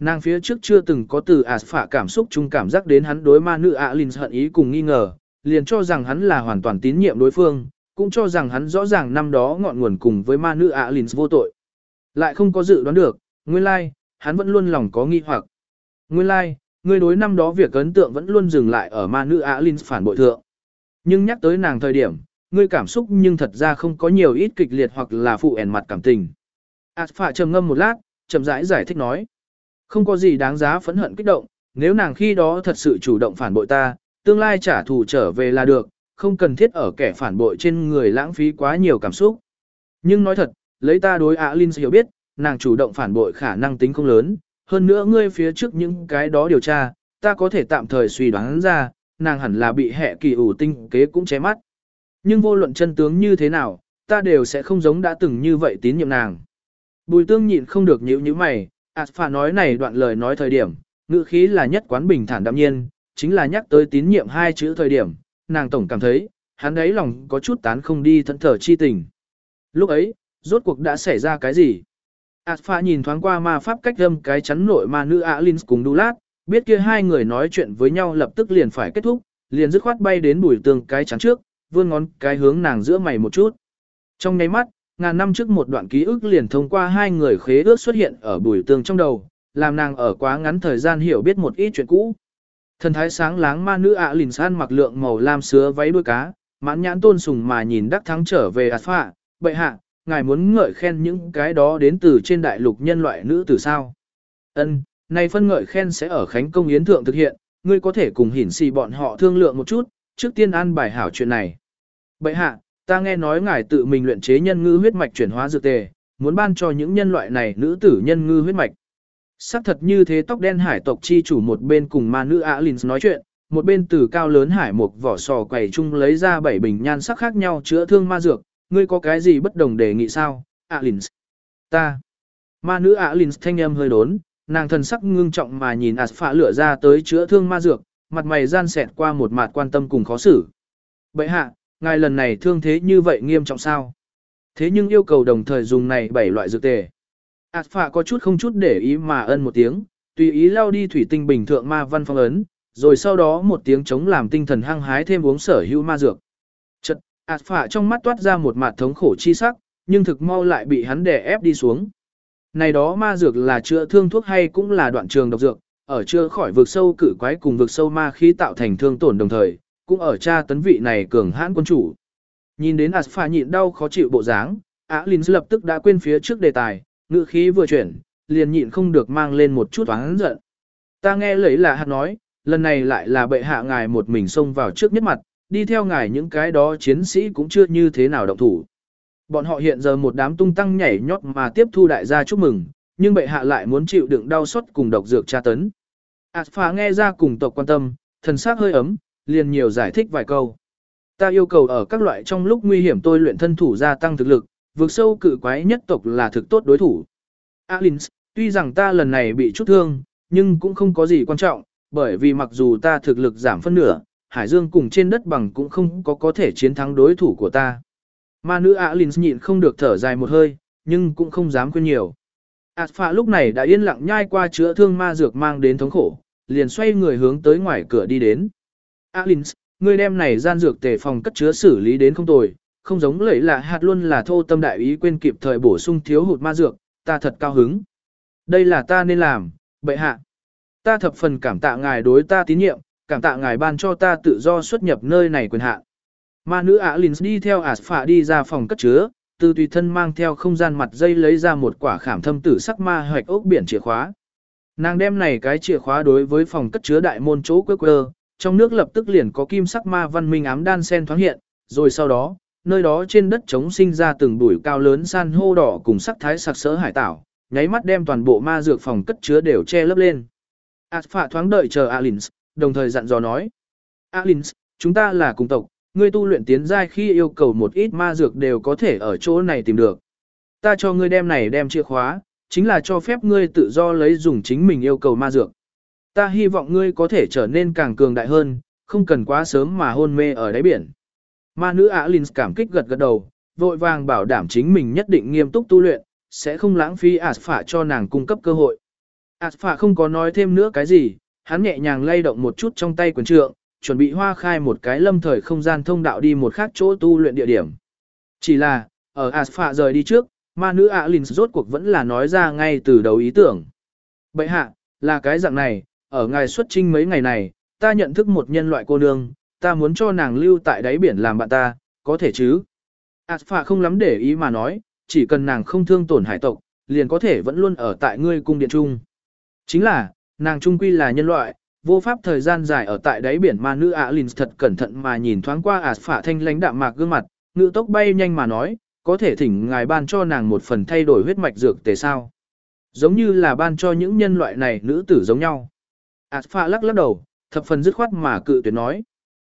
Nàng phía trước chưa từng có từ ạt phả cảm xúc chung cảm giác đến hắn đối ma nữ ạ Linh hận ý cùng nghi ngờ, liền cho rằng hắn là hoàn toàn tín nhiệm đối phương, cũng cho rằng hắn rõ ràng năm đó ngọn nguồn cùng với ma nữ ạ Linh vô tội. Lại không có dự đoán được, nguyên lai, hắn vẫn luôn lòng có nghi hoặc. Nguyên lai, ngươi đối năm đó việc ấn tượng vẫn luôn dừng lại ở ma nữ Alin phản bội thượng. Nhưng nhắc tới nàng thời điểm, ngươi cảm xúc nhưng thật ra không có nhiều ít kịch liệt hoặc là phụ ẻn mặt cảm tình. Alpha trầm ngâm một lát, chậm rãi giải, giải thích nói. Không có gì đáng giá phẫn hận kích động, nếu nàng khi đó thật sự chủ động phản bội ta, tương lai trả thù trở về là được, không cần thiết ở kẻ phản bội trên người lãng phí quá nhiều cảm xúc. Nhưng nói thật, lấy ta đối Alin hiểu biết, nàng chủ động phản bội khả năng tính không lớn, hơn nữa ngươi phía trước những cái đó điều tra, ta có thể tạm thời suy đoán ra, nàng hẳn là bị hệ kỳ ủ tinh kế cũng ché mắt. Nhưng vô luận chân tướng như thế nào, ta đều sẽ không giống đã từng như vậy tín nhiệm nàng. Bùi tương nhịn không được nhíu như mày, ạt nói này đoạn lời nói thời điểm, ngữ khí là nhất quán bình thản đạm nhiên, chính là nhắc tới tín nhiệm hai chữ thời điểm, nàng tổng cảm thấy, hắn ấy lòng có chút tán không đi thẫn thở chi tình. Lúc ấy, rốt cuộc đã xảy ra cái gì? Alpha nhìn thoáng qua ma pháp cách âm cái chắn nội ma nữ Alin cùng Dulac, biết kia hai người nói chuyện với nhau lập tức liền phải kết thúc, liền dứt khoát bay đến bùi tường cái chắn trước, vươn ngón cái hướng nàng giữa mày một chút. Trong nháy mắt, ngàn năm trước một đoạn ký ức liền thông qua hai người khế ước xuất hiện ở bùi tường trong đầu, làm nàng ở quá ngắn thời gian hiểu biết một ít chuyện cũ. Thần thái sáng láng ma nữ ạ lìn san mặc lượng màu lam sứa váy đuôi cá, mãn nhãn tôn sùng mà nhìn đắc thắng trở về Alpha, bệ hạ, ngài muốn ngợi khen những cái đó đến từ trên đại lục nhân loại nữ từ sao. Ân, này phân ngợi khen sẽ ở Khánh Công Yến Thượng thực hiện, ngươi có thể cùng hiển xì bọn họ thương lượng một chút, trước tiên an bài hảo chuyện này. bệ hạ, ta nghe nói ngài tự mình luyện chế nhân ngư huyết mạch chuyển hóa dược tề, muốn ban cho những nhân loại này nữ tử nhân ngư huyết mạch. Sắc thật như thế tóc đen hải tộc chi chủ một bên cùng ma nữ Alins nói chuyện, một bên từ cao lớn hải một vỏ sò quầy chung lấy ra bảy bình nhan sắc khác nhau chữa thương ma dược, ngươi có cái gì bất đồng đề nghị sao, Alins? Ta. Ma nữ Alins thanh âm hơi đốn, nàng thần sắc ngưng trọng mà nhìn Asphạ lửa ra tới chữa thương ma dược, mặt mày gian xẹt qua một mặt quan tâm cùng khó xử. Bậy hạ, ngài lần này thương thế như vậy nghiêm trọng sao? Thế nhưng yêu cầu đồng thời dùng này bảy loại dược tề. Asphạ có chút không chút để ý mà ân một tiếng, tùy ý lao đi thủy tinh bình thượng ma văn phong ấn, rồi sau đó một tiếng chống làm tinh thần hăng hái thêm uống sở hữu ma dược. Chật, ạt phả trong mắt toát ra một mặt thống khổ chi sắc, nhưng thực mau lại bị hắn đè ép đi xuống. Này đó ma dược là chữa thương thuốc hay cũng là đoạn trường độc dược, ở chữa khỏi vực sâu cử quái cùng vực sâu ma khí tạo thành thương tổn đồng thời, cũng ở cha tấn vị này cường hãn quân chủ. Nhìn đến Aspha nhịn đau khó chịu bộ dáng, Á Linh lập tức đã quên phía trước đề tài, ngữ khí vừa chuyển, liền nhịn không được mang lên một chút oán giận. Ta nghe lấy là hạt nói, lần này lại là bệ hạ ngài một mình xông vào trước nhất mặt, đi theo ngài những cái đó chiến sĩ cũng chưa như thế nào động thủ. Bọn họ hiện giờ một đám tung tăng nhảy nhót mà tiếp thu đại gia chúc mừng, nhưng bệ hạ lại muốn chịu đựng đau xót cùng độc dược tra tấn. Aspha nghe ra cùng tộc quan tâm, thần sắc hơi ấm, liền nhiều giải thích vài câu. Ta yêu cầu ở các loại trong lúc nguy hiểm tôi luyện thân thủ gia tăng thực lực, vượt sâu cự quái nhất tộc là thực tốt đối thủ. Alins, tuy rằng ta lần này bị chút thương, nhưng cũng không có gì quan trọng, bởi vì mặc dù ta thực lực giảm phân nửa, Hải Dương cùng trên đất bằng cũng không có có thể chiến thắng đối thủ của ta. Ma nữ Alins nhịn không được thở dài một hơi, nhưng cũng không dám quên nhiều. Alpha lúc này đã yên lặng nhai qua chữa thương ma dược mang đến thống khổ, liền xoay người hướng tới ngoài cửa đi đến. Alins, ngươi đem này gian dược tề phòng cất chứa xử lý đến không tồi, không giống lẫy là hạt luôn là thô tâm đại ý quên kịp thời bổ sung thiếu hụt ma dược, ta thật cao hứng. Đây là ta nên làm, bệ hạ. Ta thập phần cảm tạ ngài đối ta tín nhiệm, cảm tạ ngài ban cho ta tự do xuất nhập nơi này quyền hạn. Ma nữ Alins đi theo Aspha đi ra phòng cất chứa, từ tùy thân mang theo không gian mặt dây lấy ra một quả khảm thâm tử sắc ma hoạch ốc biển chìa khóa. Nàng đem này cái chìa khóa đối với phòng cất chứa đại môn chỗ quơ quơ, trong nước lập tức liền có kim sắc ma văn minh ám đan sen thoáng hiện, rồi sau đó, nơi đó trên đất trống sinh ra từng bụi cao lớn san hô đỏ cùng sắc thái sặc sỡ hải tảo, nháy mắt đem toàn bộ ma dược phòng cất chứa đều che lấp lên. Aspha thoáng đợi chờ Alins, đồng thời dặn dò nói. Alins, chúng ta là cùng tộc, ngươi tu luyện tiến giai khi yêu cầu một ít ma dược đều có thể ở chỗ này tìm được. Ta cho ngươi đem này đem chìa khóa, chính là cho phép ngươi tự do lấy dùng chính mình yêu cầu ma dược. Ta hy vọng ngươi có thể trở nên càng cường đại hơn, không cần quá sớm mà hôn mê ở đáy biển. Ma nữ Alins cảm kích gật gật đầu, vội vàng bảo đảm chính mình nhất định nghiêm túc tu luyện, sẽ không lãng phí Aspha cho nàng cung cấp cơ hội. Aspha không có nói thêm nữa cái gì, hắn nhẹ nhàng lay động một chút trong tay quyền trượng, chuẩn bị hoa khai một cái lâm thời không gian thông đạo đi một khác chỗ tu luyện địa điểm. Chỉ là, ở Aspha rời đi trước, ma nữ Alins rốt cuộc vẫn là nói ra ngay từ đầu ý tưởng. Bậy hạ, là cái dạng này, ở ngài xuất trinh mấy ngày này, ta nhận thức một nhân loại cô nương, ta muốn cho nàng lưu tại đáy biển làm bạn ta, có thể chứ? Alpha không lắm để ý mà nói, chỉ cần nàng không thương tổn hải tộc, liền có thể vẫn luôn ở tại ngươi cung điện trung. Chính là, nàng trung quy là nhân loại, vô pháp thời gian dài ở tại đáy biển ma nữ Alin thật cẩn thận mà nhìn thoáng qua Alpha thanh lãnh đạm mạc gương mặt, ngữ tốc bay nhanh mà nói, có thể thỉnh ngài ban cho nàng một phần thay đổi huyết mạch dược tề sao. Giống như là ban cho những nhân loại này nữ tử giống nhau. Alpha lắc lắc đầu, thập phần dứt khoát mà cự tuyệt nói.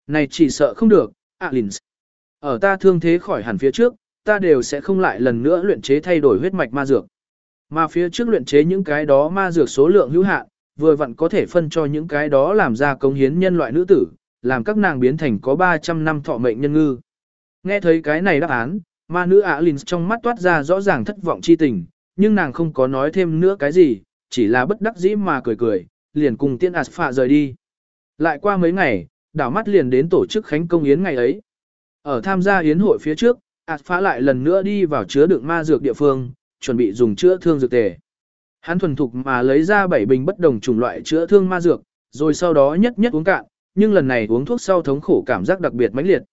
Này chỉ sợ không được, Alins. Ở ta thương thế khỏi hẳn phía trước, ta đều sẽ không lại lần nữa luyện chế thay đổi huyết mạch ma dược. Mà phía trước luyện chế những cái đó ma dược số lượng hữu hạn, vừa vặn có thể phân cho những cái đó làm ra công hiến nhân loại nữ tử, làm các nàng biến thành có 300 năm thọ mệnh nhân ngư. Nghe thấy cái này đáp án, ma nữ Alins trong mắt toát ra rõ ràng thất vọng chi tình, nhưng nàng không có nói thêm nữa cái gì, chỉ là bất đắc dĩ mà cười cười, liền cùng tiên Aspha rời đi. Lại qua mấy ngày, đảo mắt liền đến tổ chức khánh công yến ngày ấy. Ở tham gia yến hội phía trước, Aspha lại lần nữa đi vào chứa đựng ma dược địa phương, chuẩn bị dùng chữa thương dược tề. Hắn thuần thục mà lấy ra bảy bình bất đồng chủng loại chữa thương ma dược, rồi sau đó nhất nhất uống cạn, nhưng lần này uống thuốc sau thống khổ cảm giác đặc biệt mãnh liệt.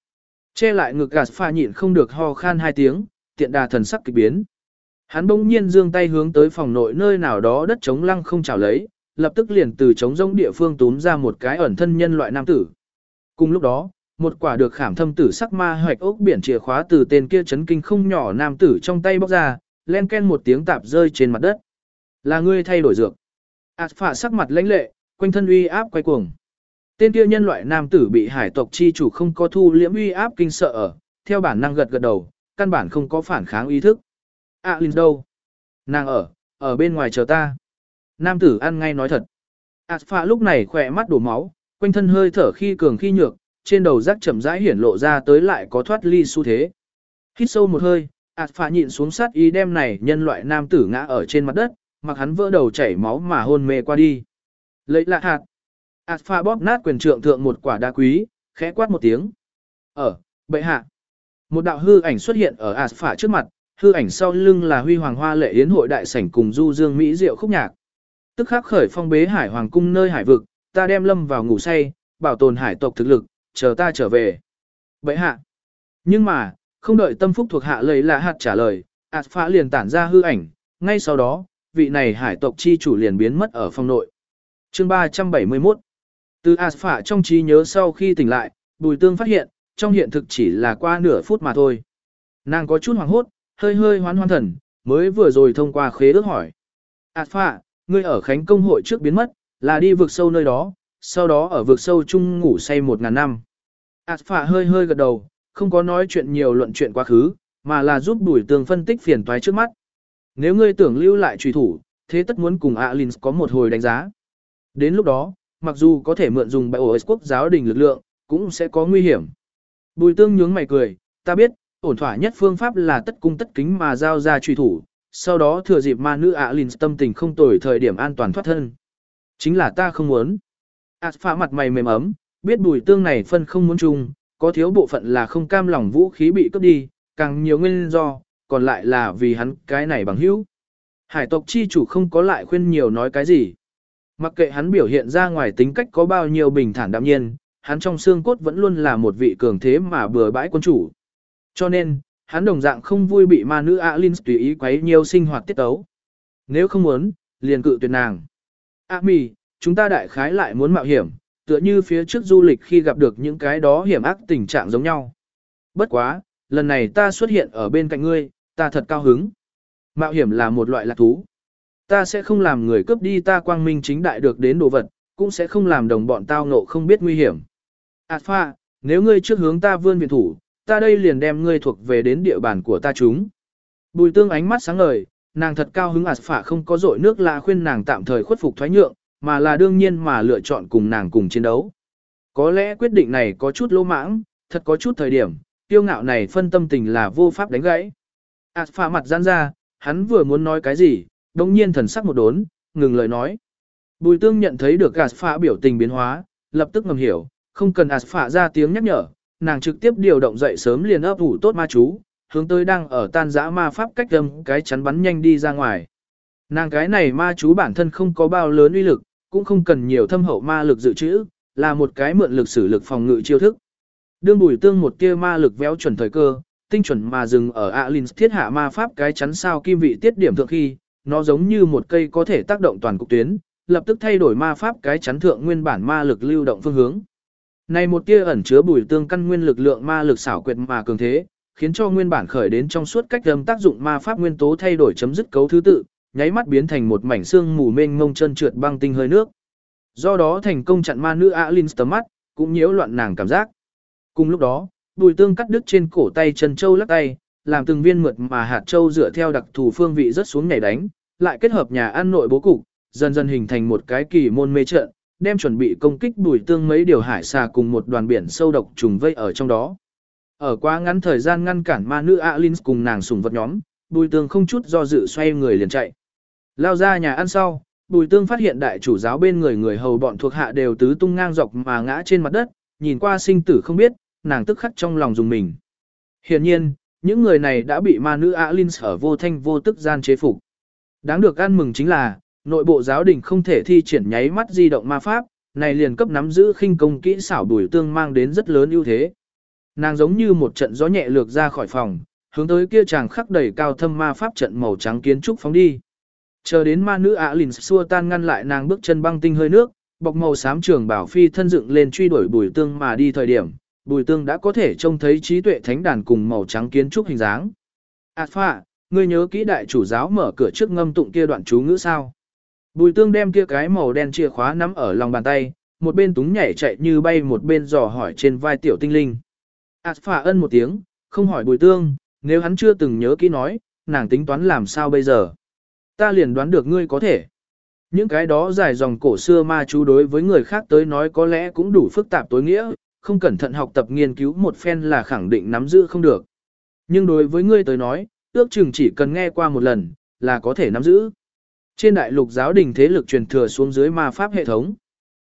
Che lại ngực Aspha nhịn không được ho khan hai tiếng, tiện đà thần sắc kỳ biến. Hắn bỗng nhiên giương tay hướng tới phòng nội nơi nào đó đất trống lăng không chảo lấy, lập tức liền từ trống rỗng địa phương túm ra một cái ẩn thân nhân loại nam tử. Cùng lúc đó, một quả được khảm thâm tử sắc ma hoạch ốc biển chìa khóa từ tên kia chấn kinh không nhỏ nam tử trong tay bóc ra, len ken một tiếng tạp rơi trên mặt đất. Là ngươi thay đổi dược. Ảt phạ sắc mặt lãnh lệ, quanh thân uy áp quay cuồng. Tên kia nhân loại nam tử bị hải tộc chi chủ không có thu liễm uy áp kinh sợ ở, theo bản năng gật gật đầu, căn bản không có phản kháng ý thức. À Linh đâu? Nàng ở, ở bên ngoài chờ ta. Nam tử ăn ngay nói thật. Aspha lúc này khỏe mắt đổ máu, quanh thân hơi thở khi cường khi nhược, trên đầu rác chậm rãi hiển lộ ra tới lại có thoát ly xu thế. Hít sâu một hơi, Aspha nhịn xuống sát ý đem này nhân loại nam tử ngã ở trên mặt đất, mặc hắn vỡ đầu chảy máu mà hôn mê qua đi. Lấy lạ hạt. Aspha bóp nát quyền trượng thượng một quả đá quý, khẽ quát một tiếng. Ở, bệ hạ. Một đạo hư ảnh xuất hiện ở Aspha trước mặt, hư ảnh sau lưng là huy hoàng hoa lệ yến hội đại sảnh cùng du dương mỹ diệu khúc nhạc. Tức khắc khởi phong bế hải hoàng cung nơi hải vực, ta đem lâm vào ngủ say, bảo tồn hải tộc thực lực, chờ ta trở về. Bệ hạ. Nhưng mà, không đợi tâm phúc thuộc hạ lấy là hạt trả lời, ạt phá liền tản ra hư ảnh, ngay sau đó, vị này hải tộc chi chủ liền biến mất ở phong nội. Chương 371 Từ ạt phá trong trí nhớ sau khi tỉnh lại, bùi tương phát hiện, trong hiện thực chỉ là qua nửa phút mà thôi. Nàng có chút hoảng hốt, hơi hơi hoán hoan thần, mới vừa rồi thông qua khế ước hỏi. ạt phá, ngươi ở Khánh Công hội trước biến mất, là đi vực sâu nơi đó, sau đó ở vực sâu chung ngủ say một ngàn năm. ạt phá hơi hơi gật đầu, không có nói chuyện nhiều luận chuyện quá khứ, mà là giúp đuổi tường phân tích phiền toái trước mắt. Nếu ngươi tưởng lưu lại truy thủ, thế tất muốn cùng Alins có một hồi đánh giá. Đến lúc đó, mặc dù có thể mượn dùng bại quốc giáo đình lực lượng, cũng sẽ có nguy hiểm. Bùi Tương nhướng mày cười, ta biết, ổn thỏa nhất phương pháp là tất cung tất kính mà giao ra truy thủ, sau đó thừa dịp ma nữ Alins tâm tình không tồi thời điểm an toàn thoát thân. Chính là ta không muốn. Ảt phá mặt mày mềm ấm, biết bùi tương này phân không muốn chung, có thiếu bộ phận là không cam lòng vũ khí bị cướp đi, càng nhiều nguyên do, còn lại là vì hắn cái này bằng hữu. Hải tộc chi chủ không có lại khuyên nhiều nói cái gì. Mặc kệ hắn biểu hiện ra ngoài tính cách có bao nhiêu bình thản đạm nhiên, hắn trong xương cốt vẫn luôn là một vị cường thế mà bừa bãi quân chủ. Cho nên, hắn đồng dạng không vui bị ma nữ Alin tùy ý quấy nhiều sinh hoạt tiết tấu. Nếu không muốn, liền cự tuyệt nàng. A mì, chúng ta đại khái lại muốn mạo hiểm, tựa như phía trước du lịch khi gặp được những cái đó hiểm ác tình trạng giống nhau. Bất quá, lần này ta xuất hiện ở bên cạnh ngươi, ta thật cao hứng. Mạo hiểm là một loại lạc thú. Ta sẽ không làm người cướp đi ta quang minh chính đại được đến đồ vật, cũng sẽ không làm đồng bọn tao ngộ không biết nguy hiểm. Alpha, nếu ngươi trước hướng ta vươn viện thủ, ta đây liền đem ngươi thuộc về đến địa bàn của ta chúng. Bùi tương ánh mắt sáng ngời, nàng thật cao hứng Alpha không có dội nước lạ khuyên nàng tạm thời khuất phục thoái nhượng, mà là đương nhiên mà lựa chọn cùng nàng cùng chiến đấu. Có lẽ quyết định này có chút lỗ mãng, thật có chút thời điểm, tiêu ngạo này phân tâm tình là vô pháp đánh gãy. Ảt phà mặt giãn ra, hắn vừa muốn nói cái gì, đồng nhiên thần sắc một đốn, ngừng lời nói. Bùi tương nhận thấy được ạt phà biểu tình biến hóa, lập tức ngầm hiểu, không cần ạt phà ra tiếng nhắc nhở, nàng trực tiếp điều động dậy sớm liền ấp ủ tốt ma chú, hướng tới đang ở tan dã ma pháp cách âm cái chắn bắn nhanh đi ra ngoài. Nàng cái này ma chú bản thân không có bao lớn uy lực, cũng không cần nhiều thâm hậu ma lực dự trữ, là một cái mượn lực sử lực phòng ngự chiêu thức. Đương bùi tương một tia ma lực véo chuẩn thời cơ, tinh chuẩn mà dừng ở Alin thiết hạ ma pháp cái chắn sao kim vị tiết điểm thượng khi, nó giống như một cây có thể tác động toàn cục tuyến, lập tức thay đổi ma pháp cái chắn thượng nguyên bản ma lực lưu động phương hướng. Này một tia ẩn chứa bùi tương căn nguyên lực lượng ma lực xảo quyệt mà cường thế, khiến cho nguyên bản khởi đến trong suốt cách âm tác dụng ma pháp nguyên tố thay đổi chấm dứt cấu thứ tự, nháy mắt biến thành một mảnh xương mù mênh mông chân trượt băng tinh hơi nước. Do đó thành công chặn ma nữ Alin tầm mắt, cũng nhiễu loạn nàng cảm giác. Cùng lúc đó, bùi tương cắt đứt trên cổ tay chân châu lắc tay, làm từng viên mượt mà hạt châu dựa theo đặc thù phương vị rất xuống nhảy đánh, lại kết hợp nhà ăn nội bố cục, dần dần hình thành một cái kỳ môn mê trận, đem chuẩn bị công kích bùi tương mấy điều hải xà cùng một đoàn biển sâu độc trùng vây ở trong đó. Ở quá ngắn thời gian ngăn cản ma nữ Alin cùng nàng sùng vật nhóm, bùi tương không chút do dự xoay người liền chạy. Lao ra nhà ăn sau, bùi tương phát hiện đại chủ giáo bên người người hầu bọn thuộc hạ đều tứ tung ngang dọc mà ngã trên mặt đất, nhìn qua sinh tử không biết, nàng tức khắc trong lòng dùng mình. Hiện nhiên, những người này đã bị ma nữ Alin ở vô thanh vô tức gian chế phục. Đáng được ăn mừng chính là, nội bộ giáo đình không thể thi triển nháy mắt di động ma pháp, này liền cấp nắm giữ khinh công kỹ xảo đuổi tương mang đến rất lớn ưu thế. Nàng giống như một trận gió nhẹ lược ra khỏi phòng, hướng tới kia chàng khắc đầy cao thâm ma pháp trận màu trắng kiến trúc phóng đi. Chờ đến ma nữ ạ lìn xua tan ngăn lại nàng bước chân băng tinh hơi nước, bọc màu xám trường bảo phi thân dựng lên truy đuổi bùi tương mà đi thời điểm, bùi tương đã có thể trông thấy trí tuệ thánh đàn cùng màu trắng kiến trúc hình dáng. Alpha, phạ, ngươi nhớ kỹ đại chủ giáo mở cửa trước ngâm tụng kia đoạn chú ngữ sao? Bùi tương đem kia cái màu đen chìa khóa nắm ở lòng bàn tay, một bên túng nhảy chạy như bay một bên dò hỏi trên vai tiểu tinh linh. Ảt phà ân một tiếng, không hỏi bùi tương, nếu hắn chưa từng nhớ kỹ nói, nàng tính toán làm sao bây giờ? Ta liền đoán được ngươi có thể. Những cái đó dài dòng cổ xưa ma chú đối với người khác tới nói có lẽ cũng đủ phức tạp tối nghĩa, không cẩn thận học tập nghiên cứu một phen là khẳng định nắm giữ không được. Nhưng đối với ngươi tới nói, ước chừng chỉ cần nghe qua một lần, là có thể nắm giữ. Trên đại lục giáo đình thế lực truyền thừa xuống dưới ma pháp hệ thống.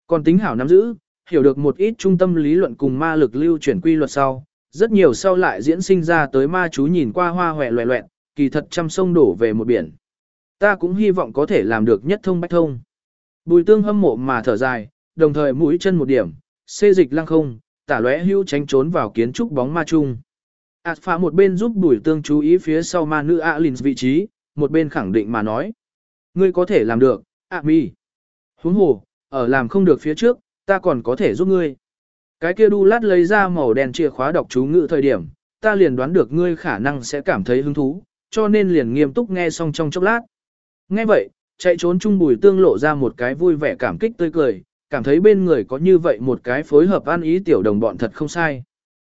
Còn tính hảo nắm giữ, hiểu được một ít trung tâm lý luận cùng ma lực lưu chuyển quy luật sau, rất nhiều sau lại diễn sinh ra tới ma chú nhìn qua hoa hòe loẹ loẹt, kỳ thật trăm sông đổ về một biển. Ta cũng hy vọng có thể làm được nhất thông bách thông. Bùi tương hâm mộ mà thở dài, đồng thời mũi chân một điểm, xê dịch lăng không, tả lóe hưu tránh trốn vào kiến trúc bóng ma chung. Ảt phá một bên giúp bùi tương chú ý phía sau ma nữ Alins vị trí, một bên khẳng định mà nói. Ngươi có thể làm được, ạ mi. Huống hồ, ở làm không được phía trước, ta còn có thể giúp ngươi. Cái kia đu lát lấy ra màu đen chìa khóa đọc chú ngữ thời điểm, ta liền đoán được ngươi khả năng sẽ cảm thấy hứng thú, cho nên liền nghiêm túc nghe xong trong chốc lát. Nghe vậy, chạy trốn chung bùi tương lộ ra một cái vui vẻ cảm kích tươi cười, cảm thấy bên người có như vậy một cái phối hợp an ý tiểu đồng bọn thật không sai.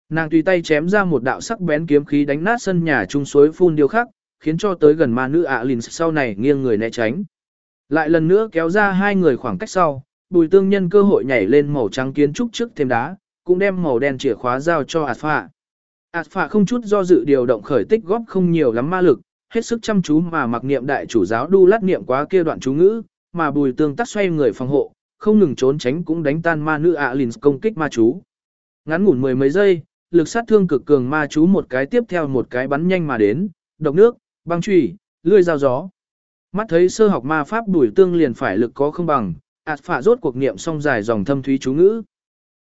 Nàng tùy tay chém ra một đạo sắc bén kiếm khí đánh nát sân nhà trung suối phun điêu khắc, khiến cho tới gần ma nữ ạ lìn sau này nghiêng người né tránh. Lại lần nữa kéo ra hai người khoảng cách sau, bùi tương nhân cơ hội nhảy lên màu trắng kiến trúc trước thêm đá, cũng đem màu đen chìa khóa giao cho ạt phạ. ạt phạ không chút do dự điều động khởi tích góp không nhiều lắm ma lực, hết sức chăm chú mà mặc niệm đại chủ giáo đu lát niệm quá kia đoạn chú ngữ, mà bùi tương tắt xoay người phòng hộ, không ngừng trốn tránh cũng đánh tan ma nữ ạ lìn công kích ma chú. Ngắn ngủn mười mấy giây, lực sát thương cực cường ma chú một cái tiếp theo một cái bắn nhanh mà đến, độc nước, băng chủy, lươi dao gió. Mắt thấy sơ học ma pháp đuổi tương liền phải lực có không bằng, ạt phạ rốt cuộc niệm xong dài dòng thâm thúy chú ngữ.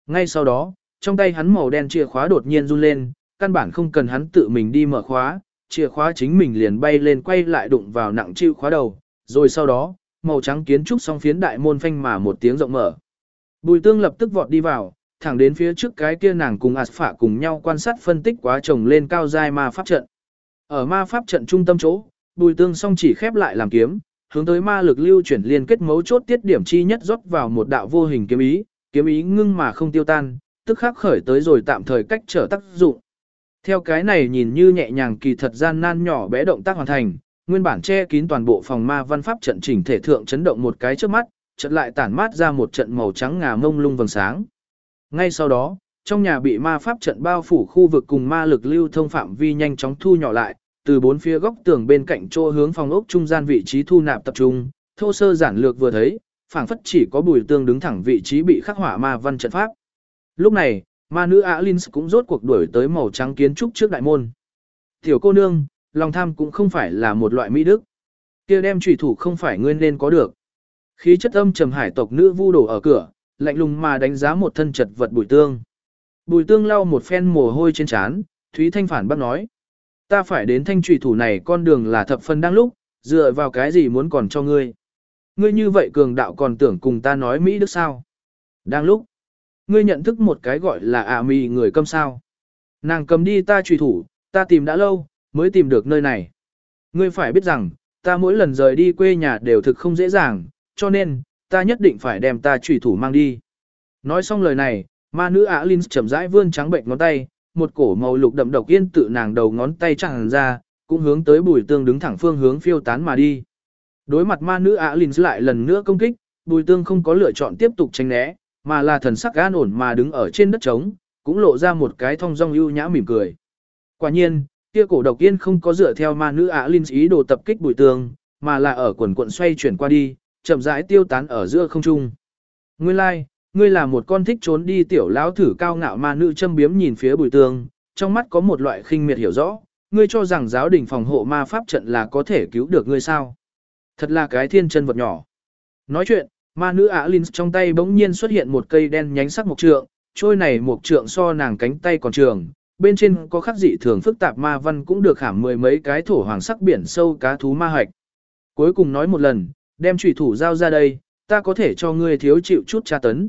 Ngay sau đó, trong tay hắn màu đen chìa khóa đột nhiên run lên, căn bản không cần hắn tự mình đi mở khóa, chìa khóa chính mình liền bay lên quay lại đụng vào nặng chịu khóa đầu, rồi sau đó, màu trắng kiến trúc song phiến đại môn phanh mà một tiếng rộng mở. Bùi tương lập tức vọt đi vào, thẳng đến phía trước cái kia nàng cùng ạt phạ cùng nhau quan sát phân tích quá trồng lên cao giai ma pháp trận. Ở ma pháp trận trung tâm chỗ, bùi tương song chỉ khép lại làm kiếm, hướng tới ma lực lưu chuyển liên kết mấu chốt tiết điểm chi nhất rót vào một đạo vô hình kiếm ý, kiếm ý ngưng mà không tiêu tan, tức khắc khởi tới rồi tạm thời cách trở tác dụng. Theo cái này nhìn như nhẹ nhàng kỳ thật gian nan nhỏ bé động tác hoàn thành, nguyên bản che kín toàn bộ phòng ma văn pháp trận chỉnh thể thượng chấn động một cái trước mắt, trận lại tản mát ra một trận màu trắng ngà mông lung vầng sáng. Ngay sau đó, trong nhà bị ma pháp trận bao phủ khu vực cùng ma lực lưu thông phạm vi nhanh chóng thu nhỏ lại, từ bốn phía góc tường bên cạnh chỗ hướng phòng ốc trung gian vị trí thu nạp tập trung, thô sơ giản lược vừa thấy, phảng phất chỉ có bùi tương đứng thẳng vị trí bị khắc hỏa ma văn trận pháp. Lúc này, ma nữ Alins cũng rốt cuộc đuổi tới màu trắng kiến trúc trước đại môn. Tiểu cô nương, lòng tham cũng không phải là một loại mỹ đức. kia đem chủy thủ không phải ngươi nên có được. Khí chất âm trầm hải tộc nữ vu đổ ở cửa, lạnh lùng mà đánh giá một thân chật vật bùi tương. Bùi tương lau một phen mồ hôi trên trán, Thúy Thanh phản bác nói. Ta phải đến thanh trùy thủ này con đường là thập phân đang lúc, dựa vào cái gì muốn còn cho ngươi. Ngươi như vậy cường đạo còn tưởng cùng ta nói Mỹ Đức sao? Đang lúc, ngươi nhận thức một cái gọi là ả mì người câm sao. Nàng cầm đi ta trùy thủ, ta tìm đã lâu, mới tìm được nơi này. Ngươi phải biết rằng, ta mỗi lần rời đi quê nhà đều thực không dễ dàng, cho nên, ta nhất định phải đem ta trùy thủ mang đi. Nói xong lời này, ma nữ ả Linh chậm rãi vươn trắng bệnh ngón tay, một cổ màu lục đậm độc yên tự nàng đầu ngón tay tràn ra, cũng hướng tới bùi tương đứng thẳng phương hướng phiêu tán mà đi. Đối mặt ma nữ ả Linh lại lần nữa công kích, bùi tương không có lựa chọn tiếp tục tránh né, mà là thần sắc an ổn mà đứng ở trên đất trống, cũng lộ ra một cái thong dong ưu nhã mỉm cười. Quả nhiên, kia cổ độc yên không có dựa theo ma nữ ả Linh ý đồ tập kích bùi tương, mà là ở quần quận xoay chuyển qua đi, chậm rãi tiêu tán ở giữa không trung. Nguyên lai, like, ngươi là một con thích trốn đi tiểu lão thử cao ngạo ma nữ châm biếm nhìn phía bùi tương, trong mắt có một loại khinh miệt hiểu rõ, ngươi cho rằng giáo đình phòng hộ ma pháp trận là có thể cứu được ngươi sao. Thật là cái thiên chân vật nhỏ. Nói chuyện, ma nữ ả Linh trong tay bỗng nhiên xuất hiện một cây đen nhánh sắc mộc trượng, trôi này mộc trượng so nàng cánh tay còn trường, bên trên có khắc dị thường phức tạp ma văn cũng được khảm mười mấy cái thổ hoàng sắc biển sâu cá thú ma hạch. Cuối cùng nói một lần, đem trùy thủ giao ra đây, ta có thể cho ngươi thiếu chịu chút tra tấn.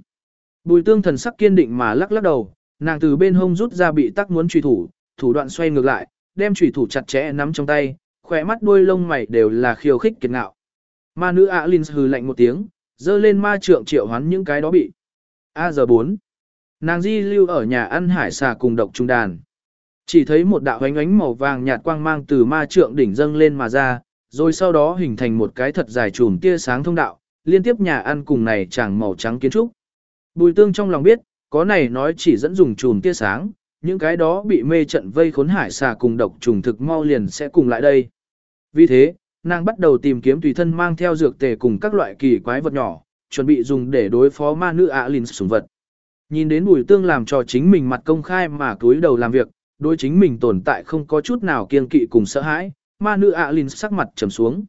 Bùi tương thần sắc kiên định mà lắc lắc đầu, nàng từ bên hông rút ra bị tắc muốn truy thủ, thủ đoạn xoay ngược lại, đem truy thủ chặt chẽ nắm trong tay, khỏe mắt đuôi lông mày đều là khiêu khích kiệt ngạo. Ma nữ ạ Linh hừ lạnh một tiếng, dơ lên ma trượng triệu hoán những cái đó bị. A giờ 4. Nàng di lưu ở nhà ăn hải xà cùng độc trung đàn. Chỉ thấy một đạo ánh ánh màu vàng nhạt quang mang từ ma trượng đỉnh dâng lên mà ra, rồi sau đó hình thành một cái thật dài chùm tia sáng thông đạo, liên tiếp nhà ăn cùng này chẳng màu trắng kiến trúc. Bùi tương trong lòng biết, có này nói chỉ dẫn dùng chùm tia sáng, những cái đó bị mê trận vây khốn hải xà cùng độc trùng thực mau liền sẽ cùng lại đây. Vì thế, nàng bắt đầu tìm kiếm tùy thân mang theo dược tề cùng các loại kỳ quái vật nhỏ, chuẩn bị dùng để đối phó ma nữ ạ lìn sủng vật. Nhìn đến bùi tương làm cho chính mình mặt công khai mà túi đầu làm việc, đối chính mình tồn tại không có chút nào kiên kỵ cùng sợ hãi, ma nữ ạ lìn sắc mặt trầm xuống.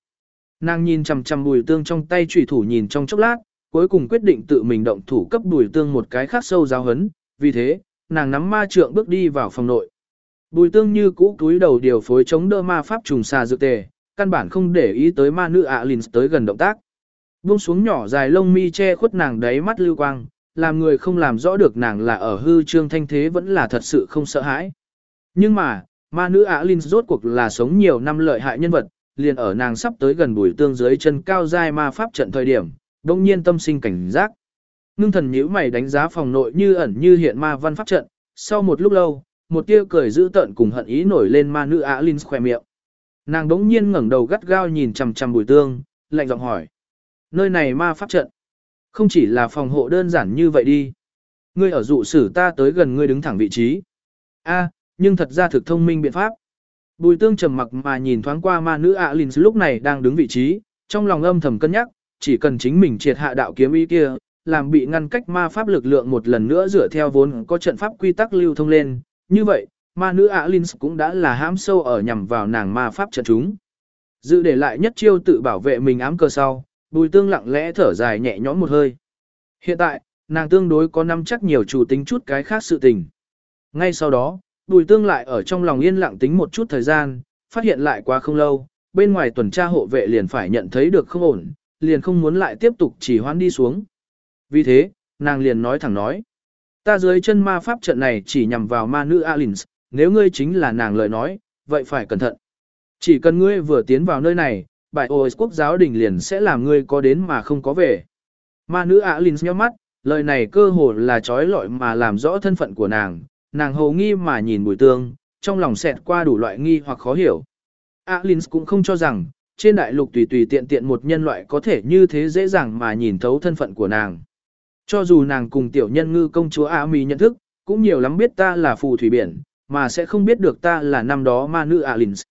Nàng nhìn chằm chằm bùi tương trong tay trùy thủ nhìn trong chốc lát, cuối cùng quyết định tự mình động thủ cấp bùi tương một cái khác sâu giáo hấn, vì thế, nàng nắm ma trượng bước đi vào phòng nội. Bùi tương như cũ túi đầu điều phối chống đỡ ma pháp trùng xà dự tề, căn bản không để ý tới ma nữ ạ lìn tới gần động tác. Buông xuống nhỏ dài lông mi che khuất nàng đáy mắt lưu quang, làm người không làm rõ được nàng là ở hư trương thanh thế vẫn là thật sự không sợ hãi. Nhưng mà, ma nữ ạ Linh rốt cuộc là sống nhiều năm lợi hại nhân vật, liền ở nàng sắp tới gần bùi tương dưới chân cao giai ma pháp trận thời điểm, đông nhiên tâm sinh cảnh giác. Ngưng thần nhíu mày đánh giá phòng nội như ẩn như hiện ma văn pháp trận, sau một lúc lâu, một tia cười dữ tợn cùng hận ý nổi lên ma nữ ạ Linh khỏe miệng. Nàng đống nhiên ngẩng đầu gắt gao nhìn chằm chằm bùi tương, lạnh giọng hỏi. Nơi này ma pháp trận. Không chỉ là phòng hộ đơn giản như vậy đi. Ngươi ở dụ sử ta tới gần ngươi đứng thẳng vị trí. A, nhưng thật ra thực thông minh biện pháp. Bùi tương trầm mặc mà nhìn thoáng qua ma nữ ạ Linh lúc này đang đứng vị trí, trong lòng âm thầm cân nhắc, chỉ cần chính mình triệt hạ đạo kiếm ý kia, làm bị ngăn cách ma pháp lực lượng một lần nữa dựa theo vốn có trận pháp quy tắc lưu thông lên, như vậy, ma nữ Alins Linh cũng đã là hãm sâu ở nhằm vào nàng ma pháp trận chúng. Dự để lại nhất chiêu tự bảo vệ mình ám cơ sau, bùi tương lặng lẽ thở dài nhẹ nhõm một hơi. Hiện tại, nàng tương đối có năm chắc nhiều chủ tính chút cái khác sự tình. Ngay sau đó, bùi tương lại ở trong lòng yên lặng tính một chút thời gian, phát hiện lại quá không lâu, bên ngoài tuần tra hộ vệ liền phải nhận thấy được không ổn, liền không muốn lại tiếp tục chỉ hoãn đi xuống. Vì thế, nàng liền nói thẳng nói. Ta dưới chân ma pháp trận này chỉ nhằm vào ma nữ Alins, nếu ngươi chính là nàng lời nói, vậy phải cẩn thận. Chỉ cần ngươi vừa tiến vào nơi này, bài ôi quốc giáo đình liền sẽ làm ngươi có đến mà không có về. Ma nữ Alins nhíu mắt, lời này cơ hồ là trói lọi mà làm rõ thân phận của nàng, nàng hồ nghi mà nhìn bùi tương, trong lòng xẹt qua đủ loại nghi hoặc khó hiểu. Alins cũng không cho rằng, trên đại lục tùy tùy tiện tiện một nhân loại có thể như thế dễ dàng mà nhìn thấu thân phận của nàng. Cho dù nàng cùng tiểu nhân ngư công chúa A Mi nhận thức, cũng nhiều lắm biết ta là phù thủy biển, mà sẽ không biết được ta là năm đó ma nữ Alins.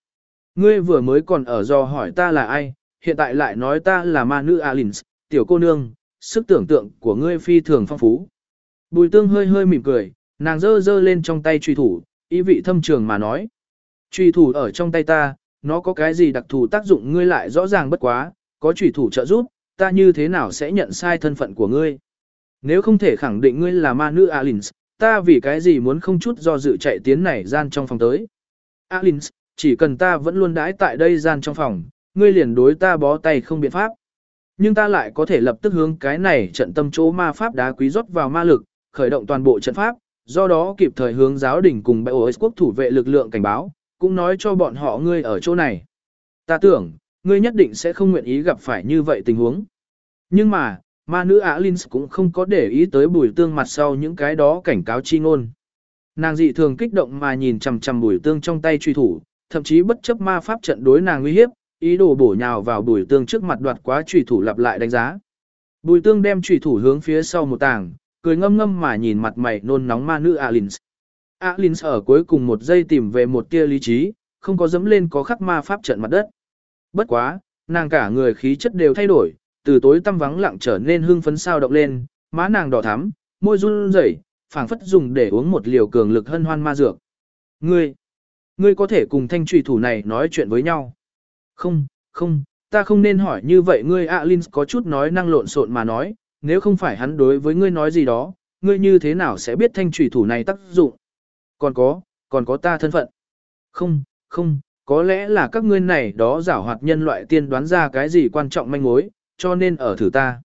Ngươi vừa mới còn ở do hỏi ta là ai, hiện tại lại nói ta là ma nữ Alins, tiểu cô nương, sức tưởng tượng của ngươi phi thường phong phú. Bùi tương hơi hơi mỉm cười, nàng giơ giơ lên trong tay truy thủ, ý vị thâm trường mà nói. Truy thủ ở trong tay ta, nó có cái gì đặc thù tác dụng ngươi lại rõ ràng bất quá, có chủy thủ trợ giúp, ta như thế nào sẽ nhận sai thân phận của ngươi? Nếu không thể khẳng định ngươi là ma nữ Alins, ta vì cái gì muốn không chút do dự chạy tiến này gian trong phòng tới? Alins, chỉ cần ta vẫn luôn đãi tại đây gian trong phòng, ngươi liền đối ta bó tay không biện pháp. Nhưng ta lại có thể lập tức hướng cái này trận tâm chỗ ma pháp đá quý rót vào ma lực, khởi động toàn bộ trận pháp, do đó kịp thời hướng giáo đình cùng bệ ổ quốc thủ vệ lực lượng cảnh báo, cũng nói cho bọn họ ngươi ở chỗ này. Ta tưởng, ngươi nhất định sẽ không nguyện ý gặp phải như vậy tình huống. Nhưng mà, ma nữ Alins cũng không có để ý tới bùi tương mặt sau những cái đó cảnh cáo chi ngôn. Nàng dị thường kích động mà nhìn chằm chằm bùi tương trong tay truy thủ, thậm chí bất chấp ma pháp trận đối nàng nguy hiếp, ý đồ bổ nhào vào bùi tương trước mặt đoạt quá truy thủ lặp lại đánh giá. Bùi tương đem truy thủ hướng phía sau một tảng, cười ngâm ngâm mà nhìn mặt mày nôn nóng ma nữ Alins. Alins ở cuối cùng một giây tìm về một tia lý trí, không có dẫm lên có khắc ma pháp trận mặt đất. Bất quá, nàng cả người khí chất đều thay đổi, từ tối tăm vắng lặng trở nên hưng phấn sao động lên, má nàng đỏ thắm, môi run rẩy, phảng phất dùng để uống một liều cường lực hân hoan ma dược. Ngươi, ngươi có thể cùng thanh trùy thủ này nói chuyện với nhau. Không, không, ta không nên hỏi như vậy ngươi Alin có chút nói năng lộn xộn mà nói, nếu không phải hắn đối với ngươi nói gì đó, ngươi như thế nào sẽ biết thanh trùy thủ này tác dụng. Còn có, còn có ta thân phận. Không, không, có lẽ là các ngươi này đó giả hoạt nhân loại tiên đoán ra cái gì quan trọng manh mối, cho nên ở thử ta.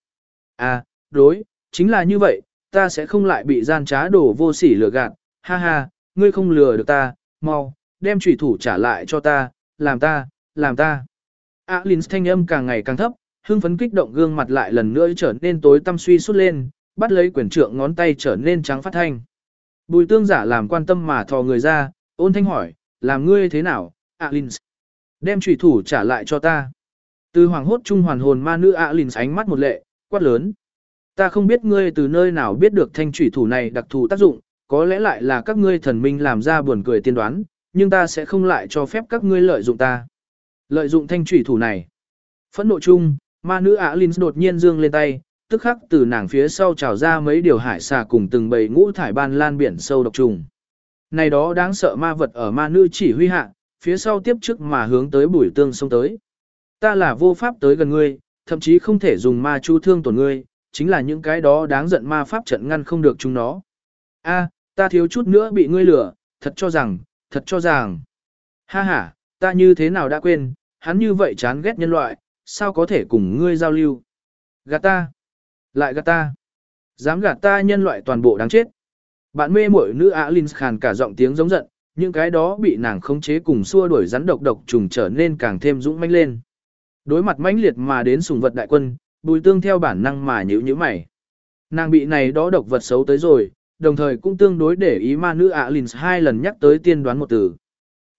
À, đối, chính là như vậy, ta sẽ không lại bị gian trá đổ vô sỉ lừa gạt, ha ha, ngươi không lừa được ta, mau, đem trùy thủ trả lại cho ta, làm ta, làm ta. À, Linh thanh âm càng ngày càng thấp, hưng phấn kích động gương mặt lại lần nữa trở nên tối tăm suy sút lên, bắt lấy quyển trượng ngón tay trở nên trắng phát thanh. Bùi tương giả làm quan tâm mà thò người ra, ôn thanh hỏi, làm ngươi thế nào, Alins? Đem trùy thủ trả lại cho ta. Từ hoàng hốt trung hoàn hồn ma nữ Alins ánh mắt một lệ, quát lớn. Ta không biết ngươi từ nơi nào biết được thanh trùy thủ này đặc thù tác dụng, có lẽ lại là các ngươi thần minh làm ra buồn cười tiên đoán, nhưng ta sẽ không lại cho phép các ngươi lợi dụng ta. Lợi dụng thanh trùy thủ này. Phẫn nộ chung, ma nữ Alins đột nhiên dương lên tay, tức khắc từ nàng phía sau trào ra mấy điều hải xà cùng từng bầy ngũ thải ban lan biển sâu độc trùng. Này đó đáng sợ ma vật ở ma nữ chỉ huy hạ, phía sau tiếp trước mà hướng tới bùi tương sông tới. Ta là vô pháp tới gần ngươi, thậm chí không thể dùng ma chu thương tổn ngươi, chính là những cái đó đáng giận ma pháp trận ngăn không được chúng nó. A, ta thiếu chút nữa bị ngươi lừa, thật cho rằng, thật cho rằng. Ha ha, ta như thế nào đã quên, hắn như vậy chán ghét nhân loại, sao có thể cùng ngươi giao lưu. Gạt ta, lại gạt ta, dám gạt ta nhân loại toàn bộ đáng chết. Bạn mê muội nữ Alin khàn cả giọng tiếng giống giận, những cái đó bị nàng khống chế cùng xua đuổi rắn độc độc trùng trở nên càng thêm dũng mãnh lên. Đối mặt mãnh liệt mà đến sùng vật đại quân, bùi tương theo bản năng mà nhíu nhíu mày. Nàng bị này đó độc vật xấu tới rồi, đồng thời cũng tương đối để ý ma nữ Alin hai lần nhắc tới tiên đoán một từ.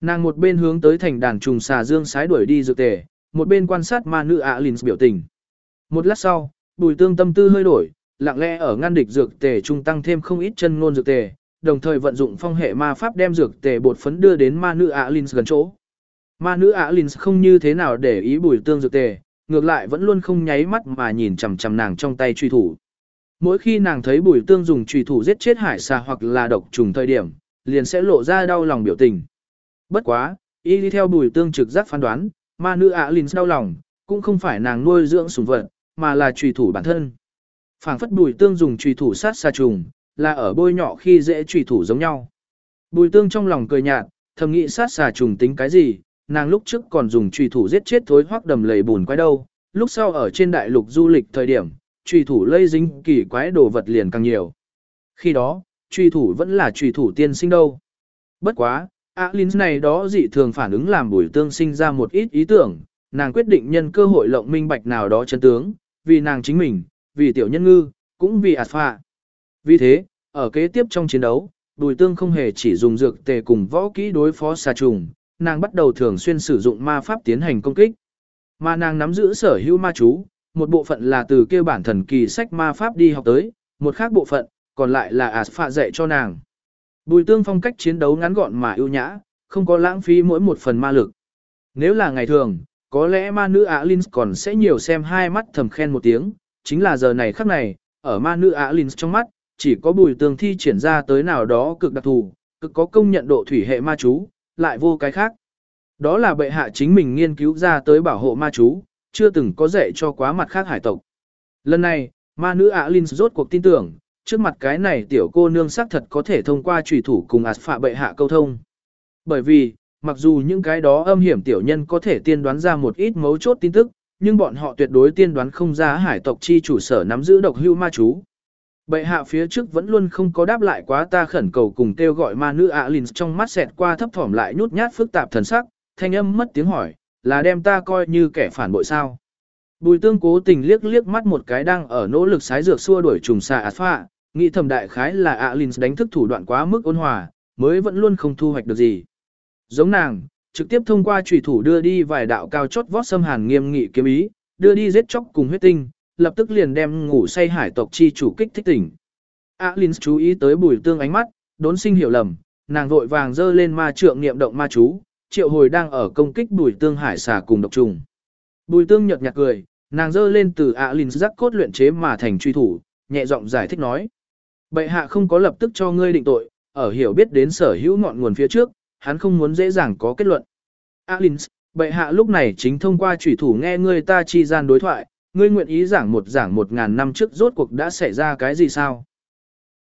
Nàng một bên hướng tới thành đàn trùng xà dương sái đuổi đi dược tề, một bên quan sát ma nữ Alin biểu tình. Một lát sau, bùi tương tâm tư hơi đổi, lặng lẽ ở ngăn địch dược tề trung tăng thêm không ít chân ngôn dược tề, đồng thời vận dụng phong hệ ma pháp đem dược tề bột phấn đưa đến ma nữ Alins gần chỗ. Ma nữ Alins không như thế nào để ý bùi tương dược tề, ngược lại vẫn luôn không nháy mắt mà nhìn chằm chằm nàng trong tay truy thủ. Mỗi khi nàng thấy bùi tương dùng truy thủ giết chết hải xà hoặc là độc trùng thời điểm, liền sẽ lộ ra đau lòng biểu tình. Bất quá, y đi theo bùi tương trực giác phán đoán, ma nữ Alins đau lòng, cũng không phải nàng nuôi dưỡng sủng vật, mà là trùy thủ bản thân. Phảng phất bùi tương dùng trùy thủ sát xa trùng, là ở bôi nhỏ khi dễ trùy thủ giống nhau. Bùi tương trong lòng cười nhạt, thầm nghĩ sát xà trùng tính cái gì, nàng lúc trước còn dùng trùy thủ giết chết thối hoắc đầm lầy bùn quái đâu, lúc sau ở trên đại lục du lịch thời điểm, trùy thủ lây dính kỳ quái đồ vật liền càng nhiều. Khi đó, trùy thủ vẫn là trùy thủ tiên sinh đâu. Bất quá, Alins này đó dị thường phản ứng làm bùi tương sinh ra một ít ý tưởng, nàng quyết định nhân cơ hội lộng minh bạch nào đó chân tướng, vì nàng chính mình, vì tiểu nhân ngư, cũng vì Alpha. Vì thế, ở kế tiếp trong chiến đấu, Bùi Tương không hề chỉ dùng dược tề cùng võ kỹ đối phó xà trùng, nàng bắt đầu thường xuyên sử dụng ma pháp tiến hành công kích. Mà nàng nắm giữ sở hữu ma chú, một bộ phận là từ kêu bản thần kỳ sách ma pháp đi học tới, một khác bộ phận, còn lại là Alpha dạy cho nàng. Bùi Tương phong cách chiến đấu ngắn gọn mà ưu nhã, không có lãng phí mỗi một phần ma lực. Nếu là ngày thường, có lẽ ma nữ Alins còn sẽ nhiều xem hai mắt thầm khen một tiếng, chính là giờ này khắc này, ở ma nữ Alins trong mắt, chỉ có bùi tường thi triển ra tới nào đó cực đặc thù, cực có công nhận độ thủy hệ ma chú, lại vô cái khác. Đó là bệ hạ chính mình nghiên cứu ra tới bảo hộ ma chú, chưa từng có dạy cho quá mặt khác hải tộc. Lần này, ma nữ Alin rốt cuộc tin tưởng, trước mặt cái này tiểu cô nương xác thật có thể thông qua trùy thủ cùng ạt phạ bệ hạ câu thông. Bởi vì, mặc dù những cái đó âm hiểm tiểu nhân có thể tiên đoán ra một ít mấu chốt tin tức, nhưng bọn họ tuyệt đối tiên đoán không ra hải tộc chi chủ sở nắm giữ độc hưu ma chú. Bệ hạ phía trước vẫn luôn không có đáp lại quá ta khẩn cầu cùng kêu gọi ma nữ Alin trong mắt xẹt qua thấp thỏm lại nhút nhát phức tạp thần sắc, thanh âm mất tiếng hỏi, là đem ta coi như kẻ phản bội sao. Bùi tương cố tình liếc liếc mắt một cái đang ở nỗ lực sái dược xua đuổi trùng xà Alpha, nghĩ thầm đại khái là Alin đánh thức thủ đoạn quá mức ôn hòa, mới vẫn luôn không thu hoạch được gì. Giống nàng, trực tiếp thông qua chủy thủ đưa đi vài đạo cao chót vót xâm hàn nghiêm nghị kiếm ý, đưa đi giết chóc cùng huyết tinh, lập tức liền đem ngủ say hải tộc chi chủ kích thích tỉnh. Alin chú ý tới bùi tương ánh mắt, đốn sinh hiểu lầm, nàng vội vàng dơ lên ma trượng niệm động ma chú, triệu hồi đang ở công kích bùi tương hải xà cùng độc trùng. Bùi tương nhợt nhạt cười, nàng dơ lên từ Alin giác cốt luyện chế mà thành truy thủ, nhẹ giọng giải thích nói. Bệ hạ không có lập tức cho ngươi định tội, ở hiểu biết đến sở hữu ngọn nguồn phía trước, hắn không muốn dễ dàng có kết luận. Alins, bệ hạ lúc này chính thông qua chủy thủ nghe ngươi ta chi gian đối thoại, ngươi nguyện ý giảng một giảng một ngàn năm trước rốt cuộc đã xảy ra cái gì sao?